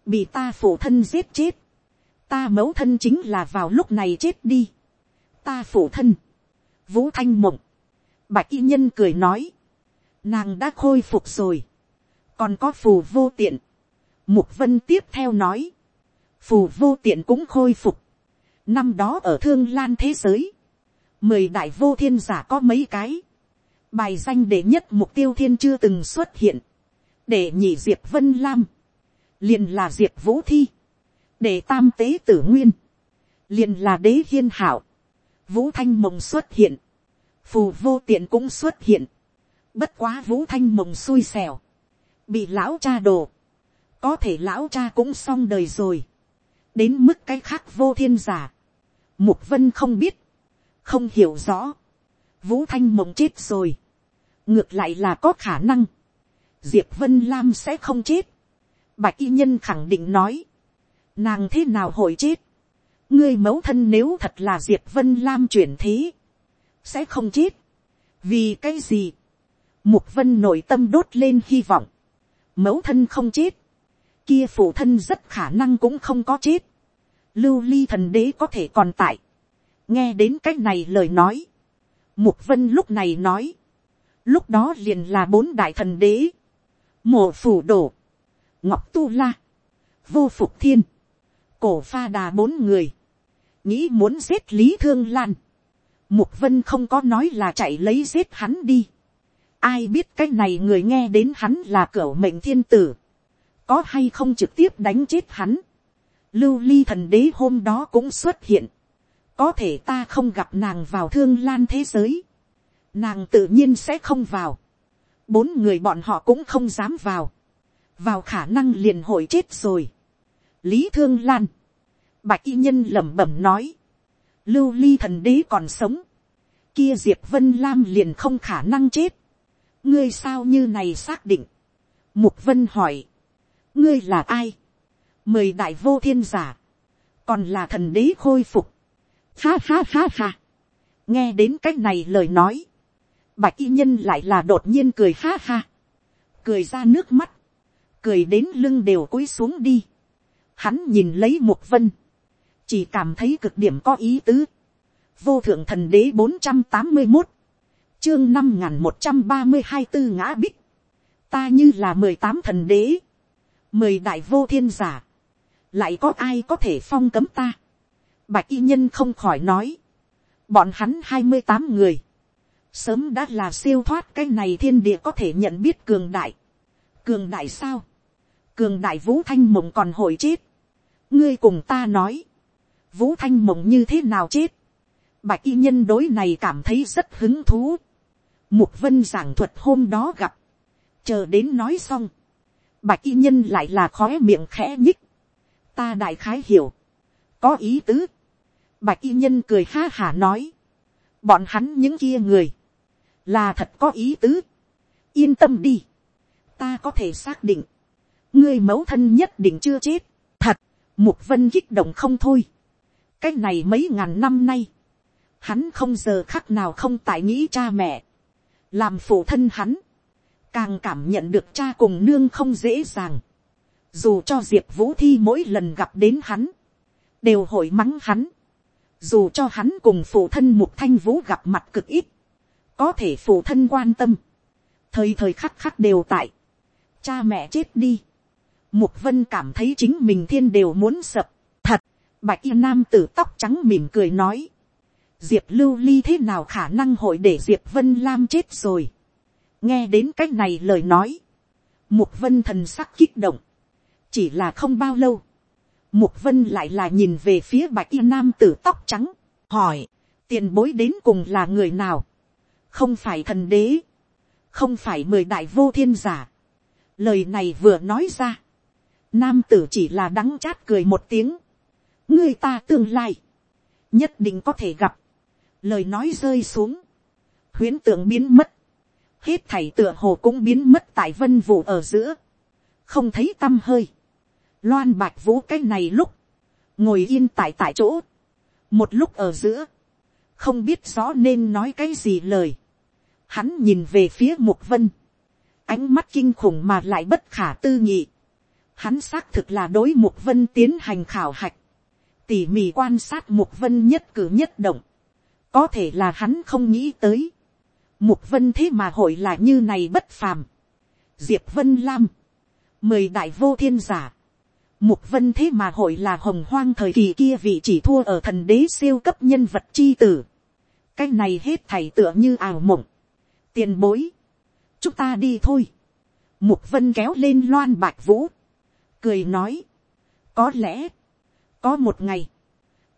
bị ta phụ thân giết chết, ta mẫu thân chính là vào lúc này chết đi, ta phụ thân, vũ thanh mộng, bạch y nhân cười nói, nàng đã khôi phục rồi, còn có phù vô tiện, mục vân tiếp theo nói, phù vô tiện cũng khôi phục, năm đó ở thương lan thế giới, mười đại vô thiên giả có mấy cái, bài danh đệ nhất mục tiêu thiên chưa từng xuất hiện, để nhị diệp vân lam, liền là diệp vũ thi, để tam tế tử nguyên, liền là đế hiên hảo, vũ thanh mộng xuất hiện, phù vô tiện cũng xuất hiện, bất quá vũ thanh mộng xui xẻo, bị lão cha đồ, có thể lão cha cũng xong đời rồi, đến mức cái khác vô thiên giả, mục vân không biết, không hiểu rõ, vũ thanh mộng chết rồi, ngược lại là có khả năng, diệp vân lam sẽ không chết, bạch y nhân khẳng định nói, nàng thế nào hội chết, ngươi mẫu thân nếu thật là diệp vân lam chuyển thế, sẽ không chết, vì cái gì, mục vân nội tâm đốt lên hy vọng, mẫu thân không chết, kia phụ thân rất khả năng cũng không có chết, lưu ly thần đế có thể còn tại, nghe đến cái này lời nói, mục vân lúc này nói, lúc đó liền là bốn đại thần đế, mộ phủ đổ, ngọc tu la, vô phục thiên, cổ pha đà bốn người, nghĩ muốn giết lý thương lan, mục vân không có nói là chạy lấy giết hắn đi, ai biết cái này người nghe đến hắn là cửa mệnh thiên tử, có hay không trực tiếp đánh chết hắn, lưu ly thần đế hôm đó cũng xuất hiện, có thể ta không gặp nàng vào thương lan thế giới, nàng tự nhiên sẽ không vào, bốn người bọn họ cũng không dám vào, vào khả năng liền hội chết rồi lý thương lan, bạch y nhân lẩm bẩm nói, lưu ly thần đế còn sống, kia diệp vân lam liền không khả năng chết, ngươi sao như này xác định, mục vân hỏi, ngươi là ai, mời đại vô thiên giả, còn là thần đế khôi phục, ha ha ha ha, nghe đến c á c h này lời nói, bạch y nhân lại là đột nhiên cười ha ha, cười ra nước mắt, cười đến lưng đều cúi xuống đi, hắn nhìn lấy một vân, chỉ cảm thấy cực điểm có ý tứ, vô thượng thần đế bốn trăm tám mươi một, chương năm n g h n một trăm ba mươi hai tư ngã bích, ta như là mười tám thần đế, mười đại vô thiên giả, lại có ai có thể phong cấm ta. Bạch y nhân không khỏi nói, bọn hắn hai mươi tám người, sớm đã là siêu thoát cái này thiên địa có thể nhận biết cường đại. cường đại sao, cường đại vũ thanh mộng còn hồi chết. ngươi cùng ta nói, vũ thanh mộng như thế nào chết. Bạch y nhân đối này cảm thấy rất hứng thú. Mục vân giảng thuật hôm đó gặp. Chờ đến nói xong. Bạch y nhân lại là khó miệng khẽ nhích ta đại khái hiểu, có ý tứ, bạch y nhân cười ha hả nói, bọn hắn những kia người, là thật có ý tứ, yên tâm đi, ta có thể xác định, ngươi mẫu thân nhất định chưa chết, thật, mục vân kích động không thôi, cái này mấy ngàn năm nay, hắn không giờ khắc nào không tại nghĩ cha mẹ, làm phụ thân hắn, càng cảm nhận được cha cùng nương không dễ dàng, dù cho diệp vũ thi mỗi lần gặp đến hắn, đều hội mắng hắn, dù cho hắn cùng phụ thân mục thanh vũ gặp mặt cực ít, có thể phụ thân quan tâm, thời thời khắc khắc đều tại, cha mẹ chết đi, mục vân cảm thấy chính mình thiên đều muốn sập, thật, bạch y nam tử tóc trắng mỉm cười nói, diệp lưu ly thế nào khả năng hội để diệp vân lam chết rồi, nghe đến cách này lời nói, mục vân thần sắc kích động, chỉ là không bao lâu, mục vân lại là nhìn về phía bạch y nam tử tóc trắng, hỏi, tiền bối đến cùng là người nào, không phải thần đế, không phải mười đại vô thiên giả. lời này vừa nói ra, nam tử chỉ là đắng chát cười một tiếng, người ta tương lai, nhất định có thể gặp, lời nói rơi xuống, huyến tượng biến mất, hết thảy tựa hồ cũng biến mất tại vân vụ ở giữa, không thấy tâm hơi, loan bạch vũ cái này lúc, ngồi yên tại tại chỗ, một lúc ở giữa, không biết rõ nên nói cái gì lời, hắn nhìn về phía mục vân, ánh mắt kinh khủng mà lại bất khả tư nghị, hắn xác thực là đối mục vân tiến hành khảo hạch, tỉ mỉ quan sát mục vân nhất cử nhất động, có thể là hắn không nghĩ tới, mục vân thế mà hội là như này bất phàm, diệp vân lam, mời đại vô thiên giả, Mục vân thế mà hội là hồng hoang thời kỳ kia vị chỉ thua ở thần đế siêu cấp nhân vật chi tử. Cái này hết thầy tựa như ảo mộng. Tiền bối. Chúng ta đi thôi. Mục vân kéo lên loan bạch vũ. Cười nói. Có lẽ. Có một ngày.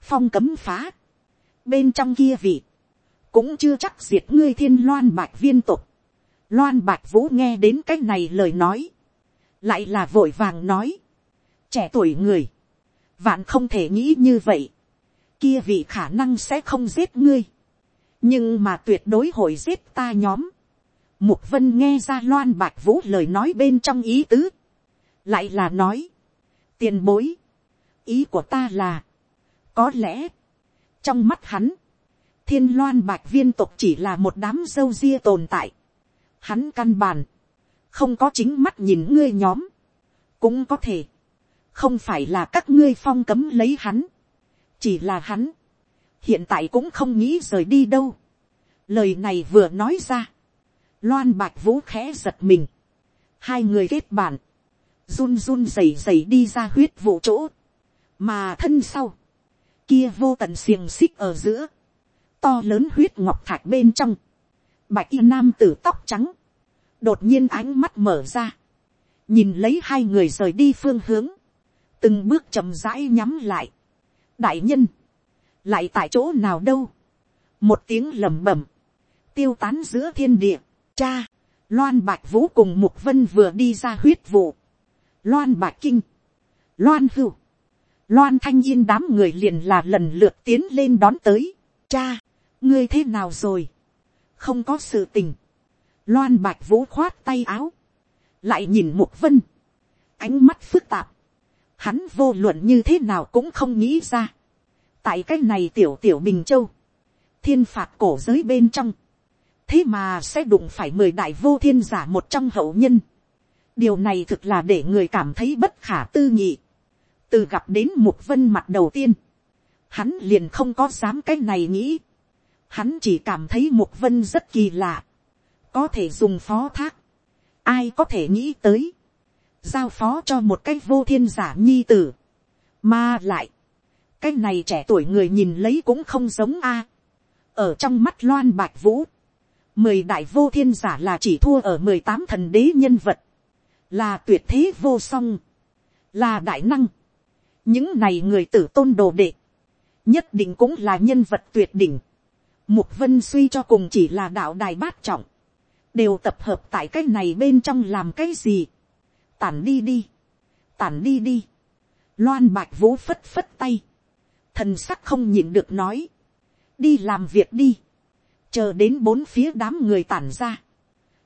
Phong cấm phá. Bên trong kia vị. Cũng chưa chắc diệt ngươi thiên loan bạch viên tục. Loan bạch vũ nghe đến cái này lời nói. Lại là vội vàng nói trẻ tuổi người, vạn không thể nghĩ như vậy, kia vị khả năng sẽ không giết ngươi, nhưng mà tuyệt đối hội giết ta nhóm. Mục vân nghe ra loan bạch vũ lời nói bên trong ý tứ, lại là nói, tiền bối, ý của ta là, có lẽ, trong mắt hắn, thiên loan bạch viên tục chỉ là một đám dâu ria tồn tại, hắn căn bản, không có chính mắt nhìn ngươi nhóm, cũng có thể, không phải là các ngươi phong cấm lấy hắn, chỉ là hắn, hiện tại cũng không nghĩ rời đi đâu. lời này vừa nói ra, loan bạch vũ khẽ giật mình, hai người kết bạn, run run rẩy rẩy đi ra huyết vụ chỗ, mà thân sau, kia vô tận xiềng xích ở giữa, to lớn huyết ngọc thạch bên trong, bạch y nam tử tóc trắng, đột nhiên ánh mắt mở ra, nhìn lấy hai người rời đi phương hướng, từng bước chậm rãi nhắm lại. đại nhân, lại tại chỗ nào đâu, một tiếng lẩm bẩm, tiêu tán giữa thiên địa, cha, loan bạch vũ cùng mục vân vừa đi ra huyết vụ, loan bạch kinh, loan hưu, loan thanh yên đám người liền là lần lượt tiến lên đón tới, cha, ngươi thế nào rồi, không có sự tình, loan bạch vũ khoát tay áo, lại nhìn mục vân, ánh mắt phức tạp, hắn vô luận như thế nào cũng không nghĩ ra, tại cái này tiểu tiểu bình châu, thiên phạt cổ giới bên trong, thế mà sẽ đụng phải mười đại vô thiên giả một trong hậu nhân điều này thực là để người cảm thấy bất khả tư nghị. từ gặp đến mục vân mặt đầu tiên, hắn liền không có dám cái này nghĩ. hắn chỉ cảm thấy mục vân rất kỳ lạ, có thể dùng phó thác, ai có thể nghĩ tới, giao phó cho một cái vô thiên giả nhi tử, mà lại, cái này trẻ tuổi người nhìn lấy cũng không giống a, ở trong mắt loan bạch vũ, mười đại vô thiên giả là chỉ thua ở mười tám thần đế nhân vật, là tuyệt thế vô song, là đại năng. những này người tử tôn đồ đệ, nhất định cũng là nhân vật tuyệt đỉnh. mục vân suy cho cùng chỉ là đạo đài bát trọng, đều tập hợp tại cái này bên trong làm cái gì. tản đi đi, tản đi đi. loan bạch vũ phất phất tay, thần sắc không nhịn được nói, đi làm việc đi chờ đến bốn phía đám người tản ra,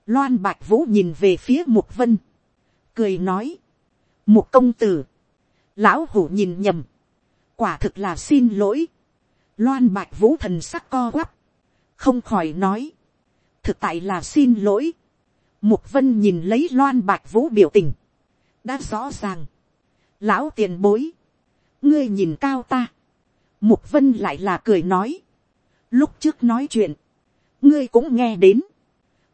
loan bạch vũ nhìn về phía mục vân, cười nói, một công tử, lão hủ nhìn nhầm, quả thực là xin lỗi, loan bạch vũ thần sắc co quắp, không khỏi nói, thực tại là xin lỗi, mục vân nhìn lấy loan bạch vũ biểu tình, đã rõ ràng, lão tiền bối, ngươi nhìn cao ta, mục vân lại là cười nói, lúc trước nói chuyện, ngươi cũng nghe đến,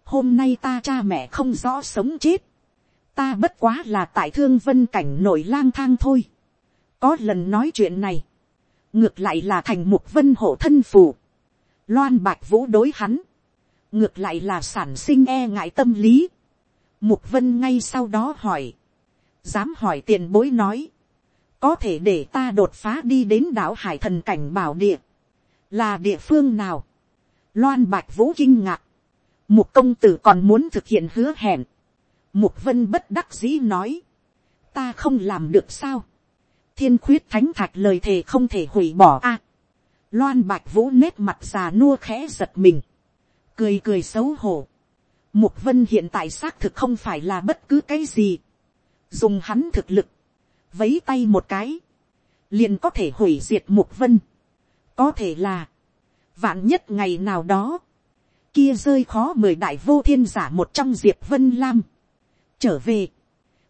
hôm nay ta cha mẹ không rõ sống chết, ta bất quá là tại thương vân cảnh nổi lang thang thôi, có lần nói chuyện này, ngược lại là thành mục vân hộ thân phù, loan bạch vũ đối hắn, ngược lại là sản sinh e ngại tâm lý, mục vân ngay sau đó hỏi, dám hỏi tiền bối nói, có thể để ta đột phá đi đến đảo hải thần cảnh bảo địa, là địa phương nào, Loan bạch vũ kinh ngạc. Mục công tử còn muốn thực hiện hứa hẹn. Mục vân bất đắc dĩ nói. Ta không làm được sao. Thiên khuyết thánh thạch lời thề không thể hủy bỏ a. Loan bạch vũ nét mặt già nua khẽ giật mình. Cười cười xấu hổ. Mục vân hiện tại xác thực không phải là bất cứ cái gì. Dùng hắn thực lực. Vấy tay một cái. Liền có thể hủy diệt mục vân. Có thể là Vạn nhất ngày nào đó. Kia rơi khó mười đại vô thiên giả một trong diệp vân lam. Trở về.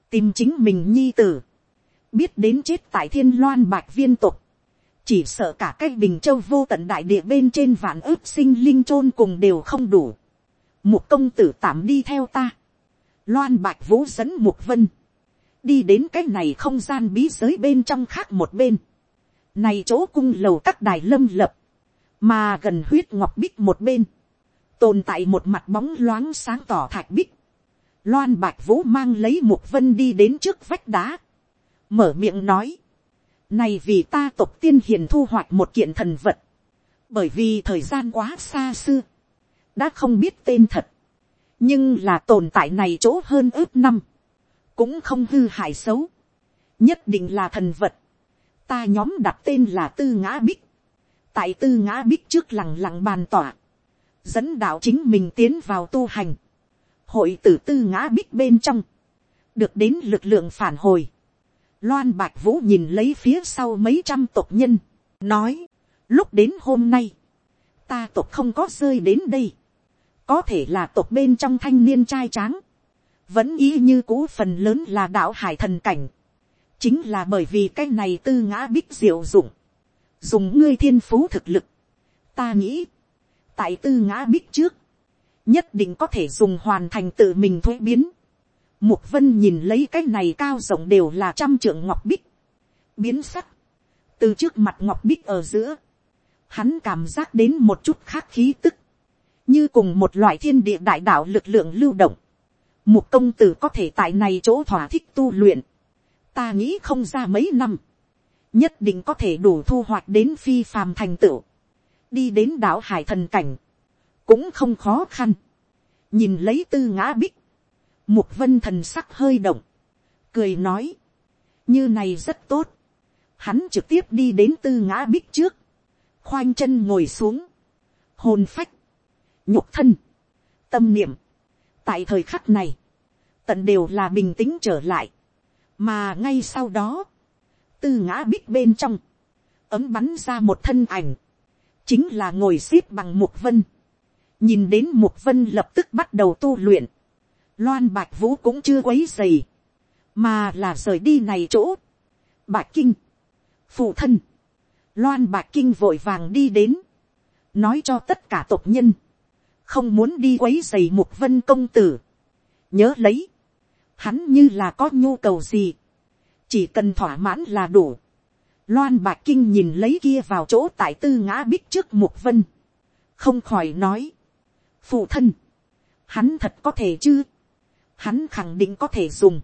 Tìm chính mình nhi tử. Biết đến chết tại thiên loan bạch viên tục. Chỉ sợ cả cái bình châu vô tận đại địa bên trên vạn ước sinh linh chôn cùng đều không đủ. Một công tử tạm đi theo ta. Loan bạch vũ dẫn mục vân. Đi đến cái này không gian bí giới bên trong khác một bên. Này chỗ cung lầu các đài lâm lập mà gần huyết ngọc bích một bên, tồn tại một mặt bóng loáng sáng tỏ thạch bích, loan bạch vũ mang lấy Mục vân đi đến trước vách đá, mở miệng nói, này vì ta tộc tiên hiền thu hoạch một kiện thần vật, bởi vì thời gian quá xa xưa, đã không biết tên thật, nhưng là tồn tại này chỗ hơn ước năm, cũng không hư hại xấu, nhất định là thần vật, ta nhóm đặt tên là tư ngã bích, tại tư ngã bích trước lẳng lặng bàn tỏa, dẫn đạo chính mình tiến vào tu hành, hội tử tư ngã bích bên trong, được đến lực lượng phản hồi, loan bạch vũ nhìn lấy phía sau mấy trăm tộc nhân, nói, lúc đến hôm nay, ta tộc không có rơi đến đây, có thể là tộc bên trong thanh niên trai tráng, vẫn ý như cũ phần lớn là đạo hải thần cảnh, chính là bởi vì cái này tư ngã bích diệu dụng, dùng ngươi thiên phú thực lực, ta nghĩ, tại tư ngã bích trước, nhất định có thể dùng hoàn thành tự mình thuế biến. Mục vân nhìn lấy cái này cao rộng đều là trăm trượng ngọc bích, biến sắc, từ trước mặt ngọc bích ở giữa, hắn cảm giác đến một chút khác khí tức, như cùng một loại thiên địa đại đạo lực lượng lưu động. Một công tử có thể tại này chỗ thỏa thích tu luyện, ta nghĩ không ra mấy năm, nhất định có thể đủ thu hoạch đến phi phàm thành tựu, đi đến đảo hải thần cảnh, cũng không khó khăn, nhìn lấy tư ngã bích, mục vân thần sắc hơi động, cười nói, như này rất tốt, hắn trực tiếp đi đến tư ngã bích trước, khoanh chân ngồi xuống, hồn phách, nhục thân, tâm niệm, tại thời khắc này, tận đều là bình tĩnh trở lại, mà ngay sau đó, tư ngã bích bên trong, ấm bắn ra một thân ảnh, chính là ngồi x ế p bằng mục vân, nhìn đến mục vân lập tức bắt đầu tu luyện, loan bạch vũ cũng chưa quấy dày, mà là rời đi này chỗ, bạch kinh, phụ thân, loan bạch kinh vội vàng đi đến, nói cho tất cả tộc nhân, không muốn đi quấy dày mục vân công tử, nhớ lấy, hắn như là có nhu cầu gì, chỉ cần thỏa mãn là đủ. Loan bạc kinh nhìn lấy kia vào chỗ tại tư ngã bích trước mục vân, không khỏi nói, phụ thân, hắn thật có thể chứ, hắn khẳng định có thể dùng.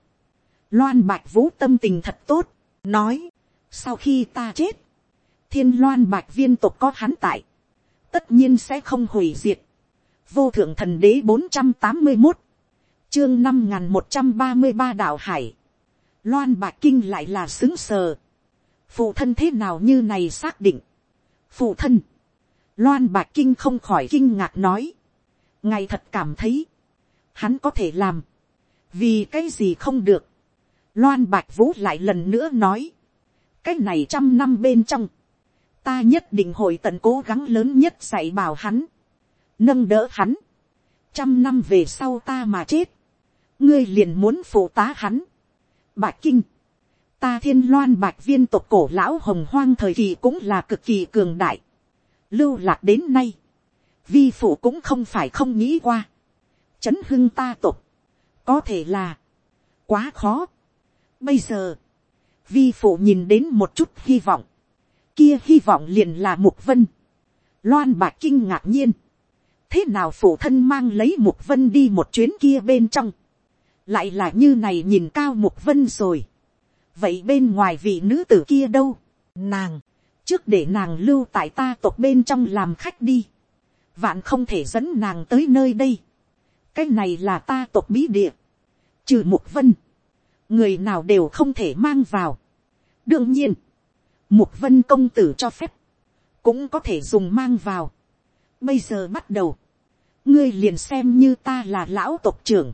Loan bạch vũ tâm tình thật tốt, nói, sau khi ta chết, thiên loan bạch viên tộc có hắn tại, tất nhiên sẽ không hủy diệt. vô thượng thần đế bốn trăm tám mươi một, chương năm n một trăm ba mươi ba đạo hải, loan bạch kinh lại là xứng sờ, phụ thân thế nào như này xác định, phụ thân, loan bạch kinh không khỏi kinh ngạc nói, ngài thật cảm thấy, hắn có thể làm, vì cái gì không được, loan bạch vũ lại lần nữa nói, cái này trăm năm bên trong, ta nhất định hội tận cố gắng lớn nhất dạy bảo hắn, nâng đỡ hắn, trăm năm về sau ta mà chết, ngươi liền muốn phụ tá hắn, bạch kinh, ta thiên loan bạch viên tộc cổ lão hồng hoang thời kỳ cũng là cực kỳ cường đại, lưu lạc đến nay, vi phụ cũng không phải không nghĩ qua, chấn hưng ta tộc, có thể là, quá khó. Bây giờ, vi phụ nhìn đến một chút hy vọng, kia hy vọng liền là mục vân. Loan bạc kinh ngạc nhiên, thế nào phụ thân mang lấy mục vân đi một chuyến kia bên trong, lại là như này nhìn cao mục vân rồi. vậy bên ngoài vị nữ tử kia đâu, nàng, trước để nàng lưu tại ta tộc bên trong làm khách đi, vạn không thể dẫn nàng tới nơi đây, cái này là ta tộc bí địa, trừ mục vân, người nào đều không thể mang vào. đương nhiên, mục vân công tử cho phép, cũng có thể dùng mang vào. bây giờ bắt đầu, ngươi liền xem như ta là lão tộc trưởng,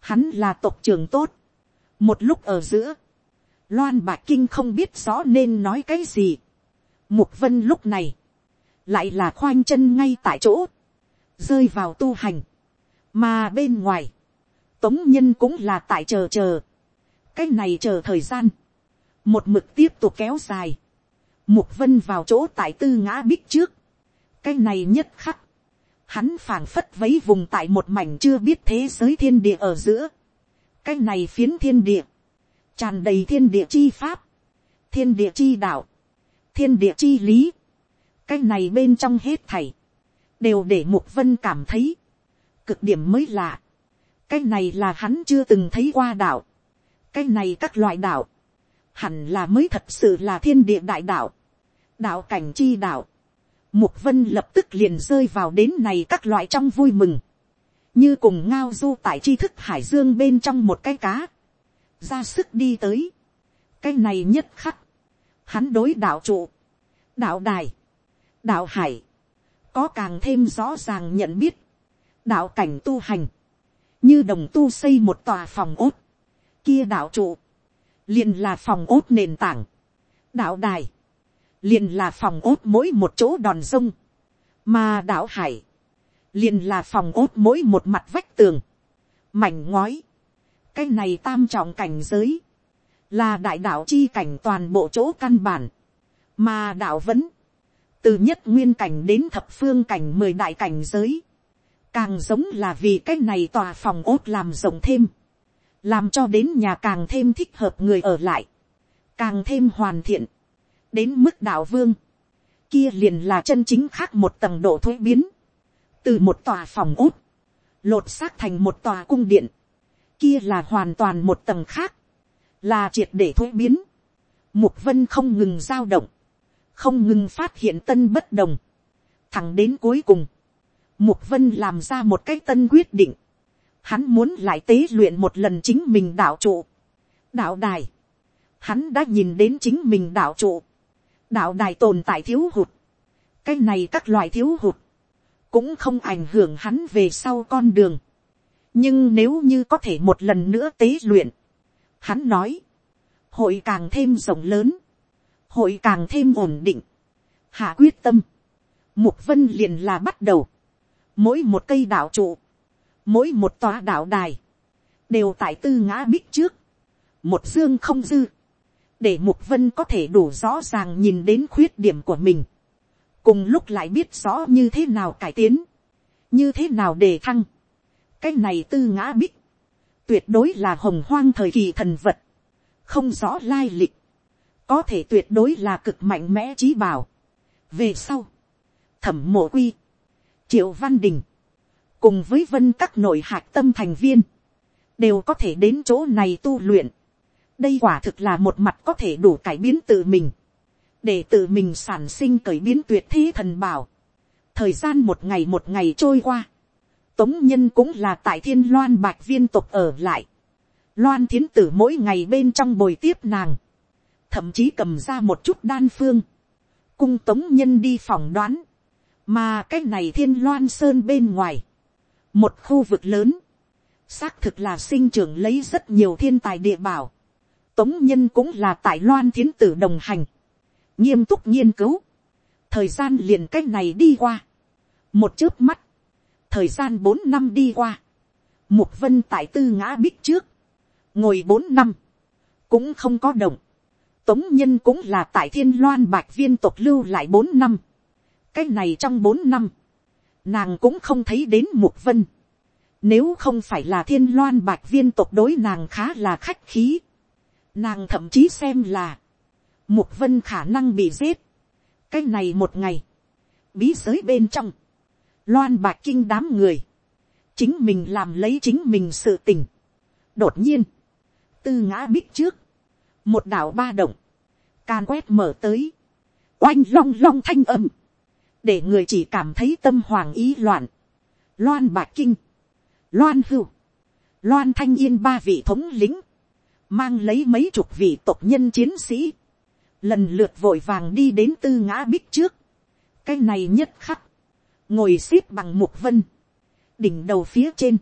hắn là tộc trưởng tốt. một lúc ở giữa, loan bạc kinh không biết rõ nên nói cái gì. mục vân lúc này, lại là khoanh chân ngay tại chỗ, rơi vào tu hành, mà bên ngoài, tống nhân cũng là tại chờ chờ, cái này chờ thời gian, một mực tiếp tục kéo dài, mục vân vào chỗ tại tư ngã bích trước, cái này nhất khắc, hắn phảng phất vấy vùng tại một mảnh chưa biết thế giới thiên địa ở giữa, cái này phiến thiên địa, tràn đầy thiên địa chi pháp, thiên địa chi đạo, thiên địa chi lý, cái này bên trong hết thảy, đều để mục vân cảm thấy, cực điểm mới lạ, cái này là hắn chưa từng thấy qua đạo, cái này các loại đạo, hẳn là mới thật sự là thiên địa đại đạo, đạo cảnh chi đạo, mục vân lập tức liền rơi vào đến này các loại trong vui mừng, như cùng ngao du tại tri thức hải dương bên trong một cái cá, ra sức đi tới, cái này nhất khắc, hắn đối đạo trụ, đạo đài, đạo hải, có càng thêm rõ ràng nhận biết, đạo cảnh tu hành, như đồng tu xây một tòa phòng ốt, kia đạo trụ, liền là phòng ốt nền tảng, đạo đài, liền là phòng ốt mỗi một chỗ đòn sông mà đạo hải, liền là phòng ốt mỗi một mặt vách tường, mảnh ngói, cái này tam trọng cảnh giới, là đại đạo chi cảnh toàn bộ chỗ căn bản, mà đạo vẫn, từ nhất nguyên cảnh đến thập phương cảnh mười đại cảnh giới, càng giống là vì cái này tòa phòng ốt làm rộng thêm, làm cho đến nhà càng thêm thích hợp người ở lại, càng thêm hoàn thiện, đến mức đạo vương, kia liền là chân chính khác một tầng độ thuế biến, từ một tòa phòng ốt, lột xác thành một tòa cung điện, kia là hoàn toàn một tầng khác, là triệt để thuế biến, Mục vân không ngừng giao động. Không ngừng phát hiện tân bất đồng. Thẳng đến cuối cùng. Mục vân làm ra một cái tân quyết định. Hắn muốn lại tế luyện một lần chính mình đạo trụ. Đạo đài. Hắn đã nhìn đến chính mình đạo trụ. Đạo đài tồn tại thiếu hụt. Cái này các loại thiếu hụt. Cũng không ảnh hưởng hắn về sau con đường. Nhưng nếu như có thể một lần nữa tế luyện. Hắn nói. Hội càng thêm rộng lớn. Hội càng thêm ổn định. Hạ quyết tâm. Mục vân liền là bắt đầu. Mỗi một cây đạo trụ. Mỗi một tòa đạo đài. Đều tại tư ngã bích trước. Một dương không dư. Để mục vân có thể đủ rõ ràng nhìn đến khuyết điểm của mình. Cùng lúc lại biết rõ như thế nào cải tiến. Như thế nào để thăng. Cái này tư ngã bích. Tuyệt đối là hồng hoang thời kỳ thần vật. Không rõ lai lịch. Có thể tuyệt đối là cực mạnh mẽ trí bảo. Về sau. Thẩm mộ quy. Triệu Văn Đình. Cùng với vân các nội hạc tâm thành viên. Đều có thể đến chỗ này tu luyện. Đây quả thực là một mặt có thể đủ cải biến tự mình. Để tự mình sản sinh cởi biến tuyệt thế thần bảo. Thời gian một ngày một ngày trôi qua. Tống nhân cũng là tại thiên loan bạch viên tục ở lại. Loan thiến tử mỗi ngày bên trong bồi tiếp nàng. Thậm chí cầm ra một chút đan phương. Cung tống nhân đi phỏng đoán. Mà cái này thiên loan sơn bên ngoài. Một khu vực lớn. Xác thực là sinh trưởng lấy rất nhiều thiên tài địa bảo. Tống nhân cũng là tại loan thiến tử đồng hành. Nghiêm túc nghiên cứu. Thời gian liền cách này đi qua. Một chớp mắt. Thời gian bốn năm đi qua. Mục vân tại tư ngã bích trước. Ngồi bốn năm. Cũng không có động. Tống nhân cũng là tại thiên loan bạch viên tộc lưu lại bốn năm. Cái này trong bốn năm. Nàng cũng không thấy đến mục vân. Nếu không phải là thiên loan bạch viên tộc đối nàng khá là khách khí. Nàng thậm chí xem là. Mục vân khả năng bị giết. Cái này một ngày. Bí giới bên trong. Loan bạch kinh đám người. Chính mình làm lấy chính mình sự tình. Đột nhiên. Tư ngã bích trước. Một đảo ba động. Can quét mở tới. Oanh long long thanh âm. Để người chỉ cảm thấy tâm hoàng ý loạn. Loan bạc kinh. Loan hưu. Loan thanh yên ba vị thống lính. Mang lấy mấy chục vị tộc nhân chiến sĩ. Lần lượt vội vàng đi đến tư ngã bích trước. Cái này nhất khắc ngồi x ế p bằng mục vân, đỉnh đầu phía trên,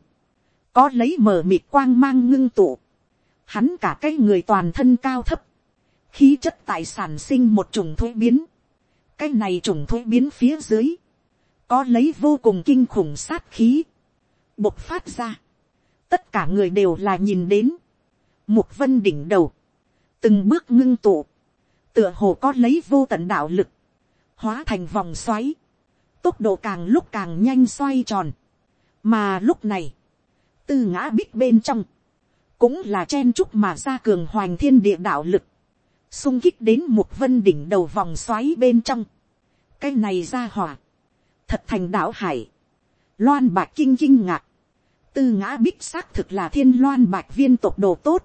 có lấy mở mịt quang mang ngưng tụ, hắn cả cái người toàn thân cao thấp, khí chất tại sản sinh một chủng thuế biến, cái này chủng thuế biến phía dưới, có lấy vô cùng kinh khủng sát khí, bộc phát ra, tất cả người đều là nhìn đến, mục vân đỉnh đầu, từng bước ngưng tụ, tựa hồ có lấy vô tận đạo lực, hóa thành vòng xoáy, tốc độ càng lúc càng nhanh xoay tròn. mà lúc này, tư ngã bích bên trong, cũng là chen chúc mà ra cường hoành thiên địa đạo lực, xung kích đến một vân đỉnh đầu vòng xoáy bên trong. cái này ra hỏa, thật thành đạo hải, loan bạc kinh kinh ngạc, tư ngã bích xác thực là thiên loan bạc viên tộc đồ tốt,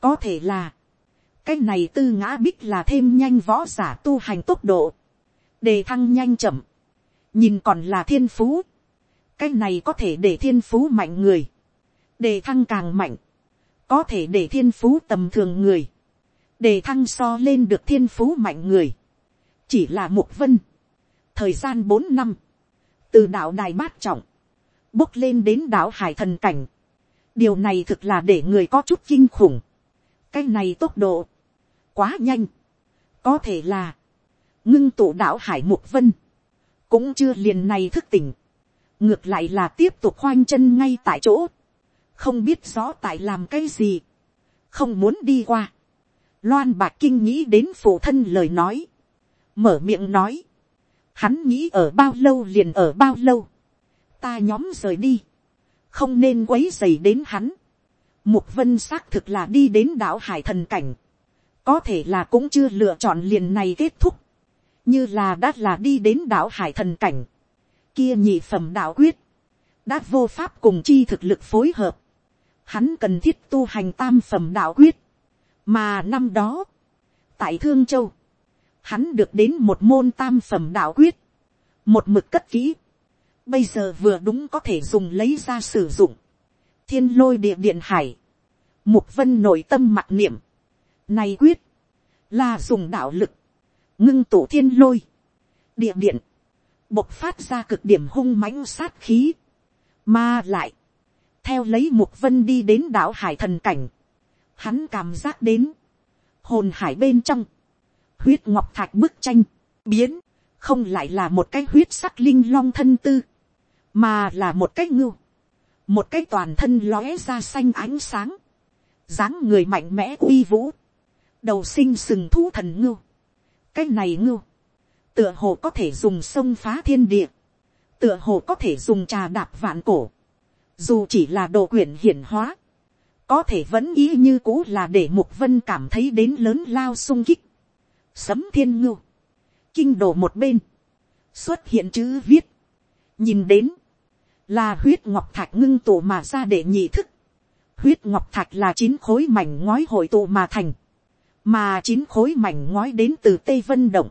có thể là, cái này tư ngã bích là thêm nhanh võ giả tu hành tốc độ, đề thăng nhanh chậm, nhìn còn là thiên phú, cái này có thể để thiên phú mạnh người, đề thăng càng mạnh, có thể để thiên phú tầm thường người, để thăng so lên được thiên phú mạnh người, chỉ là một vân, thời gian bốn năm, từ đạo đài bát trọng, bốc lên đến đạo hải thần cảnh, điều này thực là để người có chút kinh khủng, cái này tốc độ, quá nhanh, có thể là, ngưng tụ đạo hải mục vân, cũng chưa liền này thức tỉnh, ngược lại là tiếp tục khoanh chân ngay tại chỗ, không biết rõ tại làm cái gì, không muốn đi qua. Loan bạc kinh nghĩ đến phụ thân lời nói, mở miệng nói, hắn nghĩ ở bao lâu liền ở bao lâu, ta nhóm rời đi, không nên quấy dày đến hắn. Mục vân xác thực là đi đến đảo hải thần cảnh, có thể là cũng chưa lựa chọn liền này kết thúc như là đã là đi đến đảo hải thần cảnh, kia nhị phẩm đạo quyết, đã vô pháp cùng chi thực lực phối hợp, hắn cần thiết tu hành tam phẩm đạo quyết, mà năm đó, tại thương châu, hắn được đến một môn tam phẩm đạo quyết, một mực cất kỹ, bây giờ vừa đúng có thể dùng lấy ra sử dụng, thiên lôi địa điện hải, mục vân nội tâm mặt niệm, này quyết, là dùng đạo lực, ngưng tụ thiên lôi, địa điện, bộc phát ra cực điểm hung mãnh sát khí, mà lại, theo lấy mục vân đi đến đảo hải thần cảnh, hắn cảm giác đến, hồn hải bên trong, huyết ngọc thạch bức tranh, biến, không lại là một cái huyết sắc linh long thân tư, mà là một cái ngưu, một cái toàn thân lóe ra xanh ánh sáng, dáng người mạnh mẽ uy vũ, đầu sinh sừng thú thần ngưu, cái này ngưu, tựa hồ có thể dùng sông phá thiên địa, tựa hồ có thể dùng trà đạp vạn cổ, dù chỉ là độ quyển hiển hóa, có thể vẫn ý như cũ là để mục vân cảm thấy đến lớn lao sung kích, sấm thiên ngưu, kinh đồ một bên, xuất hiện chữ viết, nhìn đến, là huyết ngọc thạch ngưng tụ mà ra để nhị thức, huyết ngọc thạch là chín khối mảnh ngói hội tụ mà thành, mà chín khối mảnh ngói đến từ tây vân động,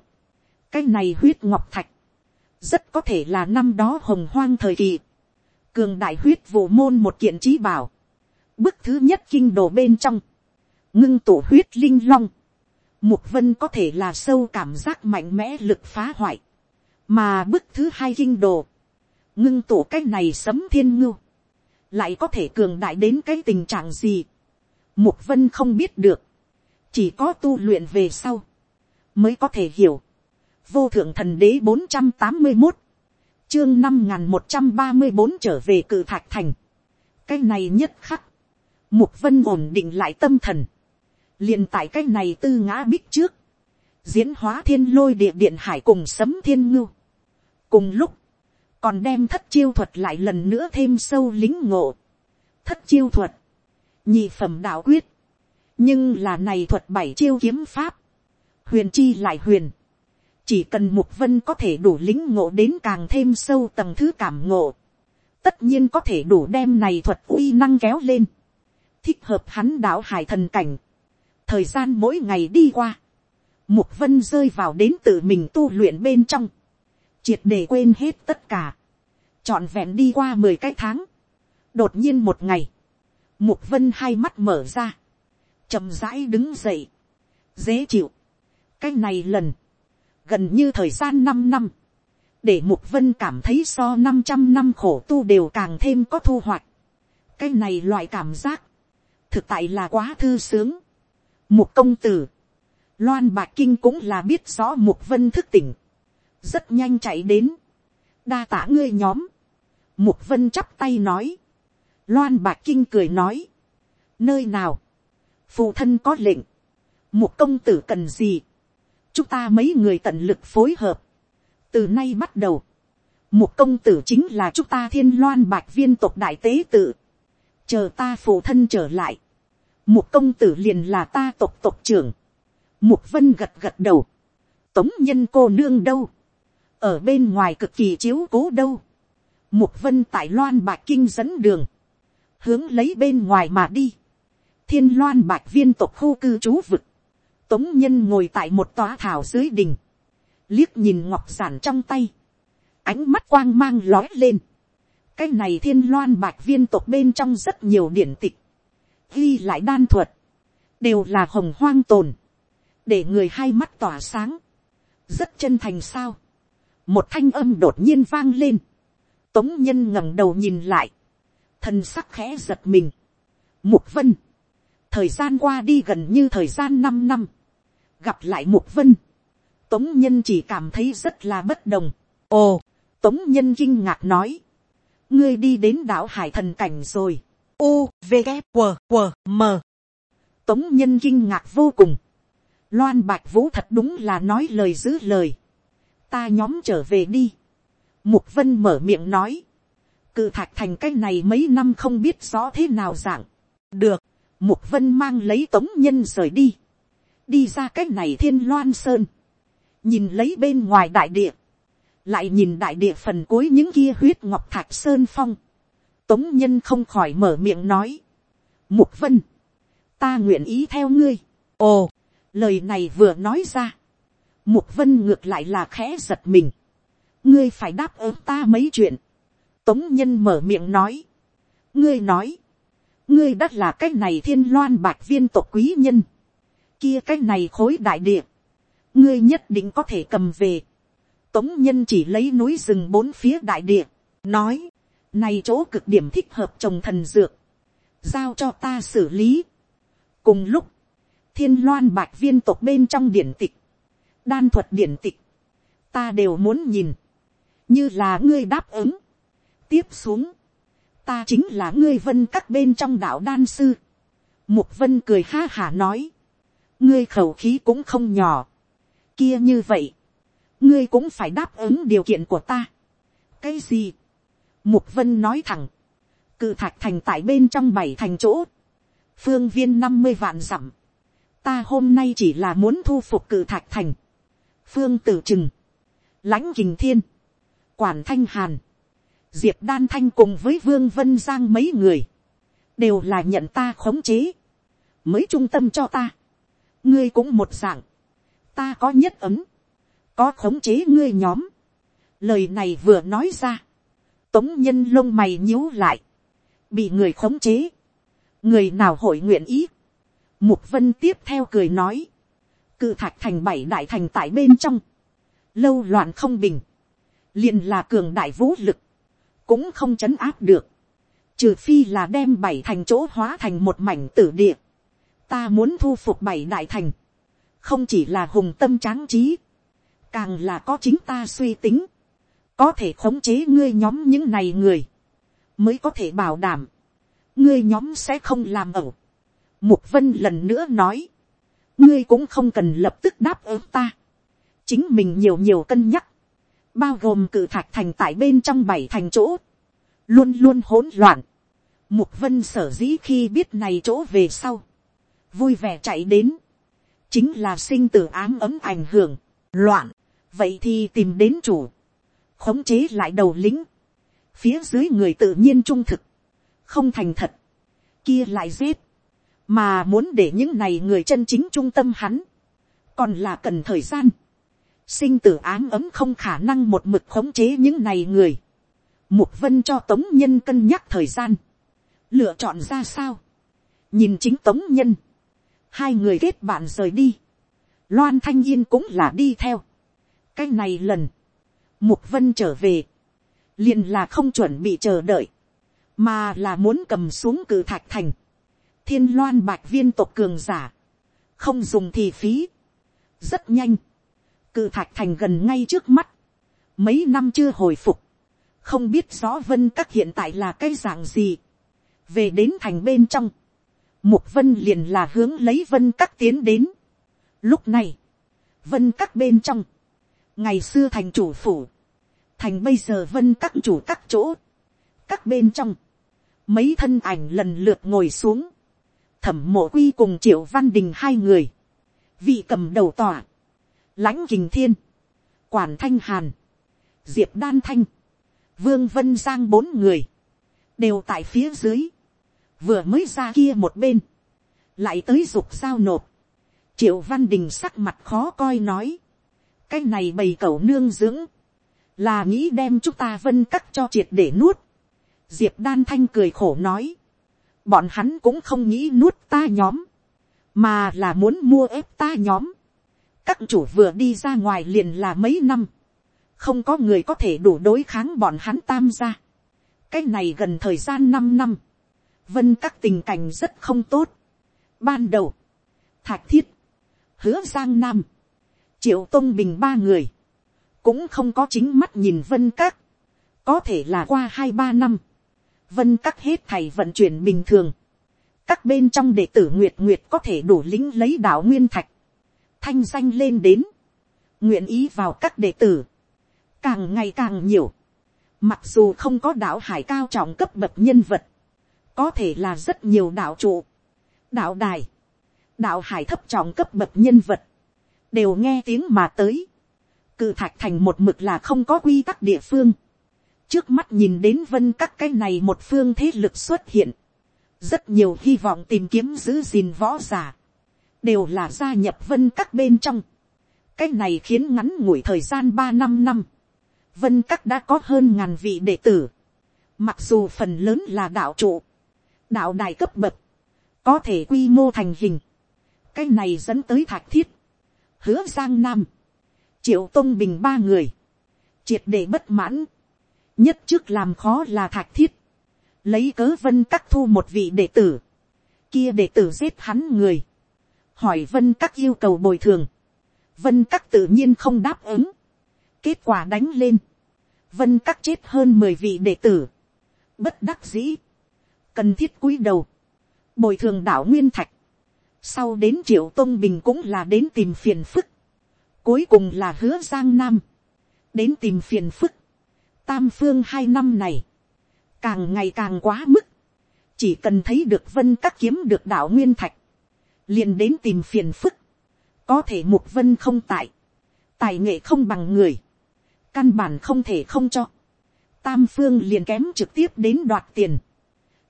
cái này huyết ngọc thạch, rất có thể là năm đó hồng hoang thời kỳ, cường đại huyết vụ môn một kiện trí bảo, bức thứ nhất kinh đồ bên trong, ngưng tổ huyết linh long, mục vân có thể là sâu cảm giác mạnh mẽ lực phá hoại, mà bức thứ hai kinh đồ, ngưng tổ cái này sấm thiên ngưu, lại có thể cường đại đến cái tình trạng gì, mục vân không biết được, chỉ có tu luyện về sau, mới có thể hiểu, vô thượng thần đế bốn trăm tám mươi một, chương năm n một trăm ba mươi bốn trở về cự thạch thành, cái này nhất khắc, mục vân ổn định lại tâm thần, liền tại cái này tư ngã bích trước, diễn hóa thiên lôi địa điện hải cùng sấm thiên ngưu. cùng lúc, còn đem thất chiêu thuật lại lần nữa thêm sâu lính ngộ. thất chiêu thuật, nhị phẩm đạo quyết, nhưng là này thuật bảy chiêu kiếm pháp, huyền chi lại huyền, chỉ cần mục vân có thể đủ lính ngộ đến càng thêm sâu tầng thứ cảm ngộ, tất nhiên có thể đủ đem này thuật uy năng kéo lên, thích hợp hắn đạo hải thần cảnh, thời gian mỗi ngày đi qua, mục vân rơi vào đến tự mình tu luyện bên trong, triệt để quên hết tất cả, trọn vẹn đi qua mười cái tháng, đột nhiên một ngày, mục vân hai mắt mở ra, chậm rãi đứng dậy, dễ chịu, cái này lần, gần như thời gian năm năm, để mục vân cảm thấy so năm trăm năm khổ tu đều càng thêm có thu hoạch, cái này loại cảm giác, thực tại là quá thư sướng, mục công tử, loan bạc kinh cũng là biết rõ mục vân thức tỉnh, rất nhanh chạy đến, đa tả ngươi nhóm, mục vân chắp tay nói, loan bạc kinh cười nói, nơi nào, phụ thân có lệnh, mục công tử cần gì, chúng ta mấy người tận lực phối hợp, từ nay bắt đầu, một công tử chính là chúng ta thiên loan bạch viên tộc đại tế tự, chờ ta phụ thân trở lại, một công tử liền là ta tộc tộc trưởng, một vân gật gật đầu, tống nhân cô nương đâu, ở bên ngoài cực kỳ chiếu cố đâu, một vân tại loan bạch kinh dẫn đường, hướng lấy bên ngoài mà đi, thiên loan bạch viên tộc khu cư trú vực, tống nhân ngồi tại một tòa thảo dưới đình, liếc nhìn ngọc giản trong tay, ánh mắt quang mang lói lên, cái này thiên loan bạc viên tộc bên trong rất nhiều điển tịch, ghi lại đan thuật, đều là hồng hoang tồn, để người hai mắt tỏa sáng, rất chân thành sao. một thanh âm đột nhiên vang lên, tống nhân ngẩng đầu nhìn lại, thân sắc khẽ giật mình. mục vân, thời gian qua đi gần như thời gian năm năm, gặp lại mục vân, tống nhân chỉ cảm thấy rất là bất đồng. ồ, tống nhân kinh ngạc nói, ngươi đi đến đảo hải thần cảnh rồi. U, V, g, W, W, M. Tống nhân kinh ngạc vô cùng. Loan Bạch Vũ thật đúng là nói lời giữ lời. Ta nhóm trở về đi. Mục Vân mở miệng nói. Cự thạch thành cái này mấy năm không biết rõ thế nào dạng. Được. Mục Vân mang lấy tống nhân rời đi. Đi ra cái này thiên loan sơn. Nhìn lấy bên ngoài đại địa. Lại nhìn đại địa phần cuối những kia huyết ngọc thạch sơn phong Tống nhân không khỏi mở miệng nói. Mục vân. Ta nguyện ý theo ngươi. Ồ. lời này vừa nói ra, mục vân ngược lại là khẽ giật mình, ngươi phải đáp ứng ta mấy chuyện, tống nhân mở miệng nói, ngươi nói, ngươi đ là cái này thiên loan bạch viên tộc quý nhân, kia cái này khối đại địa, ngươi nhất định có thể cầm về, tống nhân chỉ lấy núi rừng bốn phía đại địa, nói, này chỗ cực điểm thích hợp trồng thần dược, giao cho ta xử lý. cùng lúc, thiên loan bạch viên tộc bên trong điển tịch, đan thuật điển tịch, ta đều muốn nhìn, như là ngươi đáp ứng. tiếp xuống, ta chính là ngươi vân các bên trong đạo đan sư. mục vân cười ha hả nói, ngươi khẩu khí cũng không nhỏ, kia như vậy, ngươi cũng phải đáp ứng điều kiện của ta. cái gì, mục vân nói thẳng, cự thạch thành tại bên trong bảy thành chỗ, phương viên năm mươi vạn dặm, ta hôm nay chỉ là muốn thu phục cự thạch thành, phương tử trừng, lãnh kình thiên, quản thanh hàn, diệp đan thanh cùng với vương vân giang mấy người, đều là nhận ta khống chế, mới trung tâm cho ta, ngươi cũng một dạng, ta có nhất ấm, có khống chế ngươi nhóm, lời này vừa nói ra, tống nhân lông mày nhíu lại, bị người khống chế, người nào hội nguyện ý, mục vân tiếp theo cười nói, cự thạch thành bảy đại thành tại bên trong, lâu loạn không bình, liền là cường đại vũ lực, cũng không chấn áp được, trừ phi là đem bảy thành chỗ hóa thành một mảnh tử địa, ta muốn thu phục bảy đại thành, không chỉ là hùng tâm tráng trí, càng là có chính ta suy tính, có thể khống chế ngươi nhóm những này người, mới có thể bảo đảm, ngươi nhóm sẽ không làm ẩu. Mục vân lần nữa nói, ngươi cũng không cần lập tức đáp ứng ta, chính mình nhiều nhiều cân nhắc, bao gồm cử thạch thành tại bên trong bảy thành chỗ, luôn luôn hỗn loạn. Mục vân sở dĩ khi biết này chỗ về sau, vui vẻ chạy đến, chính là sinh tử ám ấm ảnh hưởng, loạn, vậy thì tìm đến chủ, khống chế lại đầu lính, phía dưới người tự nhiên trung thực, không thành thật, kia lại giết, mà muốn để những này người chân chính trung tâm hắn, còn là cần thời gian, sinh tử ám ấm không khả năng một mực khống chế những này người, mục vân cho tống nhân cân nhắc thời gian, lựa chọn ra sao, nhìn chính tống nhân, hai người kết bạn rời đi, loan thanh yên cũng là đi theo, cái này lần, mục vân trở về, liền là không chuẩn bị chờ đợi, mà là muốn cầm xuống cử thạch thành, thiên loan bạch viên tộc cường giả, không dùng thì phí, rất nhanh, cử thạch thành gần ngay trước mắt, mấy năm chưa hồi phục, không biết rõ vân các hiện tại là cái dạng gì, về đến thành bên trong, mục vân liền là hướng lấy vân các tiến đến. Lúc này, vân các bên trong, ngày xưa thành chủ phủ, thành bây giờ vân các chủ các chỗ, các bên trong, mấy thân ảnh lần lượt ngồi xuống, thẩm mộ quy cùng triệu văn đình hai người, vị cầm đầu tòa, lãnh kình thiên, quản thanh hàn, diệp đan thanh, vương vân giang bốn người, đều tại phía dưới, vừa mới ra kia một bên, lại tới dục giao nộp, triệu văn đình sắc mặt khó coi nói, cái này bầy cầu nương dưỡng, là nghĩ đem chúng ta vân cắt cho triệt để nuốt. diệp đan thanh cười khổ nói, bọn hắn cũng không nghĩ nuốt ta nhóm, mà là muốn mua ép ta nhóm. các chủ vừa đi ra ngoài liền là mấy năm, không có người có thể đủ đối kháng bọn hắn tam gia. cái này gần thời gian năm năm, vân các tình cảnh rất không tốt. ban đầu, thạch thiết, hứa giang nam, triệu tông bình ba người, cũng không có chính mắt nhìn vân các, có thể là qua hai ba năm, vân các hết thầy vận chuyển bình thường, các bên trong đệ tử nguyệt nguyệt có thể đủ lính lấy đạo nguyên thạch, thanh danh lên đến, nguyện ý vào các đệ tử, càng ngày càng nhiều, mặc dù không có đạo hải cao trọng cấp bậc nhân vật, có thể là rất nhiều đạo trụ, đạo đài, đạo hải thấp trọng cấp bậc nhân vật, đều nghe tiếng mà tới, cự thạch thành một mực là không có quy tắc địa phương, trước mắt nhìn đến vân các cái này một phương thế lực xuất hiện, rất nhiều hy vọng tìm kiếm giữ gìn võ giả, đều là gia nhập vân các bên trong. cái này khiến ngắn ngủi thời gian ba năm năm, vân các đã có hơn ngàn vị đệ tử, mặc dù phần lớn là đạo trụ, đạo đài cấp bậc, có thể quy mô thành hình, cái này dẫn tới thạch thiết, hứa giang nam, triệu tôn bình ba người, triệt để bất mãn, nhất trước làm khó là thạch thiết, lấy cớ vân các thu một vị đệ tử, kia đệ tử giết hắn người, hỏi vân các yêu cầu bồi thường, vân các tự nhiên không đáp ứng, kết quả đánh lên, vân các chết hơn mười vị đệ tử, bất đắc dĩ, cần thiết cúi đầu, bồi thường đảo nguyên thạch, sau đến triệu tôn bình cũng là đến tìm phiền phức, cuối cùng là hứa giang nam, đến tìm phiền phức, tam phương hai năm này, càng ngày càng quá mức, chỉ cần thấy được vân các kiếm được đảo nguyên thạch, liền đến tìm phiền phức, có thể mục vân không tại, tài nghệ không bằng người, căn bản không thể không cho, tam phương liền kém trực tiếp đến đoạt tiền,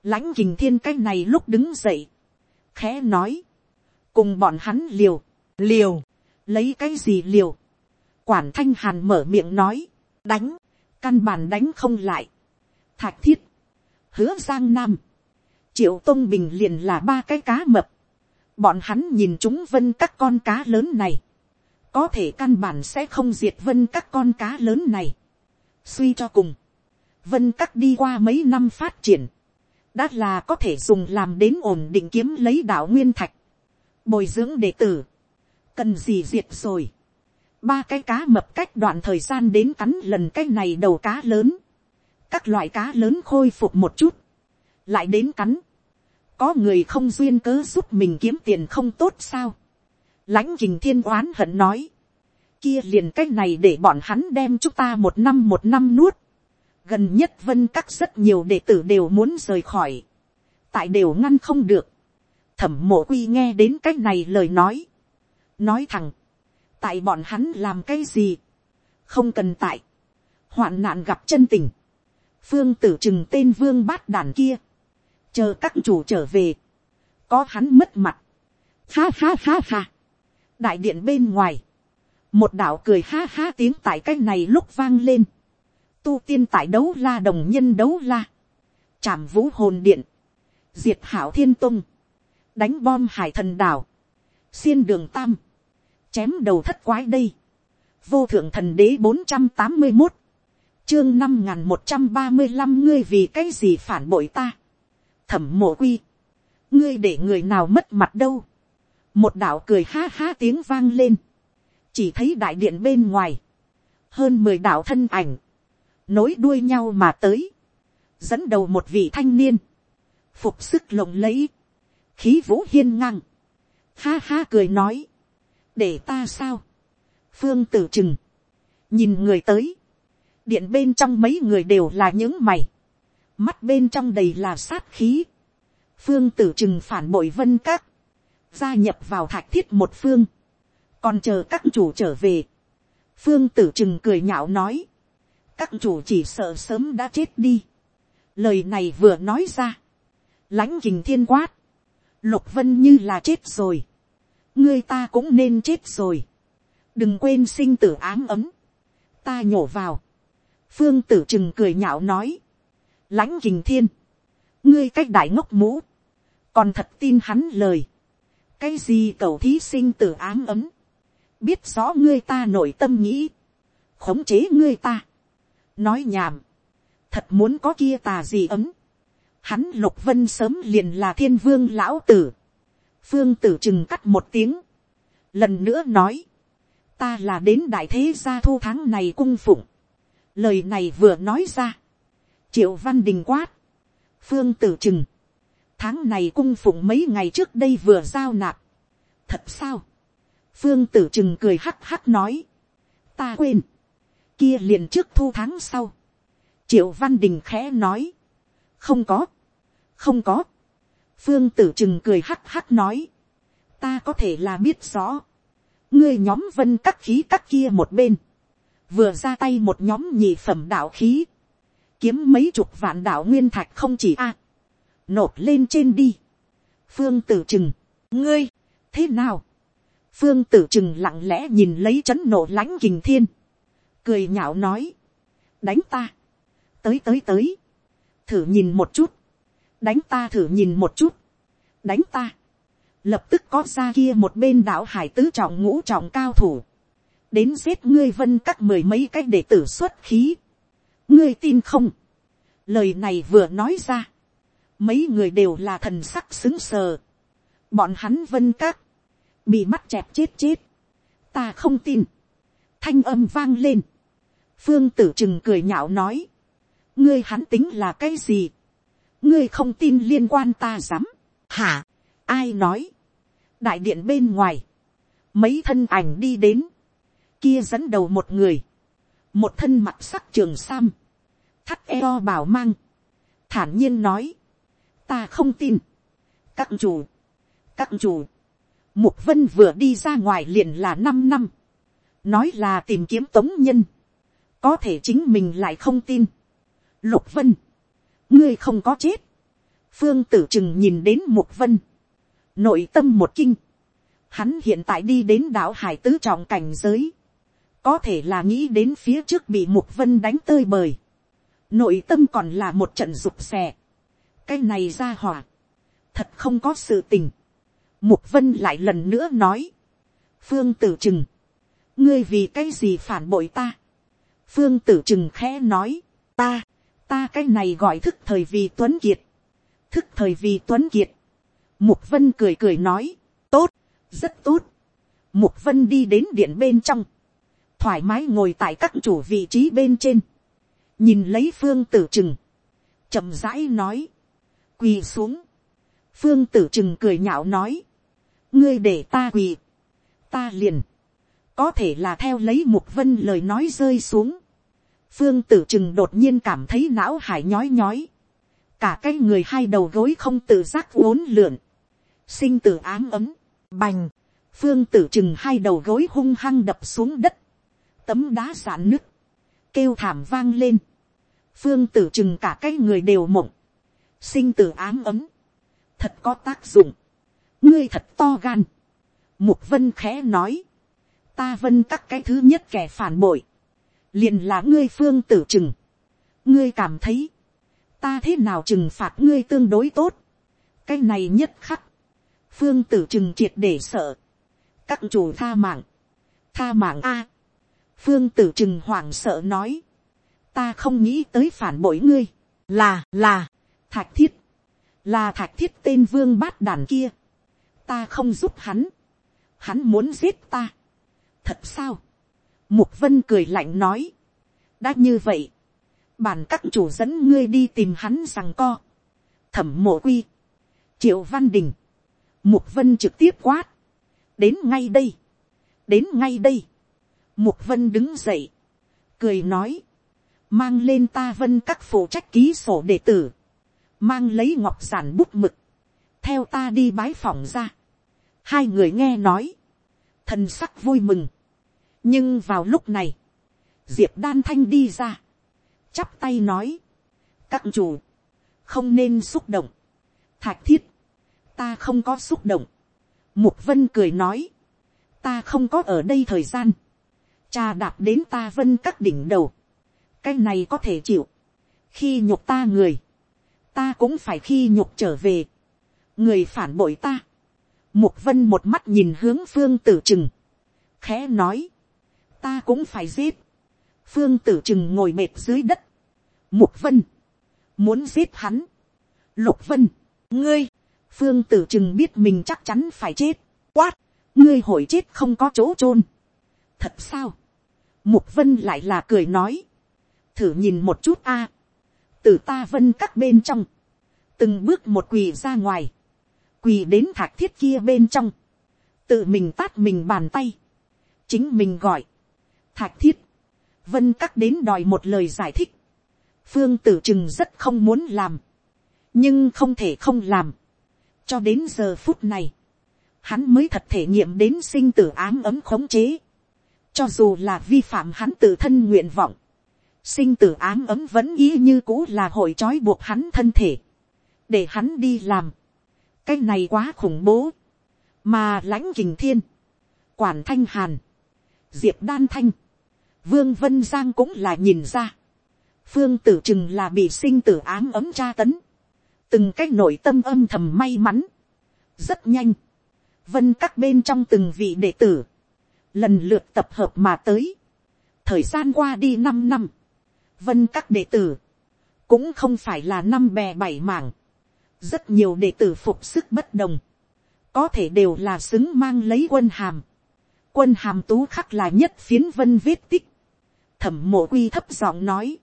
lãnh kình thiên cái này lúc đứng dậy, khẽ nói, cùng bọn hắn liều, liều, lấy cái gì liều, quản thanh hàn mở miệng nói, đánh, căn bản đánh không lại, thạch thiết, hứa giang nam, triệu tôn bình liền là ba cái cá mập, bọn hắn nhìn chúng vân các con cá lớn này, có thể căn bản sẽ không diệt vân các con cá lớn này. suy cho cùng, vân các đi qua mấy năm phát triển, đã là có thể dùng làm đến ổn định kiếm lấy đạo nguyên thạch, bồi dưỡng đệ tử, cần gì diệt rồi. ba cái cá mập cách đoạn thời gian đến cắn lần cái này đầu cá lớn, các loại cá lớn khôi phục một chút, lại đến cắn, có người không duyên cớ giúp mình kiếm tiền không tốt sao. lãnh trình thiên oán hận nói, kia liền cái này để bọn hắn đem chúng ta một năm một năm nuốt gần nhất vân các rất nhiều đệ tử đều muốn rời khỏi, tại đều ngăn không được. thẩm mộ quy nghe đến cái này lời nói, nói thẳng, tại bọn hắn làm cái gì, không cần tại, hoạn nạn gặp chân tình, phương tử chừng tên vương bát đàn kia, chờ các chủ trở về, có hắn mất mặt, ha ha ha ha, đại điện bên ngoài, một đạo cười ha ha tiếng tại cái này lúc vang lên, tu tiên tại đấu la đồng nhân đấu la, chạm vũ hồn điện, diệt hảo thiên tung, đánh bom hải thần đảo, xiên đường tam, chém đầu thất quái đây, vô thượng thần đế bốn trăm tám mươi một, chương năm n g h n một trăm ba mươi năm ngươi vì cái gì phản bội ta, thẩm mộ quy, ngươi để người nào mất mặt đâu, một đạo cười ha ha tiếng vang lên, chỉ thấy đại điện bên ngoài, hơn mười đạo thân ảnh, nối đuôi nhau mà tới, dẫn đầu một vị thanh niên, phục sức lộng lẫy, khí vũ hiên ngang, ha ha cười nói, để ta sao, phương tử trừng, nhìn người tới, điện bên trong mấy người đều là những mày, mắt bên trong đầy là sát khí, phương tử trừng phản bội vân các, gia nhập vào thạch thiết một phương, còn chờ các chủ trở về, phương tử trừng cười nhạo nói, các chủ chỉ sợ sớm đã chết đi, lời này vừa nói ra, lãnh kình thiên quát, lục vân như là chết rồi, ngươi ta cũng nên chết rồi. đừng quên sinh tử ám ấm. ta nhổ vào. phương tử trừng cười nhạo nói. lãnh kình thiên. ngươi cách đại ngốc mũ. còn thật tin hắn lời. cái gì cầu thí sinh tử ám ấm. biết rõ ngươi ta nội tâm nghĩ. khống chế ngươi ta nói nhảm. thật muốn có kia tà gì ấm. hắn lục vân sớm liền là thiên vương lão tử. Phương tử chừng cắt một tiếng, lần nữa nói, ta là đến đại thế gia thu tháng này cung phụng, lời này vừa nói ra, triệu văn đình quát, phương tử chừng, tháng này cung phụng mấy ngày trước đây vừa giao nạp, thật sao, phương tử chừng cười hắc hắc nói, ta quên, kia liền trước thu tháng sau, triệu văn đình khẽ nói, không có, không có, phương tử chừng cười hắc hắc nói, ta có thể là biết rõ, ngươi nhóm vân các khí các kia một bên, vừa ra tay một nhóm nhị phẩm đạo khí, kiếm mấy chục vạn đạo nguyên thạch không chỉ a, nộp lên trên đi, phương tử chừng, ngươi, thế nào, phương tử chừng lặng lẽ nhìn lấy c h ấ n nổ lãnh kình thiên, cười nhạo nói, đánh ta, tới tới tới, thử nhìn một chút, đánh ta thử nhìn một chút, đánh ta, lập tức có ra kia một bên đảo hải tứ trọng ngũ trọng cao thủ, đến giết ngươi vân các mười mấy cái để tử xuất khí, ngươi tin không, lời này vừa nói ra, mấy người đều là thần sắc xứng sờ, bọn hắn vân các, bị mắt chẹp chết chết, ta không tin, thanh âm vang lên, phương tử trừng cười nhạo nói, ngươi hắn tính là cái gì, ngươi không tin liên quan ta dám, hả, ai nói, đại điện bên ngoài, mấy thân ảnh đi đến, kia dẫn đầu một người, một thân mặt sắc trường sam, thắt eo bảo mang, thản nhiên nói, ta không tin, các chủ, các chủ, Mục vân vừa đi ra ngoài liền là năm năm. Nói là tìm kiếm tống nhân. Có thể chính mình lại không tin. Lục vân. Ngươi không có chết. Phương tử trừng nhìn đến mục vân. Nội tâm một kinh. Hắn hiện tại đi đến đảo hải tứ trọng cảnh giới. Có thể là nghĩ đến phía trước bị mục vân đánh tơi bời. Nội tâm còn là một trận rụt xè. Cái này ra hỏa. Thật không có sự tình Mục vân lại lần nữa nói. Phương tử trừng. Ngươi vì cái gì phản bội ta? Phương tử trừng khẽ nói. Ta, ta cái này gọi thức thời vì tuấn kiệt. Thức thời vì tuấn kiệt. Mục vân cười cười nói. Tốt, rất tốt. Mục vân đi đến điện bên trong. Thoải mái ngồi tại các chủ vị trí bên trên. Nhìn lấy phương tử trừng. chậm rãi nói. Quỳ xuống. Phương tử trừng cười nhạo nói ngươi để ta quỳ, ta liền, có thể là theo lấy mục vân lời nói rơi xuống, phương tử trừng đột nhiên cảm thấy não hải nhói nhói, cả cái người hai đầu gối không tự giác uốn lượn, sinh tử ám ấm, bành, phương tử trừng hai đầu gối hung hăng đập xuống đất, tấm đá giãn nứt, kêu thảm vang lên, phương tử trừng cả cái người đều mộng, sinh tử ám ấm, thật có tác dụng, ngươi thật to gan. Mục vân khẽ nói. Ta vân các cái thứ nhất kẻ phản bội. liền là ngươi phương tử chừng Ngươi cảm thấy. Ta thế nào trừng phạt ngươi tương đối tốt. Cái này nhất khắc. Phương tử chừng triệt để sợ. Các chủ tha mạng. Tha mạng A. Phương tử chừng hoảng sợ nói. Ta không nghĩ tới phản bội ngươi. Là, là, thạch thiết. Là thạch thiết tên vương bát đàn kia ta không giúp hắn, hắn muốn giết ta thật sao, mục vân cười lạnh nói, đã như vậy, bản các chủ dẫn ngươi đi tìm hắn rằng co, thẩm mộ quy, triệu văn đình, mục vân trực tiếp quát, đến ngay đây, đến ngay đây, mục vân đứng dậy, cười nói, mang lên ta vân các phụ trách ký sổ đệ tử, mang lấy ngọc giản bút mực, theo ta đi bái phòng ra. Hai người nghe nói, thần sắc vui mừng nhưng vào lúc này, diệp đan thanh đi ra, chắp tay nói, các chủ, không nên xúc động, thạch thiết, ta không có xúc động, mục vân cười nói, ta không có ở đây thời gian, cha đạp đến ta vân các đỉnh đầu, cái này có thể chịu, khi nhục ta người, ta cũng phải khi nhục trở về, người phản bội ta, Mục vân một mắt nhìn hướng phương tử chừng Khẽ nói. Ta cũng phải giết. Phương tử trừng ngồi mệt dưới đất. Mục vân. Muốn giết hắn. Lục vân. Ngươi. Phương tử trừng biết mình chắc chắn phải chết. Quát. Ngươi hội chết không có chỗ chôn Thật sao? Mục vân lại là cười nói. Thử nhìn một chút a Từ ta vân các bên trong. Từng bước một quỳ ra ngoài quỳ đến thạc thiết kia bên trong, tự mình tát mình bàn tay, chính mình gọi, thạch thiết, vân các đến đòi một lời giải thích, phương tử trừng rất không muốn làm, nhưng không thể không làm, cho đến giờ phút này, hắn mới thật thể nghiệm đến sinh tử ám ấm khống chế, cho dù là vi phạm hắn tự thân nguyện vọng, sinh tử ám ấm vẫn ý như cũ là hội trói buộc hắn thân thể, để hắn đi làm, cái này quá khủng bố, mà lãnh kình thiên, quản thanh hàn, diệp đan thanh, vương vân giang cũng là nhìn ra, phương tử chừng là bị sinh tử ám ấm tra tấn, từng cái nội tâm âm thầm may mắn, rất nhanh, vân các bên trong từng vị đệ tử, lần lượt tập hợp mà tới, thời gian qua đi năm năm, vân các đệ tử, cũng không phải là năm bè bảy mảng, rất nhiều đệ tử phục sức bất đồng, có thể đều là xứng mang lấy quân hàm, quân hàm tú khắc là nhất phiến vân viết tích, thẩm mộ quy thấp giọng nói,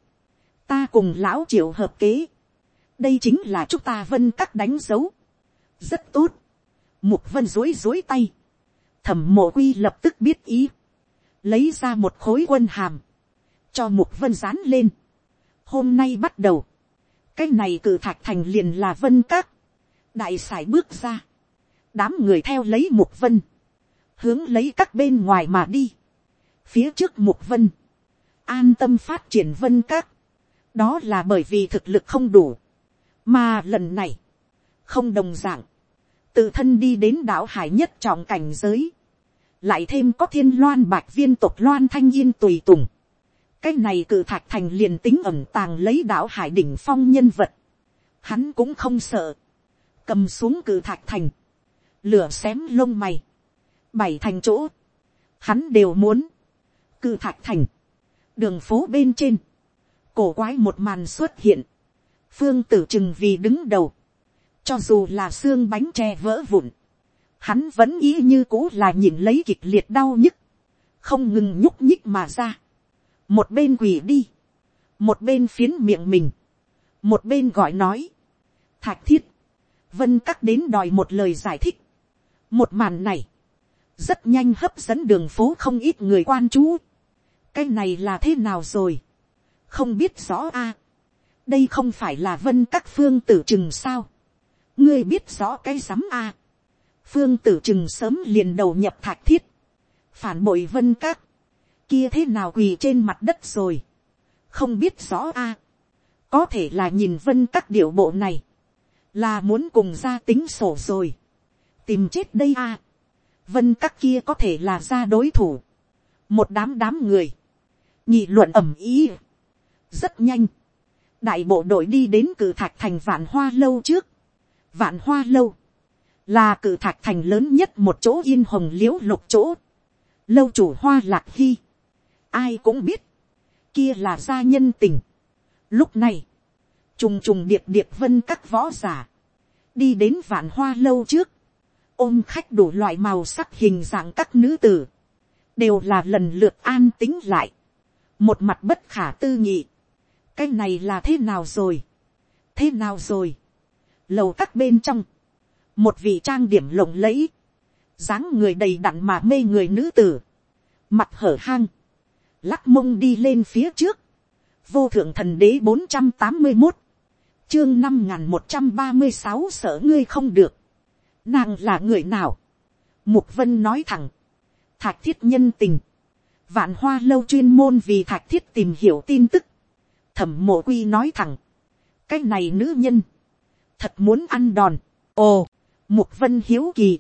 ta cùng lão triệu hợp kế, đây chính là chúng ta vân các đánh dấu, rất tốt, mục vân dối dối tay, thẩm mộ quy lập tức biết ý, lấy ra một khối quân hàm, cho mục vân dán lên. hôm nay bắt đầu, cái này cử thạch thành liền là vân các, đại sải bước ra, đám người theo lấy mục vân, hướng lấy các bên ngoài mà đi, phía trước mục vân, an tâm phát triển vân các, đó là bởi vì thực lực không đủ, mà lần này, không đồng d ạ n g tự thân đi đến đảo hải nhất trọng cảnh giới, lại thêm có thiên loan bạch viên tộc loan thanh yên tùy tùng, cái này cự thạch thành liền tính ẩm tàng lấy đảo hải đỉnh phong nhân vật, hắn cũng không sợ, cầm xuống cự thạch thành, lửa xém lông mày, bảy thành chỗ, hắn đều muốn, cự thạch thành, đường phố bên trên, cổ quái một màn xuất hiện, phương tử chừng vì đứng đầu, cho dù là xương bánh tre vỡ vụn, hắn vẫn ý như cũ là nhìn lấy kịch liệt đau nhức, không ngừng nhúc nhích mà ra, một bên quỳ đi, một bên phiến miệng mình, một bên gọi nói, thạch thiết, vân cắt đến đòi một lời giải thích, một màn này, rất nhanh hấp dẫn đường phố không ít người quan chú, cái này là thế nào rồi, không biết rõ a. À, đây không phải là vân các phương tử chừng sao. ngươi biết rõ cái rắm a. À, phương tử chừng sớm liền đầu nhập thạch thiết. phản bội vân các. kia thế nào quỳ trên mặt đất rồi. không biết rõ a. À, có thể là nhìn vân các điệu bộ này. là muốn cùng ra tính sổ rồi. tìm chết đây a. vân các kia có thể là ra đối thủ. một đám đám người nhị luận ẩm ý. Rất nhanh, đại bộ đội đi đến cử thạch thành vạn hoa lâu trước. vạn hoa lâu, là cử thạch thành lớn nhất một chỗ yên hồng l i ễ u lục chỗ. lâu chủ hoa lạc hy, ai cũng biết, kia là gia nhân tình. lúc này, trùng trùng điệp điệp vân các võ giả, đi đến vạn hoa lâu trước, ôm khách đủ loại màu sắc hình dạng các nữ tử, đều là lần lượt an tính lại, một mặt bất khả tư nghị, cái này là thế nào rồi, thế nào rồi, lầu các bên trong, một vị trang điểm lộng lẫy, dáng người đầy đặn mà mê người nữ tử, mặt hở hang, lắc mông đi lên phía trước, vô thượng thần đế bốn trăm tám mươi một, chương năm n g h n một trăm ba mươi sáu sở ngươi không được, nàng là người nào, mục vân nói thẳng, thạc thiết nhân tình, vạn hoa lâu chuyên môn vì thạch thiết tìm hiểu tin tức, thẩm mộ quy nói thẳng, cái này nữ nhân, thật muốn ăn đòn, ồ, mục vân hiếu kỳ,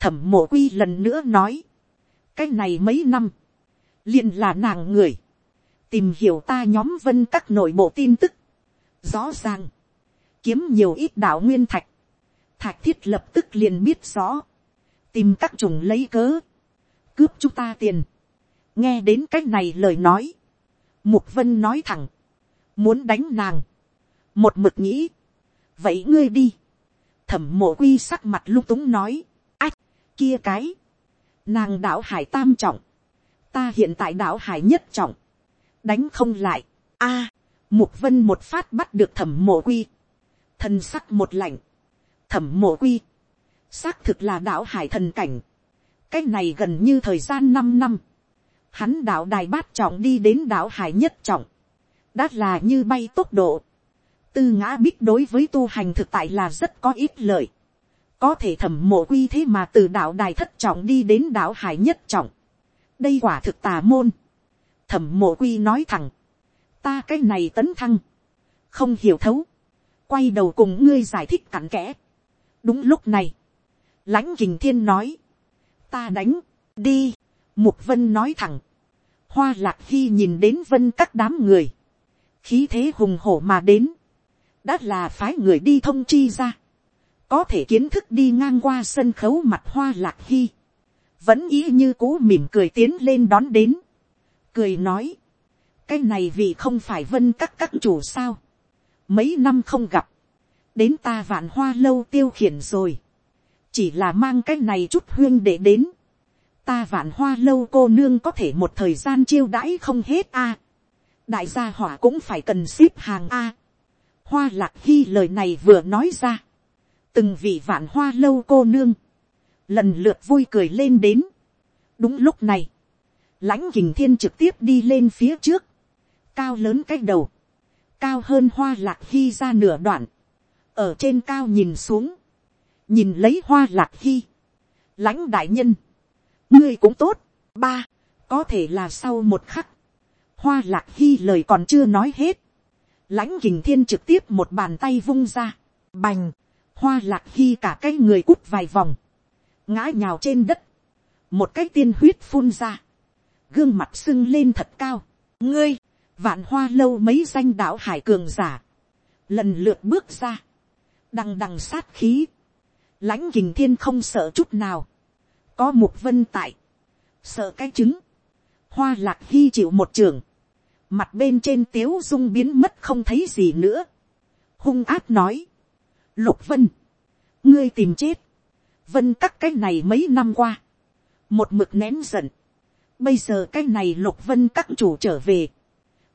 thẩm mộ quy lần nữa nói, cái này mấy năm, liền là nàng người, tìm hiểu ta nhóm vân các nội bộ tin tức, rõ ràng, kiếm nhiều ít đạo nguyên thạch, thạch thiết lập tức liền biết rõ, tìm các chủng lấy cớ, cướp chúng ta tiền, nghe đến cái này lời nói, mục vân nói thẳng, muốn đánh nàng, một mực nghĩ, vậy ngươi đi, thẩm mộ quy sắc mặt lung túng nói, ách, kia cái, nàng đạo hải tam trọng, ta hiện tại đạo hải nhất trọng, đánh không lại, a, mục vân một phát bắt được thẩm mộ quy, thân sắc một lạnh, thẩm mộ quy, xác thực là đạo hải thần cảnh, cái này gần như thời gian năm năm, hắn đạo đài bát trọng đi đến đạo hải nhất trọng, đã là như bay tốc độ. tư ngã bích đối với tu hành thực tại là rất có ít lợi. có thể thẩm mộ quy thế mà từ đạo đài thất trọng đi đến đạo hải nhất trọng. đây quả thực tà môn. thẩm mộ quy nói thẳng. ta cái này tấn thăng. không hiểu thấu. quay đầu cùng ngươi giải thích cặn kẽ. đúng lúc này. lãnh kình thiên nói. ta đánh. đi, mục vân nói thẳng, hoa lạc hy nhìn đến vân các đám người, khí thế hùng hổ mà đến, đã là phái người đi thông chi ra, có thể kiến thức đi ngang qua sân khấu mặt hoa lạc hy, vẫn ý như cũ mỉm cười tiến lên đón đến, cười nói, cái này vì không phải vân các các chủ sao, mấy năm không gặp, đến ta vạn hoa lâu tiêu khiển rồi, chỉ là mang cái này chút huyên để đến, ta vạn hoa lâu cô nương có thể một thời gian chiêu đãi không hết a, đại gia hỏa cũng phải cần ship hàng a, hoa lạc hy lời này vừa nói ra, từng vị vạn hoa lâu cô nương, lần lượt vui cười lên đến. đúng lúc này, lãnh kình thiên trực tiếp đi lên phía trước, cao lớn cái đầu, cao hơn hoa lạc hy ra nửa đoạn, ở trên cao nhìn xuống, nhìn lấy hoa lạc hy, lãnh đại nhân, ngươi cũng tốt, ba, có thể là sau một khắc, hoa lạc hy lời còn chưa nói hết, lãnh kình thiên trực tiếp một bàn tay vung ra, bành, hoa lạc hy cả cái người cút vài vòng, ngã nhào trên đất, một cái tiên huyết phun ra, gương mặt sưng lên thật cao, ngươi, vạn hoa lâu mấy danh đạo hải cường giả, lần lượt bước ra, đằng đằng sát khí, lãnh kình thiên không sợ chút nào, có một vân tại, sợ cái trứng, hoa lạc hy chịu một trường, mặt bên trên tiếu dung biến mất không thấy gì nữa, hung áp nói, lục vân, ngươi tìm chết, vân các cái này mấy năm qua, một mực nén giận, bây giờ cái này lục vân các chủ trở về,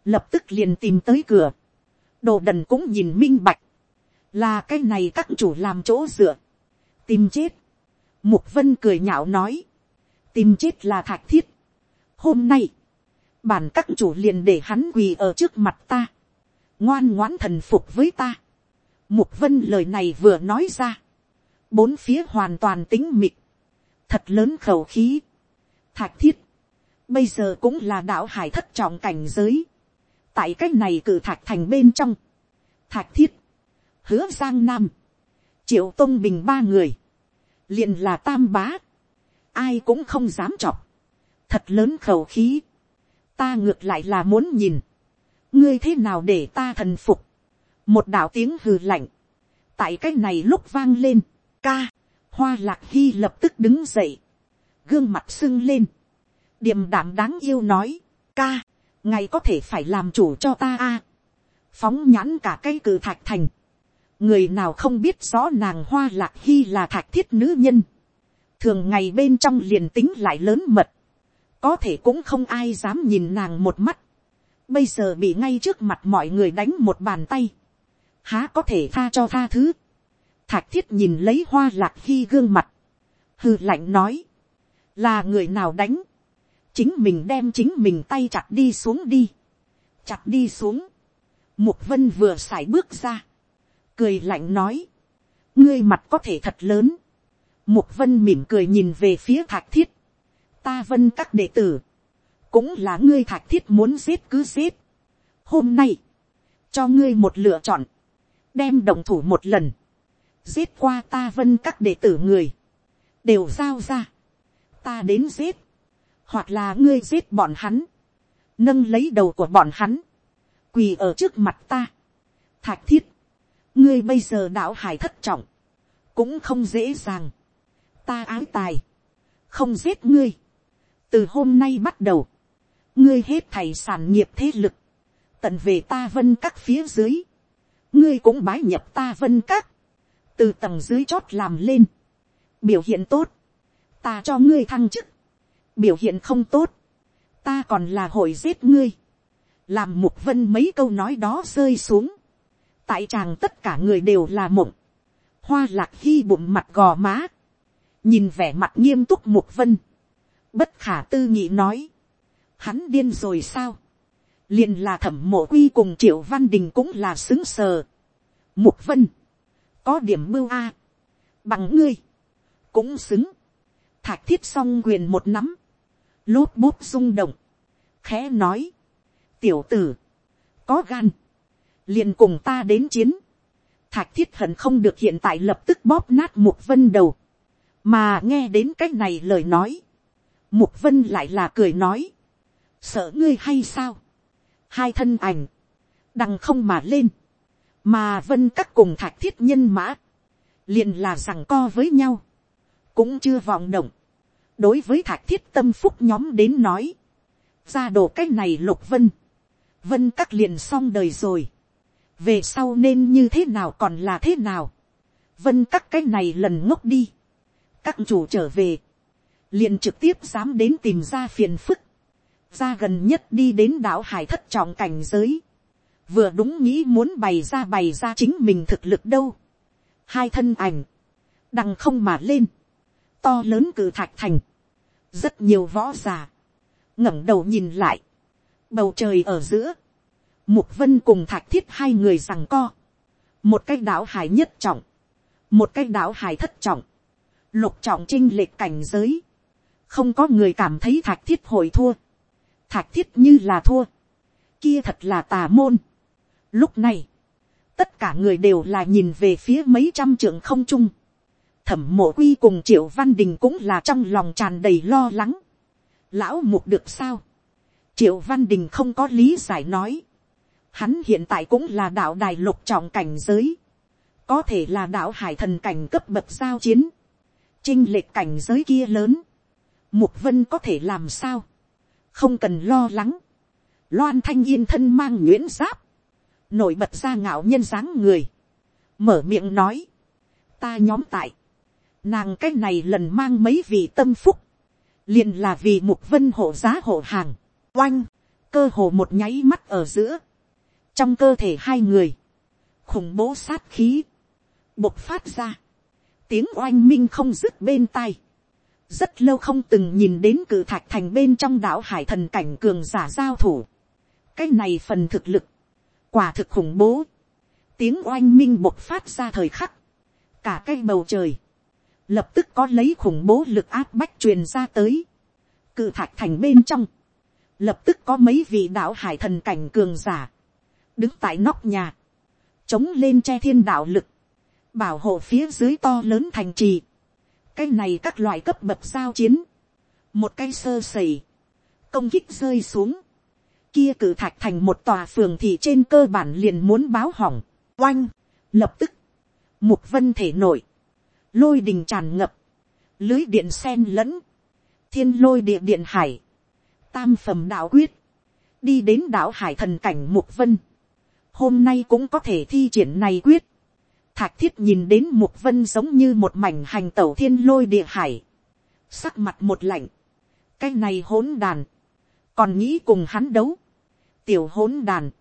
lập tức liền tìm tới cửa, đồ đần cũng nhìn minh bạch, là cái này các chủ làm chỗ dựa, tìm chết, mục vân cười nhạo nói, tìm chết là thạch thiết, hôm nay, bản các chủ liền để hắn quỳ ở trước mặt ta, ngoan ngoãn thần phục với ta. Mục vân lời này vừa nói ra, bốn phía hoàn toàn tính mịt, thật lớn khẩu khí, thạch thiết, bây giờ cũng là đạo hải thất trọng cảnh giới, tại cách này cử thạch thành bên trong, thạch thiết, hứa giang nam, triệu tôn bình ba người, liền là tam bá, ai cũng không dám chọc, thật lớn khẩu khí, ta ngược lại là muốn nhìn, ngươi thế nào để ta thần phục, một đạo tiếng hừ lạnh, tại cái này lúc vang lên, ca, hoa lạc hy lập tức đứng dậy, gương mặt sưng lên, điềm đảm đáng yêu nói, ca, ngài có thể phải làm chủ cho ta a, phóng nhãn cả cây cử thạch thành, người nào không biết rõ nàng hoa lạc hy là thạch thiết nữ nhân, thường ngày bên trong liền tính lại lớn mật, có thể cũng không ai dám nhìn nàng một mắt, bây giờ bị ngay trước mặt mọi người đánh một bàn tay, há có thể tha cho tha thứ, Thạch thiết nhìn lấy hoa lạc hy gương mặt. Hư lạnh nói. Là người nào đánh. Chính mình đem chính mình tay chặt đi xuống đi. Chặt đi xuống. Mục vân vừa sải bước ra. Cười lạnh nói. Ngươi mặt có thể thật lớn. Mục vân mỉm cười nhìn về phía thạch thiết. Ta vân các đệ tử. Cũng là ngươi thạch thiết muốn giết cứ giết. Hôm nay. Cho ngươi một lựa chọn. Đem đồng thủ một lần giết qua ta vân các đệ tử người, đều giao ra, ta đến giết, hoặc là ngươi giết bọn hắn, nâng lấy đầu của bọn hắn, quỳ ở trước mặt ta, thạch thiết, ngươi bây giờ đạo hải thất trọng, cũng không dễ dàng, ta ái tài, không giết ngươi, từ hôm nay bắt đầu, ngươi hết thầy sản nghiệp thế lực, tận về ta vân các phía dưới, ngươi cũng bái nhập ta vân các, từ tầng dưới chót làm lên, biểu hiện tốt, ta cho ngươi thăng chức, biểu hiện không tốt, ta còn là hội giết ngươi, làm mục vân mấy câu nói đó rơi xuống, tại chàng tất cả người đều là mộng, hoa lạc hy bụng mặt gò má, nhìn vẻ mặt nghiêm túc mục vân, bất khả tư nghị nói, hắn điên rồi sao, liền là thẩm mộ quy cùng triệu văn đình cũng là xứng sờ, mục vân, có điểm mưu a, bằng ngươi, cũng xứng, thạch thiết xong quyền một nắm, lốp bút rung động, khẽ nói, tiểu tử, có gan, liền cùng ta đến chiến, thạch thiết hận không được hiện tại lập tức bóp nát mục vân đầu, mà nghe đến cái này lời nói, Mục vân lại là cười nói. Sợ ngươi hay sao? Hai thân ảnh. Đằng không mà lên. Mà vân các cùng thạch thiết nhân mã. liền là rằng co với nhau. Cũng chưa vọng động. Đối với thạch thiết tâm phúc nhóm đến nói. Ra đồ cách này lục vân. Vân các liền xong đời rồi. Về sau nên như thế nào còn là thế nào. Vân các cái này lần ngốc đi. Các chủ trở về. Liền trực tiếp dám đến tìm ra phiền phức, ra gần nhất đi đến đảo hải thất trọng cảnh giới, vừa đúng nghĩ muốn bày ra bày ra chính mình thực lực đâu, hai thân ảnh, đằng không mà lên, to lớn cử thạch thành, rất nhiều võ già, ngẩng đầu nhìn lại, bầu trời ở giữa, mục vân cùng thạch thiết hai người rằng co, một cái đảo hải nhất trọng, một cái đảo hải thất trọng, lục trọng trinh lệch cảnh giới, không có người cảm thấy thạch thiết hội thua, thạch thiết như là thua, kia thật là tà môn. Lúc này, tất cả người đều là nhìn về phía mấy trăm trưởng không trung, thẩm mộ quy cùng triệu văn đình cũng là trong lòng tràn đầy lo lắng. lão mục được sao, triệu văn đình không có lý giải nói, hắn hiện tại cũng là đạo đài lục trọng cảnh giới, có thể là đạo hải thần cảnh cấp bậc giao chiến, chinh lệch cảnh giới kia lớn, Mục vân có thể làm sao. Không cần lo lắng. Loan thanh yên thân mang nguyễn giáp. Nổi bật ra ngạo nhân dáng người. Mở miệng nói. Ta nhóm tại. Nàng cái này lần mang mấy vị tâm phúc. liền là vì mục vân hộ giá hộ hàng. Oanh. Cơ hồ một nháy mắt ở giữa. Trong cơ thể hai người. Khủng bố sát khí. Bộc phát ra. Tiếng oanh minh không dứt bên tai rất lâu không từng nhìn đến cử thạch thành bên trong đảo hải thần cảnh cường giả giao thủ. cái này phần thực lực, quả thực khủng bố, tiếng oanh minh bộc phát ra thời khắc, cả cái bầu trời, lập tức có lấy khủng bố lực áp bách truyền ra tới, cử thạch thành bên trong, lập tức có mấy vị đảo hải thần cảnh cường giả, đứng tại nóc nhà, chống lên che thiên đạo lực, bảo hộ phía dưới to lớn thành trì, cái này các loại cấp bậc giao chiến, một cây sơ sẩy, công kích rơi xuống, kia cử thạch thành một tòa phường thì trên cơ bản liền muốn báo hỏng, oanh, lập tức, mục vân thể nổi, lôi đình tràn ngập, lưới điện sen lẫn, thiên lôi địa điện hải, tam phẩm đạo quyết, đi đến đảo hải thần cảnh mục vân, hôm nay cũng có thể thi triển này quyết, Thạch thiết nhìn đến mục vân giống như một mảnh hành tẩu thiên lôi địa hải. Sắc mặt một lạnh. Cái này hỗn đàn. Còn nghĩ cùng hắn đấu. Tiểu hỗn đàn.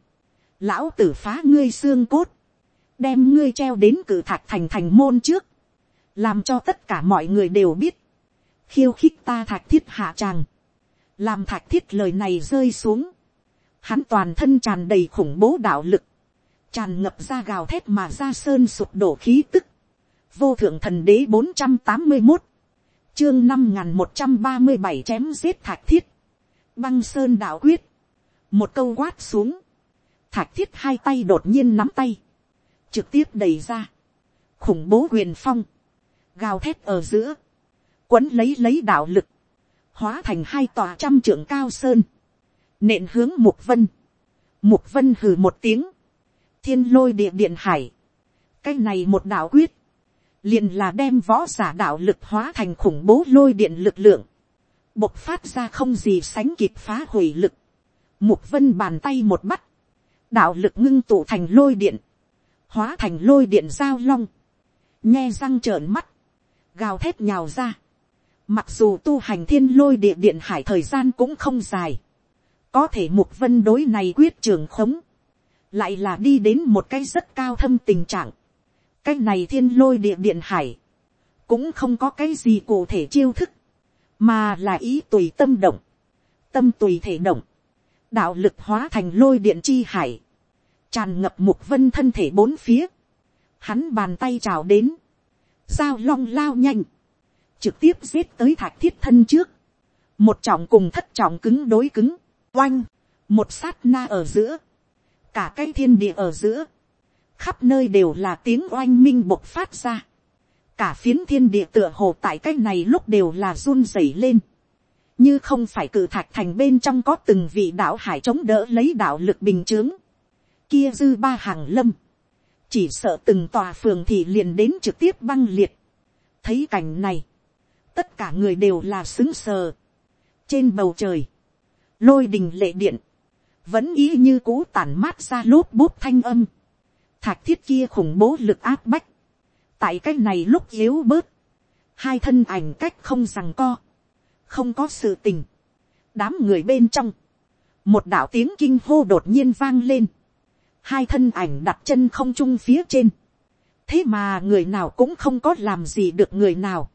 Lão tử phá ngươi xương cốt. Đem ngươi treo đến cử thạch thành thành môn trước. Làm cho tất cả mọi người đều biết. Khiêu khích ta thạch thiết hạ tràng. Làm thạch thiết lời này rơi xuống. Hắn toàn thân tràn đầy khủng bố đạo lực. Tràn ngập ra gào thét mà ra sơn sụp đổ khí tức, vô thượng thần đế bốn trăm tám mươi một, chương năm n g h n một trăm ba mươi bảy chém giết thạch thiết, băng sơn đạo quyết, một câu quát xuống, thạch thiết hai tay đột nhiên nắm tay, trực tiếp đẩy ra, khủng bố huyền phong, gào thét ở giữa, quấn lấy lấy đạo lực, hóa thành hai tòa trăm trưởng cao sơn, nện hướng mục vân, mục vân hừ một tiếng, thiên lôi địa điện hải. cái này một đạo quyết, liền là đem võ giả đạo lực hóa thành khủng bố lôi điện lực lượng, bộc phát ra không gì sánh kịp phá hủy lực. Mục vân bàn tay một bắt, đạo lực ngưng tụ thành lôi điện, hóa thành lôi điện giao long, nghe răng trợn mắt, gào thét nhào ra. Mặc dù tu hành thiên lôi địa điện hải thời gian cũng không dài, có thể mục vân đối này quyết trường khống, lại là đi đến một cái rất cao thâm tình trạng. cái này thiên lôi địa điện hải, cũng không có cái gì cụ thể chiêu thức, mà là ý tùy tâm động, tâm tùy thể động, đạo lực hóa thành lôi điện chi hải, tràn ngập mục vân thân thể bốn phía, hắn bàn tay trào đến, dao long lao nhanh, trực tiếp giết tới thạch thiết thân trước, một trọng cùng thất trọng cứng đối cứng, oanh, một sát na ở giữa, cả cái thiên địa ở giữa, khắp nơi đều là tiếng oanh minh bộc phát ra, cả phiến thiên địa tựa hồ tại cái này lúc đều là run rẩy lên, như không phải cử thạch thành bên trong có từng vị đạo hải chống đỡ lấy đạo lực bình chướng, kia dư ba hàng lâm, chỉ sợ từng tòa phường thì liền đến trực tiếp băng liệt, thấy cảnh này, tất cả người đều là xứng sờ, trên bầu trời, lôi đình lệ điện, vẫn ý như cũ tản mát ra lốp bút thanh âm, thạch thiết kia khủng bố lực áp bách, tại cái này lúc yếu bớt, hai thân ảnh cách không rằng co, không có sự tình, đám người bên trong, một đạo tiếng kinh hô đột nhiên vang lên, hai thân ảnh đặt chân không trung phía trên, thế mà người nào cũng không có làm gì được người nào,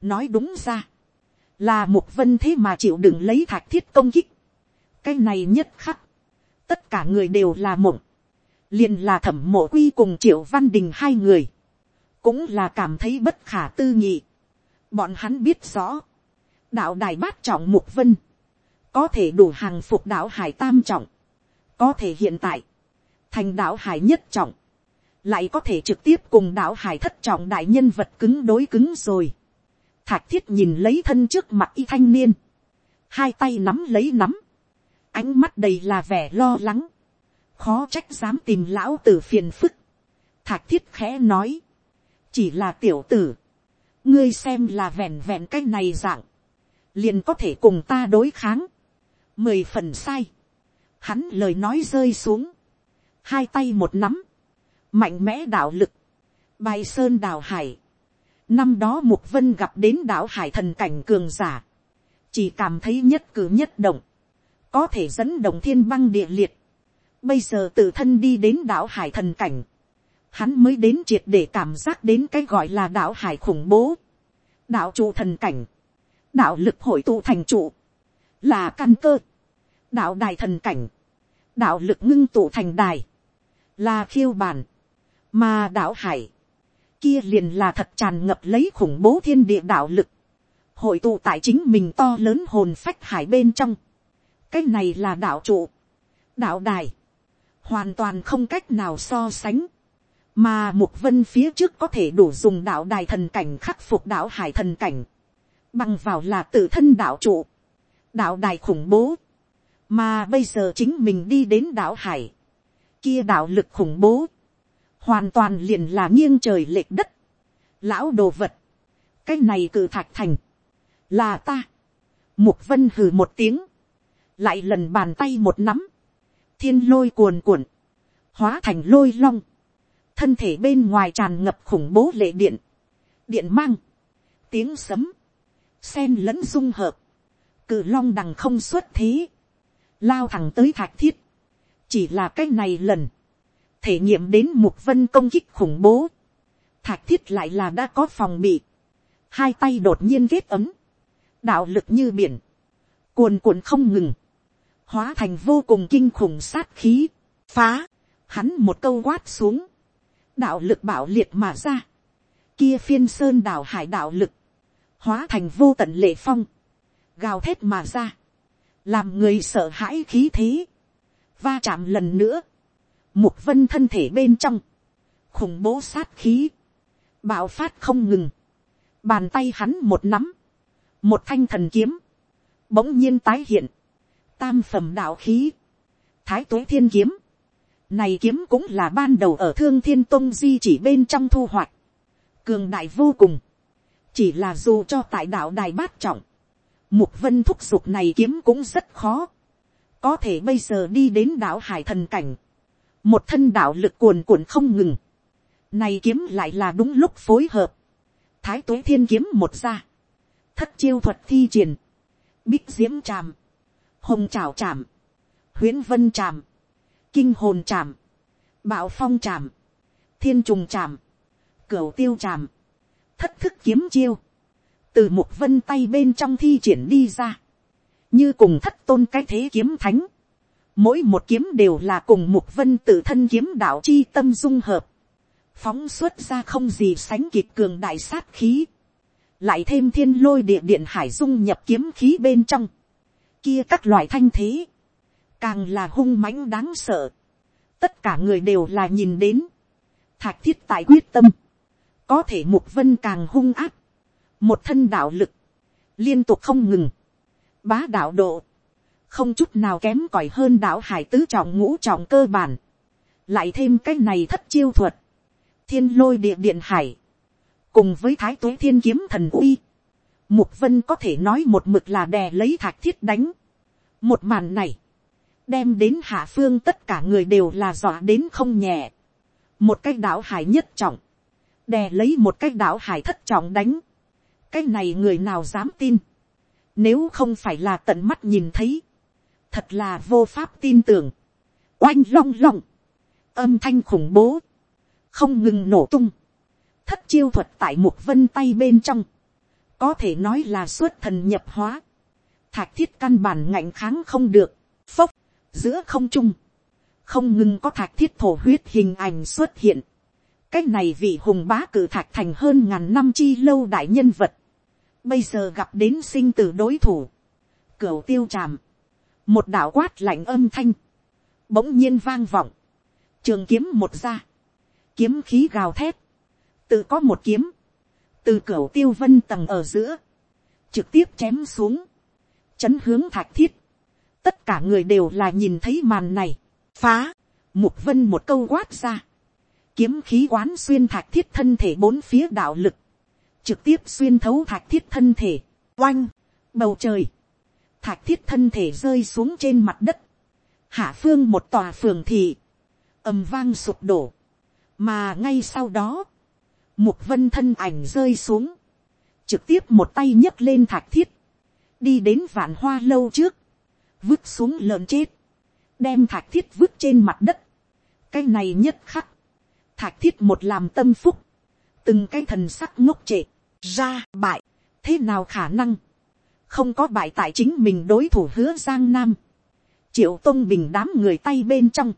nói đúng ra, là một vân thế mà chịu đựng lấy thạch thiết công kích, cái này nhất khắc, tất cả người đều là mộng, liền là thẩm mộ quy cùng triệu văn đình hai người, cũng là cảm thấy bất khả tư nghị. Bọn hắn biết rõ, đạo đài bát trọng mục vân, có thể đủ hàng phục đạo hải tam trọng, có thể hiện tại, thành đạo hải nhất trọng, lại có thể trực tiếp cùng đạo hải thất trọng đại nhân vật cứng đối cứng rồi. Thạch thiết nhìn lấy thân trước mặt y thanh niên, hai tay nắm lấy nắm, ánh mắt đầy là vẻ lo lắng, khó trách dám tìm lão tử phiền phức. Thạch thiết khẽ nói, chỉ là tiểu tử, ngươi xem là vẹn vẹn cái này dạng, liền có thể cùng ta đối kháng, mười phần sai, hắn lời nói rơi xuống, hai tay một nắm, mạnh mẽ đạo lực, bài sơn đào hải, năm đó mục vân gặp đến đảo hải thần cảnh cường giả, chỉ cảm thấy nhất cử nhất động, có thể dẫn động thiên băng địa liệt, bây giờ tự thân đi đến đảo hải thần cảnh, hắn mới đến triệt để cảm giác đến cái gọi là đảo hải khủng bố, đạo trụ thần cảnh, đạo lực hội tụ thành trụ, là căn cơ, đạo đài thần cảnh, đạo lực ngưng tụ thành đài, là khiêu bản, mà đạo hải, kia liền là thật tràn ngập lấy khủng bố thiên địa đạo lực, hội tụ tại chính mình to lớn hồn phách hải bên trong, cái này là đạo trụ, đạo đài, hoàn toàn không cách nào so sánh, mà mục vân phía trước có thể đủ dùng đạo đài thần cảnh khắc phục đạo hải thần cảnh, bằng vào là tự thân đạo trụ, đạo đài khủng bố, mà bây giờ chính mình đi đến đạo hải, kia đạo lực khủng bố, hoàn toàn liền là nghiêng trời lệch đất, lão đồ vật, cái này cự thạch thành, là ta, mục vân hừ một tiếng, lại lần bàn tay một nắm, thiên lôi cuồn cuộn, hóa thành lôi long, thân thể bên ngoài tràn ngập khủng bố lệ điện, điện mang, tiếng sấm, sen lẫn dung hợp, cử long đằng không xuất thế, lao thẳng tới thạch thiết, chỉ là cái này lần, thể nghiệm đến mục vân công kích khủng bố, thạch thiết lại là đã có phòng bị, hai tay đột nhiên kết ấm, đạo lực như biển, cuồn cuộn không ngừng, hóa thành vô cùng kinh khủng sát khí, phá, hắn một câu quát xuống, đạo lực bảo liệt mà ra, kia phiên sơn đảo hải đạo lực, hóa thành vô tận lệ phong, gào thét mà ra, làm người sợ hãi khí thế, va chạm lần nữa, mục vân thân thể bên trong, khủng bố sát khí, bạo phát không ngừng, bàn tay hắn một nắm, một thanh thần kiếm, bỗng nhiên tái hiện, tam phẩm đạo khí, thái tuế thiên kiếm, này kiếm cũng là ban đầu ở thương thiên tông di chỉ bên trong thu hoạch. Cường đại vô cùng. Chỉ là dù cho tại đạo đài bát trọng. Mục vân thúc dục này kiếm cũng rất khó. Có thể bây giờ đi đến đảo hải thần cảnh. Một thân đạo lực cuồn cuộn không ngừng. Này kiếm lại là đúng lúc phối hợp. Thái tuế thiên kiếm một ra. Thất chiêu thuật thi triển. Bích diễm tràm. Hồng trào tràm. Huyễn vân tràm kinh hồn chạm, bạo phong chạm, thiên trùng chạm, cửu tiêu chạm, thất thức kiếm chiêu, từ một vân tay bên trong thi triển đi ra, như cùng thất tôn cái thế kiếm thánh, mỗi một kiếm đều là cùng một vân tự thân kiếm đạo chi tâm dung hợp, phóng xuất ra không gì sánh kịp cường đại sát khí, lại thêm thiên lôi địa điện hải dung nhập kiếm khí bên trong, kia các loại thanh thế, càng là hung mãnh đáng sợ. tất cả người đều là nhìn đến, thạch thiết tại quyết tâm, có thể mục vân càng hung áp, một thân đạo lực, liên tục không ngừng, bá đạo độ, không chút nào kém cỏi hơn đạo hải tứ trọng ngũ trọng cơ bản, lại thêm cái này thất chiêu thuật, thiên lôi địa điện hải, cùng với thái tuế thiên kiếm thần uy, mục vân có thể nói một mực là đè lấy thạch thiết đánh. một màn này, đem đến hạ phương tất cả người đều là dọa đến không nhẹ. một cái đạo hải nhất trọng, đè lấy một cái đạo hải thất trọng đánh. cái này người nào dám tin, nếu không phải là tận mắt nhìn thấy, thật là vô pháp tin tưởng, oanh long long, âm thanh khủng bố, không ngừng nổ tung, thất chiêu thuật tại một vân tay bên trong, có thể nói là xuất thần nhập hóa, thạch thiết căn bản ngạnh kháng không được, phốc, giữa không trung, không ngừng có thạch thiết thổ huyết hình ảnh xuất hiện, cái này vị hùng bá cử thạch thành hơn ngàn năm chi lâu đại nhân vật, bây giờ gặp đến sinh tử đối thủ, cửu tiêu tràm, một đạo quát lạnh âm thanh, bỗng nhiên vang vọng, trường kiếm một ra, kiếm khí gào thét, tự có một kiếm, từ cửa tiêu vân tầng ở giữa, trực tiếp chém xuống, chấn hướng thạch thiết, tất cả người đều là nhìn thấy màn này, phá, mục vân một câu quát ra, kiếm khí quán xuyên thạch thiết thân thể bốn phía đạo lực, trực tiếp xuyên thấu thạch thiết thân thể, oanh, bầu trời, thạch thiết thân thể rơi xuống trên mặt đất, hạ phương một tòa phường thị, ầm vang sụp đổ, mà ngay sau đó, Mục vân thân ảnh rơi xuống. Trực tiếp một tay nhấc lên thạch thiết. Đi đến vạn hoa lâu trước. Vứt xuống lợn chết. Đem thạch thiết vứt trên mặt đất. Cái này nhất khắc. Thạch thiết một làm tâm phúc. Từng cái thần sắc ngốc trệ. Ra bại. Thế nào khả năng. Không có bại tại chính mình đối thủ hứa Giang Nam. Triệu Tông Bình đám người tay bên trong.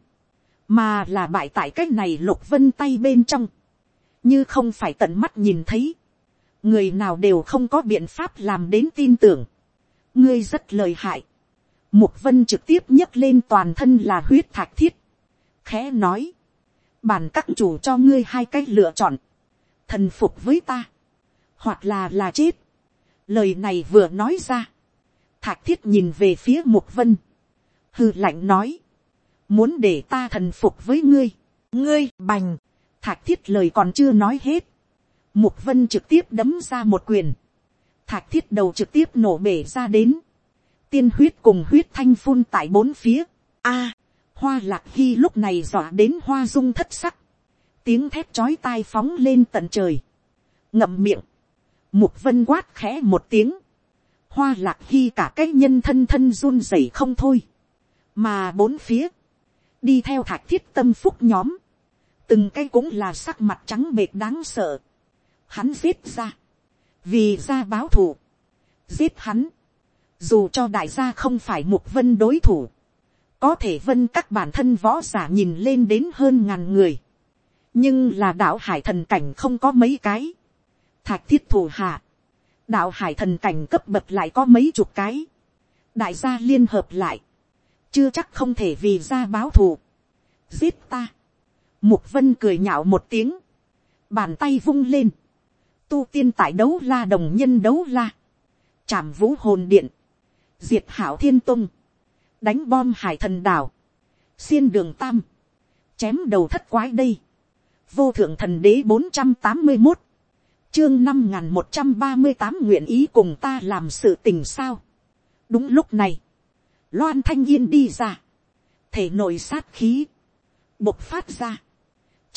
Mà là bại tại cái này lục vân tay bên trong như không phải tận mắt nhìn thấy, người nào đều không có biện pháp làm đến tin tưởng, ngươi rất lời hại, mục vân trực tiếp nhấc lên toàn thân là huyết thạch thiết, khẽ nói, bản các chủ cho ngươi hai cách lựa chọn, thần phục với ta, hoặc là là chết, lời này vừa nói ra, thạc thiết nhìn về phía mục vân, hư lạnh nói, muốn để ta thần phục với ngươi, ngươi bành, thạc thiết lời còn chưa nói hết. Mục vân trực tiếp đấm ra một quyền. thạc thiết đầu trực tiếp nổ bể ra đến. Tiên huyết cùng huyết thanh phun tại bốn phía. A, hoa lạc khi lúc này dọa đến hoa dung thất sắc. Tiếng thét chói tai phóng lên tận trời. Ngậm miệng. Mục vân quát khẽ một tiếng. Hoa lạc hy cả cái nhân thân thân run rẩy không thôi. Mà bốn phía. Đi theo thạch thiết tâm phúc nhóm từng cái cũng là sắc mặt trắng bệt đáng sợ. Hắn giết ra, vì ra báo thù, giết hắn, dù cho đại gia không phải mục vân đối thủ, có thể vân các bản thân võ giả nhìn lên đến hơn ngàn người, nhưng là đạo hải thần cảnh không có mấy cái, thạch thiết thủ hạ, đạo hải thần cảnh cấp bậc lại có mấy chục cái, đại gia liên hợp lại, chưa chắc không thể vì ra báo thù, giết ta, Mục vân cười nhạo một tiếng. Bàn tay vung lên. Tu tiên tại đấu la đồng nhân đấu la. Chảm vũ hồn điện. Diệt hảo thiên tung. Đánh bom hải thần đảo. Xiên đường tam. Chém đầu thất quái đây. Vô thượng thần đế bốn trăm tám mươi một Chương năm một trăm ba mươi tám nguyện ý cùng ta làm sự tình sao. Đúng lúc này. Loan thanh yên đi ra. Thể nội sát khí. Bộc phát ra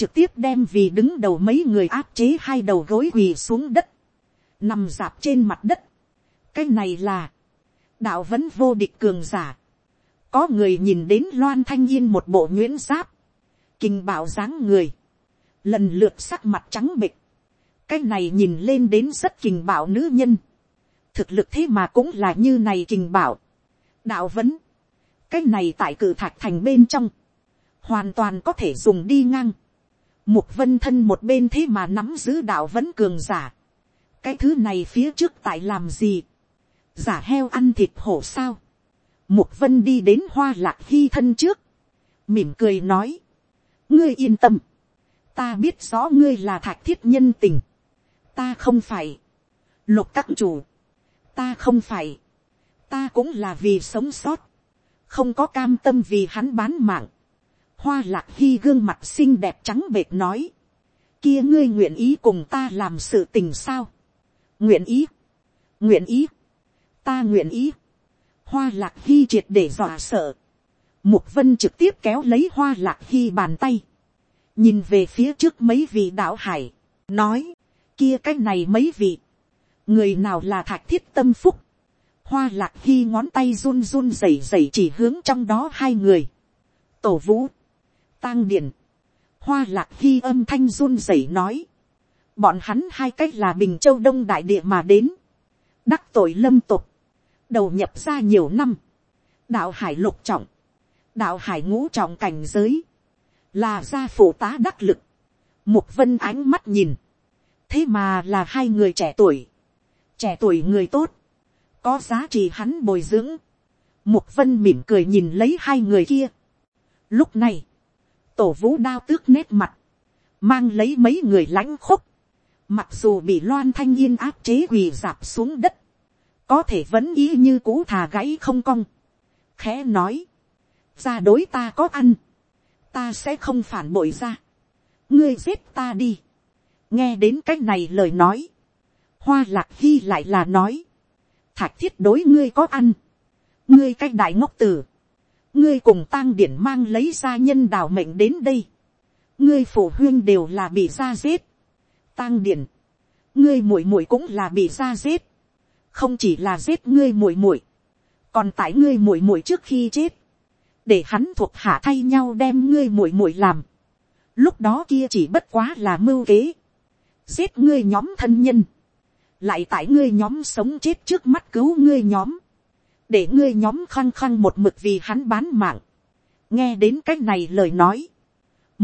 trực tiếp đem vì đứng đầu mấy người áp chế hai đầu gối quỳ xuống đất, nằm dạp trên mặt đất. cái này là, đạo vẫn vô địch cường giả. có người nhìn đến loan thanh yên một bộ nguyễn giáp, kinh bảo dáng người, lần lượt sắc mặt trắng bịch, cái này nhìn lên đến rất kình bảo nữ nhân, thực lực thế mà cũng là như này kình bảo, đạo vấn cái này tại cử thạch thành bên trong, hoàn toàn có thể dùng đi ngang, Mục vân thân một bên thế mà nắm giữ đạo vấn cường giả. Cái thứ này phía trước tại làm gì? Giả heo ăn thịt hổ sao? Mục vân đi đến hoa lạc hy thân trước. Mỉm cười nói. Ngươi yên tâm. Ta biết rõ ngươi là thạch thiết nhân tình. Ta không phải. Lục các chủ. Ta không phải. ta cũng là vì sống sót, không có cam tâm vì hắn bán mạng, hoa lạc hy gương mặt xinh đẹp trắng bệt nói, kia ngươi nguyện ý cùng ta làm sự tình sao, nguyện ý, nguyện ý, ta nguyện ý, hoa lạc hy triệt để dọa sợ, mục vân trực tiếp kéo lấy hoa lạc hy bàn tay, nhìn về phía trước mấy vị đạo hải, nói, kia cái này mấy vị, người nào là thạch thiết tâm phúc, hoa lạc khi ngón tay run run rẩy rẩy chỉ hướng trong đó hai người, tổ vũ, tang điền, hoa lạc khi âm thanh run rẩy nói, bọn hắn hai cách là bình châu đông đại địa mà đến, đắc tội lâm tục, đầu nhập ra nhiều năm, đạo hải lục trọng, đạo hải ngũ trọng cảnh giới, là gia phụ tá đắc lực, mục vân ánh mắt nhìn, thế mà là hai người trẻ tuổi, trẻ tuổi người tốt, có giá trị hắn bồi dưỡng, mục vân mỉm cười nhìn lấy hai người kia. Lúc này, tổ vũ đao tước nét mặt, mang lấy mấy người lãnh khúc, mặc dù bị loan thanh yên áp chế quỳ dạp xuống đất, có thể vẫn ý như cũ thà gãy không cong, khẽ nói, ra đối ta có ăn, ta sẽ không phản bội ra, ngươi giết ta đi, nghe đến cái này lời nói, hoa lạc hy lại là nói, thạch thiết đối ngươi có ăn, ngươi cái đại ngốc tử, ngươi cùng tang điển mang lấy gia nhân đào mệnh đến đây, ngươi phụ huyên đều là bị ra giết, tang điển, ngươi muội muội cũng là bị ra giết, không chỉ là giết ngươi muội muội, còn tại ngươi muội muội trước khi chết, để hắn thuộc hạ thay nhau đem ngươi muội muội làm. lúc đó kia chỉ bất quá là mưu kế, giết ngươi nhóm thân nhân, lại tại ngươi nhóm sống chết trước mắt cứu ngươi nhóm, để ngươi nhóm khăng khăng một mực vì hắn bán mạng. nghe đến c á c h này lời nói,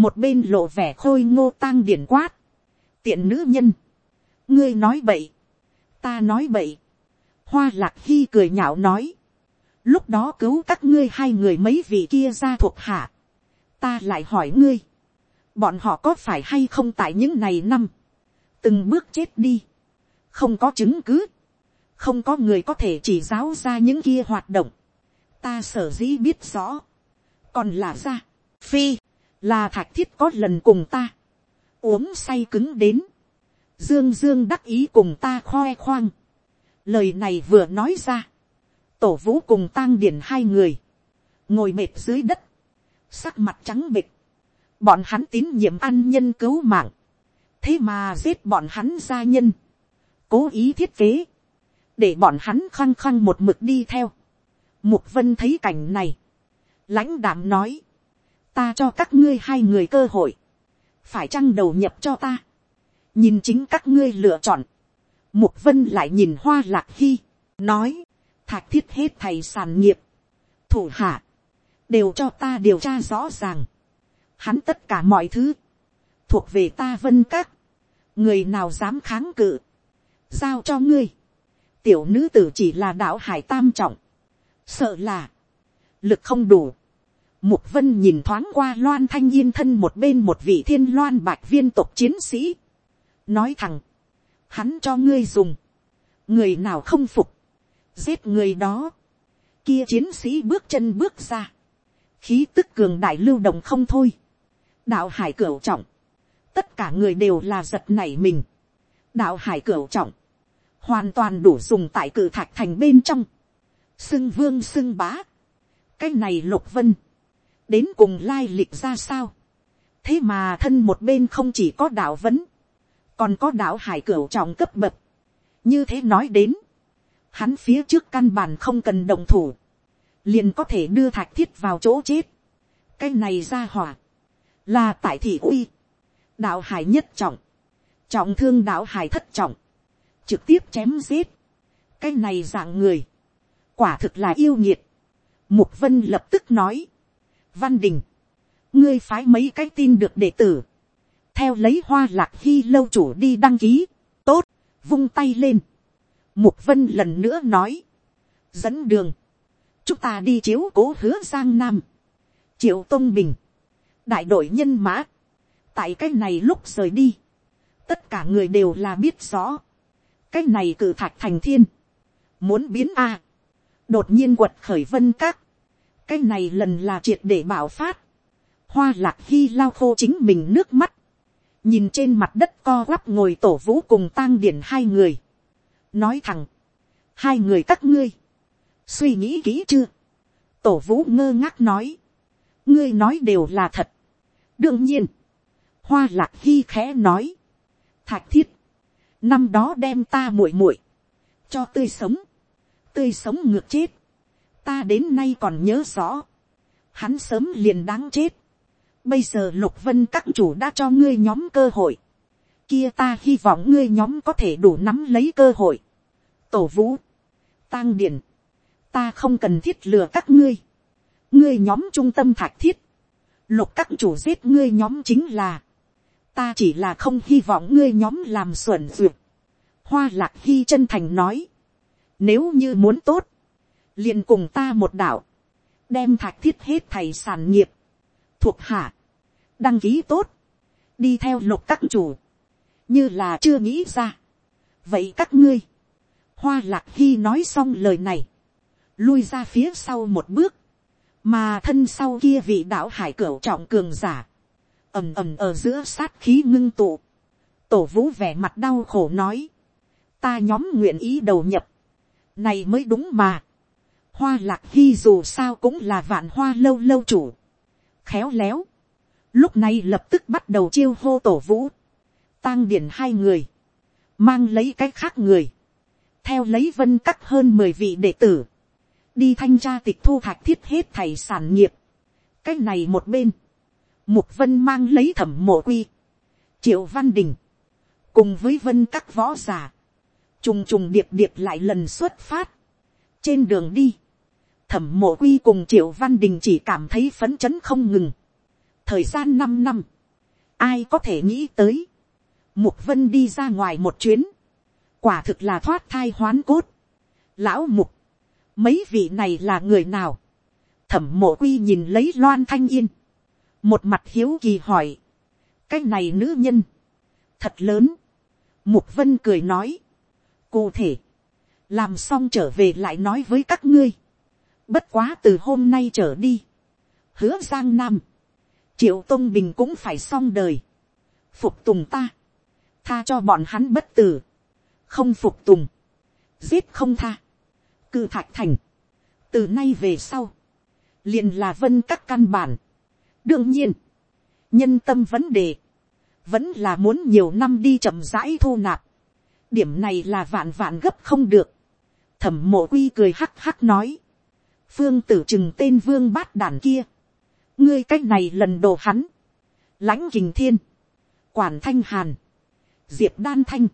một bên lộ vẻ khôi ngô tang điển quát, tiện nữ nhân, ngươi nói bậy, ta nói bậy, hoa lạc hy cười nhạo nói, lúc đó cứu các ngươi hai người mấy vị kia ra thuộc hạ, ta lại hỏi ngươi, bọn họ có phải hay không tại những này năm, từng bước chết đi, không có chứng cứ, không có người có thể chỉ giáo ra những kia hoạt động, ta sở dĩ biết rõ, còn là ra, phi, là thạch thiết có lần cùng ta, uống say cứng đến, dương dương đắc ý cùng ta khoe khoang, lời này vừa nói ra, tổ vũ cùng tang điển hai người, ngồi mệt dưới đất, sắc mặt trắng bịch, bọn hắn tín nhiệm ăn nhân cứu mạng, thế mà giết bọn hắn gia nhân, cố ý thiết kế, để bọn hắn khăng khăng một mực đi theo. Mục vân thấy cảnh này, lãnh đảm nói, ta cho các ngươi hai người cơ hội, phải chăng đầu nhập cho ta, nhìn chính các ngươi lựa chọn, mục vân lại nhìn hoa lạc hy, nói, thạch thiết hết thầy sản nghiệp, thủ hạ, đều cho ta điều tra rõ ràng, hắn tất cả mọi thứ, thuộc về ta vân các, người nào dám kháng cự, giao cho ngươi, tiểu nữ tử chỉ là đạo hải tam trọng, sợ là, lực không đủ, mục vân nhìn thoáng qua loan thanh yên thân một bên một vị thiên loan bạch viên tộc chiến sĩ, nói thẳng, hắn cho ngươi dùng, người nào không phục, giết người đó, kia chiến sĩ bước chân bước ra, khí tức cường đại lưu động không thôi, đạo hải cửu trọng, tất cả người đều là giật nảy mình, đạo hải cửu trọng, hoàn toàn đủ dùng tại cử thạch thành bên trong, xưng vương xưng bá, cái này lục vân, đến cùng lai lịch ra sao, thế mà thân một bên không chỉ có đạo vấn, còn có đạo hải cửu trọng cấp bậc, như thế nói đến, hắn phía trước căn bản không cần động thủ, liền có thể đưa thạch thiết vào chỗ chết. cái này ra hỏa, là tại thị uy, đạo hải nhất trọng, trọng thương đạo hải thất trọng, trực tiếp chém giết, cái này dạng người, quả thực là yêu nhiệt. Mục vân lập tức nói, văn đình, ngươi phái mấy cái tin được đệ tử, theo lấy hoa lạc hy lâu chủ đi đăng ký, tốt, vung tay lên, Mục vân lần nữa nói. Dẫn đường. Chúng ta đi chiếu cố hứa Giang Nam. Triệu Tông Bình. Đại đội nhân mã. Tại cái này lúc rời đi. Tất cả người đều là biết rõ. Cái này cử thạch thành thiên. Muốn biến A. đột nhiên quật khởi vân các, cái này lần là triệt để bảo phát, hoa lạc hy lao khô chính mình nước mắt, nhìn trên mặt đất co quắp ngồi tổ vũ cùng tang điển hai người, nói thẳng, hai người các ngươi, suy nghĩ kỹ chưa, tổ vũ ngơ ngác nói, ngươi nói đều là thật, đương nhiên, hoa lạc hy khẽ nói, thạch thiết, năm đó đem ta muội muội, cho tươi sống, tươi sống ngược chết, ta đến nay còn nhớ rõ, hắn sớm liền đáng chết, bây giờ lục vân các chủ đã cho ngươi nhóm cơ hội, kia ta hy vọng ngươi nhóm có thể đủ nắm lấy cơ hội, tổ vũ, tang điển, ta không cần thiết lừa các ngươi, ngươi nhóm trung tâm thạch thiết, lục các chủ giết ngươi nhóm chính là, ta chỉ là không hy vọng ngươi nhóm làm xuẩn duyệt. hoa lạc hy chân thành nói, nếu như muốn tốt, liền cùng ta một đạo, đem thạch thiết hết thầy sản nghiệp, thuộc hạ, đăng ký tốt, đi theo lục các chủ, như là chưa nghĩ ra. vậy các ngươi, hoa lạc hy nói xong lời này, lui ra phía sau một bước, mà thân sau kia vị đạo hải cửu trọng cường giả, ầm ầm ở giữa sát khí ngưng tụ, tổ vũ vẻ mặt đau khổ nói, ta nhóm nguyện ý đầu nhập, này mới đúng mà, hoa lạc hy dù sao cũng là vạn hoa lâu lâu chủ, khéo léo, lúc này lập tức bắt đầu chiêu hô tổ vũ, tang điển hai người, mang lấy cái khác người, theo lấy vân cắt hơn mười vị đệ tử, đi thanh tra tịch thu thạch thiết hết thầy sản nghiệp. cái này một bên, mục vân mang lấy thẩm mộ quy, triệu văn đình, cùng với vân các võ giả trùng trùng điệp điệp lại lần xuất phát. trên đường đi, thẩm mộ quy cùng triệu văn đình chỉ cảm thấy phấn chấn không ngừng. thời gian năm năm, ai có thể nghĩ tới, mục vân đi ra ngoài một chuyến, quả thực là thoát thai hoán cốt. lão mục, mấy vị này là người nào, thẩm mộ quy nhìn lấy loan thanh yên, một mặt hiếu kỳ hỏi, cái này nữ nhân, thật lớn, mục vân cười nói, cụ thể, làm xong trở về lại nói với các ngươi, bất quá từ hôm nay trở đi, hứa giang nam, triệu tôn bình cũng phải xong đời, phục tùng ta, tha cho bọn hắn bất tử, không phục tùng, giết không tha, cự thạch thành. từ nay về sau, liền là vân các căn bản đương nhiên, nhân tâm vấn đề, vẫn là muốn nhiều năm đi chậm rãi thu nạp. điểm này là vạn vạn gấp không được. thẩm mộ quy cười hắc hắc nói. phương tử chừng tên vương bát đàn kia. ngươi c á c h này lần đồ hắn. lãnh kình thiên. quản thanh hàn. diệp đan thanh.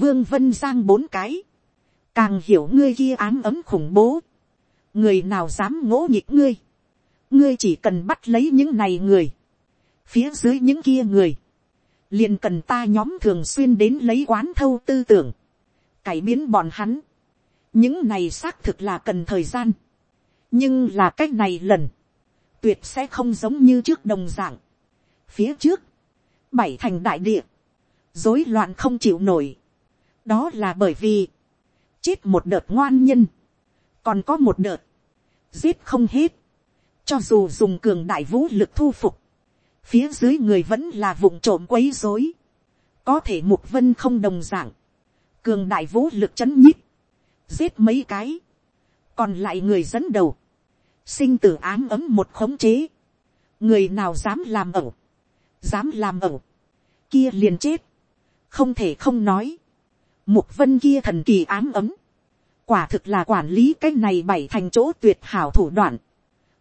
vương vân giang bốn cái càng hiểu ngươi kia ám ấm khủng bố, người nào dám ngỗ nhịp ngươi, ngươi chỉ cần bắt lấy những này người, phía dưới những kia người, liền cần ta nhóm thường xuyên đến lấy quán thâu tư tưởng, cải biến bọn hắn, những này xác thực là cần thời gian, nhưng là cái này lần, tuyệt sẽ không giống như trước đồng dạng. phía trước, bảy thành đại địa, rối loạn không chịu nổi, đó là bởi vì, chết một đợt ngoan nhân, còn có một đợt, giết không hết, cho dù dùng cường đại vũ lực thu phục, phía dưới người vẫn là vụng trộm quấy dối, có thể mục vân không đồng dạng. Cường đại vũ lực chấn nhít, giết mấy cái, còn lại người dẫn đầu, sinh tử ám ấm một khống chế, người nào dám làm ẩu, dám làm ẩu, kia liền chết, không thể không nói, Mục vân kia thần kỳ ám ấm. Quả thực là quản lý cái này bảy thành chỗ tuyệt hảo thủ đoạn.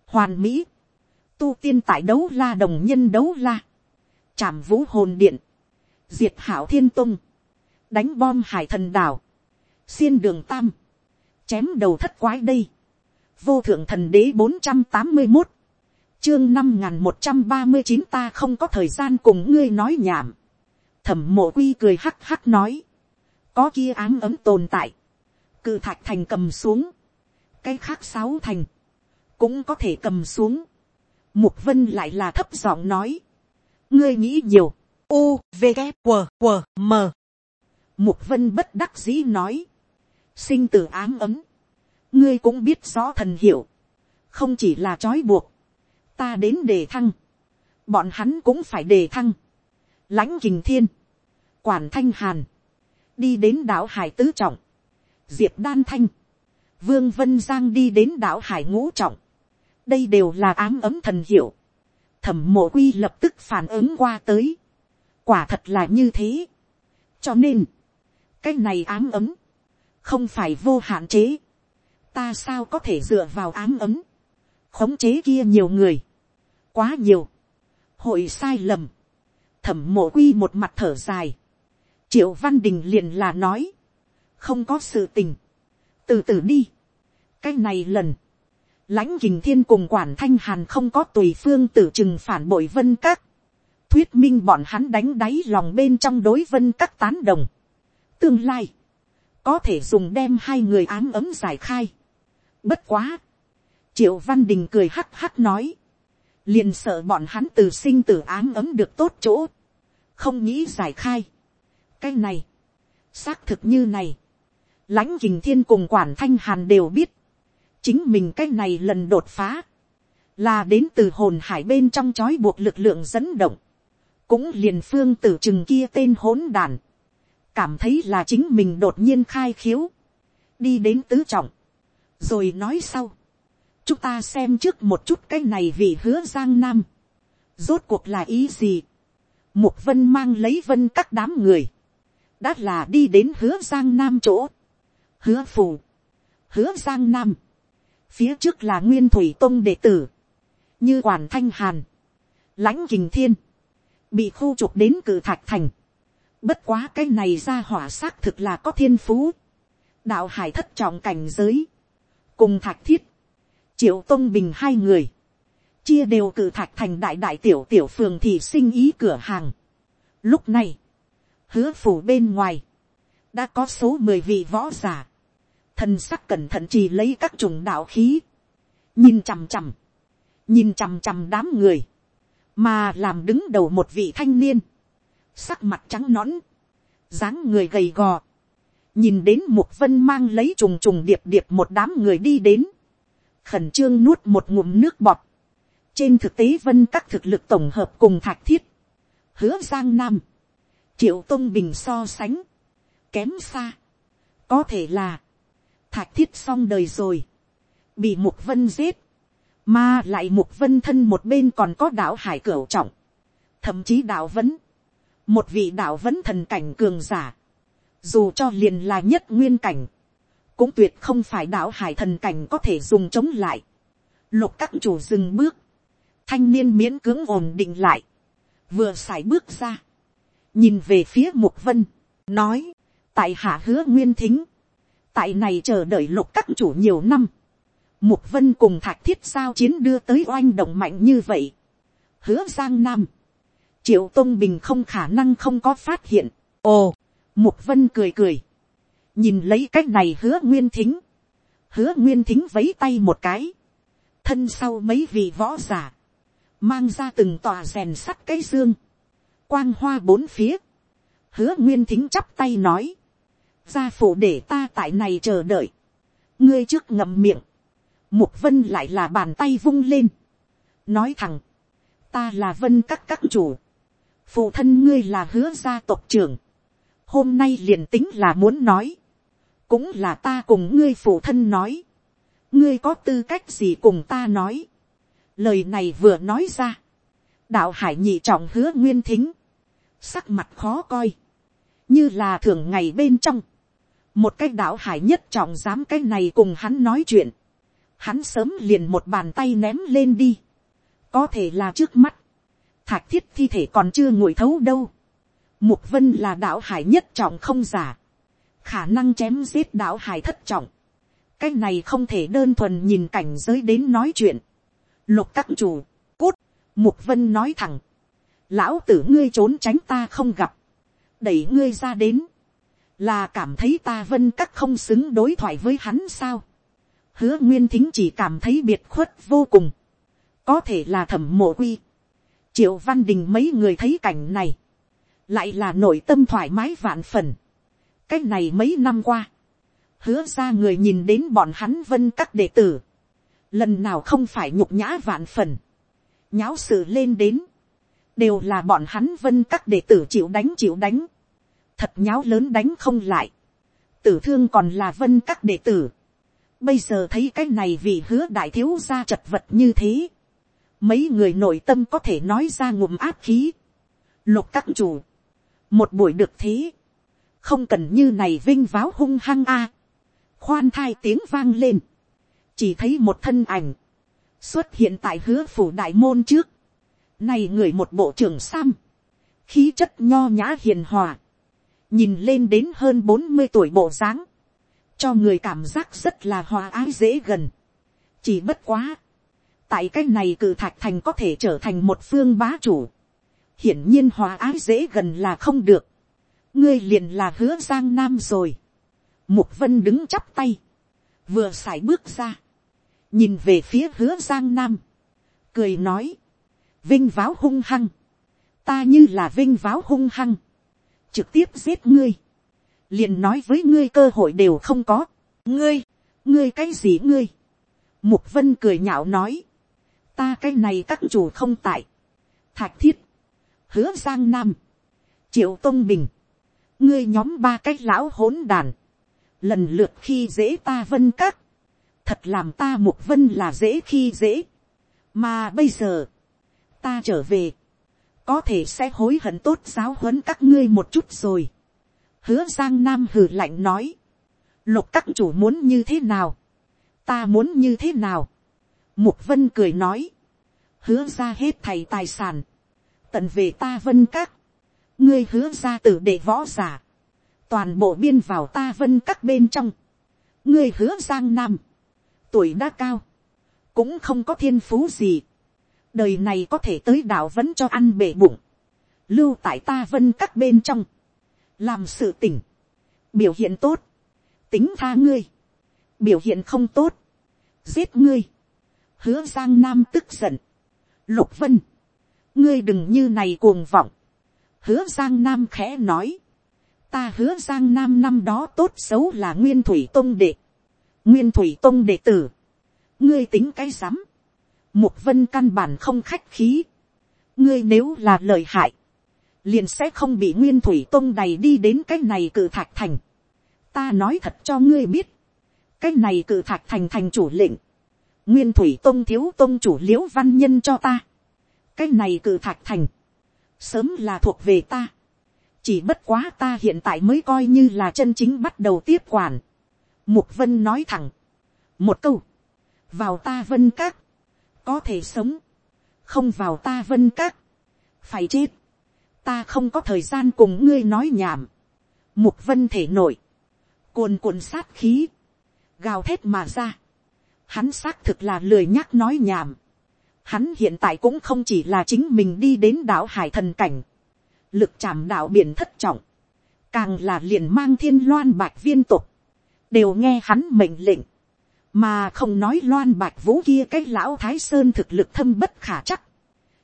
Hoàn mỹ. Tu tiên tại đấu la đồng nhân đấu la. chạm vũ hồn điện. Diệt hảo thiên tung. Đánh bom hải thần đảo. Xiên đường tam. Chém đầu thất quái đây. Vô thượng thần đế bốn trăm tám mươi một chương năm một trăm ba mươi chín ta không có thời gian cùng ngươi nói nhảm. Thẩm mộ quy cười hắc hắc nói có kia ám ấm tồn tại, cự thạch thành cầm xuống, cái khác sáu thành, cũng có thể cầm xuống. Mục vân lại là thấp giọng nói, ngươi nghĩ nhiều, u, v, g, q, q, m. Mục vân bất đắc dĩ nói, sinh từ ám ấm, ngươi cũng biết rõ thần hiểu. không chỉ là trói buộc, ta đến đề thăng, bọn hắn cũng phải đề thăng, lãnh kình thiên, quản thanh hàn, đi đến đảo hải tứ trọng, diệp đan thanh, vương vân giang đi đến đảo hải ngũ trọng, đây đều là ám ấm thần hiệu, thẩm mộ quy lập tức phản ứng qua tới, quả thật là như thế, cho nên, cái này ám ấm, không phải vô hạn chế, ta sao có thể dựa vào ám ấm, khống chế kia nhiều người, quá nhiều, hội sai lầm, thẩm mộ quy một mặt thở dài, triệu văn đình liền là nói, không có sự tình, từ từ đi, cái này lần, lãnh kình thiên cùng quản thanh hàn không có tùy phương tử chừng phản bội vân các, thuyết minh bọn hắn đánh đáy lòng bên trong đối vân các tán đồng. tương lai, có thể dùng đem hai người ám ấm giải khai. bất quá, triệu văn đình cười hắc hắc nói, liền sợ bọn hắn từ sinh từ ám ấm được tốt chỗ, không nghĩ giải khai. cái này, xác thực như này, lãnh kình thiên cùng quản thanh hàn đều biết, chính mình cái này lần đột phá, là đến từ hồn hải bên trong chói buộc lực lượng dẫn động, cũng liền phương tử chừng kia tên hỗn đàn, cảm thấy là chính mình đột nhiên khai khiếu, đi đến tứ trọng, rồi nói sau, chúng ta xem trước một chút cái này vì hứa giang nam, rốt cuộc là ý gì, mục vân mang lấy vân các đám người, đã là đi đến hứa giang nam chỗ, hứa phù, hứa giang nam, phía trước là nguyên thủy tông đệ tử, như quản thanh hàn, lãnh kình thiên, bị khu trục đến cử thạch thành. Bất quá cái này ra hỏa xác thực là có thiên phú. đạo hải thất trọng cảnh giới, cùng thạch thiết, triệu tông bình hai người, chia đều cử thạch thành đại đại tiểu tiểu phường thì sinh ý cửa hàng. Lúc này, hứa phủ bên ngoài, đã có số mười vị võ giả, thân sắc cẩn thận chỉ lấy các chủng đạo khí, nhìn chằm chằm, nhìn chằm chằm đám người, mà làm đứng đầu một vị thanh niên, sắc mặt trắng nõn, dáng người gầy gò, nhìn đến một vân mang lấy trùng trùng điệp điệp một đám người đi đến, khẩn trương nuốt một ngụm nước bọt, trên thực tế vân các thực lực tổng hợp cùng thạch thiết, hứa giang nam, triệu tôn bình so sánh, kém xa, có thể là, thạch thiết xong đời rồi, bị mục vân giết, mà lại mục vân thân một bên còn có đạo hải cửu trọng, thậm chí đạo vấn, một vị đạo vấn thần cảnh cường giả, dù cho liền là nhất nguyên cảnh, cũng tuyệt không phải đạo hải thần cảnh có thể dùng chống lại. Lục các chủ dừng bước, thanh niên miễn cưỡng ổn định lại, vừa sải bước ra, nhìn về phía mục vân, nói, tại hạ hứa nguyên thính, tại này chờ đợi lục các chủ nhiều năm, Mục vân cùng thạch thiết sao chiến đưa tới oanh động mạnh như vậy. Hứa Giang Nam. Triệu tôn Bình không khả năng không có phát hiện. Ồ, Mục vân cười cười. Nhìn lấy cách này hứa nguyên thính. Hứa nguyên thính vấy tay một cái. Thân sau mấy vị võ giả. Mang ra từng tòa rèn sắt cái dương. Quang hoa bốn phía. Hứa nguyên thính chắp tay nói. Gia phủ để ta tại này chờ đợi. Ngươi trước ngậm miệng Mục vân lại là bàn tay vung lên. Nói thẳng. Ta là vân các các chủ. Phụ thân ngươi là hứa gia tộc trưởng. Hôm nay liền tính là muốn nói. Cũng là ta cùng ngươi phụ thân nói. Ngươi có tư cách gì cùng ta nói. Lời này vừa nói ra. Đạo hải nhị trọng hứa nguyên thính. Sắc mặt khó coi. Như là thường ngày bên trong. Một cái đạo hải nhất trọng dám cái này cùng hắn nói chuyện hắn sớm liền một bàn tay ném lên đi. có thể là trước mắt, thạch thiết thi thể còn chưa nguội thấu đâu. mục vân là đạo hải nhất trọng không giả, khả năng chém giết đạo hải thất trọng. cái này không thể đơn thuần nhìn cảnh giới đến nói chuyện. lục các chủ, cút, mục vân nói thẳng, lão tử ngươi trốn tránh ta không gặp, đẩy ngươi ra đến, là cảm thấy ta vân các không xứng đối thoại với hắn sao? Hứa nguyên thính chỉ cảm thấy biệt khuất vô cùng, có thể là thẩm mộ quy, triệu văn đình mấy người thấy cảnh này, lại là nội tâm thoải mái vạn phần, cái này mấy năm qua, hứa ra người nhìn đến bọn hắn vân các đệ tử, lần nào không phải nhục nhã vạn phần, nháo sự lên đến, đều là bọn hắn vân các đệ tử chịu đánh chịu đánh, thật nháo lớn đánh không lại, tử thương còn là vân các đệ tử, bây giờ thấy cái này vì hứa đại thiếu gia chật vật như thế, mấy người nội tâm có thể nói ra ngụm áp khí, lục các chủ, một buổi được thế, không cần như này vinh váo hung hăng a, khoan thai tiếng vang lên, chỉ thấy một thân ảnh, xuất hiện tại hứa phủ đại môn trước, này người một bộ trưởng sam, khí chất nho nhã hiền hòa, nhìn lên đến hơn bốn mươi tuổi bộ dáng, cho người cảm giác rất là hòa ái dễ gần. chỉ bất quá, tại cái này cử thạch thành có thể trở thành một phương bá chủ, hiển nhiên hòa ái dễ gần là không được, ngươi liền là hứa giang nam rồi, mục vân đứng chắp tay, vừa x bước ra, nhìn về phía hứa giang nam, cười nói, vinh váo hung hăng, ta như là vinh váo hung hăng, trực tiếp giết ngươi, liền nói với ngươi cơ hội đều không có, ngươi, ngươi cái gì ngươi, mục vân cười nhạo nói, ta cái này các chủ không tại, thạch thiết, hứa giang nam, triệu tôn bình, ngươi nhóm ba cái lão hỗn đàn, lần lượt khi dễ ta vân các, thật làm ta mục vân là dễ khi dễ, mà bây giờ, ta trở về, có thể sẽ hối hận tốt giáo huấn các ngươi một chút rồi. hứa giang nam hừ lạnh nói, lục các chủ muốn như thế nào, ta muốn như thế nào. mục vân cười nói, hứa ra hết thầy tài sản, tận về ta vân các, ngươi hứa ra từ để võ giả, toàn bộ biên vào ta vân các bên trong, ngươi hứa giang nam, tuổi đã cao, cũng không có thiên phú gì, đời này có thể tới đạo vẫn cho ăn bể bụng, lưu tại ta vân các bên trong, làm sự tỉnh, biểu hiện tốt, tính tha ngươi, biểu hiện không tốt, giết ngươi, hứa giang nam tức giận, lục vân, ngươi đừng như này cuồng vọng, hứa giang nam khẽ nói, ta hứa giang nam năm đó tốt xấu là nguyên thủy tôn đệ, nguyên thủy tôn đệ tử, ngươi tính cái rắm, Mục vân căn bản không khách khí. Ngươi nếu là lời hại. Liền sẽ không bị nguyên thủy tông này đi đến cái này cử thạch thành. Ta nói thật cho ngươi biết. Cái này cử thạch thành thành chủ lệnh. Nguyên thủy tông thiếu tông chủ liễu văn nhân cho ta. Cái này cử thạch thành. Sớm là thuộc về ta. Chỉ bất quá ta hiện tại mới coi như là chân chính bắt đầu tiếp quản. Mục vân nói thẳng. Một câu. Vào ta vân các có thể sống, không vào ta vân các, phải chết, ta không có thời gian cùng ngươi nói nhảm, mục vân thể nổi, cuồn cuộn sát khí, gào thét mà ra, hắn xác thực là lười nhắc nói nhảm, hắn hiện tại cũng không chỉ là chính mình đi đến đảo hải thần cảnh, lực chạm đạo biển thất trọng, càng là liền mang thiên loan bạch viên tục, đều nghe hắn mệnh lệnh, mà không nói loan bạch vũ kia cái lão thái sơn thực lực thâm bất khả chắc,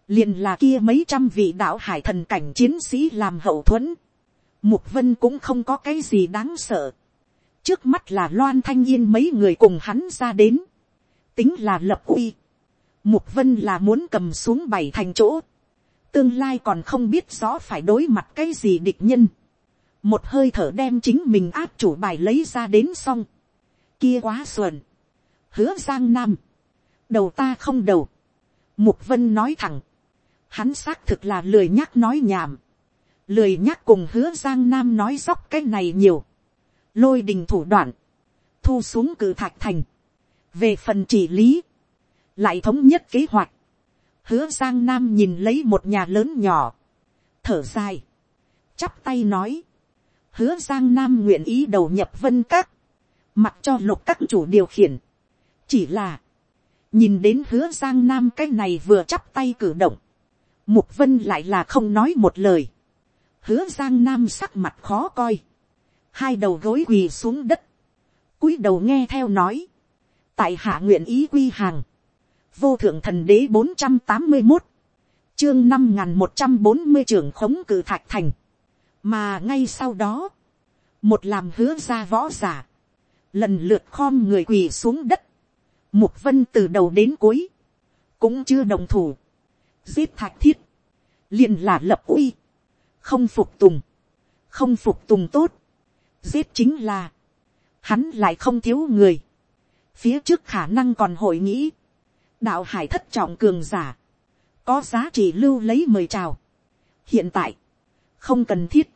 liền là kia mấy trăm vị đạo hải thần cảnh chiến sĩ làm hậu thuẫn, mục vân cũng không có cái gì đáng sợ, trước mắt là loan thanh yên mấy người cùng hắn ra đến, tính là lập uy, mục vân là muốn cầm xuống bảy thành chỗ, tương lai còn không biết rõ phải đối mặt cái gì địch nhân, một hơi thở đem chính mình áp chủ bài lấy ra đến xong, kia quá xuẩn, hứa giang nam, đầu ta không đầu, mục vân nói thẳng, hắn xác thực là lười nhắc nói nhảm, lười nhắc cùng hứa giang nam nói dóc cái này nhiều, lôi đình thủ đoạn, thu xuống cử thạch thành, về phần chỉ lý, lại thống nhất kế hoạch, hứa giang nam nhìn lấy một nhà lớn nhỏ, thở dài, chắp tay nói, hứa giang nam nguyện ý đầu nhập vân các, mặc cho lục các chủ điều khiển, chỉ là, nhìn đến hứa giang nam cái này vừa chắp tay cử động, mục vân lại là không nói một lời, hứa giang nam sắc mặt khó coi, hai đầu gối quỳ xuống đất, cúi đầu nghe theo nói, tại hạ nguyện ý quy hàng, vô thượng thần đế bốn trăm tám mươi một, chương năm n g h n một trăm bốn mươi trưởng khống cử thạch thành, mà ngay sau đó, một làm hứa ra võ giả, lần lượt khom người quỳ xuống đất, mục vân từ đầu đến cuối, cũng chưa đồng thủ, giết thạch thiết, liền là lập uy, không phục tùng, không phục tùng tốt, giết chính là, hắn lại không thiếu người, phía trước khả năng còn hội nghĩ, đạo hải thất trọng cường giả, có giá trị lưu lấy mời chào. hiện tại, không cần thiết,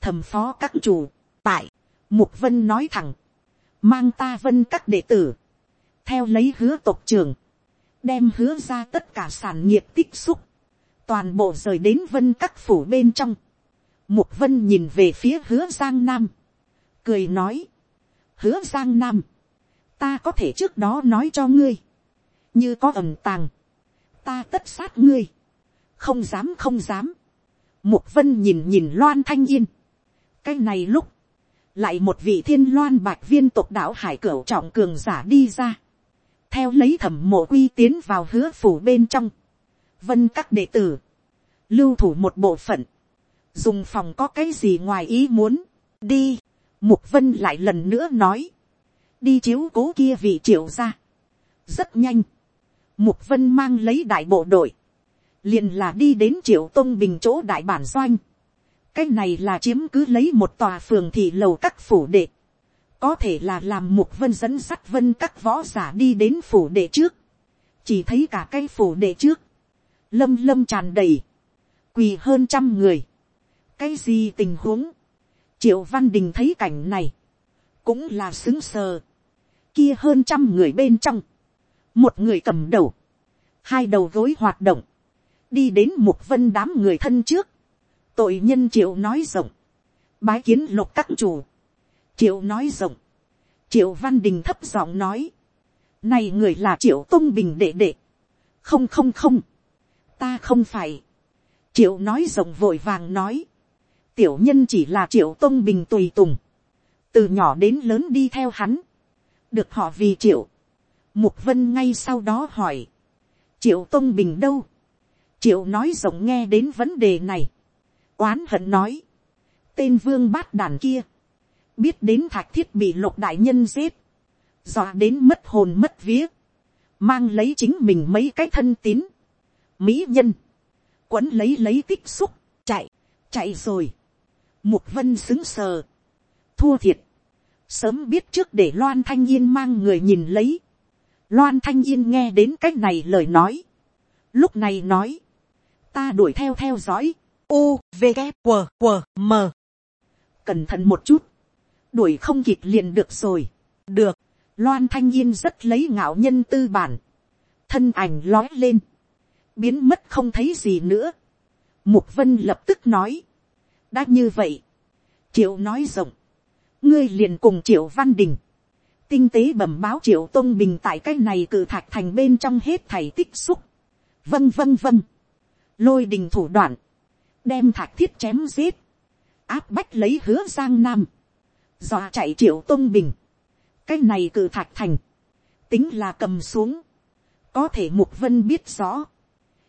thầm phó các chủ, tại, mục vân nói thẳng, mang ta vân các đệ tử, theo lấy hứa tộc trưởng đem hứa ra tất cả sản nghiệp tích xúc, toàn bộ rời đến vân các phủ bên trong, mục vân nhìn về phía hứa giang nam, cười nói, hứa giang nam, ta có thể trước đó nói cho ngươi, như có ẩm tàng, ta tất sát ngươi, không dám không dám, mục vân nhìn nhìn loan thanh yên, cái này lúc, lại một vị thiên loan bạch viên tộc đạo hải cửu trọng cường giả đi ra, theo lấy thẩm mộ quy tiến vào hứa phủ bên trong, vân các đệ tử, lưu thủ một bộ phận, dùng phòng có cái gì ngoài ý muốn, đi, mục vân lại lần nữa nói, đi chiếu cố kia vị triệu ra, rất nhanh, mục vân mang lấy đại bộ đội, liền là đi đến triệu tôn bình chỗ đại bản doanh, cái này là chiếm cứ lấy một tòa phường thị lầu các phủ đệ, có thể là làm mục vân dẫn sắt vân các võ giả đi đến phủ đệ trước, chỉ thấy cả cái phủ đệ trước, lâm lâm tràn đầy, quỳ hơn trăm người, cái gì tình huống, triệu văn đình thấy cảnh này, cũng là xứng sờ, kia hơn trăm người bên trong, một người cầm đầu, hai đầu gối hoạt động, đi đến mục vân đám người thân trước, tội nhân triệu nói rộng, bái kiến lục các chủ, triệu nói rộng, triệu văn đình thấp giọng nói, này người là triệu Tông bình đệ đệ, không không không, ta không phải, triệu nói rộng vội vàng nói, tiểu nhân chỉ là triệu Tông bình tùy tùng, từ nhỏ đến lớn đi theo hắn, được họ vì triệu, mục vân ngay sau đó hỏi, triệu Tông bình đâu, triệu nói rộng nghe đến vấn đề này, oán hận nói, tên vương bát đàn kia, biết đến thạch thiết bị lục đại nhân giết, dọa đến mất hồn mất vía, mang lấy chính mình mấy cái thân tín, mỹ nhân, quấn lấy lấy tích xúc, chạy, chạy rồi, mục vân xứng sờ, thua thiệt, sớm biết trước để loan thanh yên mang người nhìn lấy, loan thanh yên nghe đến cái này lời nói, lúc này nói, ta đuổi theo theo dõi, u v g q q m. Cẩn thận một chút, đuổi không kịp liền được rồi, được, loan thanh yên rất lấy ngạo nhân tư bản, thân ảnh lói lên, biến mất không thấy gì nữa, mục vân lập tức nói, đã như vậy, triệu nói rộng, ngươi liền cùng triệu văn đình, tinh tế bẩm báo triệu tôn bình tại cái này cử thạch thành bên trong hết thảy tích xúc, vân vân vân, lôi đình thủ đoạn, đem thạch thiết chém giết, áp bách lấy hứa giang nam, dọa chạy triệu tôn bình, cái này cử thạch thành, tính là cầm xuống, có thể mục vân biết rõ,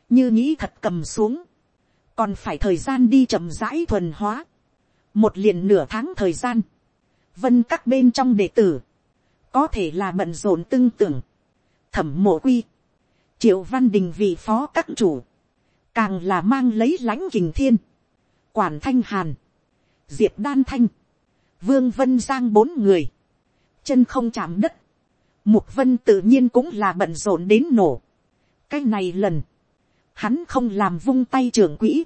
như nghĩ thật cầm xuống, còn phải thời gian đi chậm rãi thuần hóa, một liền nửa tháng thời gian, vân các bên trong đệ tử, có thể là bận rộn tương tưởng, thẩm mộ quy, triệu văn đình vị phó các chủ, càng là mang lấy lãnh kình thiên, quản thanh hàn, diệp đan thanh, vương vân giang bốn người, chân không chạm đất, mục vân tự nhiên cũng là bận rộn đến nổ. cái này lần, hắn không làm vung tay trưởng quỹ,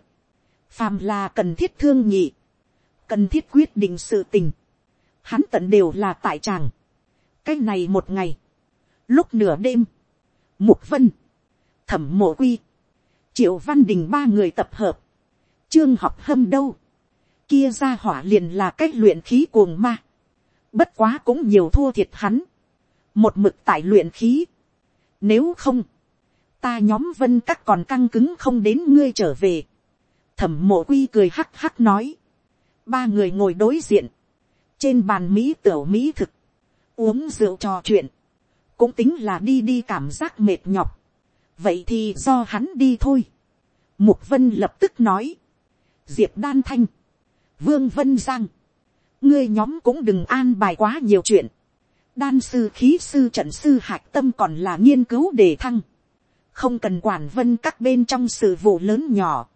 phàm là cần thiết thương nhị, cần thiết quyết định sự tình, hắn tận đều là tại tràng. cái này một ngày, lúc nửa đêm, mục vân, thẩm mộ quy, triệu văn đình ba người tập hợp, trương học hâm đâu, kia ra hỏa liền là cách luyện khí cuồng ma, bất quá cũng nhiều thua thiệt hắn, một mực tại luyện khí, nếu không, ta nhóm vân các còn căng cứng không đến ngươi trở về, thẩm mộ quy cười hắc hắc nói, ba người ngồi đối diện, trên bàn mỹ tiểu mỹ thực, uống rượu trò chuyện, cũng tính là đi đi cảm giác mệt nhọc, vậy thì do hắn đi thôi. Mục vân lập tức nói, diệp đan thanh, vương vân giang, ngươi nhóm cũng đừng an bài quá nhiều chuyện, đan sư khí sư trận sư hạc tâm còn là nghiên cứu đề thăng, không cần quản vân các bên trong sự vụ lớn nhỏ,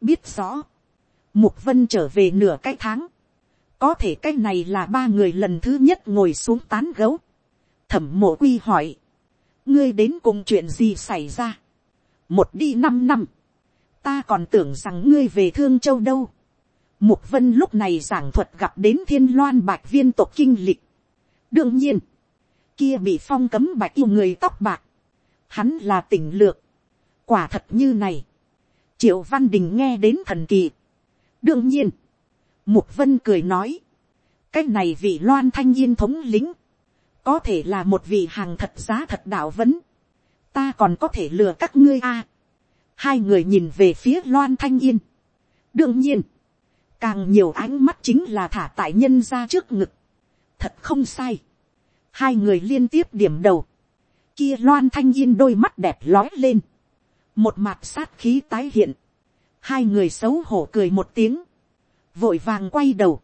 biết rõ, mục vân trở về nửa cái tháng, có thể cái này là ba người lần thứ nhất ngồi xuống tán gấu, thẩm mộ quy hỏi, ngươi đến cùng chuyện gì xảy ra, một đi năm năm, ta còn tưởng rằng ngươi về thương châu đâu, mục vân lúc này giảng thuật gặp đến thiên loan bạch viên tộc kinh lịch, đương nhiên, kia bị phong cấm bạch yêu người tóc bạc, hắn là tỉnh lược, quả thật như này, triệu văn đình nghe đến thần kỳ, đương nhiên, mục vân cười nói, cái này vị loan thanh yên thống lính, có thể là một vị hàng thật giá thật đạo vấn, ta còn có thể lừa các ngươi a. hai người nhìn về phía loan thanh yên. đương nhiên, càng nhiều ánh mắt chính là thả tại nhân ra trước ngực. thật không sai. hai người liên tiếp điểm đầu. kia loan thanh yên đôi mắt đẹp lói lên. một mặt sát khí tái hiện. hai người xấu hổ cười một tiếng. vội vàng quay đầu.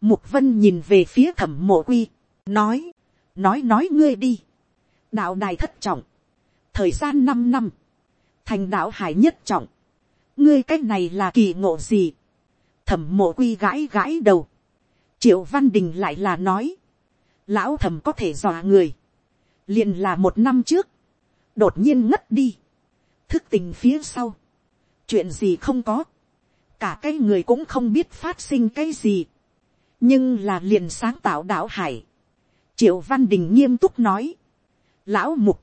mục vân nhìn về phía thẩm mộ quy. nói, nói nói ngươi đi. đạo đài thất trọng. thời gian năm năm. thành đạo hải nhất trọng. ngươi cái này là kỳ ngộ gì thẩm mộ quy gãi gãi đầu. triệu văn đình lại là nói, lão thẩm có thể dọa người, liền là một năm trước, đột nhiên ngất đi, thức tình phía sau, chuyện gì không có, cả cái người cũng không biết phát sinh cái gì, nhưng là liền sáng tạo đạo hải. triệu văn đình nghiêm túc nói, lão mục,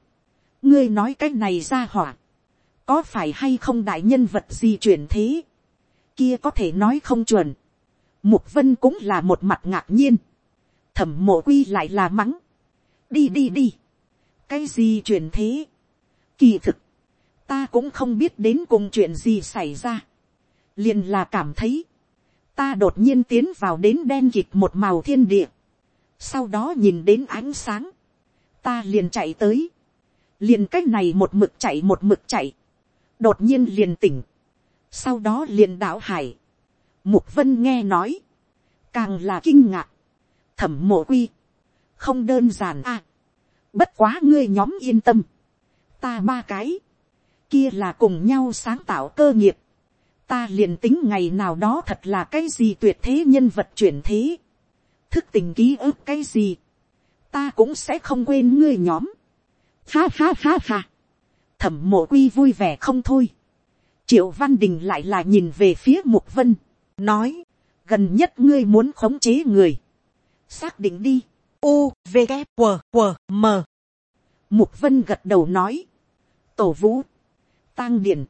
ngươi nói cái này ra hỏa, có phải hay không đại nhân vật gì chuyển thế, kia có thể nói không chuẩn. Mục vân cũng là một mặt ngạc nhiên. Thẩm mộ quy lại là mắng. Đi đi đi. Cái gì chuyện thế? Kỳ thực. Ta cũng không biết đến cùng chuyện gì xảy ra. Liền là cảm thấy. Ta đột nhiên tiến vào đến đen kịt một màu thiên địa. Sau đó nhìn đến ánh sáng. Ta liền chạy tới. Liền cách này một mực chạy, một mực chạy. Đột nhiên liền tỉnh sau đó liền đạo hải, mục vân nghe nói, càng là kinh ngạc, thẩm mộ quy, không đơn giản a, bất quá ngươi nhóm yên tâm, ta ba cái, kia là cùng nhau sáng tạo cơ nghiệp, ta liền tính ngày nào đó thật là cái gì tuyệt thế nhân vật chuyển thế, thức tình ký ức cái gì, ta cũng sẽ không quên ngươi nhóm, ha ha ha ha, thẩm mộ quy vui vẻ không thôi, triệu văn đình lại là nhìn về phía mục vân, nói, gần nhất ngươi muốn khống chế người, xác định đi, u v g q q m. Mục vân gật đầu nói, tổ vũ, tang điển,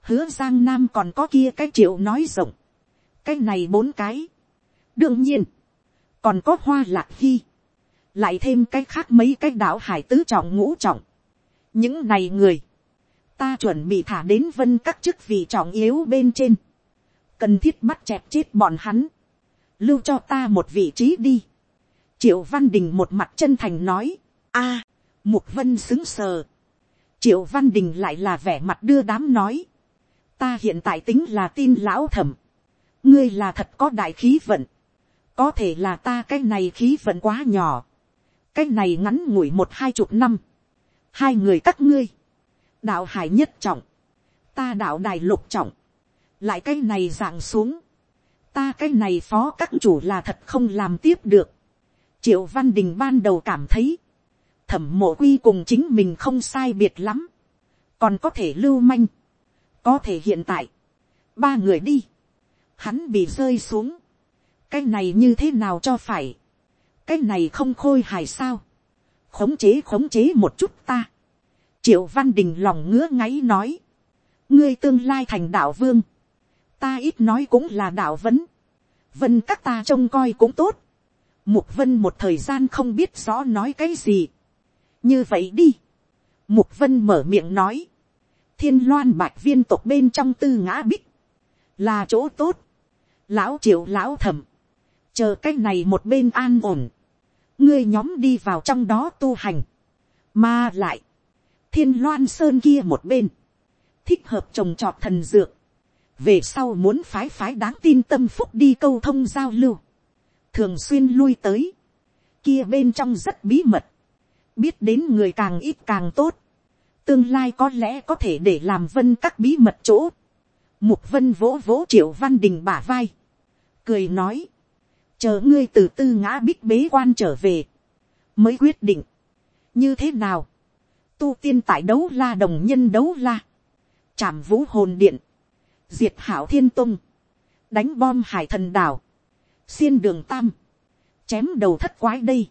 hứa giang nam còn có kia cái triệu nói rộng, cái này bốn cái, đương nhiên, còn có hoa lạc hy, lại thêm cái khác mấy cái đạo hải tứ trọng ngũ trọng, những này người, ta chuẩn bị thả đến vân các chức vị trọng yếu bên trên, cần thiết bắt chẹp chết bọn hắn, lưu cho ta một vị trí đi. triệu văn đình một mặt chân thành nói, a, mục vân xứng sờ, triệu văn đình lại là vẻ mặt đưa đám nói, ta hiện tại tính là tin lão thẩm, ngươi là thật có đại khí vận, có thể là ta cái này khí vận quá nhỏ, cái này ngắn ngủi một hai chục năm, hai người các ngươi, đạo hải nhất trọng, ta đạo đài lục trọng, lại cái này dạng xuống, ta cái này phó các chủ là thật không làm tiếp được. triệu văn đình ban đầu cảm thấy, thẩm mộ quy cùng chính mình không sai biệt lắm, còn có thể lưu manh, có thể hiện tại, ba người đi, hắn bị rơi xuống, cái này như thế nào cho phải, cái này không khôi hài sao, khống chế khống chế một chút ta, triệu văn đình lòng ngứa ngáy nói, ngươi tương lai thành đạo vương, ta ít nói cũng là đạo vấn, vân các ta trông coi cũng tốt, mục vân một thời gian không biết rõ nói cái gì, như vậy đi, mục vân mở miệng nói, thiên loan bạch viên tộc bên trong tư ngã bích, là chỗ tốt, lão triệu lão thẩm, chờ cái này một bên an ổn, ngươi nhóm đi vào trong đó tu hành, mà lại, thiên loan sơn kia một bên, thích hợp trồng trọt thần dược, về sau muốn phái phái đáng tin tâm phúc đi câu thông giao lưu, thường xuyên lui tới, kia bên trong rất bí mật, biết đến người càng ít càng tốt, tương lai có lẽ có thể để làm vân các bí mật chỗ, mục vân vỗ vỗ triệu văn đình bả vai, cười nói, chờ ngươi từ tư ngã bích bế quan trở về, mới quyết định, như thế nào, tu tiên tại đấu la đồng nhân đấu la, chạm vũ hồn điện, diệt hảo thiên tung, đánh bom hải thần đảo, xiên đường tam, chém đầu thất quái đây,